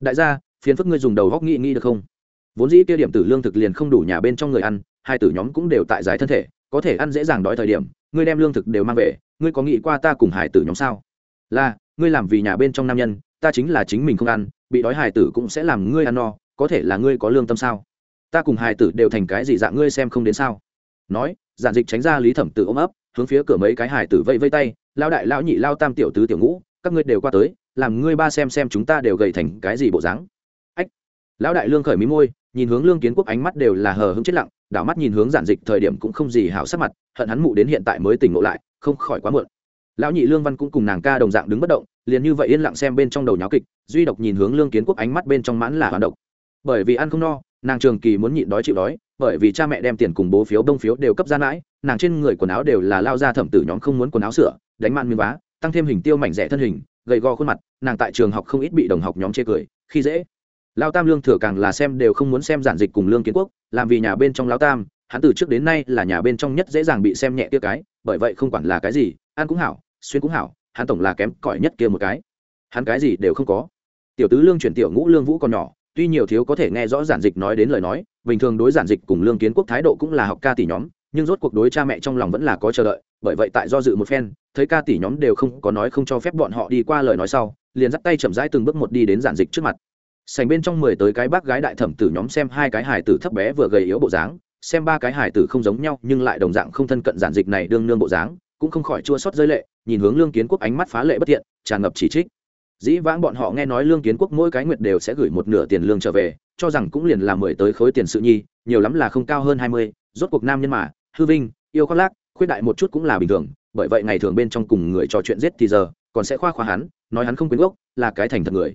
Đại gia, phiền phức ngươi dùng đầu góc nghĩ nghĩ được không? Vốn dĩ kia điểm tử lương thực liền không đủ nhà bên trong người ăn, hai tử nhóm cũng đều tại giải thân thể, có thể ăn dễ dàng đói thời điểm, ngươi đem lương thực đều mang về, ngươi có nghĩ qua ta cùng hải tử nhóm sao? Là, ngươi làm vì nhà bên trong nam nhân, ta chính là chính mình không ăn, bị đói hải tử cũng sẽ làm ngươi ăn no, có thể là ngươi có lương tâm sao? Ta cùng hải tử đều thành cái gì dạng ngươi xem không đến sao? Nói, giản dịch tránh ra lý thẩm tử ôm ấp hướng phía cửa mấy cái hải tử vây vây tay lao đại, lão nhị lao tam tiểu tứ tiểu ngũ, các ngươi đều qua tới, làm ngươi ba xem xem chúng ta đều gầy thành cái gì bộ dáng. Ách. Lão đại lương khởi mí môi, nhìn hướng lương kiến quốc ánh mắt đều là hờ hững chết lặng, đảo mắt nhìn hướng giản dịch thời điểm cũng không gì hảo sắc mặt, hận hắn mụ đến hiện tại mới tỉnh ngộ lại, không khỏi quá muộn. Lão nhị lương văn cũng cùng nàng ca đồng dạng đứng bất động, liền như vậy yên lặng xem bên trong đầu nháo kịch, duy độc nhìn hướng lương kiến quốc ánh mắt bên trong mãn là hoạt động bởi vì ăn không no, nàng trường kỳ muốn nhịn đói chịu đói bởi vì cha mẹ đem tiền cùng bố phiếu, đông phiếu đều cấp ra mãi nàng trên người quần áo đều là lao ra thẩm tử nhóm không muốn quần áo sửa, đánh man miếng vá, tăng thêm hình tiêu mảnh rẻ thân hình, gầy gò khuôn mặt, nàng tại trường học không ít bị đồng học nhóm chê cười, khi dễ. Lao tam lương thừa càng là xem đều không muốn xem giản dịch cùng lương kiến quốc, làm vì nhà bên trong lao tam, hắn từ trước đến nay là nhà bên trong nhất dễ dàng bị xem nhẹ kia cái, bởi vậy không quản là cái gì, ăn cũng hảo, xuyên cũng hảo, hắn tổng là kém cỏi nhất kia một cái. Hắn cái gì đều không có. Tiểu tứ lương chuyển tiểu ngũ lương vũ còn nhỏ, tuy nhiều thiếu có thể nghe rõ giản dịch nói đến lời nói bình thường đối giản dịch cùng lương kiến quốc thái độ cũng là học ca tỷ nhóm, nhưng rốt cuộc đối cha mẹ trong lòng vẫn là có chờ đợi, bởi vậy tại do dự một phen, thấy ca tỷ nhóm đều không có nói không cho phép bọn họ đi qua lời nói sau, liền dắt tay chậm rãi từng bước một đi đến giản dịch trước mặt. Sành bên trong mười tới cái bác gái đại thẩm tử nhóm xem hai cái hài tử thấp bé vừa gầy yếu bộ dáng, xem ba cái hài tử không giống nhau, nhưng lại đồng dạng không thân cận giản dịch này đương nương bộ dáng, cũng không khỏi chua xót rơi lệ, nhìn hướng lương kiến quốc ánh mắt phá lệ bất thiện, tràn ngập chỉ trích dĩ vãng bọn họ nghe nói lương kiến quốc mỗi cái nguyệt đều sẽ gửi một nửa tiền lương trở về, cho rằng cũng liền là mười tới khối tiền sự nhi, nhiều lắm là không cao hơn hai mươi, rốt cuộc nam nhân mà, hư vinh, yêu khoác lác, khuyết đại một chút cũng là bình thường, bởi vậy ngày thường bên trong cùng người trò chuyện giết thì giờ, còn sẽ khoa khoa hắn, nói hắn không quyến gốc, là cái thành thật người.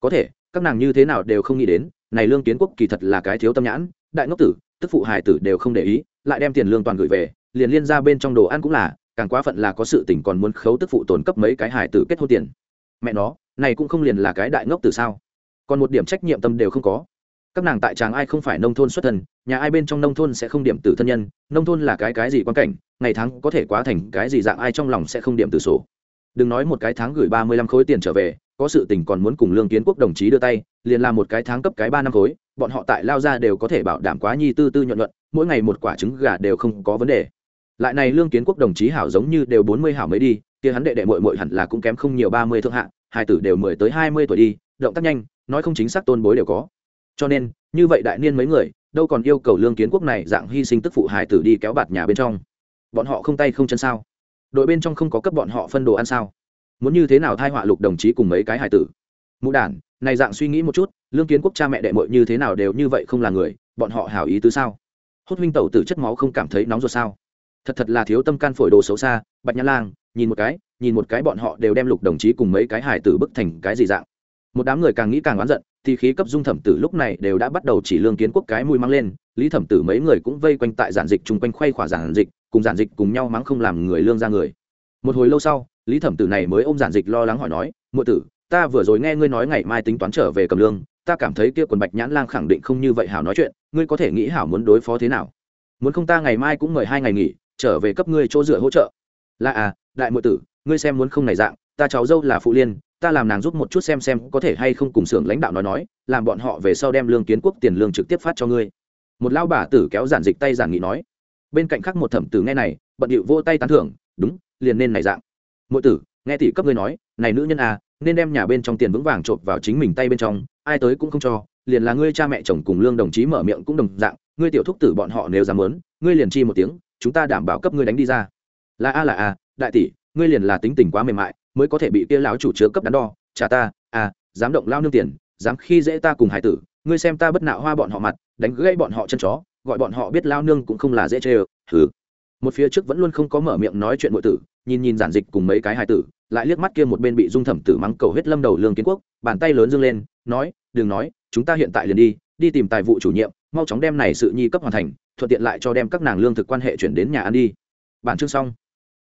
Có thể, các nàng như thế nào đều không nghĩ đến, này lương kiến quốc kỳ thật là cái thiếu tâm nhãn, đại ngốc tử, tức phụ hải tử đều không để ý, lại đem tiền lương toàn gửi về, liền liên ra bên trong đồ ăn cũng là, càng quá phận là có sự tình còn muốn khấu tức phụ tổn cấp mấy cái hải tử kết hôn tiền. Mẹ nó này cũng không liền là cái đại ngốc tử sao? Còn một điểm trách nhiệm tâm đều không có. Các nàng tại tràng ai không phải nông thôn xuất thân, nhà ai bên trong nông thôn sẽ không điểm tử thân nhân, nông thôn là cái cái gì quan cảnh, ngày tháng có thể quá thành cái gì dạng ai trong lòng sẽ không điểm tử sổ. Đừng nói một cái tháng gửi ba mươi lăm khối tiền trở về, có sự tình còn muốn cùng lương kiến quốc đồng chí đưa tay, liền làm một cái tháng cấp cái ba năm khối, bọn họ tại lao ra đều có thể bảo đảm quá nhi tư tư nhuận luận mỗi ngày một quả trứng gà đều không có vấn đề. Lại này lương kiến quốc đồng chí hảo giống như đều bốn mươi hảo mới đi, kia hắn đệ đệ mội mội hẳn là cũng kém không nhiều ba mươi thượng hạng hai tử đều mười tới hai mươi tuổi đi, động tác nhanh, nói không chính xác tôn bối đều có. Cho nên, như vậy đại niên mấy người, đâu còn yêu cầu lương kiến quốc này dạng hy sinh tức phụ hải tử đi kéo bạt nhà bên trong. Bọn họ không tay không chân sao? Đội bên trong không có cấp bọn họ phân đồ ăn sao? Muốn như thế nào thai họa lục đồng chí cùng mấy cái hải tử? Mụ đản, này dạng suy nghĩ một chút, lương kiến quốc cha mẹ đệ mội như thế nào đều như vậy không là người, bọn họ hảo ý tứ sao? Hốt huynh tẩu tử chất máu không cảm thấy nóng ruột sao? Thật thật là thiếu tâm can phổi đồ xấu xa, bạch nhã lang nhìn một cái, nhìn một cái bọn họ đều đem lục đồng chí cùng mấy cái hải tử bức thành cái gì dạng. Một đám người càng nghĩ càng oán giận, thì khí cấp dung thẩm tử lúc này đều đã bắt đầu chỉ lương kiến quốc cái mùi mang lên, lý thẩm tử mấy người cũng vây quanh tại giản dịch chung quanh khoay khỏa giản dịch, cùng giản dịch cùng nhau mắng không làm người lương ra người. Một hồi lâu sau, lý thẩm tử này mới ôm giản dịch lo lắng hỏi nói ngụ tử, ta vừa rồi nghe ngươi nói ngày mai tính toán trở về cầm lương, ta cảm thấy kia quần bạch nhãn lang khẳng định không như vậy hảo nói chuyện, ngươi có thể nghĩ hảo muốn đối phó thế nào? Muốn không ta ngày mai cũng mời hai ngày nghỉ, trở về cấp ngươi chỗ dựa hỗ trợ là à đại ngụ tử, ngươi xem muốn không này dạng, ta cháu dâu là phụ liên, ta làm nàng giúp một chút xem xem có thể hay không cùng xưởng lãnh đạo nói nói, làm bọn họ về sau đem lương kiến quốc tiền lương trực tiếp phát cho ngươi. Một lao bà tử kéo giản dịch tay giản nghị nói. Bên cạnh khác một thẩm tử nghe này, bận điệu vô tay tán thưởng, đúng, liền nên này dạng. Mỗi tử, nghe tỷ cấp ngươi nói, này nữ nhân à nên đem nhà bên trong tiền vững vàng trộm vào chính mình tay bên trong, ai tới cũng không cho, liền là ngươi cha mẹ chồng cùng lương đồng chí mở miệng cũng đồng dạng, ngươi tiểu thúc tử bọn họ nếu dám muốn, ngươi liền chi một tiếng, chúng ta đảm bảo cấp ngươi đánh đi ra là a là a, đại tỷ, ngươi liền là tính tình quá mềm mại, mới có thể bị kia lão chủ chứa cấp đắn đo. Trả ta à dám động lao nương tiền, dám khi dễ ta cùng hải tử, ngươi xem ta bất nạo hoa bọn họ mặt, đánh gãy bọn họ chân chó, gọi bọn họ biết lao nương cũng không là dễ chê ơ. Thử một phía trước vẫn luôn không có mở miệng nói chuyện nội tử, nhìn nhìn giản dịch cùng mấy cái hải tử, lại liếc mắt kia một bên bị dung thẩm tử mắng cầu hết lâm đầu lương kiến quốc, bàn tay lớn dâng lên, nói, đừng nói, chúng ta hiện tại liền đi đi tìm tài vụ chủ nhiệm, mau chóng đem này sự nhi cấp hoàn thành, thuận tiện lại cho đem các nàng lương thực quan hệ chuyển đến nhà ăn đi. Bản chương xong.